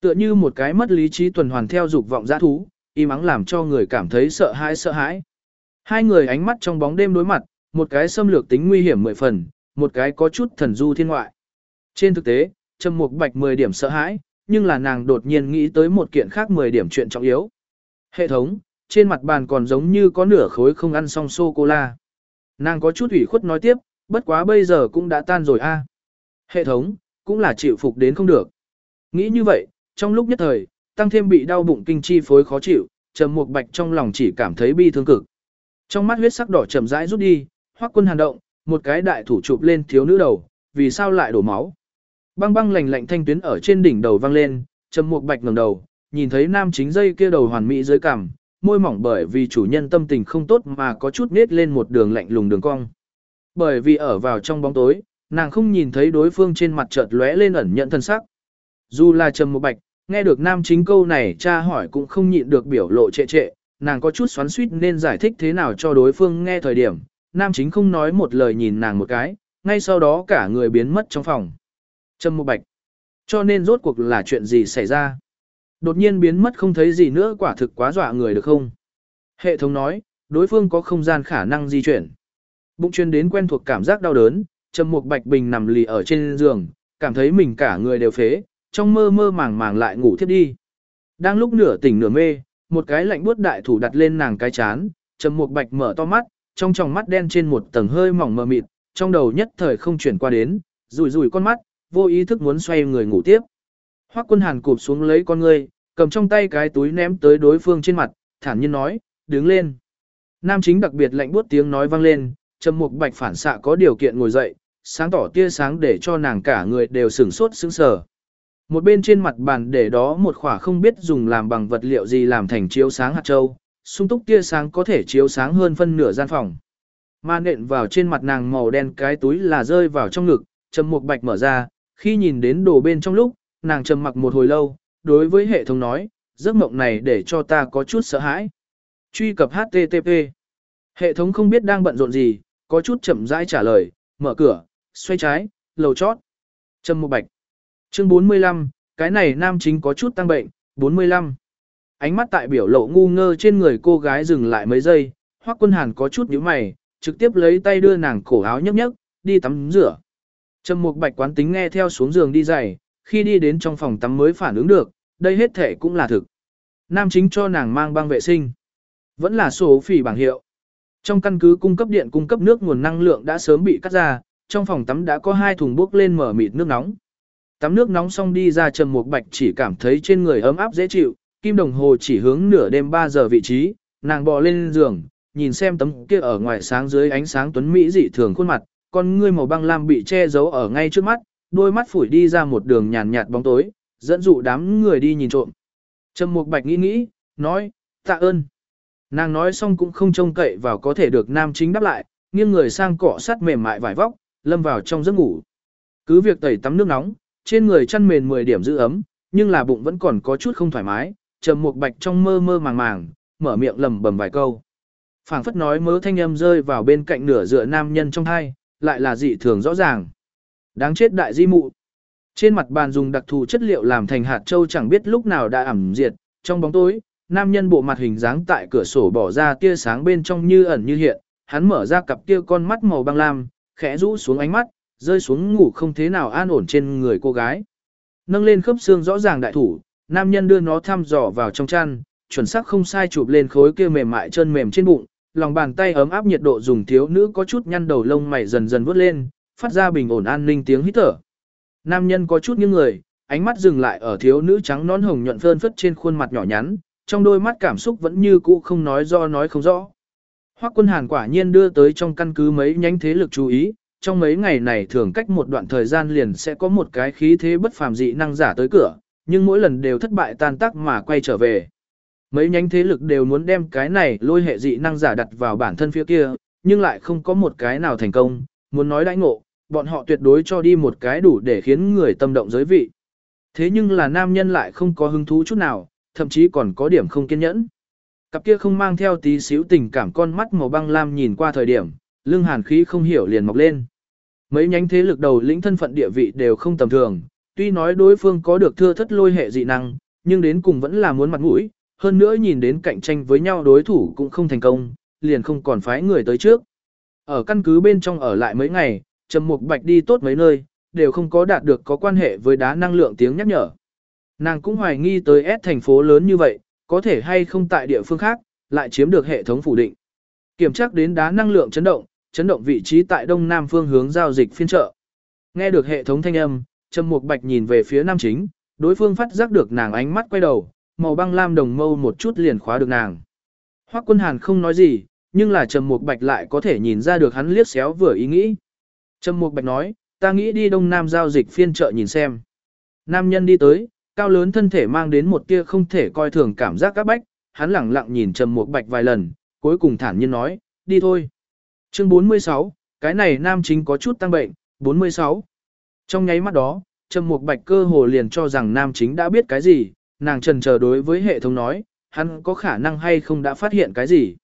Tựa như một cái mất lý trí tuần hoàn theo dục vọng dã thú, im ắng làm cho người cảm thấy sợ hãi sợ hãi. Hai người ánh mắt trong bóng đêm đối mặt, một cái xâm lược tính nguy hiểm mười phần, một cái có chút thần du thiên ngoại. Trên thực tế, Trầm Mục Bạch 10 điểm sợ hãi, nhưng là nàng đột nhiên nghĩ tới một kiện khác 10 điểm chuyện trọng yếu. Hệ thống, trên mặt bàn còn giống như có nửa khối không ăn xong sô-cô-la. Nàng có chút ủy khuất nói tiếp, bất quá bây giờ cũng đã tan rồi a. Hệ thống, cũng là chịu phục đến không được. Nghĩ như vậy, trong lúc nhất thời, tăng thêm bị đau bụng kinh chi phối khó chịu, Trầm Mục Bạch trong lòng chỉ cảm thấy bi thương cực. Trong mắt huyết sắc đỏ chậm rãi rút đi, Hoắc Quân hàn động, một cái đại thủ chụp lên thiếu nữ đầu, vì sao lại đổ máu? Băng băng lạnh lạnh thanh tuyến ở trên đỉnh đầu vang lên, Trầm Mục Bạch ngẩng đầu, nhìn thấy nam chính dây kia đầu hoàn mỹ dưới cằm, môi mỏng bởi vì chủ nhân tâm tình không tốt mà có chút nết lên một đường lạnh lùng đường cong. Bởi vì ở vào trong bóng tối, nàng không nhìn thấy đối phương trên mặt chợt lóe lên ẩn nhận thân sắc. Dù là Trầm Mục Bạch, nghe được nam chính câu này cha hỏi cũng không nhịn được biểu lộ trệ trệ, nàng có chút xoắn xuýt nên giải thích thế nào cho đối phương nghe thời điểm, nam chính không nói một lời nhìn nàng một cái, ngay sau đó cả người biến mất trong phòng. Trâm Mục Bạch. Cho nên rốt cuộc là chuyện gì xảy ra? Đột nhiên biến mất không thấy gì nữa quả thực quá dọa người được không? Hệ thống nói, đối phương có không gian khả năng di chuyển. Bụng chuyên đến quen thuộc cảm giác đau đớn, Trâm Mục Bạch bình nằm lì ở trên giường, cảm thấy mình cả người đều phế, trong mơ mơ màng màng lại ngủ thiếp đi. Đang lúc nửa tỉnh nửa mê, một cái lạnh buốt đại thủ đặt lên nàng cái chán, Trầm Mục Bạch mở to mắt, trong tròng mắt đen trên một tầng hơi mỏng mờ mịt, trong đầu nhất thời không chuyển qua đến, rủi rủi con mắt, vô ý thức muốn xoay người ngủ tiếp. Hoắc Quân Hàn cụp xuống lấy con ngươi, cầm trong tay cái túi ném tới đối phương trên mặt, thản nhiên nói, đứng lên. Nam chính đặc biệt lạnh buốt tiếng nói vang lên, Trầm Mục Bạch phản xạ có điều kiện ngồi dậy, sáng tỏ tia sáng để cho nàng cả người đều sửng sốt sững sờ. Một bên trên mặt bàn để đó một khỏa không biết dùng làm bằng vật liệu gì làm thành chiếu sáng hạt châu, sung túc tia sáng có thể chiếu sáng hơn phân nửa gian phòng. Mà nện vào trên mặt nàng màu đen cái túi là rơi vào trong ngực, Trầm Mục Bạch mở ra, khi nhìn đến đồ bên trong lúc, nàng trầm mặc một hồi lâu, đối với hệ thống nói, giấc mộng này để cho ta có chút sợ hãi. Truy cập HTTP. Hệ thống không biết đang bận rộn gì, có chút chậm rãi trả lời, mở cửa, xoay trái, lầu chót. Trầm Mục Bạch. Chương 45, cái này nam chính có chút tăng bệnh, 45. Ánh mắt tại biểu lộ ngu ngơ trên người cô gái dừng lại mấy giây, Hoắc Quân Hàn có chút nhíu mày, trực tiếp lấy tay đưa nàng cổ áo nhấc nhấc, đi tắm rửa. Trầm Mục Bạch quán tính nghe theo xuống giường đi giày, khi đi đến trong phòng tắm mới phản ứng được, đây hết thể cũng là thực. Nam chính cho nàng mang băng vệ sinh. Vẫn là số phỉ bảng hiệu. Trong căn cứ cung cấp điện cung cấp nước nguồn năng lượng đã sớm bị cắt ra, trong phòng tắm đã có hai thùng bốc lên mở mịt nước nóng. Tắm nước nóng xong đi ra Trầm Mục Bạch chỉ cảm thấy trên người ấm áp dễ chịu, kim đồng hồ chỉ hướng nửa đêm 3 giờ vị trí, nàng bò lên giường, nhìn xem tấm kia ở ngoài sáng dưới ánh sáng tuấn mỹ dị thường khuôn mặt, con ngươi màu băng lam bị che giấu ở ngay trước mắt, đôi mắt phủi đi ra một đường nhàn nhạt bóng tối, dẫn dụ đám người đi nhìn trộm. Trầm Mục Bạch nghĩ nghĩ, nói, tạ ơn. Nàng nói xong cũng không trông cậy vào có thể được nam chính đáp lại, nghiêng người sang cọ sắt mềm mại vải vóc, lâm vào trong giấc ngủ. Cứ việc tẩy tắm nước nóng, trên người chăn mền 10 điểm giữ ấm, nhưng là bụng vẫn còn có chút không thoải mái, Trầm Mục Bạch trong mơ mơ màng màng, mở miệng lẩm bẩm vài câu. Phảng phất nói mớ thanh âm rơi vào bên cạnh nửa dựa nam nhân trong hai, lại là dị thường rõ ràng. Đáng chết đại di mụ. Trên mặt bàn dùng đặc thù chất liệu làm thành hạt châu chẳng biết lúc nào đã ẩm diệt, trong bóng tối, nam nhân bộ mặt hình dáng tại cửa sổ bỏ ra tia sáng bên trong như ẩn như hiện, hắn mở ra cặp kia con mắt màu băng lam, khẽ rũ xuống ánh mắt, rơi xuống ngủ không thế nào an ổn trên người cô gái. Nâng lên khớp xương rõ ràng đại thủ, nam nhân đưa nó thăm dò vào trong chăn, chuẩn xác không sai chụp lên khối kia mềm mại chân mềm trên bụng, lòng bàn tay ấm áp nhiệt độ dùng thiếu nữ có chút nhăn đầu lông mày dần dần vút lên, phát ra bình ổn an ninh tiếng hít thở. Nam nhân có chút nghiêng người, ánh mắt dừng lại ở thiếu nữ trắng nón hồng nhuận phơn phất trên khuôn mặt nhỏ nhắn, trong đôi mắt cảm xúc vẫn như cũ không nói do nói không rõ. Hoắc Quân Hàn quả nhiên đưa tới trong căn cứ mấy nhánh thế lực chú ý, trong mấy ngày này thường cách một đoạn thời gian liền sẽ có một cái khí thế bất phàm dị năng giả tới cửa, nhưng mỗi lần đều thất bại tan tác mà quay trở về. Mấy nhánh thế lực đều muốn đem cái này lôi hệ dị năng giả đặt vào bản thân phía kia, nhưng lại không có một cái nào thành công, muốn nói đãi ngộ, bọn họ tuyệt đối cho đi một cái đủ để khiến người tâm động giới vị. Thế nhưng là nam nhân lại không có hứng thú chút nào, thậm chí còn có điểm không kiên nhẫn. Cặp kia không mang theo tí xíu tình cảm con mắt màu băng lam nhìn qua thời điểm, lưng hàn khí không hiểu liền mọc lên. Mấy nhánh thế lực đầu lĩnh thân phận địa vị đều không tầm thường, tuy nói đối phương có được thưa thất lôi hệ dị năng, nhưng đến cùng vẫn là muốn mặt mũi, hơn nữa nhìn đến cạnh tranh với nhau đối thủ cũng không thành công, liền không còn phái người tới trước. Ở căn cứ bên trong ở lại mấy ngày, Trầm Mục Bạch đi tốt mấy nơi, đều không có đạt được có quan hệ với đá năng lượng tiếng nhắc nhở. Nàng cũng hoài nghi tới S thành phố lớn như vậy, có thể hay không tại địa phương khác, lại chiếm được hệ thống phủ định. Kiểm tra đến đá năng lượng chấn động, chấn động vị trí tại đông nam phương hướng giao dịch phiên chợ. Nghe được hệ thống thanh âm, Trầm Mục Bạch nhìn về phía nam chính, đối phương phát giác được nàng ánh mắt quay đầu, màu băng lam đồng mâu một chút liền khóa được nàng. Hoắc Quân Hàn không nói gì, nhưng là Trầm Mục Bạch lại có thể nhìn ra được hắn liếc xéo vừa ý nghĩ. Trầm Mục Bạch nói, ta nghĩ đi Đông Nam giao dịch phiên chợ nhìn xem. Nam nhân đi tới, cao lớn thân thể mang đến một tia không thể coi thường cảm giác các bách, hắn lẳng lặng nhìn Trầm Mục Bạch vài lần, cuối cùng thản nhiên nói, đi thôi. Chương 46, cái này nam chính có chút tăng bệnh, 46. Trong nháy mắt đó, Trầm Mục Bạch cơ hồ liền cho rằng nam chính đã biết cái gì, nàng trần chờ đối với hệ thống nói, hắn có khả năng hay không đã phát hiện cái gì.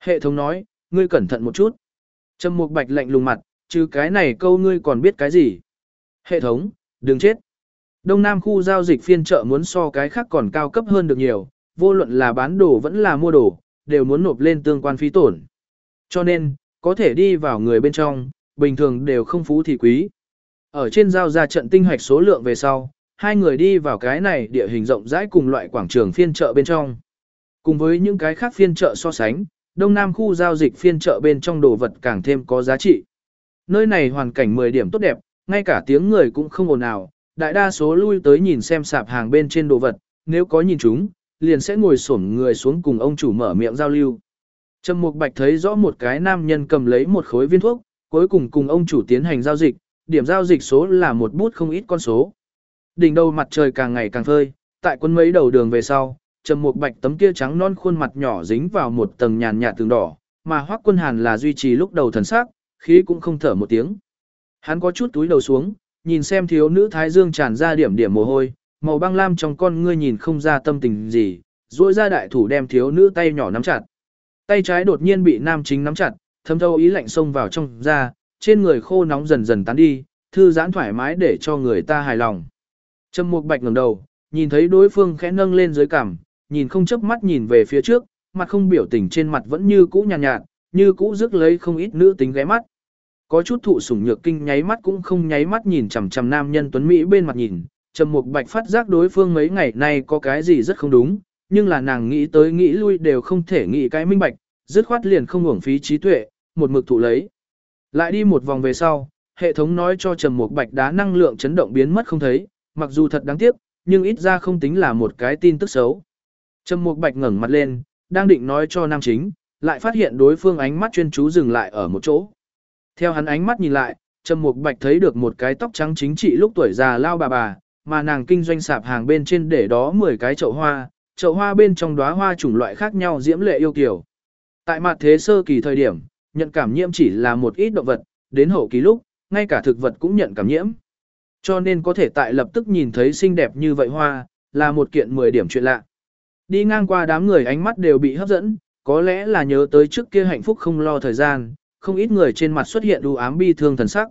Hệ thống nói, ngươi cẩn thận một chút. Trầm Mục Bạch lạnh lùng mặt, trừ cái này câu ngươi còn biết cái gì. Hệ thống, đừng chết. Đông Nam khu giao dịch phiên chợ muốn so cái khác còn cao cấp hơn được nhiều, vô luận là bán đồ vẫn là mua đồ, đều muốn nộp lên tương quan phí tổn. Cho nên, có thể đi vào người bên trong, bình thường đều không phú thì quý. Ở trên giao ra trận tinh hoạch số lượng về sau, hai người đi vào cái này địa hình rộng rãi cùng loại quảng trường phiên chợ bên trong. Cùng với những cái khác phiên chợ so sánh, Đông Nam khu giao dịch phiên chợ bên trong đồ vật càng thêm có giá trị. Nơi này hoàn cảnh 10 điểm tốt đẹp, ngay cả tiếng người cũng không ồn ào, đại đa số lui tới nhìn xem sạp hàng bên trên đồ vật, nếu có nhìn chúng, liền sẽ ngồi xổm người xuống cùng ông chủ mở miệng giao lưu. Trầm Mục Bạch thấy rõ một cái nam nhân cầm lấy một khối viên thuốc, cuối cùng cùng ông chủ tiến hành giao dịch, điểm giao dịch số là một bút không ít con số. Đỉnh đầu mặt trời càng ngày càng phơi, tại quân mấy đầu đường về sau, Trầm một Bạch tấm kia trắng non khuôn mặt nhỏ dính vào một tầng nhàn nhạt tường đỏ, mà Hoắc Quân Hàn là duy trì lúc đầu thần sắc, khí cũng không thở một tiếng. Hắn có chút túi đầu xuống, nhìn xem thiếu nữ thái dương tràn ra điểm điểm mồ hôi, màu băng lam trong con ngươi nhìn không ra tâm tình gì, duỗi ra đại thủ đem thiếu nữ tay nhỏ nắm chặt. Tay trái đột nhiên bị nam chính nắm chặt, thấm thâu ý lạnh xông vào trong da, trên người khô nóng dần dần tán đi, thư giãn thoải mái để cho người ta hài lòng. Trầm Mục Bạch ngẩng đầu, nhìn thấy đối phương khẽ nâng lên dưới cằm, nhìn không chớp mắt nhìn về phía trước, mặt không biểu tình trên mặt vẫn như cũ nhàn nhạt, nhạt, như cũ rước lấy không ít nữ tính ghé mắt. Có chút thụ sủng nhược kinh nháy mắt cũng không nháy mắt nhìn chằm chằm nam nhân tuấn mỹ bên mặt nhìn, Trầm Mục Bạch phát giác đối phương mấy ngày nay có cái gì rất không đúng, nhưng là nàng nghĩ tới nghĩ lui đều không thể nghĩ cái minh bạch, dứt khoát liền không uổng phí trí tuệ, một mực thụ lấy. Lại đi một vòng về sau, hệ thống nói cho Trầm Mục Bạch đá năng lượng chấn động biến mất không thấy, mặc dù thật đáng tiếc, nhưng ít ra không tính là một cái tin tức xấu. Trầm Mục Bạch ngẩng mặt lên, đang định nói cho nam chính, lại phát hiện đối phương ánh mắt chuyên chú dừng lại ở một chỗ. Theo hắn ánh mắt nhìn lại, Trầm Mục Bạch thấy được một cái tóc trắng chính trị lúc tuổi già lao bà bà, mà nàng kinh doanh sạp hàng bên trên để đó 10 cái chậu hoa, chậu hoa bên trong đóa hoa chủng loại khác nhau diễm lệ yêu kiều. Tại mặt thế sơ kỳ thời điểm, nhận cảm nhiễm chỉ là một ít động vật, đến hậu kỳ lúc, ngay cả thực vật cũng nhận cảm nhiễm. Cho nên có thể tại lập tức nhìn thấy xinh đẹp như vậy hoa, là một kiện 10 điểm chuyện lạ. Đi ngang qua đám người ánh mắt đều bị hấp dẫn, có lẽ là nhớ tới trước kia hạnh phúc không lo thời gian, không ít người trên mặt xuất hiện đủ ám bi thương thần sắc.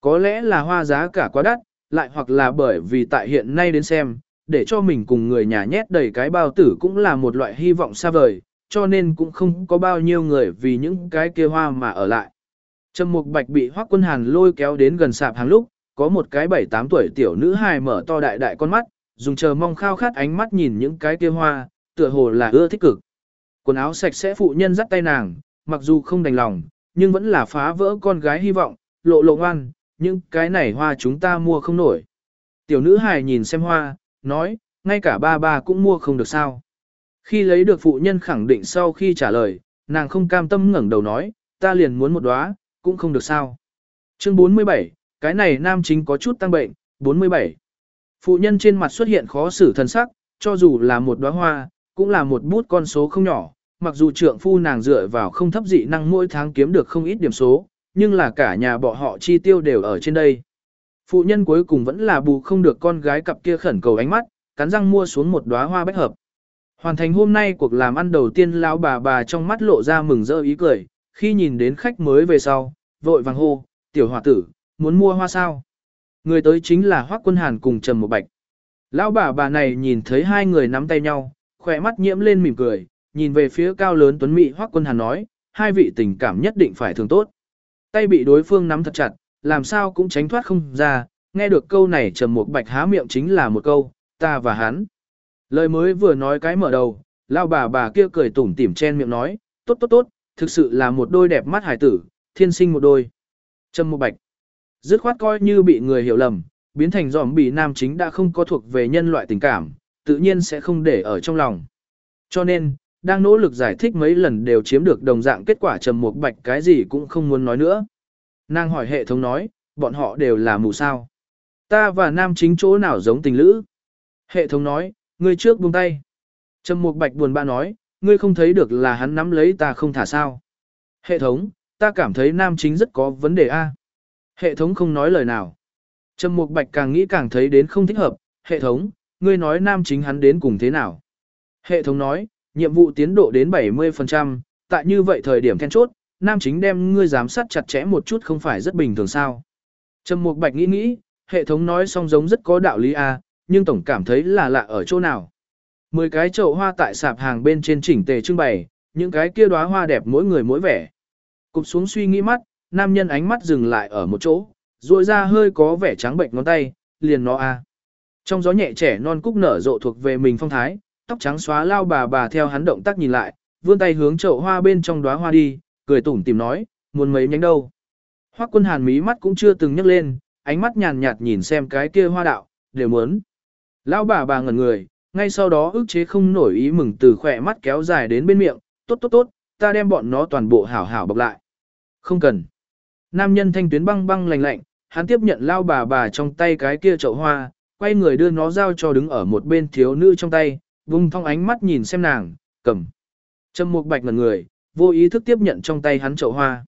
Có lẽ là hoa giá cả quá đắt, lại hoặc là bởi vì tại hiện nay đến xem, để cho mình cùng người nhà nhét đầy cái bao tử cũng là một loại hy vọng xa vời, cho nên cũng không có bao nhiêu người vì những cái kia hoa mà ở lại. Trầm Mục Bạch bị Hoắc Quân Hàn lôi kéo đến gần sạp hàng lúc, có một cái 7-8 tuổi tiểu nữ hài mở to đại đại con mắt, dùng chờ mong khao khát ánh mắt nhìn những cái kia hoa, tựa hồ là ưa thích cực. Quần áo sạch sẽ phụ nhân dắt tay nàng, mặc dù không đành lòng, nhưng vẫn là phá vỡ con gái hy vọng, lộ lộ ngoan, nhưng cái này hoa chúng ta mua không nổi. Tiểu nữ hài nhìn xem hoa, nói, ngay cả ba ba cũng mua không được sao. Khi lấy được phụ nhân khẳng định sau khi trả lời, nàng không cam tâm ngẩng đầu nói, ta liền muốn một đóa, cũng không được sao. Chương 47, cái này nam chính có chút tăng bệnh, 47. Phụ nhân trên mặt xuất hiện khó xử thần sắc, cho dù là một đóa hoa, cũng là một bút con số không nhỏ, mặc dù trượng phu nàng dựa vào không thấp dị năng mỗi tháng kiếm được không ít điểm số, nhưng là cả nhà bọn họ chi tiêu đều ở trên đây. Phụ nhân cuối cùng vẫn là bù không được con gái cặp kia khẩn cầu ánh mắt, cắn răng mua xuống một đóa hoa bách hợp. Hoàn thành hôm nay cuộc làm ăn đầu tiên lão bà bà trong mắt lộ ra mừng rỡ ý cười, khi nhìn đến khách mới về sau, vội vàng hô, tiểu hòa tử, muốn mua hoa sao? Người tới chính là hoắc Quân Hàn cùng Trầm Một Bạch. Lão bà bà này nhìn thấy hai người nắm tay nhau, khỏe mắt nhiễm lên mỉm cười, nhìn về phía cao lớn tuấn mỹ hoắc Quân Hàn nói, hai vị tình cảm nhất định phải thường tốt. Tay bị đối phương nắm thật chặt, làm sao cũng tránh thoát không ra, nghe được câu này Trầm Một Bạch há miệng chính là một câu, ta và hắn. Lời mới vừa nói cái mở đầu, lão bà bà kia cười tủm tỉm chen miệng nói, tốt tốt tốt, thực sự là một đôi đẹp mắt hải tử, thiên sinh một đôi. Trầm Một Bạch. Dứt khoát coi như bị người hiểu lầm, biến thành giòm bị nam chính đã không có thuộc về nhân loại tình cảm, tự nhiên sẽ không để ở trong lòng. Cho nên, đang nỗ lực giải thích mấy lần đều chiếm được đồng dạng kết quả trầm một bạch cái gì cũng không muốn nói nữa. Nàng hỏi hệ thống nói, bọn họ đều là mù sao. Ta và nam chính chỗ nào giống tình lữ. Hệ thống nói, ngươi trước buông tay. Trầm Mục Bạch buồn bã nói, ngươi không thấy được là hắn nắm lấy ta không thả sao. Hệ thống, ta cảm thấy nam chính rất có vấn đề A. Hệ thống không nói lời nào. Trầm Mục Bạch càng nghĩ càng thấy đến không thích hợp, hệ thống, ngươi nói nam chính hắn đến cùng thế nào. Hệ thống nói, nhiệm vụ tiến độ đến 70%, tại như vậy thời điểm then chốt, nam chính đem ngươi giám sát chặt chẽ một chút không phải rất bình thường sao. Trầm Mục Bạch nghĩ nghĩ, hệ thống nói xong giống rất có đạo lý a, nhưng tổng cảm thấy là lạ ở chỗ nào. Mười cái chậu hoa tại sạp hàng bên trên chỉnh tề trưng bày, những cái kia đóa hoa đẹp mỗi người mỗi vẻ. Cụp xuống suy nghĩ mắt, nam nhân ánh mắt dừng lại ở một chỗ, ruội ra hơi có vẻ trắng bệnh ngón tay, liền nó a. Trong gió nhẹ trẻ non cúc nở rộ thuộc về mình phong thái, tóc trắng xóa lao bà bà theo hắn động tác nhìn lại, vươn tay hướng chậu hoa bên trong đóa hoa đi, cười tủm tìm nói, muốn mấy nhánh đâu. Hoắc quân hàn mí mắt cũng chưa từng nhấc lên, ánh mắt nhàn nhạt nhìn xem cái kia hoa đạo, đều muốn. Lao bà bà ngẩn người, ngay sau đó ức chế không nổi ý mừng từ khỏe mắt kéo dài đến bên miệng, tốt tốt tốt, ta đem bọn nó toàn bộ hảo hảo bọc lại. Không cần. Nam nhân thanh tuyến băng băng lạnh lạnh, hắn tiếp nhận lao bà bà trong tay cái kia chậu hoa, quay người đưa nó giao cho đứng ở một bên thiếu nữ trong tay, vùng thong ánh mắt nhìn xem nàng, cầm. Trầm Mục Bạch ngần người, vô ý thức tiếp nhận trong tay hắn chậu hoa.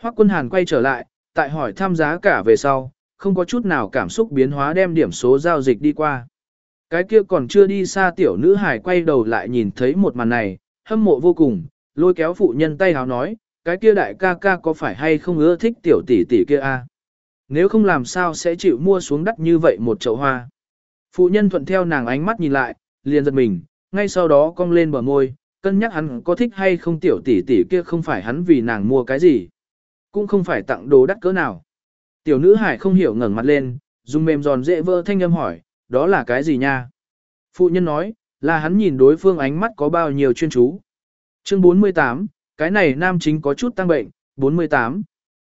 Hoắc Quân Hàn quay trở lại, tại hỏi tham giá cả về sau, không có chút nào cảm xúc biến hóa đem điểm số giao dịch đi qua. Cái kia còn chưa đi xa tiểu nữ hải quay đầu lại nhìn thấy một màn này, hâm mộ vô cùng, lôi kéo phụ nhân tay háo nói, cái kia đại ca ca có phải hay không ưa thích tiểu tỷ tỷ kia a? Nếu không làm sao sẽ chịu mua xuống đắt như vậy một chậu hoa. Phụ nhân thuận theo nàng ánh mắt nhìn lại, liền giật mình, ngay sau đó cong lên bờ môi, cân nhắc hắn có thích hay không tiểu tỷ tỷ kia không phải hắn vì nàng mua cái gì. Cũng không phải tặng đồ đắt cỡ nào. Tiểu nữ hải không hiểu ngẩng mặt lên, dùng mềm giòn dễ vỡ thanh âm hỏi, đó là cái gì nha? Phụ nhân nói, là hắn nhìn đối phương ánh mắt có bao nhiêu chuyên chú. Chương 48, cái này nam chính có chút tăng bệnh, 48.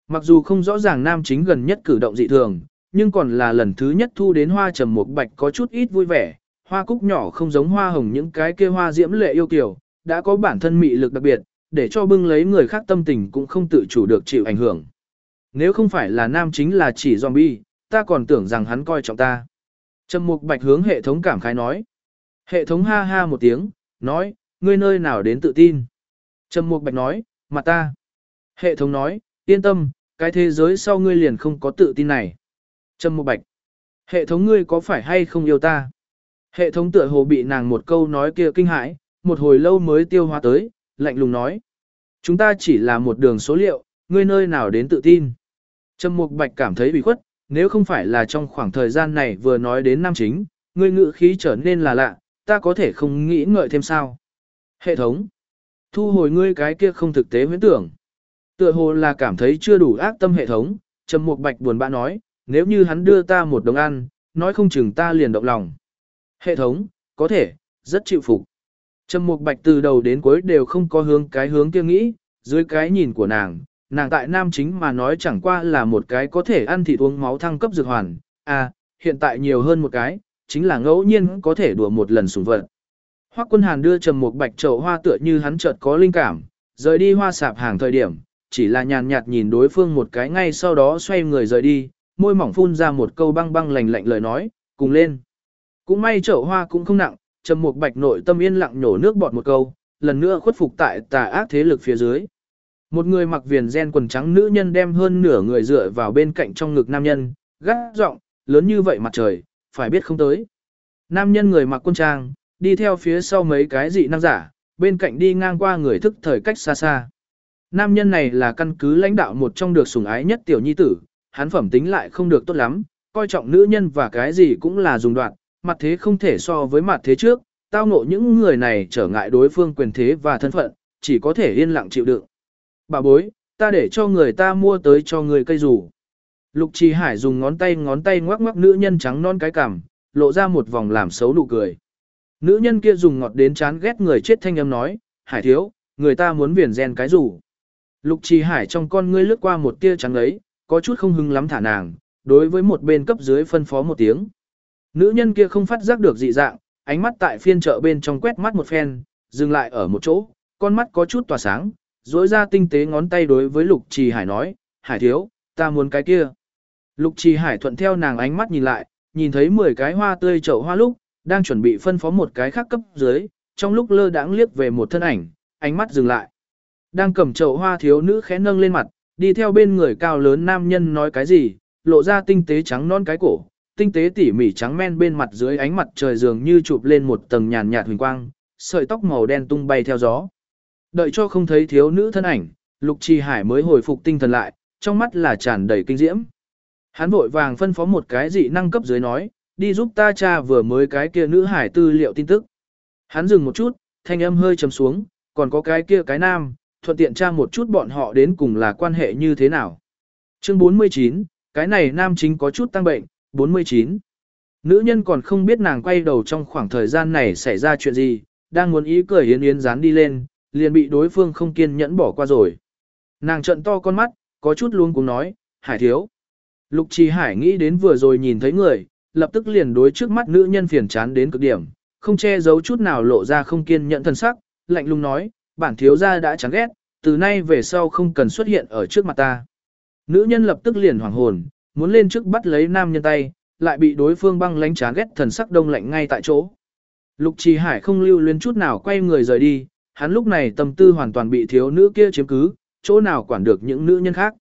Mặc dù không rõ ràng nam chính gần nhất cử động dị thường, nhưng còn là lần thứ nhất thu đến hoa trầm một bạch có chút ít vui vẻ, hoa cúc nhỏ không giống hoa hồng những cái kia hoa diễm lệ yêu kiều, đã có bản thân mị lực đặc biệt, để cho bưng lấy người khác tâm tình cũng không tự chủ được chịu ảnh hưởng. Nếu không phải là nam chính là chỉ zombie, ta còn tưởng rằng hắn coi trọng ta. Trầm Mục Bạch hướng hệ thống cảm khái nói. Hệ thống ha ha một tiếng, nói, ngươi nơi nào đến tự tin. Trầm Mục Bạch nói, mà ta. Hệ thống nói, yên tâm, cái thế giới sau ngươi liền không có tự tin này. Trầm Mục Bạch, hệ thống ngươi có phải hay không yêu ta? Hệ thống tựa hồ bị nàng một câu nói kia kinh hãi, một hồi lâu mới tiêu hóa tới, lạnh lùng nói. Chúng ta chỉ là một đường số liệu, ngươi nơi nào đến tự tin. Trầm Mục Bạch cảm thấy bị khuất, nếu không phải là trong khoảng thời gian này vừa nói đến nam chính, ngươi ngự khí trở nên là lạ, ta có thể không nghĩ ngợi thêm sao. Hệ thống, thu hồi ngươi cái kia không thực tế huyễn tưởng. Tựa hồ là cảm thấy chưa đủ ác tâm hệ thống, Trầm Mục Bạch buồn bã nói, nếu như hắn đưa ta một đồng ăn, nói không chừng ta liền động lòng. Hệ thống, có thể, rất chịu phục. Trầm Mục Bạch từ đầu đến cuối đều không có hướng cái hướng kia nghĩ, dưới cái nhìn của nàng, nàng tại nam chính mà nói chẳng qua là một cái có thể ăn thịt uống máu thăng cấp dược hoàn, à, hiện tại nhiều hơn một cái, chính là ngẫu nhiên có thể đùa một lần sủng vật. Hoắc Quân Hàn đưa Trầm Mục Bạch chậu hoa tựa như hắn chợt có linh cảm, rời đi hoa sạp hàng thời điểm, chỉ là nhàn nhạt nhìn đối phương một cái ngay sau đó xoay người rời đi, môi mỏng phun ra một câu băng băng lạnh lạnh lời nói, cùng lên. Cũng may chậu hoa cũng không nặng, Trầm Mục Bạch nội tâm yên lặng nhổ nước bọt một câu, lần nữa khuất phục tại tà ác thế lực phía dưới. Một người mặc viền gen quần trắng nữ nhân đem hơn nửa người dựa vào bên cạnh trong ngực nam nhân, gắt giọng, lớn như vậy mặt trời, phải biết không tới. Nam nhân người mặc quân trang, đi theo phía sau mấy cái dị năng giả, bên cạnh đi ngang qua người thức thời cách xa xa. Nam nhân này là căn cứ lãnh đạo một trong được sủng ái nhất tiểu nhi tử, hắn phẩm tính lại không được tốt lắm, coi trọng nữ nhân và cái gì cũng là dùng đoạn, mặt thế không thể so với mặt thế trước, tao ngộ những người này trở ngại đối phương quyền thế và thân phận, chỉ có thể yên lặng chịu đựng. Bà bối, ta để cho người ta mua tới cho người cây rủ. Lục Trì Hải dùng ngón tay ngón tay ngoắc ngoắc nữ nhân trắng non cái cằm, lộ ra một vòng làm xấu nụ cười. Nữ nhân kia dùng ngọt đến chán ghét người chết thanh âm nói, Hải thiếu, người ta muốn viền gen cái rủ. Lục Trì Hải trong con ngươi lướt qua một tia trắng ấy, có chút không hưng lắm thả nàng, đối với một bên cấp dưới phân phó một tiếng. Nữ nhân kia không phát giác được dị dạng, ánh mắt tại phiên chợ bên trong quét mắt một phen, dừng lại ở một chỗ, con mắt có chút tỏa sáng, dối ra tinh tế ngón tay đối với Lục Trì Hải nói, Hải thiếu, ta muốn cái kia. Lục Trì Hải thuận theo nàng ánh mắt nhìn lại, nhìn thấy 10 cái hoa tươi chậu hoa lúc, đang chuẩn bị phân phó một cái khác cấp dưới, trong lúc lơ đãng liếc về một thân ảnh, ánh mắt dừng lại. Đang cầm chậu hoa thiếu nữ khẽ nâng lên mặt, đi theo bên người cao lớn nam nhân nói cái gì, lộ ra tinh tế trắng non cái cổ, tinh tế tỉ mỉ trắng men bên mặt dưới ánh mặt trời dường như chụp lên một tầng nhàn nhạt huỳnh quang, sợi tóc màu đen tung bay theo gió. Đợi cho không thấy thiếu nữ thân ảnh, Lục Trì Hải mới hồi phục tinh thần lại, trong mắt là tràn đầy kinh diễm. Hắn vội vàng phân phó một cái dị năng cấp dưới nói, đi giúp ta cha vừa mới cái kia nữ hải tư liệu tin tức. Hắn dừng một chút, thanh âm hơi trầm xuống, còn có cái kia cái nam, thuận tiện tra một chút bọn họ đến cùng là quan hệ như thế nào. Chương 49, cái này nam chính có chút tăng bệnh, 49. Nữ nhân còn không biết nàng quay đầu trong khoảng thời gian này xảy ra chuyện gì, đang muốn ý cười yến yến dán đi lên, liền bị đối phương không kiên nhẫn bỏ qua rồi. Nàng trận to con mắt, có chút luôn cũng nói, hải thiếu. Lục trì hải nghĩ đến vừa rồi nhìn thấy người, lập tức liền đối trước mắt nữ nhân phiền chán đến cực điểm, không che giấu chút nào lộ ra không kiên nhẫn thân sắc, lạnh lùng nói, bản thiếu gia đã chán ghét, từ nay về sau không cần xuất hiện ở trước mặt ta. Nữ nhân lập tức liền hoảng hồn, muốn lên trước bắt lấy nam nhân tay, lại bị đối phương băng lánh chán ghét thần sắc đông lạnh ngay tại chỗ. Lục Trì Hải không lưu luyến chút nào quay người rời đi, hắn lúc này tâm tư hoàn toàn bị thiếu nữ kia chiếm cứ, chỗ nào quản được những nữ nhân khác.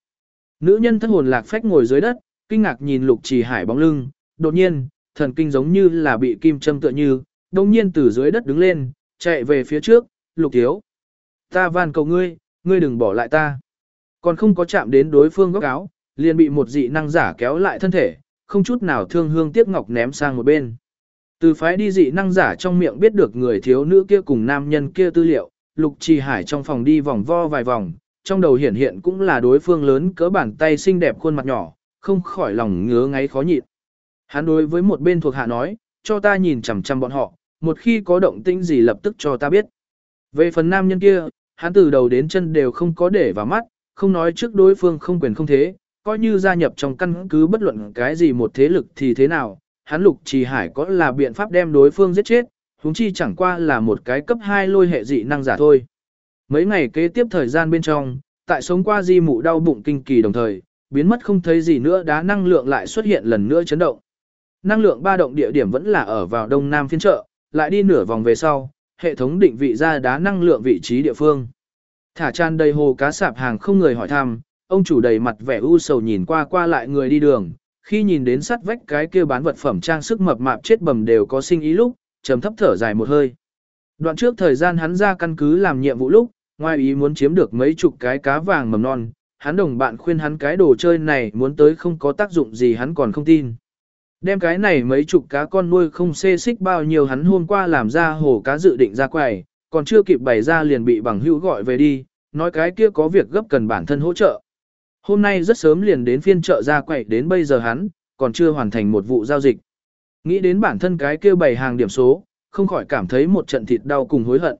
Nữ nhân thất hồn lạc phách ngồi dưới đất, kinh ngạc nhìn Lục Trì Hải bóng lưng, đột nhiên, thần kinh giống như là bị kim châm tựa như, đồng nhiên từ dưới đất đứng lên, chạy về phía trước, Lục thiếu. Ta van cầu ngươi, ngươi đừng bỏ lại ta. Còn không có chạm đến đối phương góc áo, liền bị một dị năng giả kéo lại thân thể, không chút nào thương hương tiếc ngọc ném sang một bên. Từ phái đi dị năng giả trong miệng biết được người thiếu nữ kia cùng nam nhân kia tư liệu, Lục Trì Hải trong phòng đi vòng vo vài vòng, trong đầu hiện hiện cũng là đối phương lớn cỡ bàn tay xinh đẹp khuôn mặt nhỏ, không khỏi lòng ngứa ngáy khó nhịn. Hắn đối với một bên thuộc hạ nói, cho ta nhìn chằm chằm bọn họ, một khi có động tĩnh gì lập tức cho ta biết. Về phần nam nhân kia, hắn từ đầu đến chân đều không có để vào mắt, không nói trước đối phương không quyền không thế, coi như gia nhập trong căn cứ bất luận cái gì một thế lực thì thế nào, hắn lục trì hải có là biện pháp đem đối phương giết chết, huống chi chẳng qua là một cái cấp 2 lôi hệ dị năng giả thôi. Mấy ngày kế tiếp thời gian bên trong, tại sống qua di mụ đau bụng kinh kỳ đồng thời, biến mất không thấy gì nữa đá năng lượng lại xuất hiện lần nữa chấn động. Năng lượng ba động địa điểm vẫn là ở vào đông nam phiên chợ, lại đi nửa vòng về sau, hệ thống định vị ra đá năng lượng vị trí địa phương. Thả tràn đầy hồ cá sạp hàng không người hỏi thăm, ông chủ đầy mặt vẻ u sầu nhìn qua qua lại người đi đường, khi nhìn đến sắt vách cái kia bán vật phẩm trang sức mập mạp chết bầm đều có sinh ý lúc, trầm thấp thở dài một hơi. Đoạn trước thời gian hắn ra căn cứ làm nhiệm vụ lúc, ngoài ý muốn chiếm được mấy chục cái cá vàng mầm non, hắn đồng bạn khuyên hắn cái đồ chơi này muốn tới không có tác dụng gì hắn còn không tin. Đem cái này mấy chục cá con nuôi không xê xích bao nhiêu hắn hôm qua làm ra hồ cá dự định ra quầy, còn chưa kịp bày ra liền bị bằng hữu gọi về đi, nói cái kia có việc gấp cần bản thân hỗ trợ. Hôm nay rất sớm liền đến phiên chợ ra quầy đến bây giờ hắn, còn chưa hoàn thành một vụ giao dịch. Nghĩ đến bản thân cái kia bày hàng điểm số, không khỏi cảm thấy một trận thịt đau cùng hối hận.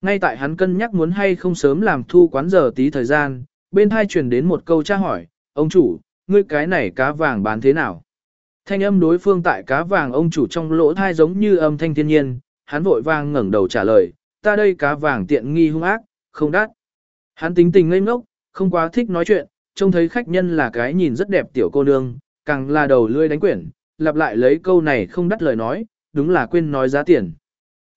Ngay tại hắn cân nhắc muốn hay không sớm làm thu quán giờ tí thời gian, bên hai truyền đến một câu tra hỏi, ông chủ, ngươi cái này cá vàng bán thế nào? Thanh âm đối phương tại cá vàng ông chủ trong lỗ thai giống như âm thanh thiên nhiên, hắn vội vàng ngẩng đầu trả lời, ta đây cá vàng tiện nghi hung ác, không đắt. Hắn tính tình ngây ngốc, không quá thích nói chuyện, trông thấy khách nhân là cái nhìn rất đẹp tiểu cô nương, càng là đầu lươi đánh quyển, lặp lại lấy câu này không đắt lời nói, đúng là quên nói giá tiền.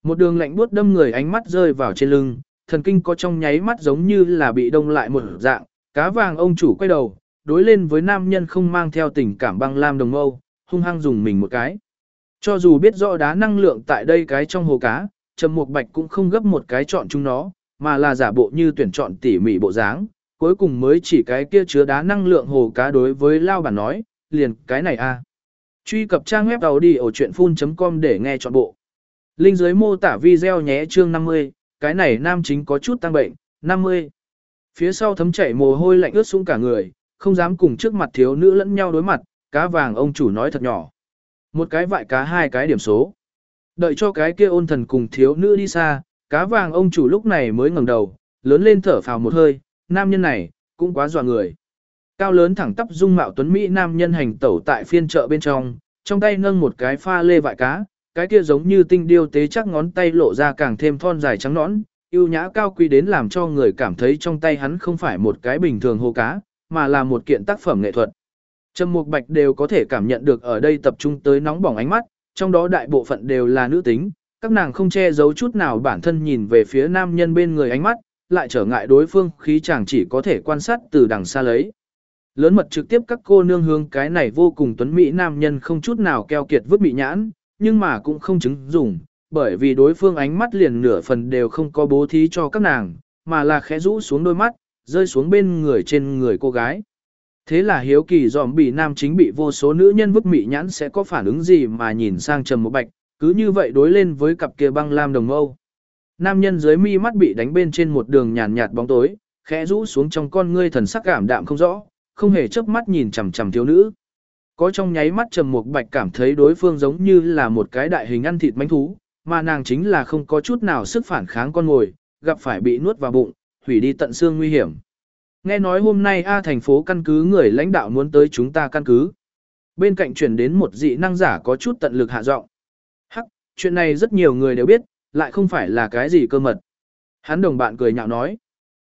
Một đường lạnh buốt đâm người ánh mắt rơi vào trên lưng, thần kinh có trong nháy mắt giống như là bị đông lại một dạng, cá vàng ông chủ quay đầu, đối lên với nam nhân không mang theo tình cảm băng lam đồng mâu, hung hăng dùng mình một cái. Cho dù biết rõ đá năng lượng tại đây cái trong hồ cá, Trầm Mục Bạch cũng không gấp một cái chọn chúng nó, mà là giả bộ như tuyển chọn tỉ mỉ bộ dáng, cuối cùng mới chỉ cái kia chứa đá năng lượng hồ cá đối với lao bản nói, liền cái này a. Truy cập trang web đầu đi ở chuyện.com để nghe trọn bộ. Linh dưới mô tả video nhé chương 50, cái này nam chính có chút tăng bệnh, 50. Phía sau thấm chảy mồ hôi lạnh ướt sũng cả người, không dám cùng trước mặt thiếu nữ lẫn nhau đối mặt, cá vàng ông chủ nói thật nhỏ. Một cái vại cá hai cái điểm số. Đợi cho cái kia ôn thần cùng thiếu nữ đi xa, cá vàng ông chủ lúc này mới ngẩng đầu, lớn lên thở phào một hơi, nam nhân này, cũng quá dọa người. Cao lớn thẳng tắp dung mạo tuấn Mỹ nam nhân hành tẩu tại phiên chợ bên trong, trong tay nâng một cái pha lê vại cá, cái kia giống như tinh điêu tế chắc ngón tay lộ ra càng thêm thon dài trắng nõn, yêu nhã cao quý đến làm cho người cảm thấy trong tay hắn không phải một cái bình thường hồ cá, mà là một kiện tác phẩm nghệ thuật. Trầm Mục Bạch đều có thể cảm nhận được ở đây tập trung tới nóng bỏng ánh mắt, trong đó đại bộ phận đều là nữ tính, các nàng không che giấu chút nào bản thân nhìn về phía nam nhân bên người ánh mắt, lại trở ngại đối phương khí chàng chỉ có thể quan sát từ đằng xa lấy. Lớn mật trực tiếp các cô nương hướng cái này vô cùng tuấn mỹ nam nhân không chút nào keo kiệt vứt bị nhãn, nhưng mà cũng không chứng dùng, bởi vì đối phương ánh mắt liền nửa phần đều không có bố thí cho các nàng, mà là khẽ rũ xuống đôi mắt, rơi xuống bên người trên người cô gái. Thế là hiếu kỳ dòm bị nam chính bị vô số nữ nhân vứt mị nhãn sẽ có phản ứng gì mà nhìn sang trầm một bạch, cứ như vậy đối lên với cặp kia băng lam đồng âu. Nam nhân dưới mi mắt bị đánh bên trên một đường nhàn nhạt bóng tối, khẽ rũ xuống trong con ngươi thần sắc cảm đạm không rõ, không hề chớp mắt nhìn chằm chằm thiếu nữ. Có trong nháy mắt trầm một bạch cảm thấy đối phương giống như là một cái đại hình ăn thịt manh thú, mà nàng chính là không có chút nào sức phản kháng con ngồi, gặp phải bị nuốt vào bụng, hủy đi tận xương nguy hiểm. Nghe nói hôm nay A thành phố căn cứ người lãnh đạo muốn tới chúng ta căn cứ. Bên cạnh chuyển đến một dị năng giả có chút tận lực hạ giọng. Hắc, chuyện này rất nhiều người đều biết, lại không phải là cái gì cơ mật. Hắn đồng bạn cười nhạo nói.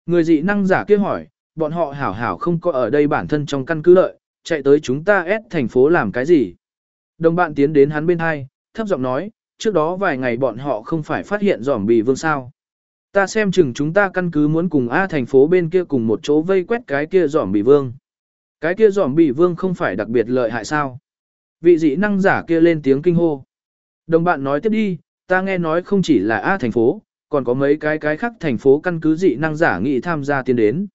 Người dị năng giả kia hỏi, bọn họ hảo hảo không có ở đây bản thân trong căn cứ lợi, chạy tới chúng ta s thành phố làm cái gì. Đồng bạn tiến đến hắn bên hai, thấp giọng nói, trước đó vài ngày bọn họ không phải phát hiện giỏm bì vương sao. Ta xem chừng chúng ta căn cứ muốn cùng A thành phố bên kia cùng một chỗ vây quét cái kia giỏm bị vương. Cái kia giỏm bị vương không phải đặc biệt lợi hại sao. Vị dị năng giả kia lên tiếng kinh hô. Đồng bạn nói tiếp đi, ta nghe nói không chỉ là A thành phố, còn có mấy cái cái khác thành phố căn cứ dị năng giả nghị tham gia tiến đến.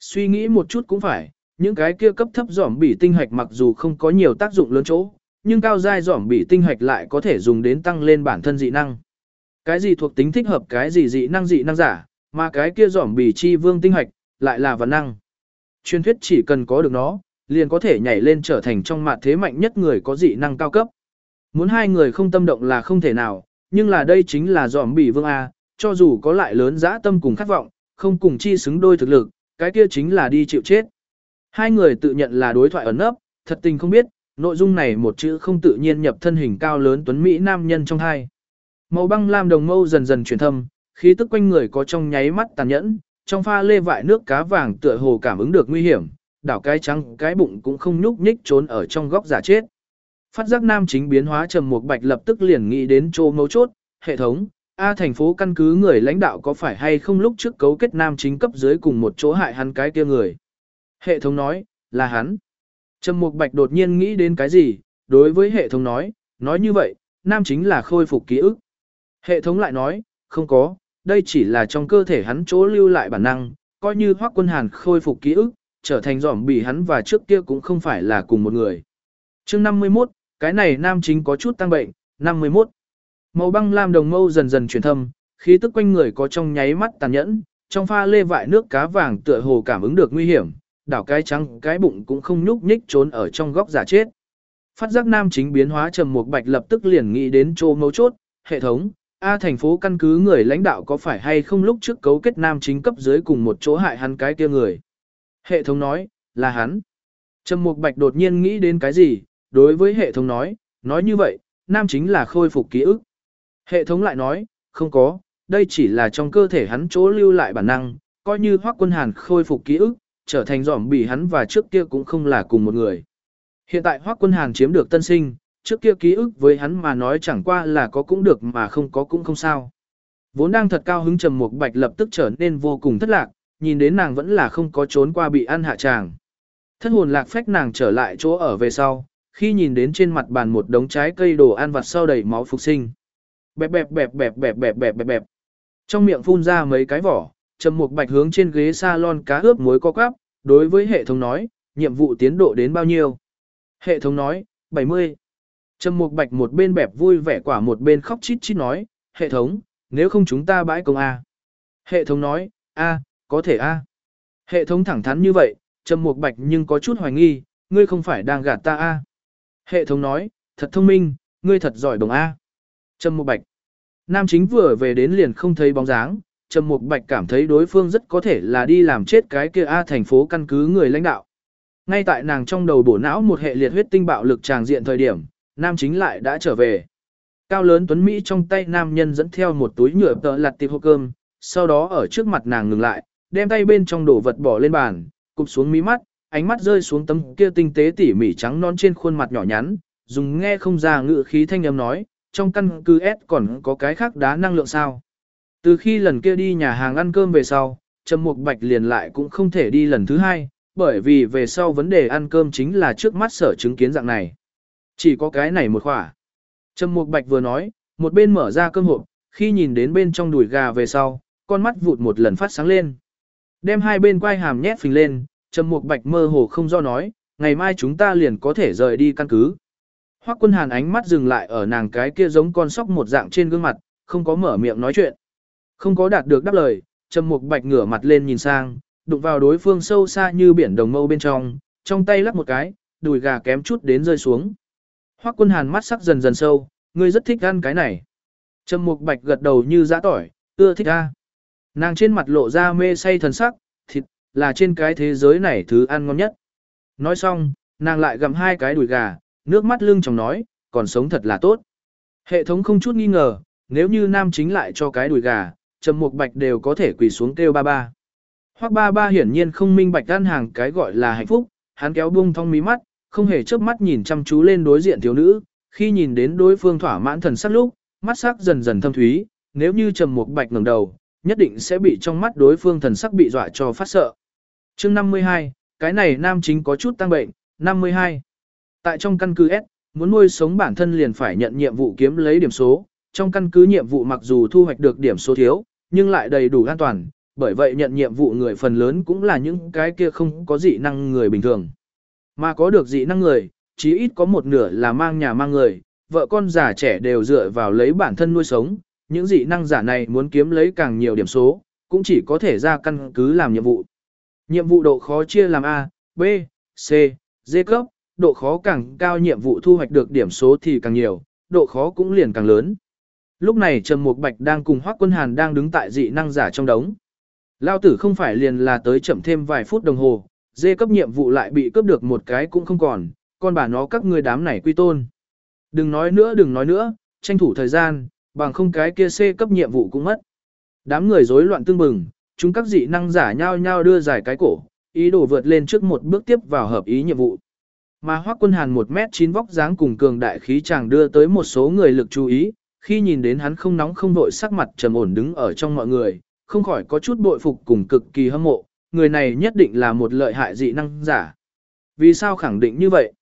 Suy nghĩ một chút cũng phải, những cái kia cấp thấp giỏm bỉ tinh hạch mặc dù không có nhiều tác dụng lớn chỗ, nhưng cao giai giỏm bỉ tinh hạch lại có thể dùng đến tăng lên bản thân dị năng. Cái gì thuộc tính thích hợp cái gì dị năng dị năng giả, mà cái kia giỏm bỉ chi vương tinh hạch lại là văn năng. Truyền thuyết chỉ cần có được nó, liền có thể nhảy lên trở thành trong mặt thế mạnh nhất người có dị năng cao cấp. Muốn hai người không tâm động là không thể nào, nhưng là đây chính là giỏm bỉ vương A, cho dù có lại lớn dã tâm cùng khát vọng, không cùng chi xứng đôi thực lực, cái kia chính là đi chịu chết. Hai người tự nhận là đối thoại ẩn nấp, thật tình không biết, nội dung này một chữ không tự nhiên nhập thân hình cao lớn tuấn Mỹ nam nhân trong hai. Màu băng lam đồng mâu dần dần chuyển thâm, khí tức quanh người có trong nháy mắt tàn nhẫn, trong pha lê vại nước cá vàng tựa hồ cảm ứng được nguy hiểm, đảo cái trắng cái bụng cũng không nhúc nhích trốn ở trong góc giả chết. Phát giác nam chính biến hóa trầm một bạch lập tức liền nghĩ đến chỗ mấu chốt, hệ thống, A thành phố căn cứ người lãnh đạo có phải hay không lúc trước cấu kết nam chính cấp dưới cùng một chỗ hại hắn cái kia người. Hệ thống nói, là hắn. Trầm Mục Bạch đột nhiên nghĩ đến cái gì, đối với hệ thống nói, nói như vậy, nam chính là khôi phục ký ức. Hệ thống lại nói, không có, đây chỉ là trong cơ thể hắn chỗ lưu lại bản năng, coi như Hoắc Quân Hàn khôi phục ký ức, trở thành giỏm bị hắn và trước kia cũng không phải là cùng một người. Chương 51, cái này nam chính có chút tăng bệnh, 51. Màu băng lam đồng mâu dần dần chuyển thâm, khí tức quanh người có trong nháy mắt tàn nhẫn, trong pha lê vại nước cá vàng tựa hồ cảm ứng được nguy hiểm, đảo cái trắng cái bụng cũng không nhúc nhích trốn ở trong góc giả chết. Phát giác nam chính biến hóa trầm một bạch lập tức liền nghĩ đến chỗ mấu chốt, hệ thống, A thành phố căn cứ người lãnh đạo có phải hay không lúc trước cấu kết nam chính cấp dưới cùng một chỗ hại hắn cái kia người. Hệ thống nói, là hắn. Trầm Mục Bạch đột nhiên nghĩ đến cái gì, đối với hệ thống nói, nói như vậy, nam chính là khôi phục ký ức. Hệ thống lại nói, không có, đây chỉ là trong cơ thể hắn chỗ lưu lại bản năng, coi như Hoắc Quân Hàn khôi phục ký ức, trở thành giỏm bị hắn và trước kia cũng không là cùng một người. Hiện tại Hoắc Quân Hàn chiếm được tân sinh, trước kia ký ức với hắn mà nói chẳng qua là có cũng được mà không có cũng không sao. Vốn đang thật cao hứng trầm mục bạch lập tức trở nên vô cùng thất lạc, nhìn đến nàng vẫn là không có trốn qua bị ăn hạ tràng. Thất hồn lạc phách nàng trở lại chỗ ở về sau, khi nhìn đến trên mặt bàn một đống trái cây đồ ăn vặt sau đầy máu phục sinh. Bẹp bẹp bẹp bẹp bẹp bẹp bẹp bẹp bẹp. Trong miệng phun ra mấy cái vỏ, Trầm Mục Bạch hướng trên ghế salon cá ướp muối co quắp, đối với hệ thống nói, nhiệm vụ tiến độ đến bao nhiêu? Hệ thống nói, 70. Trầm Mục Bạch một bên bẹp vui vẻ quả một bên khóc chít chít nói, hệ thống, nếu không chúng ta bãi công A. Hệ thống nói, A, có thể A. Hệ thống thẳng thắn như vậy, Trầm Mục Bạch nhưng có chút hoài nghi, ngươi không phải đang gạt ta A. Hệ thống nói, thật thông minh, ngươi thật giỏi đồng A. Trầm Mục Bạch. Nam chính vừa về đến liền không thấy bóng dáng, Trầm Mục Bạch cảm thấy đối phương rất có thể là đi làm chết cái kia A thành phố căn cứ người lãnh đạo. Ngay tại nàng trong đầu bổ não một hệ liệt huyết tinh bạo lực tràng diện thời điểm, nam chính lại đã trở về. Cao lớn tuấn Mỹ trong tay nam nhân dẫn theo một túi nhựa tợ lặt tiệp hộp cơm, sau đó ở trước mặt nàng ngừng lại, đem tay bên trong đổ vật bỏ lên bàn, cụp xuống mí mắt, ánh mắt rơi xuống tấm kia tinh tế tỉ mỉ trắng non trên khuôn mặt nhỏ nhắn, dùng nghe không ra ngữ khí thanh âm nói, trong căn cứ S còn có cái khác đá năng lượng sao. Từ khi lần kia đi nhà hàng ăn cơm về sau, Trầm Mục Bạch liền lại cũng không thể đi lần thứ hai, bởi vì về sau vấn đề ăn cơm chính là trước mắt sở chứng kiến dạng này. Chỉ có cái này một khỏa. Trầm Mục Bạch vừa nói, một bên mở ra cơm hộp, khi nhìn đến bên trong đùi gà về sau, con mắt vụt một lần phát sáng lên. Đem hai bên quai hàm nhét phình lên, Trầm Mục Bạch mơ hồ không do nói, ngày mai chúng ta liền có thể rời đi căn cứ. Hoắc Quân Hàn ánh mắt dừng lại ở nàng cái kia giống con sóc một dạng trên gương mặt, không có mở miệng nói chuyện. Không có đạt được đáp lời, Trầm Mục Bạch ngửa mặt lên nhìn sang, đụng vào đối phương sâu xa như biển đồng mâu bên trong, trong tay lắc một cái, đùi gà kém chút đến rơi xuống. Hoắc Quân Hàn mắt sắc dần dần sâu, ngươi rất thích ăn cái này. Trầm Mục Bạch gật đầu như dã tỏi, ưa thích a. Nàng trên mặt lộ ra mê say thần sắc, thịt là trên cái thế giới này thứ ăn ngon nhất. Nói xong, nàng lại gặm hai cái đùi gà, nước mắt lưng tròng nói, còn sống thật là tốt. Hệ thống không chút nghi ngờ, nếu như nam chính lại cho cái đùi gà, Trầm Mục Bạch đều có thể quỳ xuống kêu ba ba. Hoắc ba ba hiển nhiên không minh bạch ăn hàng cái gọi là hạnh phúc, hắn kéo buông thong mí mắt, không hề chớp mắt nhìn chăm chú lên đối diện thiếu nữ, khi nhìn đến đối phương thỏa mãn thần sắc lúc, mắt sắc dần dần thâm thúy, nếu như Trầm Mục Bạch ngẩng đầu, nhất định sẽ bị trong mắt đối phương thần sắc bị dọa cho phát sợ. Chương 52, cái này nam chính có chút tăng bệnh, 52. Tại trong căn cứ S, muốn nuôi sống bản thân liền phải nhận nhiệm vụ kiếm lấy điểm số, trong căn cứ nhiệm vụ mặc dù thu hoạch được điểm số thiếu, nhưng lại đầy đủ an toàn, bởi vậy nhận nhiệm vụ người phần lớn cũng là những cái kia không có dị năng người bình thường. Mà có được dị năng người, chí ít có một nửa là mang nhà mang người, vợ con già trẻ đều dựa vào lấy bản thân nuôi sống, những dị năng giả này muốn kiếm lấy càng nhiều điểm số, cũng chỉ có thể ra căn cứ làm nhiệm vụ. Nhiệm vụ độ khó chia làm A, B, C, D cấp, độ khó càng cao nhiệm vụ thu hoạch được điểm số thì càng nhiều, độ khó cũng liền càng lớn. Lúc này Trầm Mục Bạch đang cùng Hoắc Quân Hàn đang đứng tại dị năng giả trong đống. Lao tử không phải liền là tới chậm thêm vài phút đồng hồ, dê cấp nhiệm vụ lại bị cướp được một cái cũng không còn, con bà nó các ngươi đám này quy tôn. Đừng nói nữa đừng nói nữa, tranh thủ thời gian, bằng không cái kia C cấp nhiệm vụ cũng mất. Đám người rối loạn tương bừng, chúng các dị năng giả nhau nhau đưa giải cái cổ, ý đồ vượt lên trước một bước tiếp vào hợp ý nhiệm vụ. Mà Hoắc Quân Hàn 1m9 vóc dáng cùng cường đại khí chàng đưa tới một số người lực chú ý, khi nhìn đến hắn không nóng không vội sắc mặt trầm ổn đứng ở trong mọi người, không khỏi có chút bội phục cùng cực kỳ hâm mộ, người này nhất định là một lợi hại dị năng giả. Vì sao khẳng định như vậy?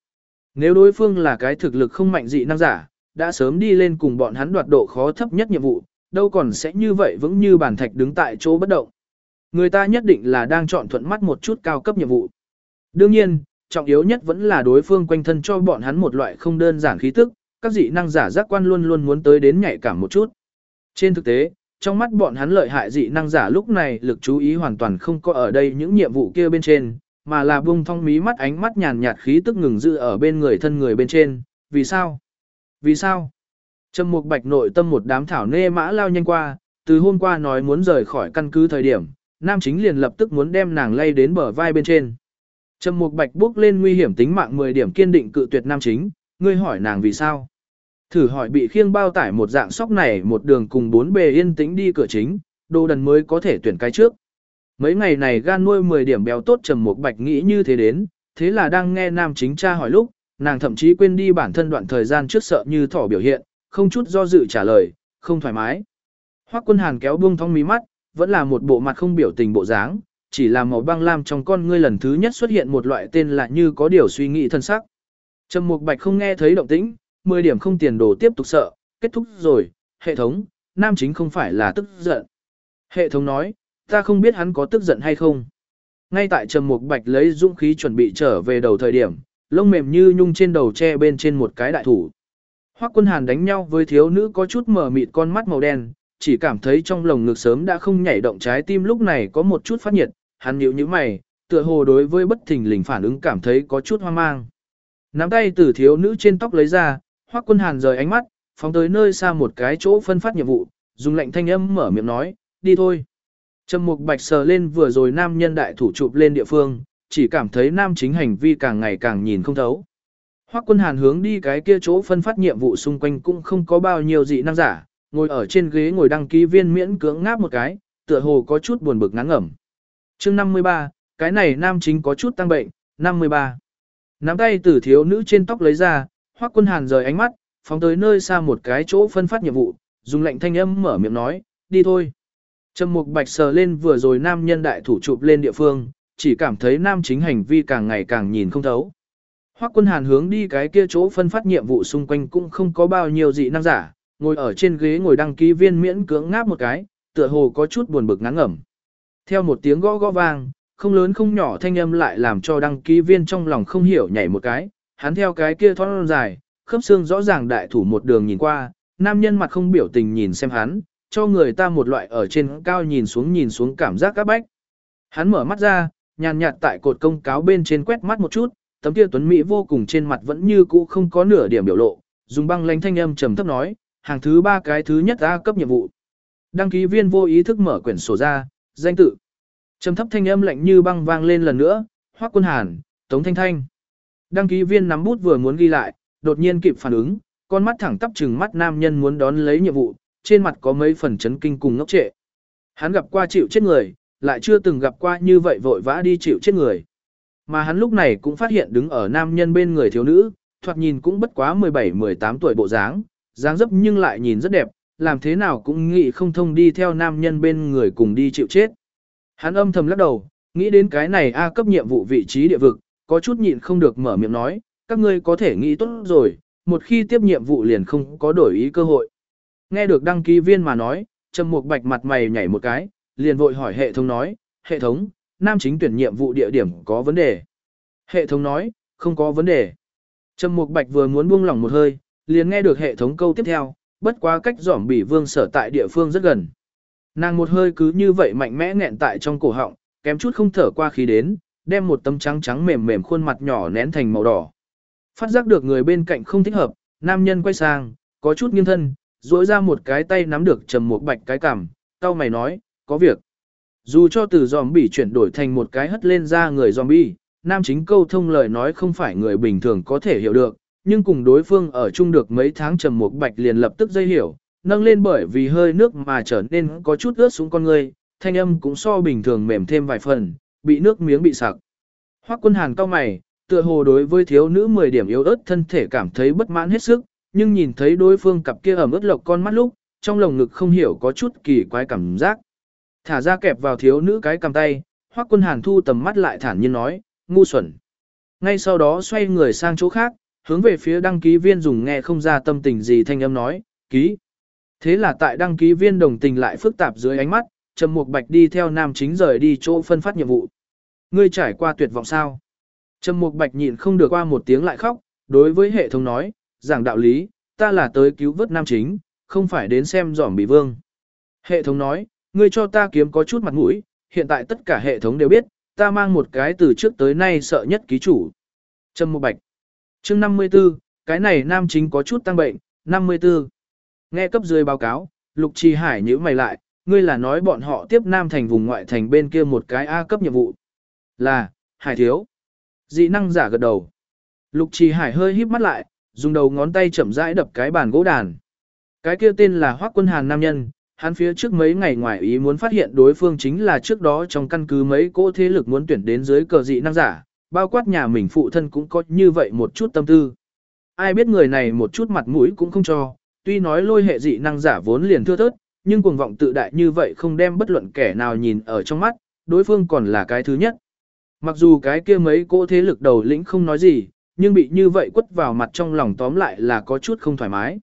Nếu đối phương là cái thực lực không mạnh dị năng giả, đã sớm đi lên cùng bọn hắn đoạt độ khó thấp nhất nhiệm vụ, đâu còn sẽ như vậy vững như bản thạch đứng tại chỗ bất động. Người ta nhất định là đang chọn thuận mắt một chút cao cấp nhiệm vụ. Đương nhiên, trọng yếu nhất vẫn là đối phương quanh thân cho bọn hắn một loại không đơn giản khí tức, các dị năng giả giác quan luôn luôn muốn tới đến nhạy cảm một chút. Trên thực tế, trong mắt bọn hắn lợi hại dị năng giả lúc này lực chú ý hoàn toàn không có ở đây những nhiệm vụ kia bên trên, mà là bung thong mí mắt ánh mắt nhàn nhạt khí tức ngừng giữ ở bên người thân người bên trên. Vì sao? Vì sao? Trầm Mục Bạch nội tâm một đám thảo nê mã lao nhanh qua, từ hôm qua nói muốn rời khỏi căn cứ thời điểm, nam chính liền lập tức muốn đem nàng lay đến bờ vai bên trên. Trầm Mục Bạch bước lên nguy hiểm tính mạng 10 điểm kiên định cự tuyệt nam chính, ngươi hỏi nàng vì sao? Thử hỏi bị khiêng bao tải một dạng sóc này một đường cùng bốn bề yên tĩnh đi cửa chính, đồ đần mới có thể tuyển cái trước. Mấy ngày này gan nuôi 10 điểm béo tốt Trầm Mục Bạch nghĩ như thế đến, thế là đang nghe nam chính cha hỏi lúc, nàng thậm chí quên đi bản thân đoạn thời gian trước sợ như thỏ biểu hiện, không chút do dự trả lời, không thoải mái. Hoắc Quân Hàn kéo buông thong mí mắt, vẫn là một bộ mặt không biểu tình bộ dáng, chỉ là màu băng lam trong con ngươi lần thứ nhất xuất hiện một loại tên lạ như có điều suy nghĩ thân sắc. Trầm Mục Bạch không nghe thấy động tĩnh, 10 điểm không tiền đồ tiếp tục sợ, kết thúc rồi, hệ thống, nam chính không phải là tức giận. Hệ thống nói, ta không biết hắn có tức giận hay không. Ngay tại Trầm Mục Bạch lấy dũng khí chuẩn bị trở về đầu thời điểm, lông mềm như nhung trên đầu che bên trên một cái đại thủ. Hoắc Quân Hàn đánh nhau với thiếu nữ có chút mờ mịt con mắt màu đen, chỉ cảm thấy trong lồng ngực sớm đã không nhảy động trái tim lúc này có một chút phát nhiệt, hắn nhíu nhíu mày, tựa hồ đối với bất thình lình phản ứng cảm thấy có chút hoang mang. Nắm tay từ thiếu nữ trên tóc lấy ra, Hoắc Quân Hàn rời ánh mắt, phóng tới nơi xa một cái chỗ phân phát nhiệm vụ, dùng lệnh thanh âm mở miệng nói, đi thôi. Trầm Mục Bạch sờ lên vừa rồi nam nhân đại thủ chụp lên địa phương, chỉ cảm thấy nam chính hành vi càng ngày càng nhìn không thấu. Hoắc Quân Hàn hướng đi cái kia chỗ phân phát nhiệm vụ xung quanh cũng không có bao nhiêu dị năng giả, ngồi ở trên ghế ngồi đăng ký viên miễn cưỡng ngáp một cái, tựa hồ có chút buồn bực ngán ngẩm. Chương 53, cái này nam chính có chút tăng bệnh, 53. Nắm tay từ thiếu nữ trên tóc lấy ra, Hoắc Quân Hàn rời ánh mắt, phóng tới nơi xa một cái chỗ phân phát nhiệm vụ, dùng lệnh thanh âm mở miệng nói, đi thôi. Trầm Mục Bạch sờ lên vừa rồi nam nhân đại thủ chụp lên địa phương, chỉ cảm thấy nam chính hành vi càng ngày càng nhìn không thấu. Hoắc Quân Hàn hướng đi cái kia chỗ phân phát nhiệm vụ xung quanh cũng không có bao nhiêu dị năng giả, ngồi ở trên ghế ngồi đăng ký viên miễn cưỡng ngáp một cái, tựa hồ có chút buồn bực ngán ngẩm. Theo một tiếng gõ gõ vang, không lớn không nhỏ thanh âm lại làm cho đăng ký viên trong lòng không hiểu nhảy một cái, hắn theo cái kia thon dài, khớp xương rõ ràng đại thủ một đường nhìn qua, nam nhân mặt không biểu tình nhìn xem hắn, cho người ta một loại ở trên cao nhìn xuống nhìn xuống cảm giác các bách. Hắn mở mắt ra, nhàn nhạt tại cột công cáo bên trên quét mắt một chút, tấm kia tuấn mỹ vô cùng trên mặt vẫn như cũ không có nửa điểm biểu lộ, dùng băng lãnh thanh âm trầm thấp nói, hàng thứ ba cái thứ nhất A cấp nhiệm vụ. Đăng ký viên vô ý thức mở quyển sổ ra, danh tự. Trầm thấp thanh âm lạnh như băng vang lên lần nữa, Hoắc Quân Hàn, Tống Thanh Thanh. Đăng ký viên nắm bút vừa muốn ghi lại, đột nhiên kịp phản ứng, con mắt thẳng tắp trừng mắt nam nhân muốn đón lấy nhiệm vụ, trên mặt có mấy phần chấn kinh cùng ngốc trệ. Hắn gặp qua chịu chết người, lại chưa từng gặp qua như vậy vội vã đi chịu chết người. Mà hắn lúc này cũng phát hiện đứng ở nam nhân bên người thiếu nữ, thoạt nhìn cũng bất quá 17-18 tuổi bộ dáng, dáng dấp nhưng lại nhìn rất đẹp, làm thế nào cũng nghĩ không thông đi theo nam nhân bên người cùng đi chịu chết. Hắn âm thầm lắc đầu, nghĩ đến cái này A cấp nhiệm vụ vị trí địa vực, có chút nhịn không được mở miệng nói, các ngươi có thể nghĩ tốt rồi, một khi tiếp nhiệm vụ liền không có đổi ý cơ hội. Nghe được đăng ký viên mà nói, Trầm Mục Bạch mặt mày nhảy một cái, liền vội hỏi hệ thống nói, hệ thống, nam chính tuyển nhiệm vụ địa điểm có vấn đề. Hệ thống nói, không có vấn đề. Trầm Mục Bạch vừa muốn buông lỏng một hơi, liền nghe được hệ thống câu tiếp theo, bất quá cách giỏm bỉ vương sở tại địa phương rất gần. Nàng một hơi cứ như vậy mạnh mẽ nghẹn tại trong cổ họng, kém chút không thở qua khí đến, đem một tấm trắng trắng mềm mềm khuôn mặt nhỏ nén thành màu đỏ. Phát giác được người bên cạnh không thích hợp, nam nhân quay sang, có chút nghiêng thân, duỗi ra một cái tay nắm được trầm một bạch cái cằm, tao mày nói, có việc. Dù cho từ zombie chuyển đổi thành một cái hất lên ra người zombie, nam chính câu thông lời nói không phải người bình thường có thể hiểu được, nhưng cùng đối phương ở chung được mấy tháng trầm một bạch liền lập tức dây hiểu, nâng lên bởi vì hơi nước mà trở nên có chút ướt xuống con người, thanh âm cũng so bình thường mềm thêm vài phần, bị nước miếng bị sặc. Hoắc quân hàn cao mày, tựa hồ đối với thiếu nữ 10 điểm yếu ớt thân thể cảm thấy bất mãn hết sức, nhưng nhìn thấy đối phương cặp kia ẩm ướt lộc con mắt lúc, trong lồng ngực không hiểu có chút kỳ quái cảm giác. Thả ra kẹp vào thiếu nữ cái cầm tay, Hoắc quân hàn thu tầm mắt lại thản nhiên nói, ngu xuẩn. Ngay sau đó xoay người sang chỗ khác, hướng về phía đăng ký viên dùng nghe không ra tâm tình gì thanh âm nói, ký. Thế là tại đăng ký viên đồng tình lại phức tạp dưới ánh mắt, Trầm Mục Bạch đi theo nam chính rời đi chỗ phân phát nhiệm vụ. Ngươi trải qua tuyệt vọng sao? Trầm Mục Bạch nhịn không được qua một tiếng lại khóc, đối với hệ thống nói, giảng đạo lý, ta là tới cứu vớt nam chính, không phải đến xem giỏm bị vương. Hệ thống nói, ngươi cho ta kiếm có chút mặt mũi, hiện tại tất cả hệ thống đều biết, ta mang một cái từ trước tới nay sợ nhất ký chủ. Trầm Mục Bạch. Chương 54, cái này nam chính có chút tăng bệnh, 54. Nghe cấp dưới báo cáo, Lục Trì Hải nhíu mày lại, ngươi là nói bọn họ tiếp nam thành vùng ngoại thành bên kia một cái A cấp nhiệm vụ. Là, Hải thiếu. Dị năng giả gật đầu. Lục Trì Hải hơi híp mắt lại, dùng đầu ngón tay chậm rãi đập cái bàn gỗ đàn. Cái kia tên là Hoắc Quân Hàn nam nhân, hắn phía trước mấy ngày ngoài ý muốn phát hiện đối phương chính là trước đó trong căn cứ mấy cỗ thế lực muốn tuyển đến dưới cờ dị năng giả, bao quát nhà mình phụ thân cũng có như vậy một chút tâm tư. Ai biết người này một chút mặt mũi cũng không cho, tuy nói lôi hệ dị năng giả vốn liền thưa thớt, nhưng cuồng vọng tự đại như vậy không đem bất luận kẻ nào nhìn ở trong mắt, đối phương còn là cái thứ nhất. Mặc dù cái kia mấy cỗ thế lực đầu lĩnh không nói gì, nhưng bị như vậy quất vào mặt trong lòng tóm lại là có chút không thoải mái.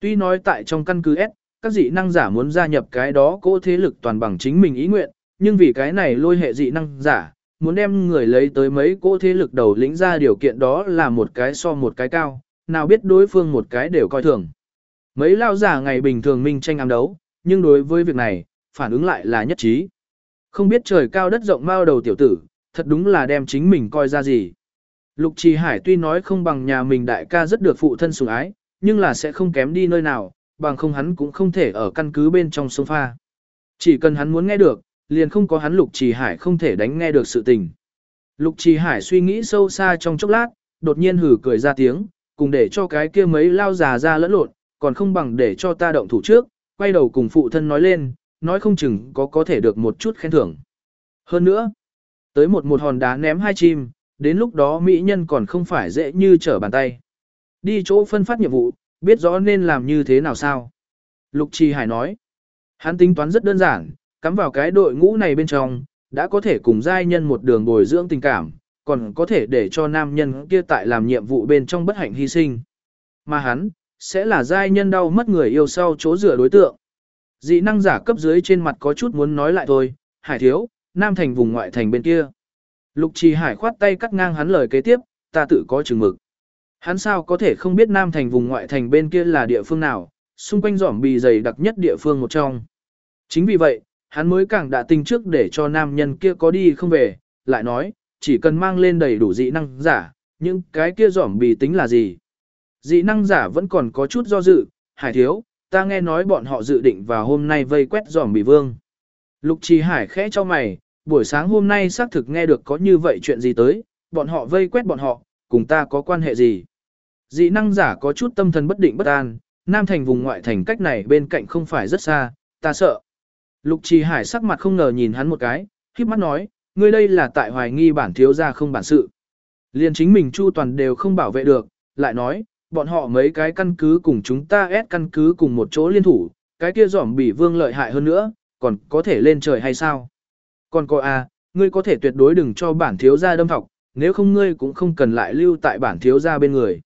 Tuy nói tại trong căn cứ S, các dị năng giả muốn gia nhập cái đó cỗ thế lực toàn bằng chính mình ý nguyện, nhưng vì cái này lôi hệ dị năng giả, muốn đem người lấy tới mấy cỗ thế lực đầu lĩnh ra điều kiện đó là một cái so một cái cao, nào biết đối phương một cái đều coi thường. Mấy lao giả ngày bình thường minh tranh ám đấu, nhưng đối với việc này, phản ứng lại là nhất trí. Không biết trời cao đất rộng mao đầu tiểu tử, thật đúng là đem chính mình coi ra gì. Lục Trì Hải tuy nói không bằng nhà mình đại ca rất được phụ thân sủng ái, nhưng là sẽ không kém đi nơi nào, bằng không hắn cũng không thể ở căn cứ bên trong sofa. Chỉ cần hắn muốn nghe được, liền không có hắn Lục Trì Hải không thể đánh nghe được sự tình. Lục Trì Hải suy nghĩ sâu xa trong chốc lát, đột nhiên hử cười ra tiếng, cùng để cho cái kia mấy lao già ra lẫn lộn, còn không bằng để cho ta động thủ trước, quay đầu cùng phụ thân nói lên, nói không chừng có có thể được một chút khen thưởng. Hơn nữa, tới một một hòn đá ném hai chim, đến lúc đó mỹ nhân còn không phải dễ như trở bàn tay. Đi chỗ phân phát nhiệm vụ, biết rõ nên làm như thế nào sao? Lục Trì Hải nói, hắn tính toán rất đơn giản, cắm vào cái đội ngũ này bên trong, đã có thể cùng giai nhân một đường bồi dưỡng tình cảm, còn có thể để cho nam nhân kia tại làm nhiệm vụ bên trong bất hạnh hy sinh. Mà hắn, sẽ là giai nhân đau mất người yêu sau chỗ rửa đối tượng. Dị năng giả cấp dưới trên mặt có chút muốn nói lại thôi, hải thiếu, nam thành vùng ngoại thành bên kia. Lục trì hải khoát tay cắt ngang hắn lời kế tiếp, ta tự có chừng mực. Hắn sao có thể không biết nam thành vùng ngoại thành bên kia là địa phương nào, xung quanh giỏm bì dày đặc nhất địa phương một trong. Chính vì vậy, hắn mới càng đã tinh trước để cho nam nhân kia có đi không về, lại nói, chỉ cần mang lên đầy đủ dị năng giả, những cái kia giỏm bì tính là gì. Dị năng giả vẫn còn có chút do dự, hải thiếu, ta nghe nói bọn họ dự định vào hôm nay vây quét giỏm bì vương. Lục trì hải khẽ cho mày, buổi sáng hôm nay xác thực nghe được có như vậy chuyện gì tới, bọn họ vây quét bọn họ, cùng ta có quan hệ gì. Dị năng giả có chút tâm thần bất định bất an, nam thành vùng ngoại thành cách này bên cạnh không phải rất xa, ta sợ. Lục trì hải sắc mặt không ngờ nhìn hắn một cái, khiếp mắt nói, ngươi đây là tại hoài nghi bản thiếu gia không bản sự. Liên chính mình chu toàn đều không bảo vệ được, lại nói, bọn họ mấy cái căn cứ cùng chúng ta ép căn cứ cùng một chỗ liên thủ, cái kia giỏm bỉ vương lợi hại hơn nữa, còn có thể lên trời hay sao? Còn cô a, ngươi có thể tuyệt đối đừng cho bản thiếu gia đâm thọc, nếu không ngươi cũng không cần lại lưu tại bản thiếu gia bên người.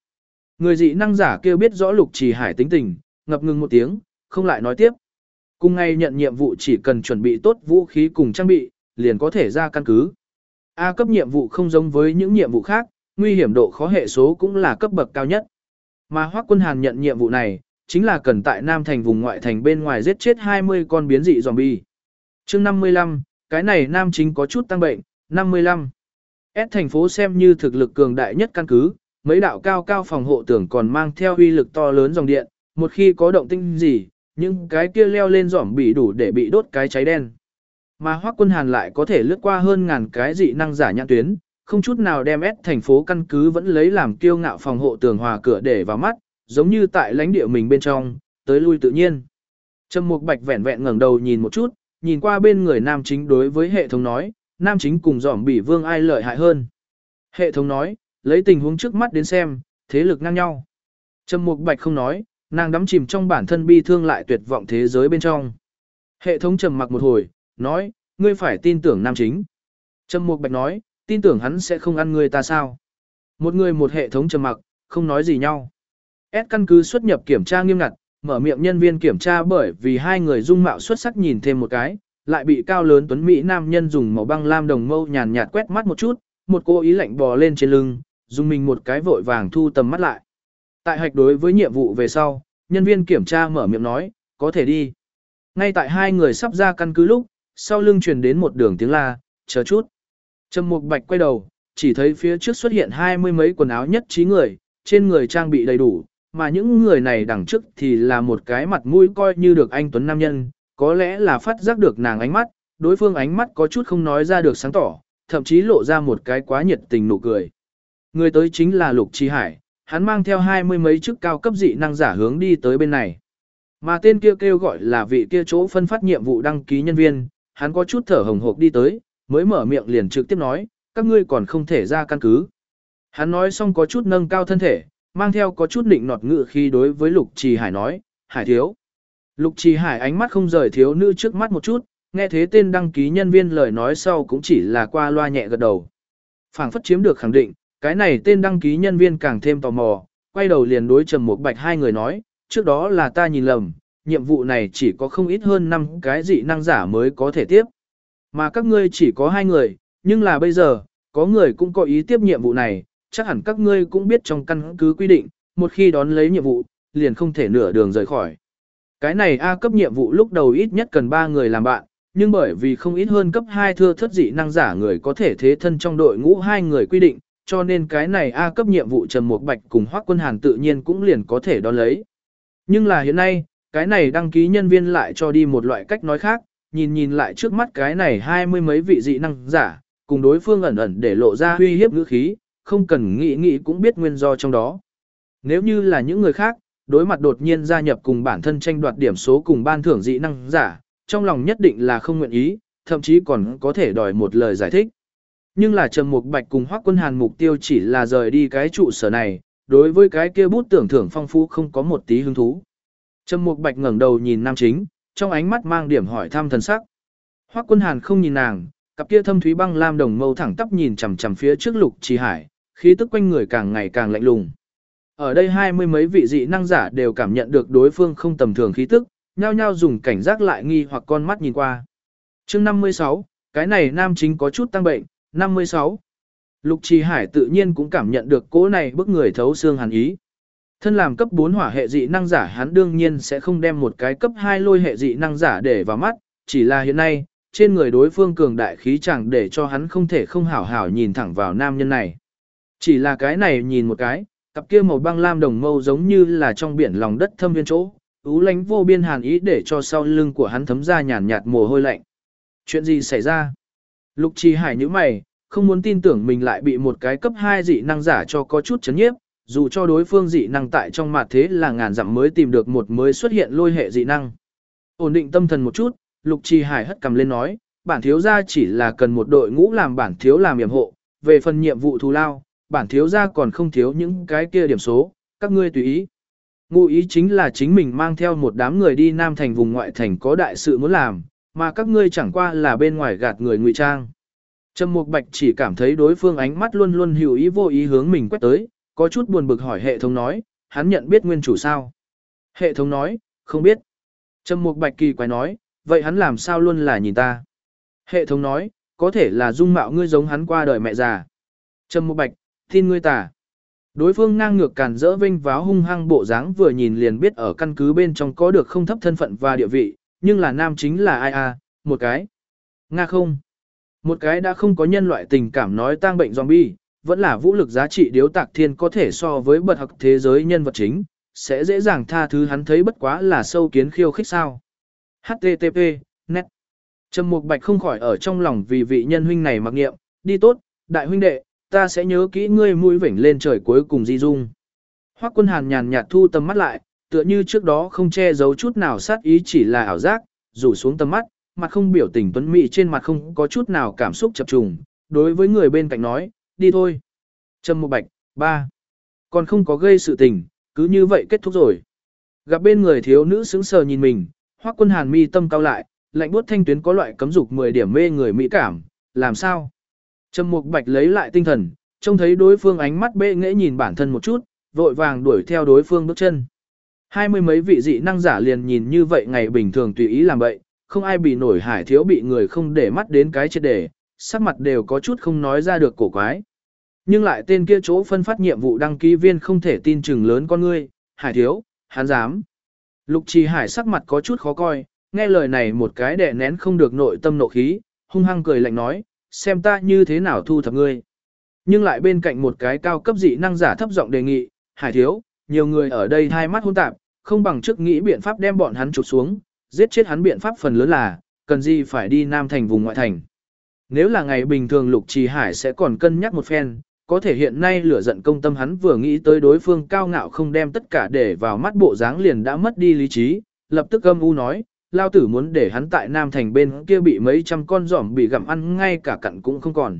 Người dị năng giả kêu biết rõ lục trì hải tính tình, ngập ngừng một tiếng, không lại nói tiếp. Cùng ngay nhận nhiệm vụ chỉ cần chuẩn bị tốt vũ khí cùng trang bị, liền có thể ra căn cứ. A cấp nhiệm vụ không giống với những nhiệm vụ khác, nguy hiểm độ khó hệ số cũng là cấp bậc cao nhất. Mà Hoắc Quân Hàn nhận nhiệm vụ này, chính là cần tại Nam thành vùng ngoại thành bên ngoài giết chết 20 con biến dị zombie. Chương 55, cái này nam chính có chút tăng bệnh, 55. S thành phố xem như thực lực cường đại nhất căn cứ, mấy đạo cao cao phòng hộ tưởng còn mang theo uy lực to lớn dòng điện, một khi có động tinh gì, những cái kia leo lên giỏm bị đủ để bị đốt cái cháy đen. Mà Hoắc Quân Hàn lại có thể lướt qua hơn ngàn cái dị năng giả nhãn tuyến, không chút nào đem s thành phố căn cứ vẫn lấy làm kiêu ngạo phòng hộ tường hòa cửa để vào mắt, giống như tại lãnh địa mình bên trong, tới lui tự nhiên. Trầm Mục Bạch vẹn vẹn ngẩng đầu nhìn một chút, nhìn qua bên người nam chính đối với hệ thống nói, nam chính cùng dòm bỉ vương ai lợi hại hơn. Hệ thống nói, lấy tình huống trước mắt đến xem, thế lực ngang nhau. Trầm Mục Bạch không nói, nàng đắm chìm trong bản thân bi thương lại tuyệt vọng thế giới bên trong. Hệ thống trầm mặc một hồi, nói, ngươi phải tin tưởng nam chính. Trầm Mục Bạch nói, tin tưởng hắn sẽ không ăn ngươi ta sao. Một người một hệ thống trầm mặc, không nói gì nhau. S căn cứ xuất nhập kiểm tra nghiêm ngặt, mở miệng nhân viên kiểm tra bởi vì hai người dung mạo xuất sắc nhìn thêm một cái, lại bị cao lớn tuấn Mỹ nam nhân dùng màu băng lam đồng mâu nhàn nhạt quét mắt một chút, một cô ý lạnh bò lên trên lưng, dùng mình một cái vội vàng thu tầm mắt lại. Tại hạch đối với nhiệm vụ về sau, nhân viên kiểm tra mở miệng nói, có thể đi. Ngay tại hai người sắp ra căn cứ lúc, sau lưng truyền đến một đường tiếng la, chờ chút. Trầm Mục Bạch quay đầu, chỉ thấy phía trước xuất hiện hai mươi mấy quần áo nhất trí người, trên người trang bị đầy đủ, mà những người này đằng trước thì là một cái mặt mũi coi như được anh Tuấn Nam Nhân, có lẽ là phát giác được nàng ánh mắt, đối phương ánh mắt có chút không nói ra được sáng tỏ, thậm chí lộ ra một cái quá nhiệt tình nụ cười. Người tới chính là Lục Chi Hải, hắn mang theo hai mươi mấy chức cao cấp dị năng giả hướng đi tới bên này. Mà tên kia kêu gọi là vị kia chỗ phân phát nhiệm vụ đăng ký nhân viên, hắn có chút thở hồng hộc đi tới, mới mở miệng liền trực tiếp nói, các ngươi còn không thể ra căn cứ. Hắn nói xong có chút nâng cao thân thể, mang theo có chút định nọt ngự khi đối với Lục Trì Hải nói, Hải thiếu. Lục Trì Hải ánh mắt không rời thiếu nữ trước mắt một chút, nghe thế tên đăng ký nhân viên lời nói sau cũng chỉ là qua loa nhẹ gật đầu. phảng phất chiếm được khẳng định, cái này tên đăng ký nhân viên càng thêm tò mò, quay đầu liền đối trầm một bạch hai người nói, trước đó là ta nhìn lầm, nhiệm vụ này chỉ có không ít hơn 5 cái dị năng giả mới có thể tiếp. Mà các ngươi chỉ có hai người, nhưng là bây giờ, có người cũng có ý tiếp nhiệm vụ này, chắc hẳn các ngươi cũng biết trong căn cứ quy định, một khi đón lấy nhiệm vụ, liền không thể nửa đường rời khỏi. Cái này A cấp nhiệm vụ lúc đầu ít nhất cần 3 người làm bạn, nhưng bởi vì không ít hơn cấp 2 thưa thất dị năng giả người có thể thế thân trong đội ngũ hai người quy định, cho nên cái này A cấp nhiệm vụ Trầm Mục Bạch cùng Hoắc Quân Hàn tự nhiên cũng liền có thể đón lấy. Nhưng là hiện nay, cái này đăng ký nhân viên lại cho đi một loại cách nói khác, nhìn nhìn lại trước mắt cái này hai mươi mấy vị dị năng giả, cùng đối phương ẩn ẩn để lộ ra uy hiếp ngữ khí, không cần nghĩ nghĩ cũng biết nguyên do trong đó. Nếu như là những người khác, đối mặt đột nhiên gia nhập cùng bản thân tranh đoạt điểm số cùng ban thưởng dị năng giả, trong lòng nhất định là không nguyện ý, thậm chí còn có thể đòi một lời giải thích. Nhưng là Trầm Mục Bạch cùng Hoắc Quân Hàn mục tiêu chỉ là rời đi cái trụ sở này, đối với cái kia bút tưởng thưởng phong phú không có một tí hứng thú. Trầm Mục Bạch ngẩng đầu nhìn Nam Chính, trong ánh mắt mang điểm hỏi thăm thần sắc. Hoắc Quân Hàn không nhìn nàng, cặp kia thâm thúy băng lam đồng mâu thẳng tắp nhìn chằm chằm phía trước Lục Trì Hải, khí tức quanh người càng ngày càng lạnh lùng. Ở đây hai mươi mấy vị dị năng giả đều cảm nhận được đối phương không tầm thường khí tức, nhao nhao dùng cảnh giác lại nghi hoặc con mắt nhìn qua. Chương 56, cái này nam chính có chút tăng bệnh, 56. Lục Trì Hải tự nhiên cũng cảm nhận được cỗ này bức người thấu xương hàn ý. Thân làm cấp 4 hỏa hệ dị năng giả hắn đương nhiên sẽ không đem một cái cấp 2 lôi hệ dị năng giả để vào mắt, chỉ là hiện nay, trên người đối phương cường đại khí chẳng để cho hắn không thể không hảo hảo nhìn thẳng vào nam nhân này. Chỉ là cái này nhìn một cái, cặp kia màu băng lam đồng mâu giống như là trong biển lòng đất thâm viên chỗ, ú lánh vô biên hàn ý để cho sau lưng của hắn thấm ra nhàn nhạt mồ hôi lạnh. Chuyện gì xảy ra? Lục trì hải như mày, không muốn tin tưởng mình lại bị một cái cấp 2 dị năng giả cho có chút chấn nhiếp, dù cho đối phương dị năng tại trong mặt thế là ngàn dặm mới tìm được một mới xuất hiện lôi hệ dị năng. Ổn định tâm thần một chút, Lục Trì Hải hất cầm lên nói, bản thiếu gia chỉ là cần một đội ngũ làm bản thiếu làm yểm hộ, về phần nhiệm vụ thù lao, bản thiếu gia còn không thiếu những cái kia điểm số, các ngươi tùy ý. Ngụ ý chính là chính mình mang theo một đám người đi Nam thành vùng ngoại thành có đại sự muốn làm, mà các ngươi chẳng qua là bên ngoài gạt người ngụy trang. Trầm Mục Bạch chỉ cảm thấy đối phương ánh mắt luôn luôn hữu ý vô ý hướng mình quét tới, có chút buồn bực hỏi hệ thống nói, hắn nhận biết nguyên chủ sao? Hệ thống nói, không biết. Trầm Mục Bạch kỳ quái nói, vậy hắn làm sao luôn là nhìn ta? Hệ thống nói, có thể là dung mạo ngươi giống hắn qua đời mẹ già. Trầm Mục Bạch, tin ngươi tả. Đối phương ngang ngược càn dỡ vinh váo hung hăng bộ dáng vừa nhìn liền biết ở căn cứ bên trong có được không thấp thân phận và địa vị, nhưng là nam chính là ai à, một cái. Nga không. Một cái đã không có nhân loại tình cảm nói tang bệnh zombie, vẫn là vũ lực giá trị điếu tạc thiên có thể so với bậc học thế giới nhân vật chính, sẽ dễ dàng tha thứ hắn thấy bất quá là sâu kiến khiêu khích sao. HTTP, net. Trầm Mục Bạch không khỏi ở trong lòng vì vị nhân huynh này mặc nghiệm, đi tốt, đại huynh đệ, ta sẽ nhớ kỹ ngươi mũi vểnh lên trời cuối cùng di dung. Hoắc quân hàn nhàn nhạt thu tầm mắt lại, tựa như trước đó không che giấu chút nào sát ý chỉ là ảo giác, rủ xuống tầm mắt, mặt không biểu tình tuấn mỹ trên mặt không có chút nào cảm xúc chập trùng, đối với người bên cạnh nói, đi thôi. Trâm một bạch, ba. Còn không có gây sự tình, cứ như vậy kết thúc rồi. Gặp bên người thiếu nữ sững sờ nhìn mình, hoắc quân hàn mi tâm cao lại, lạnh buốt thanh tuyến có loại cấm dục 10 điểm mê người mỹ cảm, làm sao? Trầm mục bạch lấy lại tinh thần, trông thấy đối phương ánh mắt bệ nghễ nhìn bản thân một chút, vội vàng đuổi theo đối phương bước chân. Hai mươi mấy vị dị năng giả liền nhìn như vậy ngày bình thường tùy ý làm vậy, không ai bị nổi hải thiếu bị người không để mắt đến cái chết để, sắc mặt đều có chút không nói ra được cổ quái. Nhưng lại tên kia chỗ phân phát nhiệm vụ đăng ký viên không thể tin chừng lớn con ngươi, hải thiếu, hắn dám. Lục trì hải sắc mặt có chút khó coi, nghe lời này một cái đè nén không được nội tâm nộ khí, hung hăng cười lạnh nói, xem ta như thế nào thu thập ngươi. Nhưng lại bên cạnh một cái cao cấp dị năng giả thấp giọng đề nghị, hải thiếu, nhiều người ở đây hai mắt hôn tạp, không bằng trước nghĩ biện pháp đem bọn hắn trục xuống, giết chết hắn biện pháp phần lớn là, cần gì phải đi Nam Thành vùng ngoại thành. Nếu là ngày bình thường Lục Trì Hải sẽ còn cân nhắc một phen, có thể hiện nay lửa giận công tâm hắn vừa nghĩ tới đối phương cao ngạo không đem tất cả để vào mắt bộ dáng liền đã mất đi lý trí, lập tức âm u nói, lao tử muốn để hắn tại Nam Thành bên kia bị mấy trăm con giỏm bị gặm ăn ngay cả cặn cũng không còn.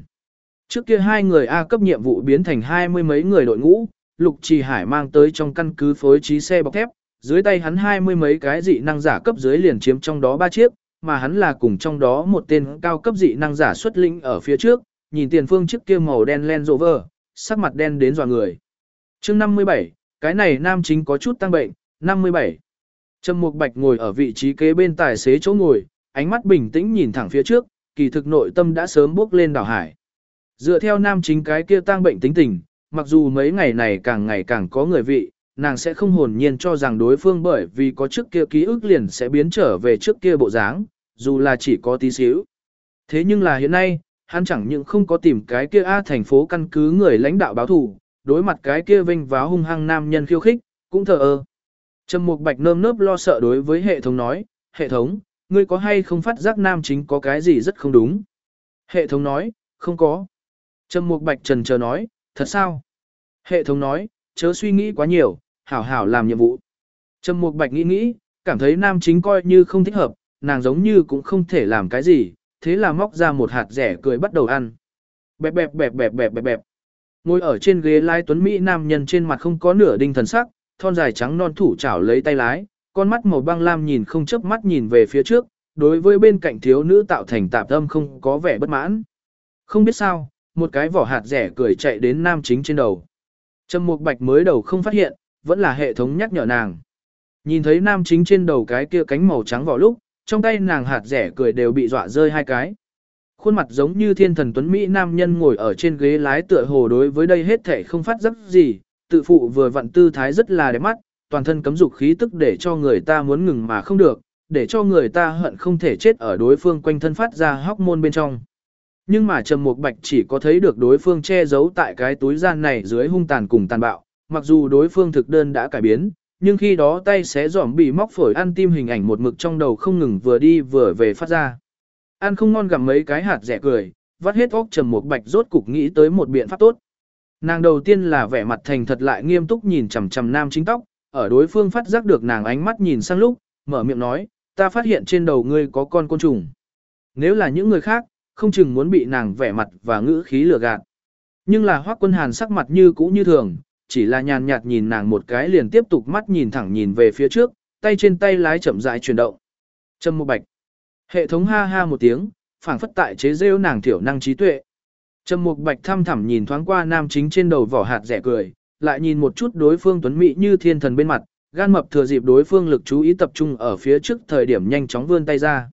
Trước kia hai người A cấp nhiệm vụ biến thành hai mươi mấy người đội ngũ, Lục Trì Hải mang tới trong căn cứ phối trí xe bọc thép, dưới tay hắn hai mươi mấy cái dị năng giả cấp dưới liền chiếm trong đó ba chiếc, mà hắn là cùng trong đó một tên cao cấp dị năng giả xuất lĩnh ở phía trước, nhìn tiền phương chiếc kia màu đen Land Rover, sắc mặt đen đến dò người. chương 57, cái này nam chính có chút tăng bệnh, 57. Trầm Mục Bạch ngồi ở vị trí kế bên tài xế chỗ ngồi, ánh mắt bình tĩnh nhìn thẳng phía trước, kỳ thực nội tâm đã sớm bước lên đảo hải. Dựa theo nam chính cái kia tăng bệnh tính tình, mặc dù mấy ngày này càng ngày càng có người vị, nàng sẽ không hồn nhiên cho rằng đối phương bởi vì có trước kia ký ức liền sẽ biến trở về trước kia bộ dáng, dù là chỉ có tí xíu. Thế nhưng là hiện nay, hắn chẳng những không có tìm cái kia A thành phố căn cứ người lãnh đạo báo thủ, đối mặt cái kia vinh váo hung hăng nam nhân khiêu khích, cũng thờ ơ. Trầm Mục Bạch nơm nớp lo sợ đối với hệ thống nói, hệ thống, ngươi có hay không phát giác nam chính có cái gì rất không đúng? Hệ thống nói, không có. Trầm Mục Bạch trần chờ nói, thật sao? Hệ thống nói, chớ suy nghĩ quá nhiều, hảo hảo làm nhiệm vụ. Trầm Mục Bạch nghĩ nghĩ, cảm thấy nam chính coi như không thích hợp, nàng giống như cũng không thể làm cái gì, thế là móc ra một hạt rẻ cười bắt đầu ăn. Bẹp bẹp bẹp bẹp bẹp bẹp bẹp. Ngồi ở trên ghế lái tuấn Mỹ nam nhân trên mặt không có nửa đinh thần sắc, thon dài trắng non thủ chảo lấy tay lái, con mắt màu băng lam nhìn không chớp mắt nhìn về phía trước, đối với bên cạnh thiếu nữ tạo thành tạp âm không có vẻ bất mãn. Không biết sao, một cái vỏ hạt rẻ cười chạy đến nam chính trên đầu. Trầm Mục Bạch mới đầu không phát hiện, vẫn là hệ thống nhắc nhở nàng. Nhìn thấy nam chính trên đầu cái kia cánh màu trắng vỏ lúc, trong tay nàng hạt rẻ cười đều bị dọa rơi hai cái. Khuôn mặt giống như thiên thần tuấn Mỹ nam nhân ngồi ở trên ghế lái tựa hồ đối với đây hết thể không phát giấc gì, tự phụ vừa vặn tư thái rất là đẹp mắt, toàn thân cấm dục khí tức để cho người ta muốn ngừng mà không được, để cho người ta hận không thể chết ở đối phương quanh thân phát ra hóc môn bên trong. Nhưng mà Trầm Mục Bạch chỉ có thấy được đối phương che giấu tại cái túi gian này dưới hung tàn cùng tàn bạo, mặc dù đối phương thực đơn đã cải biến, nhưng khi đó tay xé giỏm bị móc phổi ăn tim hình ảnh một mực trong đầu không ngừng vừa đi vừa về phát ra. Ăn không ngon gặm mấy cái hạt rẻ cười, vắt hết óc trầm mục bạch rốt cục nghĩ tới một biện pháp tốt. Nàng đầu tiên là vẻ mặt thành thật lại nghiêm túc nhìn chằm chằm nam chính tóc, ở đối phương phát giác được nàng ánh mắt nhìn sang lúc, mở miệng nói, ta phát hiện trên đầu ngươi có con côn trùng. Nếu là những người khác, không chừng muốn bị nàng vẻ mặt và ngữ khí lừa gạt. Nhưng là hoác quân hàn sắc mặt như cũ như thường, chỉ là nhàn nhạt nhìn nàng một cái liền tiếp tục mắt nhìn thẳng nhìn về phía trước, tay trên tay lái chậm rãi chuyển động. Trâm một bạch. Hệ thống ha ha một tiếng, phảng phất tại chế rêu nàng thiểu năng trí tuệ. Trầm Mục Bạch thăm thẳm nhìn thoáng qua nam chính trên đầu vỏ hạt rẻ cười, lại nhìn một chút đối phương tuấn mỹ như thiên thần bên mặt, gan mập thừa dịp đối phương lực chú ý tập trung ở phía trước thời điểm nhanh chóng vươn tay ra.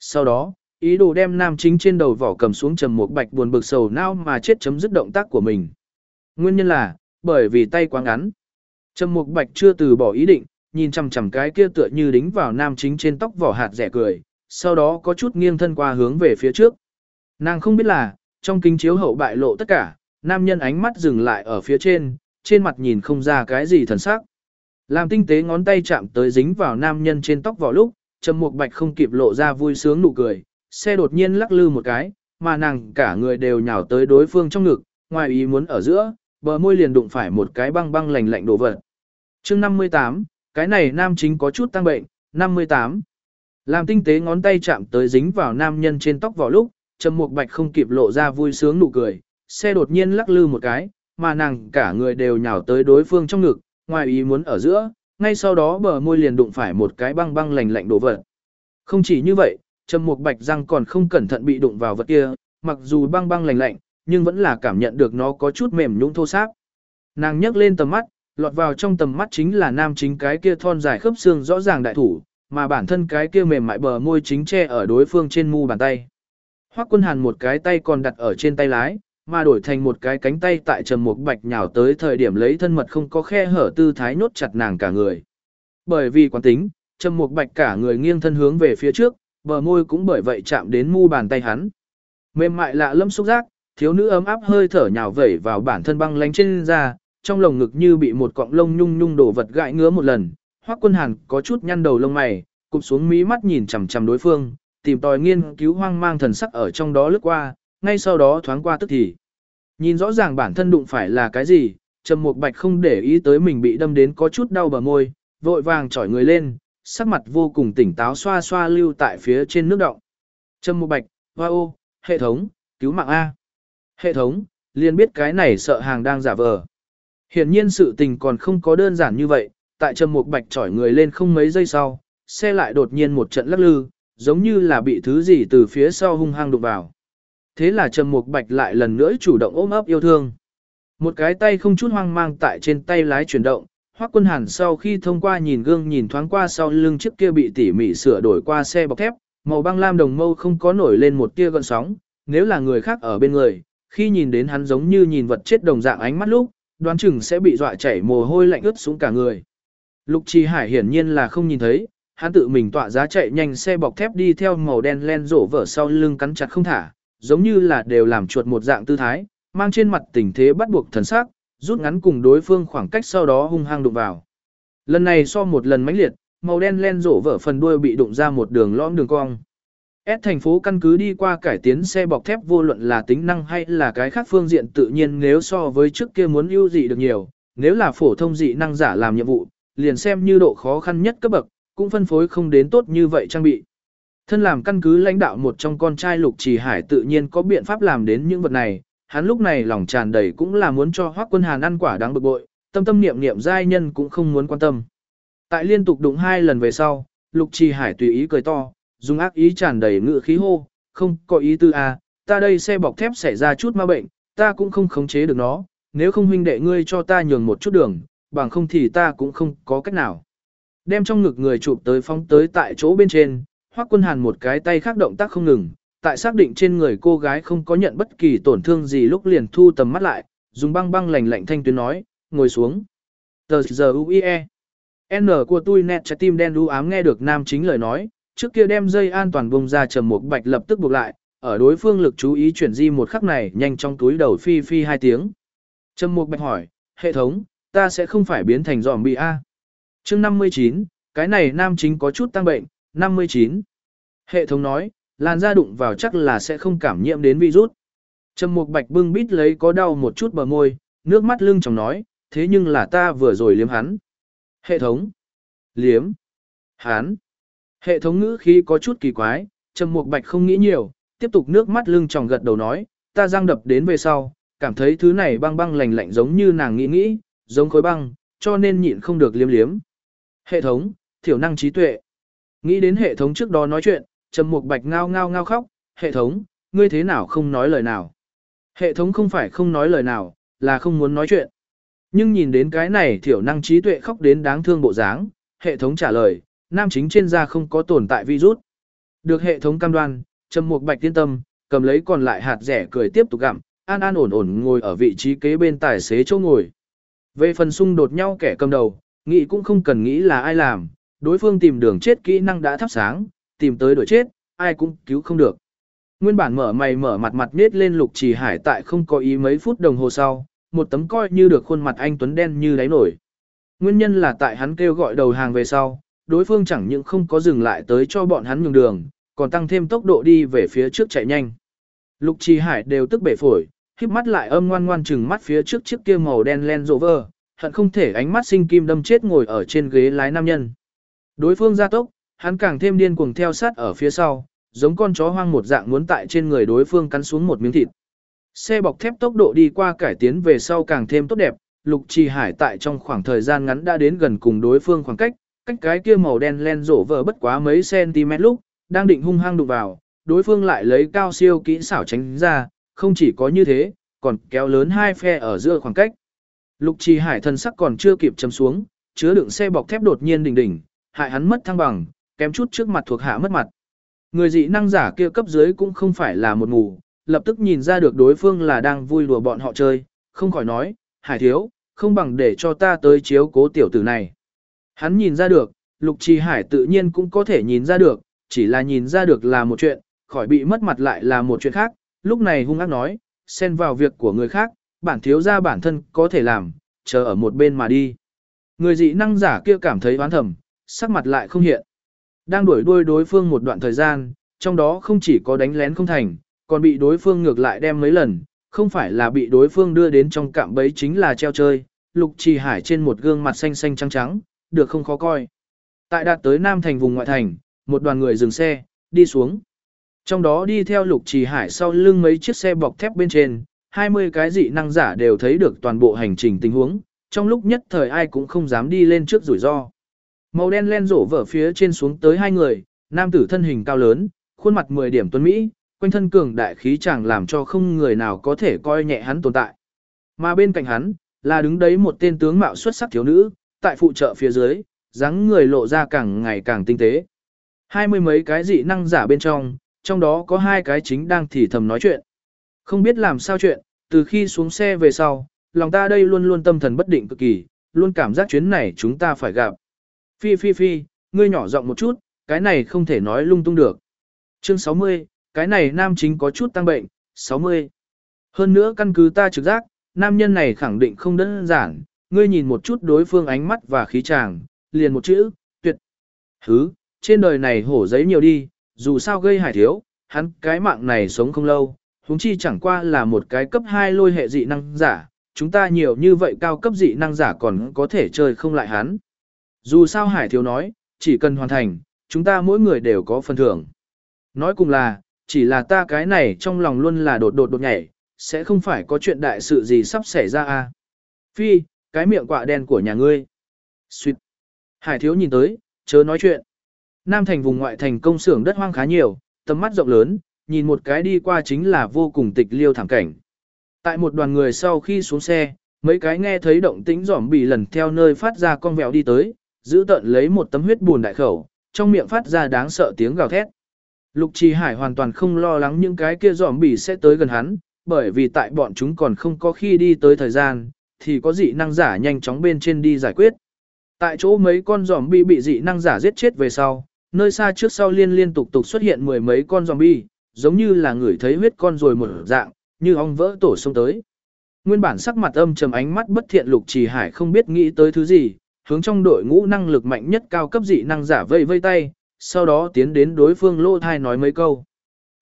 Sau đó, ý đồ đem nam chính trên đầu vỏ cầm xuống Trầm Mục Bạch buồn bực sầu não mà chết chấm dứt động tác của mình. Nguyên nhân là, bởi vì tay quá ngắn. Trầm Mục Bạch chưa từ bỏ ý định, nhìn chằm chằm cái kia tựa như đính vào nam chính trên tóc vỏ hạt rẻ cười, sau đó có chút nghiêng thân qua hướng về phía trước. Nàng không biết là, trong kính chiếu hậu bại lộ tất cả, nam nhân ánh mắt dừng lại ở phía trên, trên mặt nhìn không ra cái gì thần sắc. Làm tinh tế ngón tay chạm tới dính vào nam nhân trên tóc vào lúc, Trầm Mục Bạch không kịp lộ ra vui sướng nụ cười, xe đột nhiên lắc lư một cái, mà nàng cả người đều nhào tới đối phương trong ngực, ngoài ý muốn ở giữa, bờ môi liền đụng phải một cái băng băng lạnh lạnh đổ vật. chương 58, cái này nam chính có chút tăng bệnh, 58. Làm tinh tế ngón tay chạm tới dính vào nam nhân trên tóc vào lúc, Trầm Mục Bạch không kịp lộ ra vui sướng nụ cười, xe đột nhiên lắc lư một cái, mà nàng cả người đều nhào tới đối phương trong ngực, ngoài ý muốn ở giữa, ngay sau đó bờ môi liền đụng phải một cái băng băng lạnh lạnh đổ vật. Không chỉ như vậy, Trầm Mục Bạch răng còn không cẩn thận bị đụng vào vật kia, mặc dù băng băng lạnh lạnh, nhưng vẫn là cảm nhận được nó có chút mềm nhũn thô ráp. Nàng nhấc lên tầm mắt, lọt vào trong tầm mắt chính là nam chính cái kia thon dài khớp xương rõ ràng đại thủ, mà bản thân cái kia mềm mại bờ môi chính che ở đối phương trên mu bàn tay. Hoắc Quân Hàn một cái tay còn đặt ở trên tay lái, mà đổi thành một cái cánh tay tại Trầm Mục Bạch nhào tới thời điểm lấy thân mật không có khe hở tư thái nốt chặt nàng cả người. Bởi vì quán tính, Trầm Mục Bạch cả người nghiêng thân hướng về phía trước, bờ môi cũng bởi vậy chạm đến mu bàn tay hắn. Mềm mại lạ lâm xúc giác, thiếu nữ ấm áp hơi thở nhào vẩy vào bản thân băng lánh trên da, trong lồng ngực như bị một cọng lông nhung nhung đổ vật gãi ngứa một lần. Hoắc Quân Hàn có chút nhăn đầu lông mày, cụp xuống mí mắt nhìn chằm chằm đối phương, tìm tòi nghiên cứu hoang mang thần sắc ở trong đó lướt qua, ngay sau đó thoáng qua tức thì. Nhìn rõ ràng bản thân đụng phải là cái gì, Trầm Mục Bạch không để ý tới mình bị đâm đến có chút đau bờ môi, vội vàng chỏi người lên, sắc mặt vô cùng tỉnh táo xoa xoa lưu tại phía trên nước động. Trầm Mục Bạch, hoa ô, hệ thống, cứu mạng A. Hệ thống, liền biết cái này sợ hàng đang giả vờ. Hiển nhiên sự tình còn không có đơn giản như vậy, tại Trầm Mục Bạch chỏi người lên không mấy giây sau, xe lại đột nhiên một trận lắc lư, giống như là bị thứ gì từ phía sau hung hăng đụng vào. Thế là Trầm Mục Bạch lại lần nữa chủ động ôm ấp yêu thương. Một cái tay không chút hoang mang tại trên tay lái chuyển động, Hoắc Quân Hàn sau khi thông qua nhìn gương nhìn thoáng qua sau lưng chiếc kia bị tỉ mỉ sửa đổi qua xe bọc thép, màu băng lam đồng mâu không có nổi lên một tia gợn sóng, nếu là người khác ở bên người, khi nhìn đến hắn giống như nhìn vật chết đồng dạng ánh mắt lúc, đoán chừng sẽ bị dọa chảy mồ hôi lạnh ướt xuống cả người. Lục Trì Hải hiển nhiên là không nhìn thấy, hắn tự mình tọa giá chạy nhanh xe bọc thép đi theo màu đen len rổ vở sau lưng cắn chặt không thả, giống như là đều làm chuột một dạng tư thái, mang trên mặt tình thế bắt buộc thần sắc, rút ngắn cùng đối phương khoảng cách sau đó hung hăng đụng vào. Lần này so một lần mãnh liệt, màu đen len rổ vở phần đuôi bị đụng ra một đường lõm đường cong. S thành phố căn cứ đi qua cải tiến xe bọc thép vô luận là tính năng hay là cái khác phương diện tự nhiên nếu so với trước kia muốn ưu dị được nhiều, nếu là phổ thông dị năng giả làm nhiệm vụ, liền xem như độ khó khăn nhất cấp bậc, cũng phân phối không đến tốt như vậy trang bị. Thân làm căn cứ lãnh đạo một trong con trai Lục Trì Hải tự nhiên có biện pháp làm đến những vật này, hắn lúc này lòng tràn đầy cũng là muốn cho Hoắc Quân Hàn ăn quả đáng bực bội, tâm tâm niệm niệm giai nhân cũng không muốn quan tâm. Tại liên tục đụng hai lần về sau, Lục Trì Hải tùy ý cười to, dùng ác ý tràn đầy ngự khí hô, không có ý tư à, ta đây xe bọc thép xảy ra chút ma bệnh, ta cũng không khống chế được nó, nếu không huynh đệ ngươi cho ta nhường một chút đường, bằng không thì ta cũng không có cách nào. Đem trong ngực người chụp tới phóng tới tại chỗ bên trên, Hoắc Quân Hàn một cái tay khác động tác không ngừng, tại xác định trên người cô gái không có nhận bất kỳ tổn thương gì lúc liền thu tầm mắt lại, dùng băng băng lạnh lạnh thanh tuyến nói, ngồi xuống. Tờ giờ UIE. N của tôi nẹt trái tim đen u ám nghe được nam chính lời nói, trước kia đem dây an toàn bông ra trầm một bạch lập tức buộc lại, ở đối phương lực chú ý chuyển di một khắc này nhanh trong túi đầu phi phi hai tiếng. Trầm một bạch hỏi, hệ thống, ta sẽ không phải biến thành giòm bị A chương 59, cái này nam chính có chút tăng bệnh, 59. Hệ thống nói, làn da đụng vào chắc là sẽ không cảm nhiễm đến virus. Trầm Mục Bạch bưng bít lấy có đau một chút bờ môi, nước mắt lưng chồng nói, thế nhưng là ta vừa rồi liếm hắn. Hệ thống. Liếm. Hắn. Hệ thống ngữ khí có chút kỳ quái, Trầm Mục Bạch không nghĩ nhiều, tiếp tục nước mắt lưng tròng gật đầu nói, ta răng đập đến về sau, cảm thấy thứ này băng băng lạnh lạnh giống như nàng nghĩ nghĩ, giống khối băng, cho nên nhịn không được liếm liếm. Hệ thống, thiểu năng trí tuệ. Nghĩ đến hệ thống trước đó nói chuyện, Trầm Mục Bạch ngao ngao ngao khóc, hệ thống, ngươi thế nào không nói lời nào. Hệ thống không phải không nói lời nào, là không muốn nói chuyện. Nhưng nhìn đến cái này thiểu năng trí tuệ khóc đến đáng thương bộ dáng, hệ thống trả lời, nam chính trên da không có tồn tại virus. Được hệ thống cam đoan, Trầm Mục Bạch yên tâm, cầm lấy còn lại hạt rẻ cười tiếp tục gặm, an an ổn ổn ngồi ở vị trí kế bên tài xế chỗ ngồi. Về phần xung đột nhau kẻ cầm đầu, nghĩ cũng không cần nghĩ là ai làm, đối phương tìm đường chết kỹ năng đã thắp sáng, tìm tới đổi chết, ai cũng cứu không được. Nguyên bản mở mày mở mặt mặt nết lên lục trì hải tại không có ý mấy phút đồng hồ sau, một tấm coi như được khuôn mặt anh Tuấn đen như đáy nổi. Nguyên nhân là tại hắn kêu gọi đầu hàng về sau, đối phương chẳng những không có dừng lại tới cho bọn hắn nhường đường, còn tăng thêm tốc độ đi về phía trước chạy nhanh. Lục trì hải đều tức bể phổi, híp mắt lại âm ngoan ngoan chừng mắt phía trước chiếc kia màu đen len rộ vơ, hận không thể ánh mắt sinh kim đâm chết ngồi ở trên ghế lái nam nhân. Đối phương ra tốc, hắn càng thêm điên cuồng theo sát ở phía sau, giống con chó hoang một dạng muốn tại trên người đối phương cắn xuống một miếng thịt. Xe bọc thép tốc độ đi qua cải tiến về sau càng thêm tốt đẹp, Lục Trì Hải tại trong khoảng thời gian ngắn đã đến gần cùng đối phương khoảng cách, cách cái kia màu đen len rổ vỡ bất quá mấy cm lúc, đang định hung hăng đụng vào, đối phương lại lấy cao siêu kỹ xảo tránh ra, không chỉ có như thế, còn kéo lớn hai phe ở giữa khoảng cách. Lục Trì Hải thân sắc còn chưa kịp chấm xuống, chứa đựng xe bọc thép đột nhiên đỉnh đỉnh, hại hắn mất thăng bằng, kém chút trước mặt thuộc hạ mất mặt. Người dị năng giả kia cấp dưới cũng không phải là một ngủ, lập tức nhìn ra được đối phương là đang vui đùa bọn họ chơi, không khỏi nói, Hải thiếu, không bằng để cho ta tới chiếu cố tiểu tử này. Hắn nhìn ra được, Lục Trì Hải tự nhiên cũng có thể nhìn ra được, chỉ là nhìn ra được là một chuyện, khỏi bị mất mặt lại là một chuyện khác, lúc này hung ác nói, xen vào việc của người khác, bản thiếu gia bản thân có thể làm, chờ ở một bên mà đi. Người dị năng giả kia cảm thấy oán thầm, sắc mặt lại không hiện. Đang đuổi đuôi đối phương một đoạn thời gian, trong đó không chỉ có đánh lén không thành, còn bị đối phương ngược lại đem mấy lần, không phải là bị đối phương đưa đến trong cạm bẫy chính là treo chơi, lục trì hải trên một gương mặt xanh xanh trắng trắng, được không khó coi. Tại đạt tới Nam thành vùng ngoại thành, một đoàn người dừng xe, đi xuống. Trong đó đi theo lục trì hải sau lưng mấy chiếc xe bọc thép bên trên, 20 cái dị năng giả đều thấy được toàn bộ hành trình tình huống, trong lúc nhất thời ai cũng không dám đi lên trước rủi ro. Màu đen len rổ vở phía trên xuống tới hai người, nam tử thân hình cao lớn, khuôn mặt 10 điểm tuấn Mỹ, quanh thân cường đại khí chẳng làm cho không người nào có thể coi nhẹ hắn tồn tại. Mà bên cạnh hắn, là đứng đấy một tên tướng mạo xuất sắc thiếu nữ, tại phụ trợ phía dưới, dáng người lộ ra càng ngày càng tinh tế. Hai mươi mấy cái dị năng giả bên trong, trong đó có hai cái chính đang thì thầm nói chuyện. Không biết làm sao chuyện, từ khi xuống xe về sau, lòng ta đây luôn luôn tâm thần bất định cực kỳ, luôn cảm giác chuyến này chúng ta phải gặp. Phi phi phi, ngươi nhỏ giọng một chút, cái này không thể nói lung tung được. Chương 60, cái này nam chính có chút tăng bệnh, 60. Hơn nữa căn cứ ta trực giác, nam nhân này khẳng định không đơn giản, ngươi nhìn một chút đối phương ánh mắt và khí chàng, liền một chữ, tuyệt. Hứ, trên đời này hổ giấy nhiều đi, dù sao gây hải thiếu, hắn cái mạng này sống không lâu, huống chi chẳng qua là một cái cấp 2 lôi hệ dị năng giả, chúng ta nhiều như vậy cao cấp dị năng giả còn có thể chơi không lại hắn. Dù sao hải thiếu nói, chỉ cần hoàn thành, chúng ta mỗi người đều có phần thưởng. Nói cùng là, chỉ là ta cái này trong lòng luôn là đột đột đột nhảy, sẽ không phải có chuyện đại sự gì sắp xảy ra à. Phi, cái miệng quạ đen của nhà ngươi. Xuyệt. Hải thiếu nhìn tới, chớ nói chuyện. Nam thành vùng ngoại thành công xưởng đất hoang khá nhiều, tầm mắt rộng lớn, nhìn một cái đi qua chính là vô cùng tịch liêu thảm cảnh. Tại một đoàn người sau khi xuống xe, mấy cái nghe thấy động tĩnh giỏm bị lần theo nơi phát ra con vẹo đi tới, giữ tận lấy một tấm huyết buồn đại khẩu, trong miệng phát ra đáng sợ tiếng gào thét. Lục Trì Hải hoàn toàn không lo lắng những cái kia giỏm bị sẽ tới gần hắn, bởi vì tại bọn chúng còn không có khi đi tới thời gian, thì có dị năng giả nhanh chóng bên trên đi giải quyết. Tại chỗ mấy con giỏm bị bị dị năng giả giết chết về sau, nơi xa trước sau liên liên tục tục xuất hiện mười mấy con giỏm bị, giống như là người thấy huyết con rồi một dạng, như ong vỡ tổ xông tới. Nguyên bản sắc mặt âm trầm ánh mắt bất thiện lục trì hải không biết nghĩ tới thứ gì, hướng trong đội ngũ năng lực mạnh nhất cao cấp dị năng giả vây vây tay, sau đó tiến đến đối phương lô thai nói mấy câu.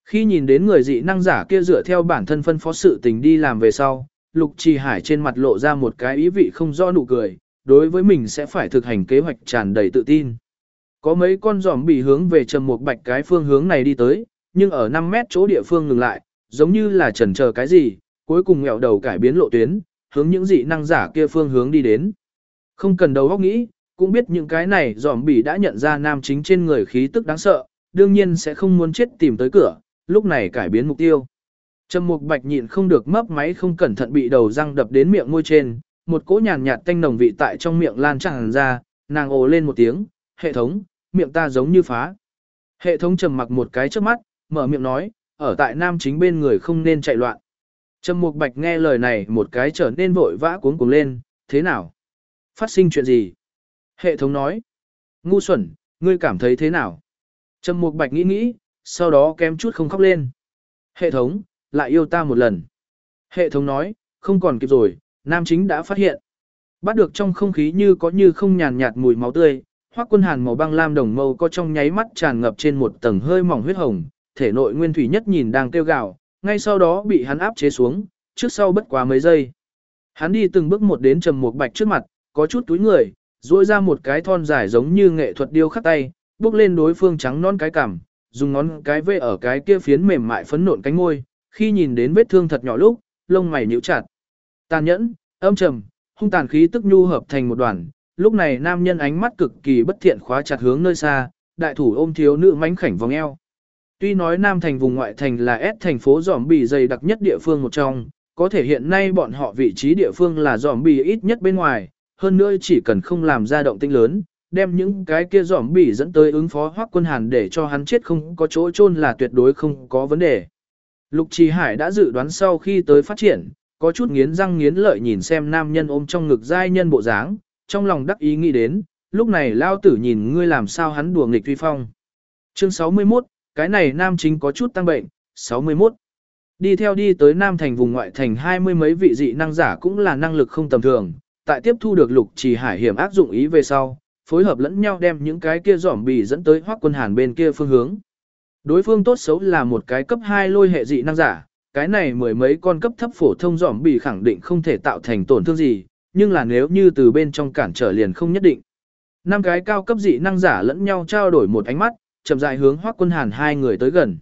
Khi nhìn đến người dị năng giả kia dựa theo bản thân phân phó sự tình đi làm về sau, Lục Trì Hải trên mặt lộ ra một cái ý vị không rõ nụ cười, đối với mình sẽ phải thực hành kế hoạch tràn đầy tự tin. Có mấy con giòm bị hướng về trầm một bạch cái phương hướng này đi tới, nhưng ở 5 mét chỗ địa phương ngừng lại, giống như là chần chờ cái gì, cuối cùng ngẹo đầu cải biến lộ tuyến, hướng những dị năng giả kia phương hướng đi đến. Không cần đầu óc nghĩ, cũng biết những cái này giòm bỉ đã nhận ra nam chính trên người khí tức đáng sợ, đương nhiên sẽ không muốn chết tìm tới cửa, lúc này cải biến mục tiêu. Trầm Mục Bạch nhịn không được mấp máy không cẩn thận bị đầu răng đập đến miệng môi trên, một cỗ nhàn nhạt tanh nồng vị tại trong miệng lan tràn ra, nàng ồ lên một tiếng, "Hệ thống, miệng ta giống như phá." Hệ thống trầm mặc một cái trước mắt, mở miệng nói, "Ở tại nam chính bên người không nên chạy loạn." Trầm Mục Bạch nghe lời này một cái trở nên vội vã cuống cuồng lên, "Thế nào? Phát sinh chuyện gì?" Hệ thống nói, "Ngu xuẩn, ngươi cảm thấy thế nào?" Trầm Mục Bạch nghĩ nghĩ, sau đó kém chút không khóc lên. "Hệ thống, lại yêu ta một lần. Hệ thống nói, không còn kịp rồi, nam chính đã phát hiện. Bắt được trong không khí như có như không nhàn nhạt mùi máu tươi, hoác quân hàn màu băng lam đồng mâu có trong nháy mắt tràn ngập trên một tầng hơi mỏng huyết hồng, thể nội nguyên thủy nhất nhìn đang kêu gào, ngay sau đó bị hắn áp chế xuống, trước sau bất quá mấy giây. Hắn đi từng bước một đến Trầm Mục Bạch trước mặt, có chút túi người, duỗi ra một cái thon dài giống như nghệ thuật điêu khắc tay, bước lên đối phương trắng non cái cằm, dùng ngón cái vê ở cái kia phiến mềm mại phấn nộn cánh môi, khi nhìn đến vết thương thật nhỏ lúc, lông mày nhíu chặt. Tàn nhẫn, âm trầm, hung tàn khí tức nhu hợp thành một đoàn, lúc này nam nhân ánh mắt cực kỳ bất thiện khóa chặt hướng nơi xa, đại thủ ôm thiếu nữ mánh khảnh vòng eo. Tuy nói Nam thành vùng ngoại thành là S thành phố giỏm bì dày đặc nhất địa phương một trong, có thể hiện nay bọn họ vị trí địa phương là giỏm bì ít nhất bên ngoài, hơn nữa chỉ cần không làm ra động tĩnh lớn, đem những cái kia giỏm bì dẫn tới ứng phó hoác quân hàn để cho hắn chết không có chỗ chôn là tuyệt đối không có vấn đề. Lục Trì Hải đã dự đoán sau khi tới phát triển, có chút nghiến răng nghiến lợi nhìn xem nam nhân ôm trong ngực giai nhân bộ dáng, trong lòng đắc ý nghĩ đến, lúc này lao tử nhìn ngươi làm sao hắn đùa nghịch tuy phong. Chương 61, cái này nam chính có chút tăng bệnh, 61. Đi theo đi tới nam thành vùng ngoại thành hai mươi mấy vị dị năng giả cũng là năng lực không tầm thường, tại tiếp thu được lục trì hải hiểm áp dụng ý về sau, phối hợp lẫn nhau đem những cái kia giỏm bì dẫn tới hoác quân hàn bên kia phương hướng. Đối phương tốt xấu là một cái cấp 2 lôi hệ dị năng giả, cái này mười mấy con cấp thấp phổ thông giỏm bì khẳng định không thể tạo thành tổn thương gì, nhưng là nếu như từ bên trong cản trở liền không nhất định. Năm cái cao cấp dị năng giả lẫn nhau trao đổi một ánh mắt, chậm rãi hướng Hoắc Quân Hàn hai người tới gần.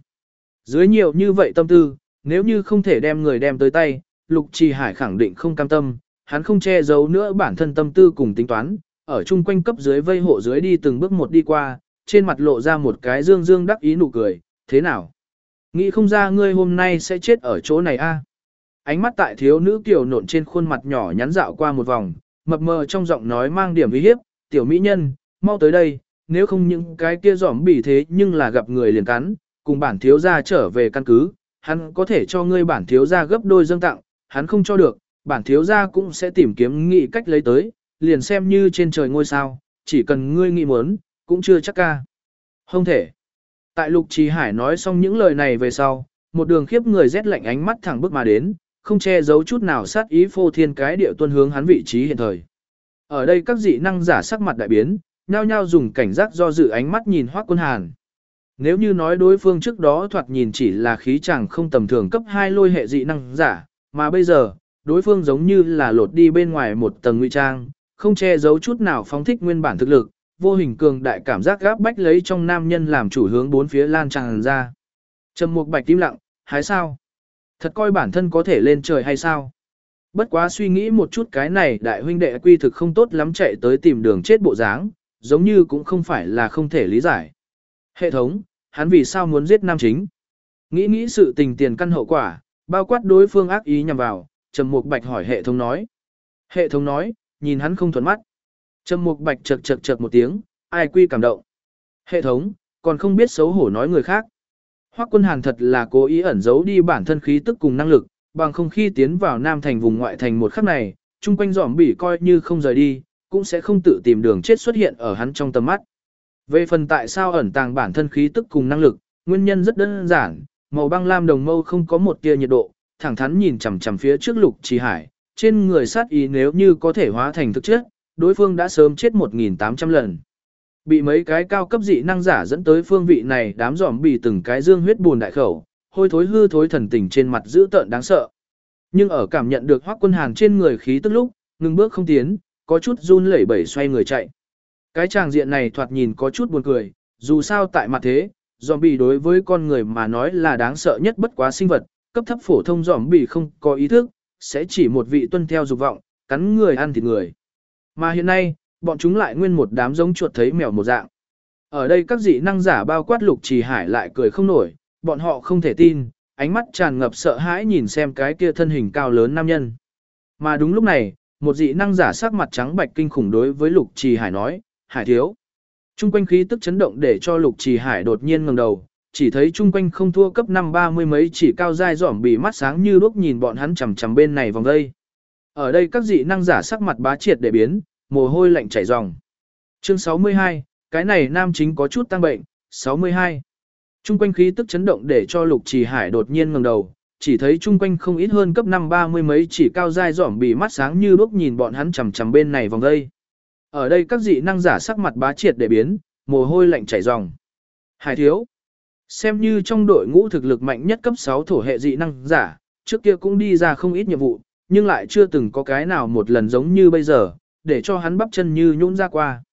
Dưới nhiều như vậy tâm tư, nếu như không thể đem người đem tới tay, Lục Trì Hải khẳng định không cam tâm, hắn không che giấu nữa bản thân tâm tư cùng tính toán, ở chung quanh cấp dưới vây hộ dưới đi từng bước một đi qua, trên mặt lộ ra một cái dương dương đắc ý nụ cười, thế nào? Nghĩ không ra ngươi hôm nay sẽ chết ở chỗ này a? Ánh mắt tại thiếu nữ kiều nộn trên khuôn mặt nhỏ nhắn dạo qua một vòng, mập mờ trong giọng nói mang điểm uy hiếp, tiểu mỹ nhân, mau tới đây, nếu không những cái kia giỏm bỉ thế nhưng là gặp người liền cắn, cùng bản thiếu gia trở về căn cứ, hắn có thể cho ngươi bản thiếu gia gấp đôi dâng tặng, hắn không cho được, bản thiếu gia cũng sẽ tìm kiếm nghị cách lấy tới, liền xem như trên trời ngôi sao, chỉ cần ngươi nghĩ muốn, cũng chưa chắc ca. Không thể. Tại lục trì hải nói xong những lời này về sau, một đường khiếp người rét lạnh ánh mắt thẳng bước mà đến, không che giấu chút nào sát ý phô thiên cái địa tuân hướng hắn vị trí hiện thời. Ở đây các dị năng giả sắc mặt đại biến, nhao nhao dùng cảnh giác do dự ánh mắt nhìn Hoắc Quân Hàn. Nếu như nói đối phương trước đó thoạt nhìn chỉ là khí chàng không tầm thường cấp 2 lôi hệ dị năng giả, mà bây giờ, đối phương giống như là lột đi bên ngoài một tầng ngụy trang, không che giấu chút nào phóng thích nguyên bản thực lực, vô hình cường đại cảm giác gáp bách lấy trong nam nhân làm chủ hướng bốn phía lan tràn ra. Trầm Mục Bạch tím lặng, hái sao? Thật coi bản thân có thể lên trời hay sao? Bất quá suy nghĩ một chút cái này đại huynh đệ quy thực không tốt lắm chạy tới tìm đường chết bộ dáng, giống như cũng không phải là không thể lý giải. Hệ thống, hắn vì sao muốn giết nam chính? Nghĩ nghĩ sự tình tiền căn hậu quả, bao quát đối phương ác ý nhằm vào, Trầm Mục Bạch hỏi hệ thống nói. Hệ thống nói, nhìn hắn không thuận mắt. Trầm Mục Bạch chật chật chật một tiếng, ai quy cảm động. Hệ thống, còn không biết xấu hổ nói người khác. Hoắc Quân Hàn thật là cố ý ẩn giấu đi bản thân khí tức cùng năng lực, bằng không khi tiến vào Nam thành vùng ngoại thành một khắc này, chung quanh giỏm bỉ coi như không rời đi, cũng sẽ không tự tìm đường chết xuất hiện ở hắn trong tầm mắt. Về phần tại sao ẩn tàng bản thân khí tức cùng năng lực, nguyên nhân rất đơn giản, màu băng lam đồng mâu không có một tia nhiệt độ, thẳng thắn nhìn chằm chằm phía trước Lục Trì Hải, trên người sát ý nếu như có thể hóa thành thực chất, đối phương đã sớm chết 1800 lần. Bị mấy cái cao cấp dị năng giả dẫn tới phương vị này đám giòm bị từng cái dương huyết buồn đại khẩu, hôi thối hư thối thần tình trên mặt dữ tợn đáng sợ. Nhưng ở cảm nhận được Hoắc Quân Hàn trên người khí tức lúc, ngừng bước không tiến, có chút run lẩy bẩy xoay người chạy. Cái tràng diện này thoạt nhìn có chút buồn cười, dù sao tại mặt thế, zombie đối với con người mà nói là đáng sợ nhất bất quá sinh vật, cấp thấp phổ thông zombie không có ý thức, sẽ chỉ một vị tuân theo dục vọng, cắn người ăn thịt người. Mà hiện nay, bọn chúng lại nguyên một đám giống chuột thấy mèo một dạng. Ở đây các dị năng giả bao quát lục trì hải lại cười không nổi, bọn họ không thể tin, ánh mắt tràn ngập sợ hãi nhìn xem cái kia thân hình cao lớn nam nhân. Mà đúng lúc này, một dị năng giả sắc mặt trắng bạch kinh khủng đối với Lục Trì Hải nói, Hải thiếu. Trung quanh khí tức chấn động để cho Lục Trì Hải đột nhiên ngẩng đầu, chỉ thấy trung quanh không thua cấp năm ba mươi mấy chỉ cao dai dỏm bị mắt sáng như đuốc nhìn bọn hắn chằm chằm bên này vòng đây. Ở đây các dị năng giả sắc mặt bá triệt để biến, mồ hôi lạnh chảy ròng. Chương 62, cái này nam chính có chút tăng bệnh, 62. Trung quanh khí tức chấn động để cho Lục Trì Hải đột nhiên ngẩng đầu, chỉ thấy chung quanh không ít hơn cấp năm ba mươi mấy chỉ cao dai dỏm bị mắt sáng như đuốc nhìn bọn hắn chằm chằm bên này vòng đây. Ở đây các dị năng giả sắc mặt bá triệt để biến, mồ hôi lạnh chảy ròng. Hải thiếu. Xem như trong đội ngũ thực lực mạnh nhất cấp 6 thổ hệ dị năng giả, trước kia cũng đi ra không ít nhiệm vụ, nhưng lại chưa từng có cái nào một lần giống như bây giờ, để cho hắn bắp chân như nhũn ra qua.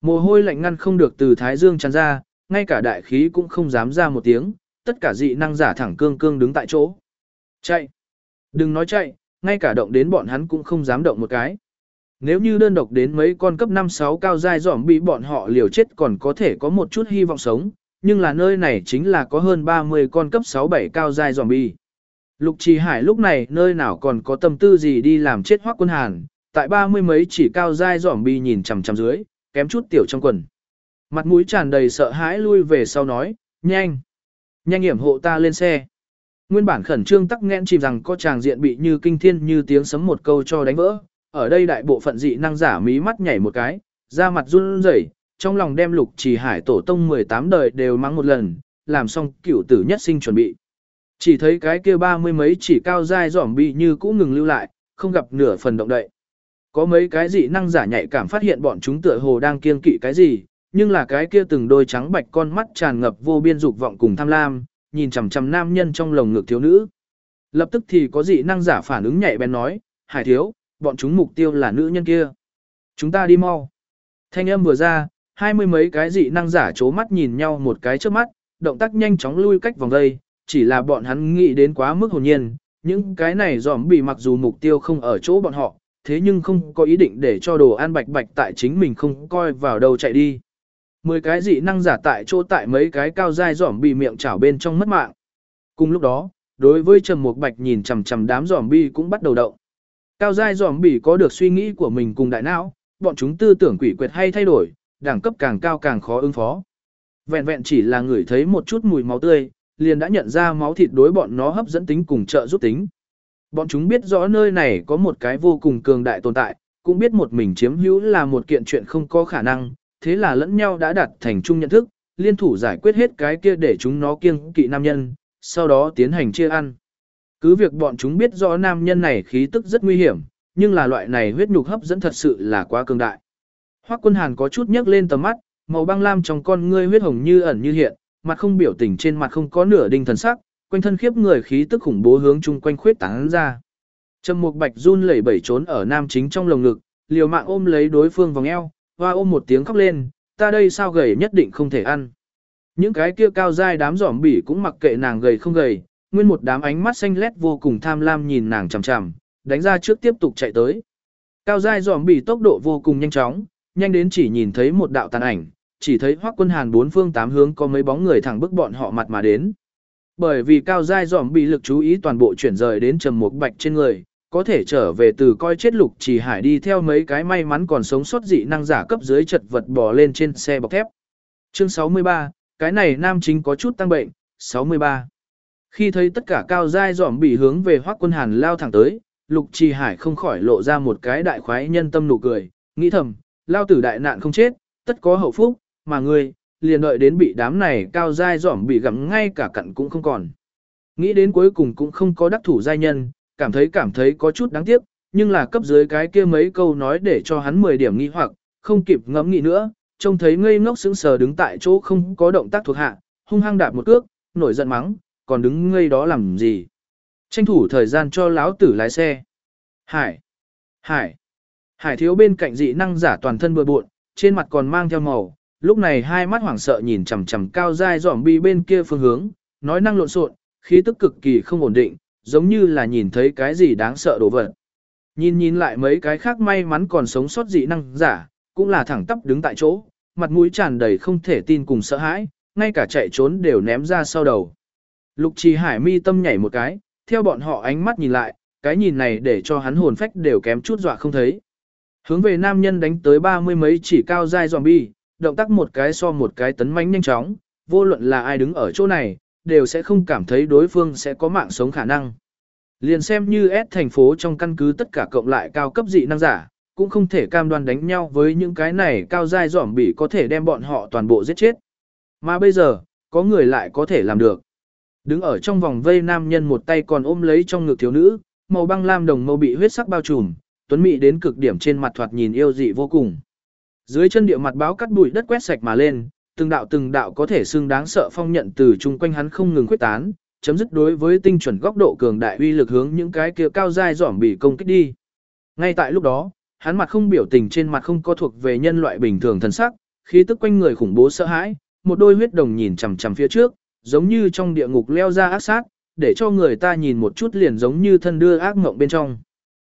Mồ hôi lạnh ngăn không được từ thái dương tràn ra, ngay cả đại khí cũng không dám ra một tiếng, tất cả dị năng giả thẳng cương cương đứng tại chỗ. Chạy! Đừng nói chạy, ngay cả động đến bọn hắn cũng không dám động một cái. Nếu như đơn độc đến mấy con cấp 5-6 cao dai dỏm bị bọn họ liều chết còn có thể có một chút hy vọng sống, nhưng là nơi này chính là có hơn 30 con cấp 6-7 cao dai dòm bị. Lục Trì Hải lúc này nơi nào còn có tâm tư gì đi làm chết hoác quân hàn, tại ba mươi mấy chỉ cao dai dòm bị nhìn chằm chằm dưới, kém chút tiểu trong quần. Mặt mũi tràn đầy sợ hãi lui về sau nói, nhanh, nhanh hiểm hộ ta lên xe. Nguyên bản khẩn trương tắc nghẽn chìm rằng có chàng diện bị như kinh thiên như tiếng sấm một câu cho đánh vỡ. Ở đây đại bộ phận dị năng giả mí mắt nhảy một cái, da mặt run rẩy, trong lòng đem lục trì hải tổ tông 18 đời đều mắng một lần, làm xong cửu tử nhất sinh chuẩn bị. Chỉ thấy cái kia ba mươi mấy chỉ cao dai giỏm bị như cũ ngừng lưu lại, không gặp nửa phần động đậy. Có mấy cái dị năng giả nhạy cảm phát hiện bọn chúng tựa hồ đang kiên kỵ cái gì, nhưng là cái kia từng đôi trắng bạch con mắt tràn ngập vô biên dục vọng cùng tham lam, nhìn chằm chằm nam nhân trong lồng ngực thiếu nữ. Lập tức thì có dị năng giả phản ứng nhạy bén nói, hải thiếu, bọn chúng mục tiêu là nữ nhân kia. Chúng ta đi mau. Thanh âm vừa ra, hai mươi mấy cái dị năng giả chố mắt nhìn nhau một cái trước mắt, động tác nhanh chóng lui cách vòng dây, chỉ là bọn hắn nghĩ đến quá mức hồn nhiên, những cái này dòm bị mặc dù mục tiêu không ở chỗ bọn họ, thế nhưng không có ý định để cho đồ an bạch bạch tại chính mình không coi vào đâu chạy đi. Mười cái dị năng giả tại chỗ tại mấy cái cao dai giỏm bị miệng chảo bên trong mất mạng. Cùng lúc đó, đối với Trầm Mục Bạch nhìn chằm chằm đám giỏm bi cũng bắt đầu động. Cao dai giỏm bị có được suy nghĩ của mình cùng đại não, bọn chúng tư tưởng quỷ quyệt hay thay đổi, đẳng cấp càng cao càng khó ứng phó. Vẹn vẹn chỉ là người thấy một chút mùi máu tươi, liền đã nhận ra máu thịt đối bọn nó hấp dẫn tính cùng trợ giúp tính. Bọn chúng biết rõ nơi này có một cái vô cùng cường đại tồn tại, cũng biết một mình chiếm hữu là một kiện chuyện không có khả năng, thế là lẫn nhau đã đạt thành chung nhận thức, liên thủ giải quyết hết cái kia để chúng nó kiêng kỵ nam nhân, sau đó tiến hành chia ăn. Cứ việc bọn chúng biết rõ nam nhân này khí tức rất nguy hiểm, nhưng là loại này huyết nhục hấp dẫn thật sự là quá cường đại. Hoắc Quân Hàn có chút nhấc lên tầm mắt, màu băng lam trong con ngươi huyết hồng như ẩn như hiện, mặt không biểu tình trên mặt không có nửa đinh thần sắc, quanh thân khiếp người khí tức khủng bố hướng chung quanh khuyết tán ra. Trầm Mục Bạch run lẩy bẩy trốn ở nam chính trong lồng ngực, liều mạng ôm lấy đối phương vòng eo, hoa ôm một tiếng khóc lên, ta đây sao gầy nhất định không thể ăn. Những cái kia cao dai đám giỏm bỉ cũng mặc kệ nàng gầy không gầy, nguyên một đám ánh mắt xanh lét vô cùng tham lam nhìn nàng chằm chằm, đánh ra trước tiếp tục chạy tới. Cao dai giỏm bỉ tốc độ vô cùng nhanh chóng, nhanh đến chỉ nhìn thấy một đạo tàn ảnh, chỉ thấy Hoắc Quân Hàn bốn phương tám hướng có mấy bóng người thẳng bức bọn họ mặt mà đến. Bởi vì cao giai giỏm bị lực chú ý toàn bộ chuyển rời đến trầm mục bạch trên người, có thể trở về từ coi chết lục chỉ hải đi theo mấy cái may mắn còn sống sót dị năng giả cấp dưới chật vật bò lên trên xe bọc thép. Chương 63, cái này nam chính có chút tăng bệnh, 63. Khi thấy tất cả cao giai dòm bị hướng về Hoắc Quân Hàn lao thẳng tới, Lục Trì Hải không khỏi lộ ra một cái đại khoái nhân tâm nụ cười, nghĩ thầm, lao tử đại nạn không chết, tất có hậu phúc, mà ngươi, liền đợi đến bị đám này cao dai dòm bị gặm ngay cả cặn cũng không còn. Nghĩ đến cuối cùng cũng không có đắc thủ giai nhân, cảm thấy cảm thấy có chút đáng tiếc, nhưng là cấp dưới cái kia mấy câu nói để cho hắn 10 điểm nghi hoặc, không kịp ngẫm nghĩ nữa, trông thấy ngây ngốc sững sờ đứng tại chỗ không có động tác thuộc hạ, hung hăng đạp một cước, nổi giận mắng, còn đứng ngây đó làm gì? Tranh thủ thời gian cho lão tử lái xe. Hải! Hải! Hải thiếu bên cạnh dị năng giả toàn thân bừa bộn, trên mặt còn mang theo màu, lúc này hai mắt hoảng sợ nhìn chằm chằm cao dai dòm bi bên kia phương hướng, nói năng lộn xộn, khí tức cực kỳ không ổn định, giống như là nhìn thấy cái gì đáng sợ đổ vật. Nhìn nhìn lại mấy cái khác may mắn còn sống sót dị năng giả, cũng là thẳng tắp đứng tại chỗ, mặt mũi tràn đầy không thể tin cùng sợ hãi, ngay cả chạy trốn đều ném ra sau đầu. Lục trì hải mi tâm nhảy một cái, theo bọn họ ánh mắt nhìn lại, cái nhìn này để cho hắn hồn phách đều kém chút dọa không thấy. Hướng về nam nhân đánh tới ba mươi mấy chỉ cao dai zombie, động tác một cái so một cái tấn mãnh nhanh chóng, vô luận là ai đứng ở chỗ này, đều sẽ không cảm thấy đối phương sẽ có mạng sống khả năng. Liền xem như S thành phố trong căn cứ tất cả cộng lại cao cấp dị năng giả, cũng không thể cam đoan đánh nhau với những cái này cao dai dỏm bị có thể đem bọn họ toàn bộ giết chết. Mà bây giờ, có người lại có thể làm được. Đứng ở trong vòng vây nam nhân một tay còn ôm lấy trong ngực thiếu nữ, màu băng lam đồng màu bị huyết sắc bao trùm, tuấn mỹ đến cực điểm trên mặt thoạt nhìn yêu dị vô cùng. Dưới chân địa mặt báo cắt bụi đất quét sạch mà lên, từng đạo từng đạo có thể xưng đáng sợ phong nhận từ chung quanh hắn không ngừng quyết tán, chấm dứt đối với tinh chuẩn góc độ cường đại uy lực hướng những cái kia cao dai giỏm bị công kích đi. Ngay tại lúc đó, hắn mặt không biểu tình trên mặt không có thuộc về nhân loại bình thường thần sắc, khí tức quanh người khủng bố sợ hãi, một đôi huyết đồng nhìn chằm chằm phía trước, giống như trong địa ngục leo ra ác sát, để cho người ta nhìn một chút liền giống như thân đưa ác mộng bên trong.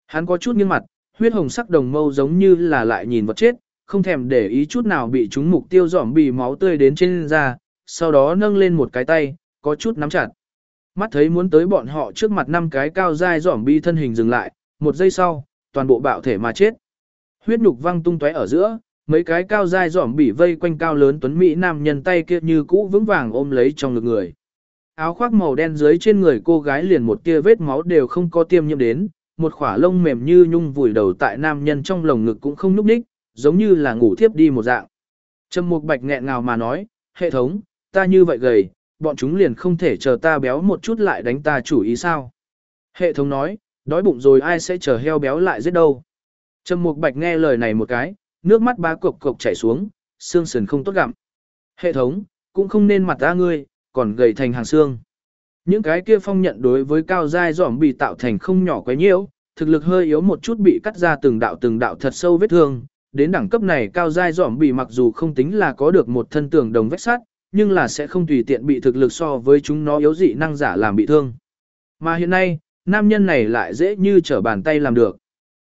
Hắn có chút nghiêng mặt, huyết hồng sắc đồng mâu giống như là lại nhìn vật chết, không thèm để ý chút nào bị chúng mục tiêu giỏm bì máu tươi đến trên da, sau đó nâng lên một cái tay, có chút nắm chặt. Mắt thấy muốn tới bọn họ trước mặt năm cái cao dai giỏm bi thân hình dừng lại, một giây sau, toàn bộ bạo thể mà chết. Huyết nhục văng tung tóe ở giữa, mấy cái cao dai giỏm bị vây quanh cao lớn tuấn mỹ nam nhân tay kia như cũ vững vàng ôm lấy trong ngực người. Áo khoác màu đen dưới trên người cô gái liền một tia vết máu đều không có tiêm nhiễm đến, một khỏa lông mềm như nhung vùi đầu tại nam nhân trong lồng ngực cũng không núp đích, giống như là ngủ thiếp đi một dạng. Trầm Mục Bạch nghẹn ngào mà nói, hệ thống, ta như vậy gầy, bọn chúng liền không thể chờ ta béo một chút lại đánh ta chủ ý sao. Hệ thống nói, đói bụng rồi ai sẽ chờ heo béo lại giết đâu. Trầm Mục Bạch nghe lời này một cái, nước mắt ba cục cục chảy xuống, xương sườn không tốt gặm. Hệ thống, cũng không nên mặt ta ngươi, còn gầy thành hàng xương. Những cái kia phong nhận đối với cao giai giỏm bị tạo thành không nhỏ quá nhiễu, thực lực hơi yếu một chút bị cắt ra từng đạo từng đạo thật sâu vết thương. Đến đẳng cấp này cao giai giỏm bị mặc dù không tính là có được một thân tường đồng vách sắt, nhưng là sẽ không tùy tiện bị thực lực so với chúng nó yếu dị năng giả làm bị thương. Mà hiện nay, nam nhân này lại dễ như trở bàn tay làm được.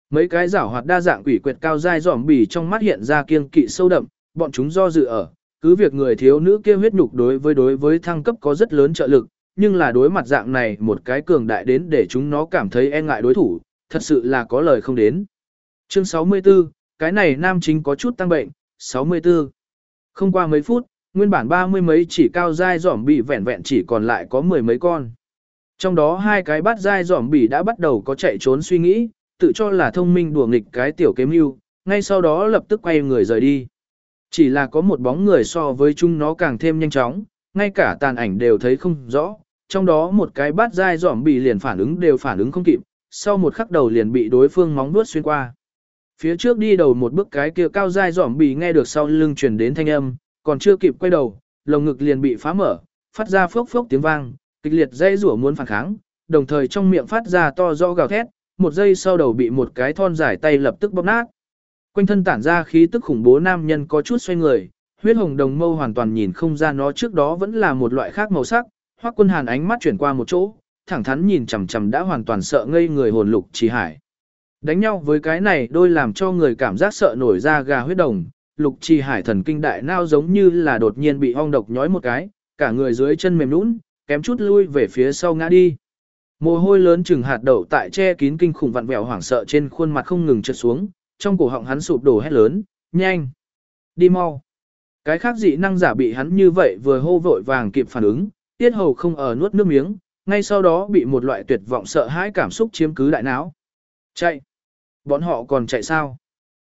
Mấy cái giảo hoạt đa dạng quỷ quyệt cao dai giỏm bỉ trong mắt hiện ra kiêng kỵ sâu đậm, bọn chúng do dự ở, cứ việc người thiếu nữ kia huyết nhục đối với đối với thăng cấp có rất lớn trợ lực, nhưng là đối mặt dạng này một cái cường đại đến để chúng nó cảm thấy e ngại đối thủ, thật sự là có lời không đến. Chương 64, cái này nam chính có chút tăng bệnh, 64. Không qua mấy phút, nguyên bản ba mươi mấy chỉ cao dai giỏm bị vẹn vẹn chỉ còn lại có mười mấy con. Trong đó hai cái bát dai giỏm bỉ đã bắt đầu có chạy trốn suy nghĩ, tự cho là thông minh đùa nghịch cái tiểu kiếm mưu, ngay sau đó lập tức quay người rời đi. Chỉ là có một bóng người so với chúng nó càng thêm nhanh chóng, ngay cả tàn ảnh đều thấy không rõ, trong đó một cái bát dai giỏm bị liền phản ứng đều phản ứng không kịp, sau một khắc đầu liền bị đối phương móng vuốt xuyên qua. Phía trước đi đầu một bước cái kia cao dai giỏm bị nghe được sau lưng truyền đến thanh âm, còn chưa kịp quay đầu, lồng ngực liền bị phá mở, phát ra phốc phốc tiếng vang, kịch liệt dây rủa muốn phản kháng, đồng thời trong miệng phát ra to rõ gào thét, một giây sau đầu bị một cái thon dài tay lập tức bóp nát. Quanh thân tản ra khí tức khủng bố nam nhân có chút xoay người, huyết hồng đồng mâu hoàn toàn nhìn không ra nó trước đó vẫn là một loại khác màu sắc, Hoắc Quân Hàn ánh mắt chuyển qua một chỗ, thẳng thắn nhìn chằm chằm đã hoàn toàn sợ ngây người hồn lục Trì Hải. Đánh nhau với cái này đôi làm cho người cảm giác sợ nổi da gà huyết đồng, Lục Trì Hải thần kinh đại nao giống như là đột nhiên bị hong độc nhói một cái, cả người dưới chân mềm nũng, kém chút lui về phía sau ngã đi. Mồ hôi lớn chừng hạt đậu tại che kín kinh khủng vặn vẹo hoảng sợ trên khuôn mặt không ngừng trượt xuống, trong cổ họng hắn sụp đổ hét lớn, "Nhanh, đi mau!" Cái khác dị năng giả bị hắn như vậy vừa hô vội vàng kịp phản ứng, tiết hầu không ở nuốt nước miếng, ngay sau đó bị một loại tuyệt vọng sợ hãi cảm xúc chiếm cứ đại não. Chạy! Bọn họ còn chạy sao?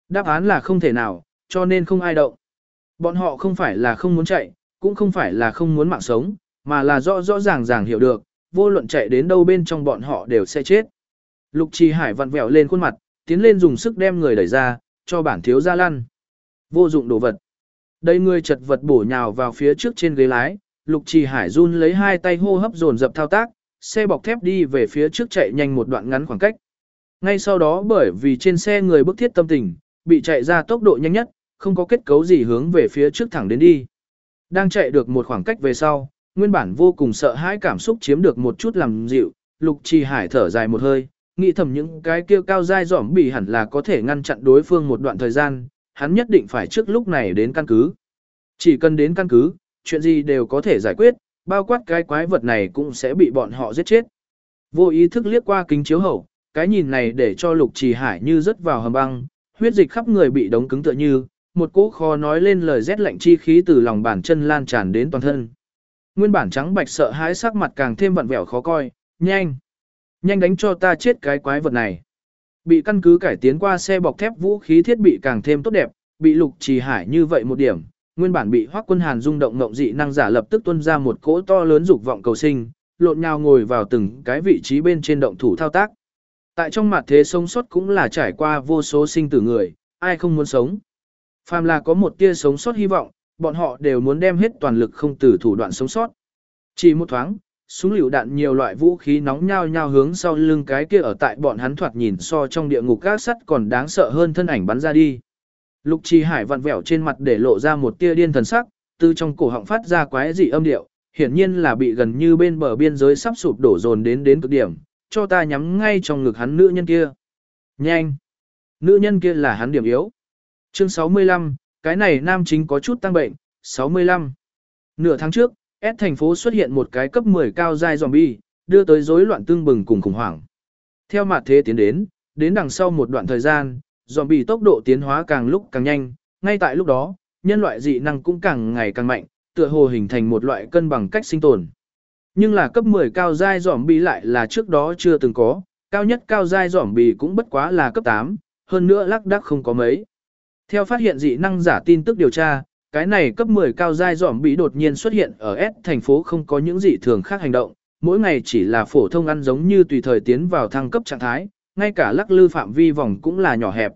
Đáp án là không thể nào, cho nên không ai động. Bọn họ không phải là không muốn chạy, cũng không phải là không muốn mạng sống, mà là rõ rõ ràng ràng hiểu được, vô luận chạy đến đâu bên trong bọn họ đều sẽ chết. Lục Trì Hải vặn vẹo lên khuôn mặt, tiến lên dùng sức đem người đẩy ra, cho bản thiếu ra lăn. Vô dụng đồ vật. Đây người chật vật bổ nhào vào phía trước trên ghế lái, Lục Trì Hải run lấy hai tay hô hấp dồn dập thao tác, xe bọc thép đi về phía trước chạy nhanh một đoạn ngắn khoảng cách. Ngay sau đó bởi vì trên xe người bức thiết tâm tình, bị chạy ra tốc độ nhanh nhất, không có kết cấu gì hướng về phía trước thẳng đến đi. Đang chạy được một khoảng cách về sau, nguyên bản vô cùng sợ hãi cảm xúc chiếm được một chút làm dịu, Lục Trì Hải thở dài một hơi, nghĩ thầm những cái kia cao dai dỏm bị hẳn là có thể ngăn chặn đối phương một đoạn thời gian, hắn nhất định phải trước lúc này đến căn cứ. Chỉ cần đến căn cứ, chuyện gì đều có thể giải quyết, bao quát cái quái vật này cũng sẽ bị bọn họ giết chết. Vô ý thức liếc qua kính chiếu hậu, cái nhìn này để cho Lục Trì Hải như rớt vào hầm băng, huyết dịch khắp người bị đóng cứng tựa như, một cỗ khó nói lên lời rét lạnh chi khí từ lòng bàn chân lan tràn đến toàn thân. Nguyên bản trắng bạch sợ hãi sắc mặt càng thêm vặn vẹo khó coi, nhanh, nhanh đánh cho ta chết cái quái vật này. Bị căn cứ cải tiến qua xe bọc thép vũ khí thiết bị càng thêm tốt đẹp, bị lục trì hải như vậy một điểm, nguyên bản bị hoắc quân hàn rung động ngộng dị năng giả lập tức tuân ra một cỗ to lớn dục vọng cầu sinh, lộn nhào ngồi vào từng cái vị trí bên trên động thủ thao tác. Tại trong mặt thế sống sót cũng là trải qua vô số sinh tử người, ai không muốn sống. Phàm là có một tia sống sót hy vọng, bọn họ đều muốn đem hết toàn lực không từ thủ đoạn sống sót. Chỉ một thoáng, Súng lựu đạn nhiều loại vũ khí nóng nhau nhau hướng sau lưng cái kia ở tại bọn hắn thoạt nhìn so trong địa ngục các sắt còn đáng sợ hơn thân ảnh bắn ra đi. Lục Trì Hải vặn vẹo trên mặt để lộ ra một tia điên thần sắc, từ trong cổ họng phát ra quái dị âm điệu, hiển nhiên là bị gần như bên bờ biên giới sắp sụp đổ dồn đến đến cực điểm, cho ta nhắm ngay trong ngực hắn nữ nhân kia. Nhanh! Nữ nhân kia là hắn điểm yếu. Chương 65, cái này nam chính có chút tăng bệnh, 65. Nửa tháng trước, S thành phố xuất hiện một cái cấp 10 cao giai zombie, đưa tới rối loạn tương bừng cùng khủng hoảng. Theo mặt thế tiến đến, đến đằng sau một đoạn thời gian, zombie tốc độ tiến hóa càng lúc càng nhanh, ngay tại lúc đó, nhân loại dị năng cũng càng ngày càng mạnh, tựa hồ hình thành một loại cân bằng cách sinh tồn. Nhưng là cấp 10 cao giai giỏm bì lại là trước đó chưa từng có, cao nhất cao giai giỏm bì cũng bất quá là cấp 8, hơn nữa lắc đắc không có mấy. Theo phát hiện dị năng giả tin tức điều tra, cái này cấp 10 cao giai giỏm bì đột nhiên xuất hiện ở S thành phố không có những dị thường khác hành động, mỗi ngày chỉ là phổ thông ăn giống như tùy thời tiến vào thăng cấp trạng thái, ngay cả lắc lư phạm vi vòng cũng là nhỏ hẹp.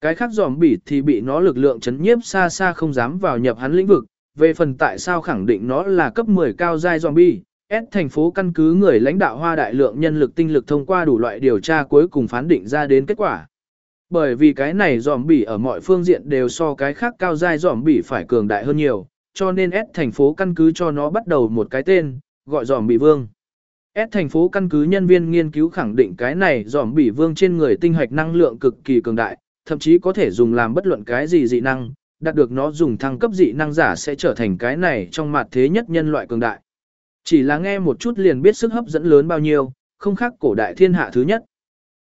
Cái khác giòm bỉ thì bị nó lực lượng chấn nhiếp xa xa không dám vào nhập hắn lĩnh vực, về phần tại sao khẳng định nó là cấp 10 cao giai zombie, S thành phố căn cứ người lãnh đạo hoa đại lượng nhân lực tinh lực thông qua đủ loại điều tra cuối cùng phán định ra đến kết quả. Bởi vì cái này zombie ở mọi phương diện đều so cái khác cao dài giòm bỉ phải cường đại hơn nhiều, cho nên S thành phố căn cứ cho nó bắt đầu một cái tên, gọi zombie vương. S thành phố căn cứ nhân viên nghiên cứu khẳng định cái này zombie vương trên người tinh hạch năng lượng cực kỳ cường đại, thậm chí có thể dùng làm bất luận cái gì dị năng, đạt được nó dùng thăng cấp dị năng giả sẽ trở thành cái này trong mặt thế nhất nhân loại cường đại. Chỉ là nghe một chút liền biết sức hấp dẫn lớn bao nhiêu, không khác cổ đại thiên hạ thứ nhất.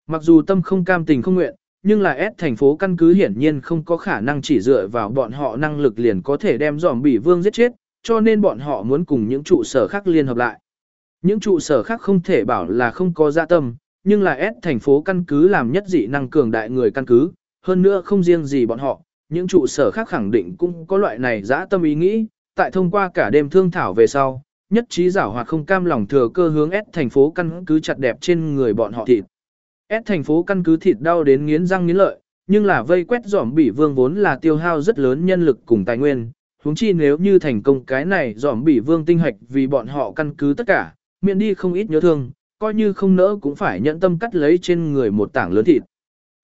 Mặc dù tâm không cam tình không nguyện, nhưng là S thành phố căn cứ hiển nhiên không có khả năng chỉ dựa vào bọn họ năng lực liền có thể đem giòm bỉ vương giết chết, cho nên bọn họ muốn cùng những trụ sở khác liên hợp lại. Những trụ sở khác không thể bảo là không có dạ tâm, nhưng là S thành phố căn cứ làm nhất dị năng cường đại người căn cứ, hơn nữa không riêng gì bọn họ, những trụ sở khác khẳng định cũng có loại này dã tâm ý nghĩ, tại thông qua cả đêm thương thảo về sau, nhất trí giảo hoạt không cam lòng thừa cơ hướng S thành phố căn cứ chặt đẹp trên người bọn họ thịt. S thành phố căn cứ thịt đau đến nghiến răng nghiến lợi, nhưng là vây quét giỏm bỉ vương vốn là tiêu hao rất lớn nhân lực cùng tài nguyên, Húng chi nếu như thành công cái này giỏm bỉ vương tinh hạch vì bọn họ căn cứ tất cả, miệng đi không ít nhớ thương, coi như không nỡ cũng phải nhận tâm cắt lấy trên người một tảng lớn thịt.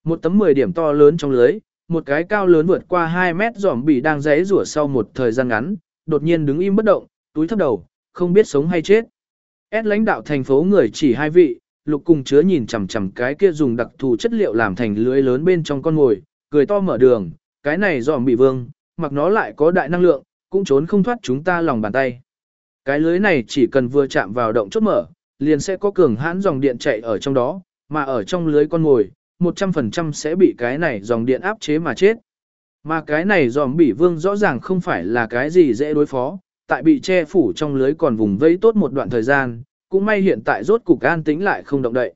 Một tấm 10 điểm to lớn trong lưới, một cái cao lớn vượt qua 2 mét giỏm bỉ đang rẽ rủa sau một thời gian ngắn, đột nhiên đứng im bất động, túi thấp đầu, không biết sống hay chết. S lãnh đạo thành phố người chỉ hai vị, lục cùng chứa nhìn chằm chằm cái kia dùng đặc thù chất liệu làm thành lưới lớn bên trong con ngồi, cười to mở đường, cái này giòm bị vương, mặc nó lại có đại năng lượng, cũng trốn không thoát chúng ta lòng bàn tay. Cái lưới này chỉ cần vừa chạm vào động chốt mở, liền sẽ có cường hãn dòng điện chạy ở trong đó, mà ở trong lưới con ngồi, 100% sẽ bị cái này dòng điện áp chế mà chết. Mà cái này giòm bị vương rõ ràng không phải là cái gì dễ đối phó, tại bị che phủ trong lưới còn vùng vẫy tốt một đoạn thời gian, cũng may hiện tại rốt cục an tĩnh lại không động đậy.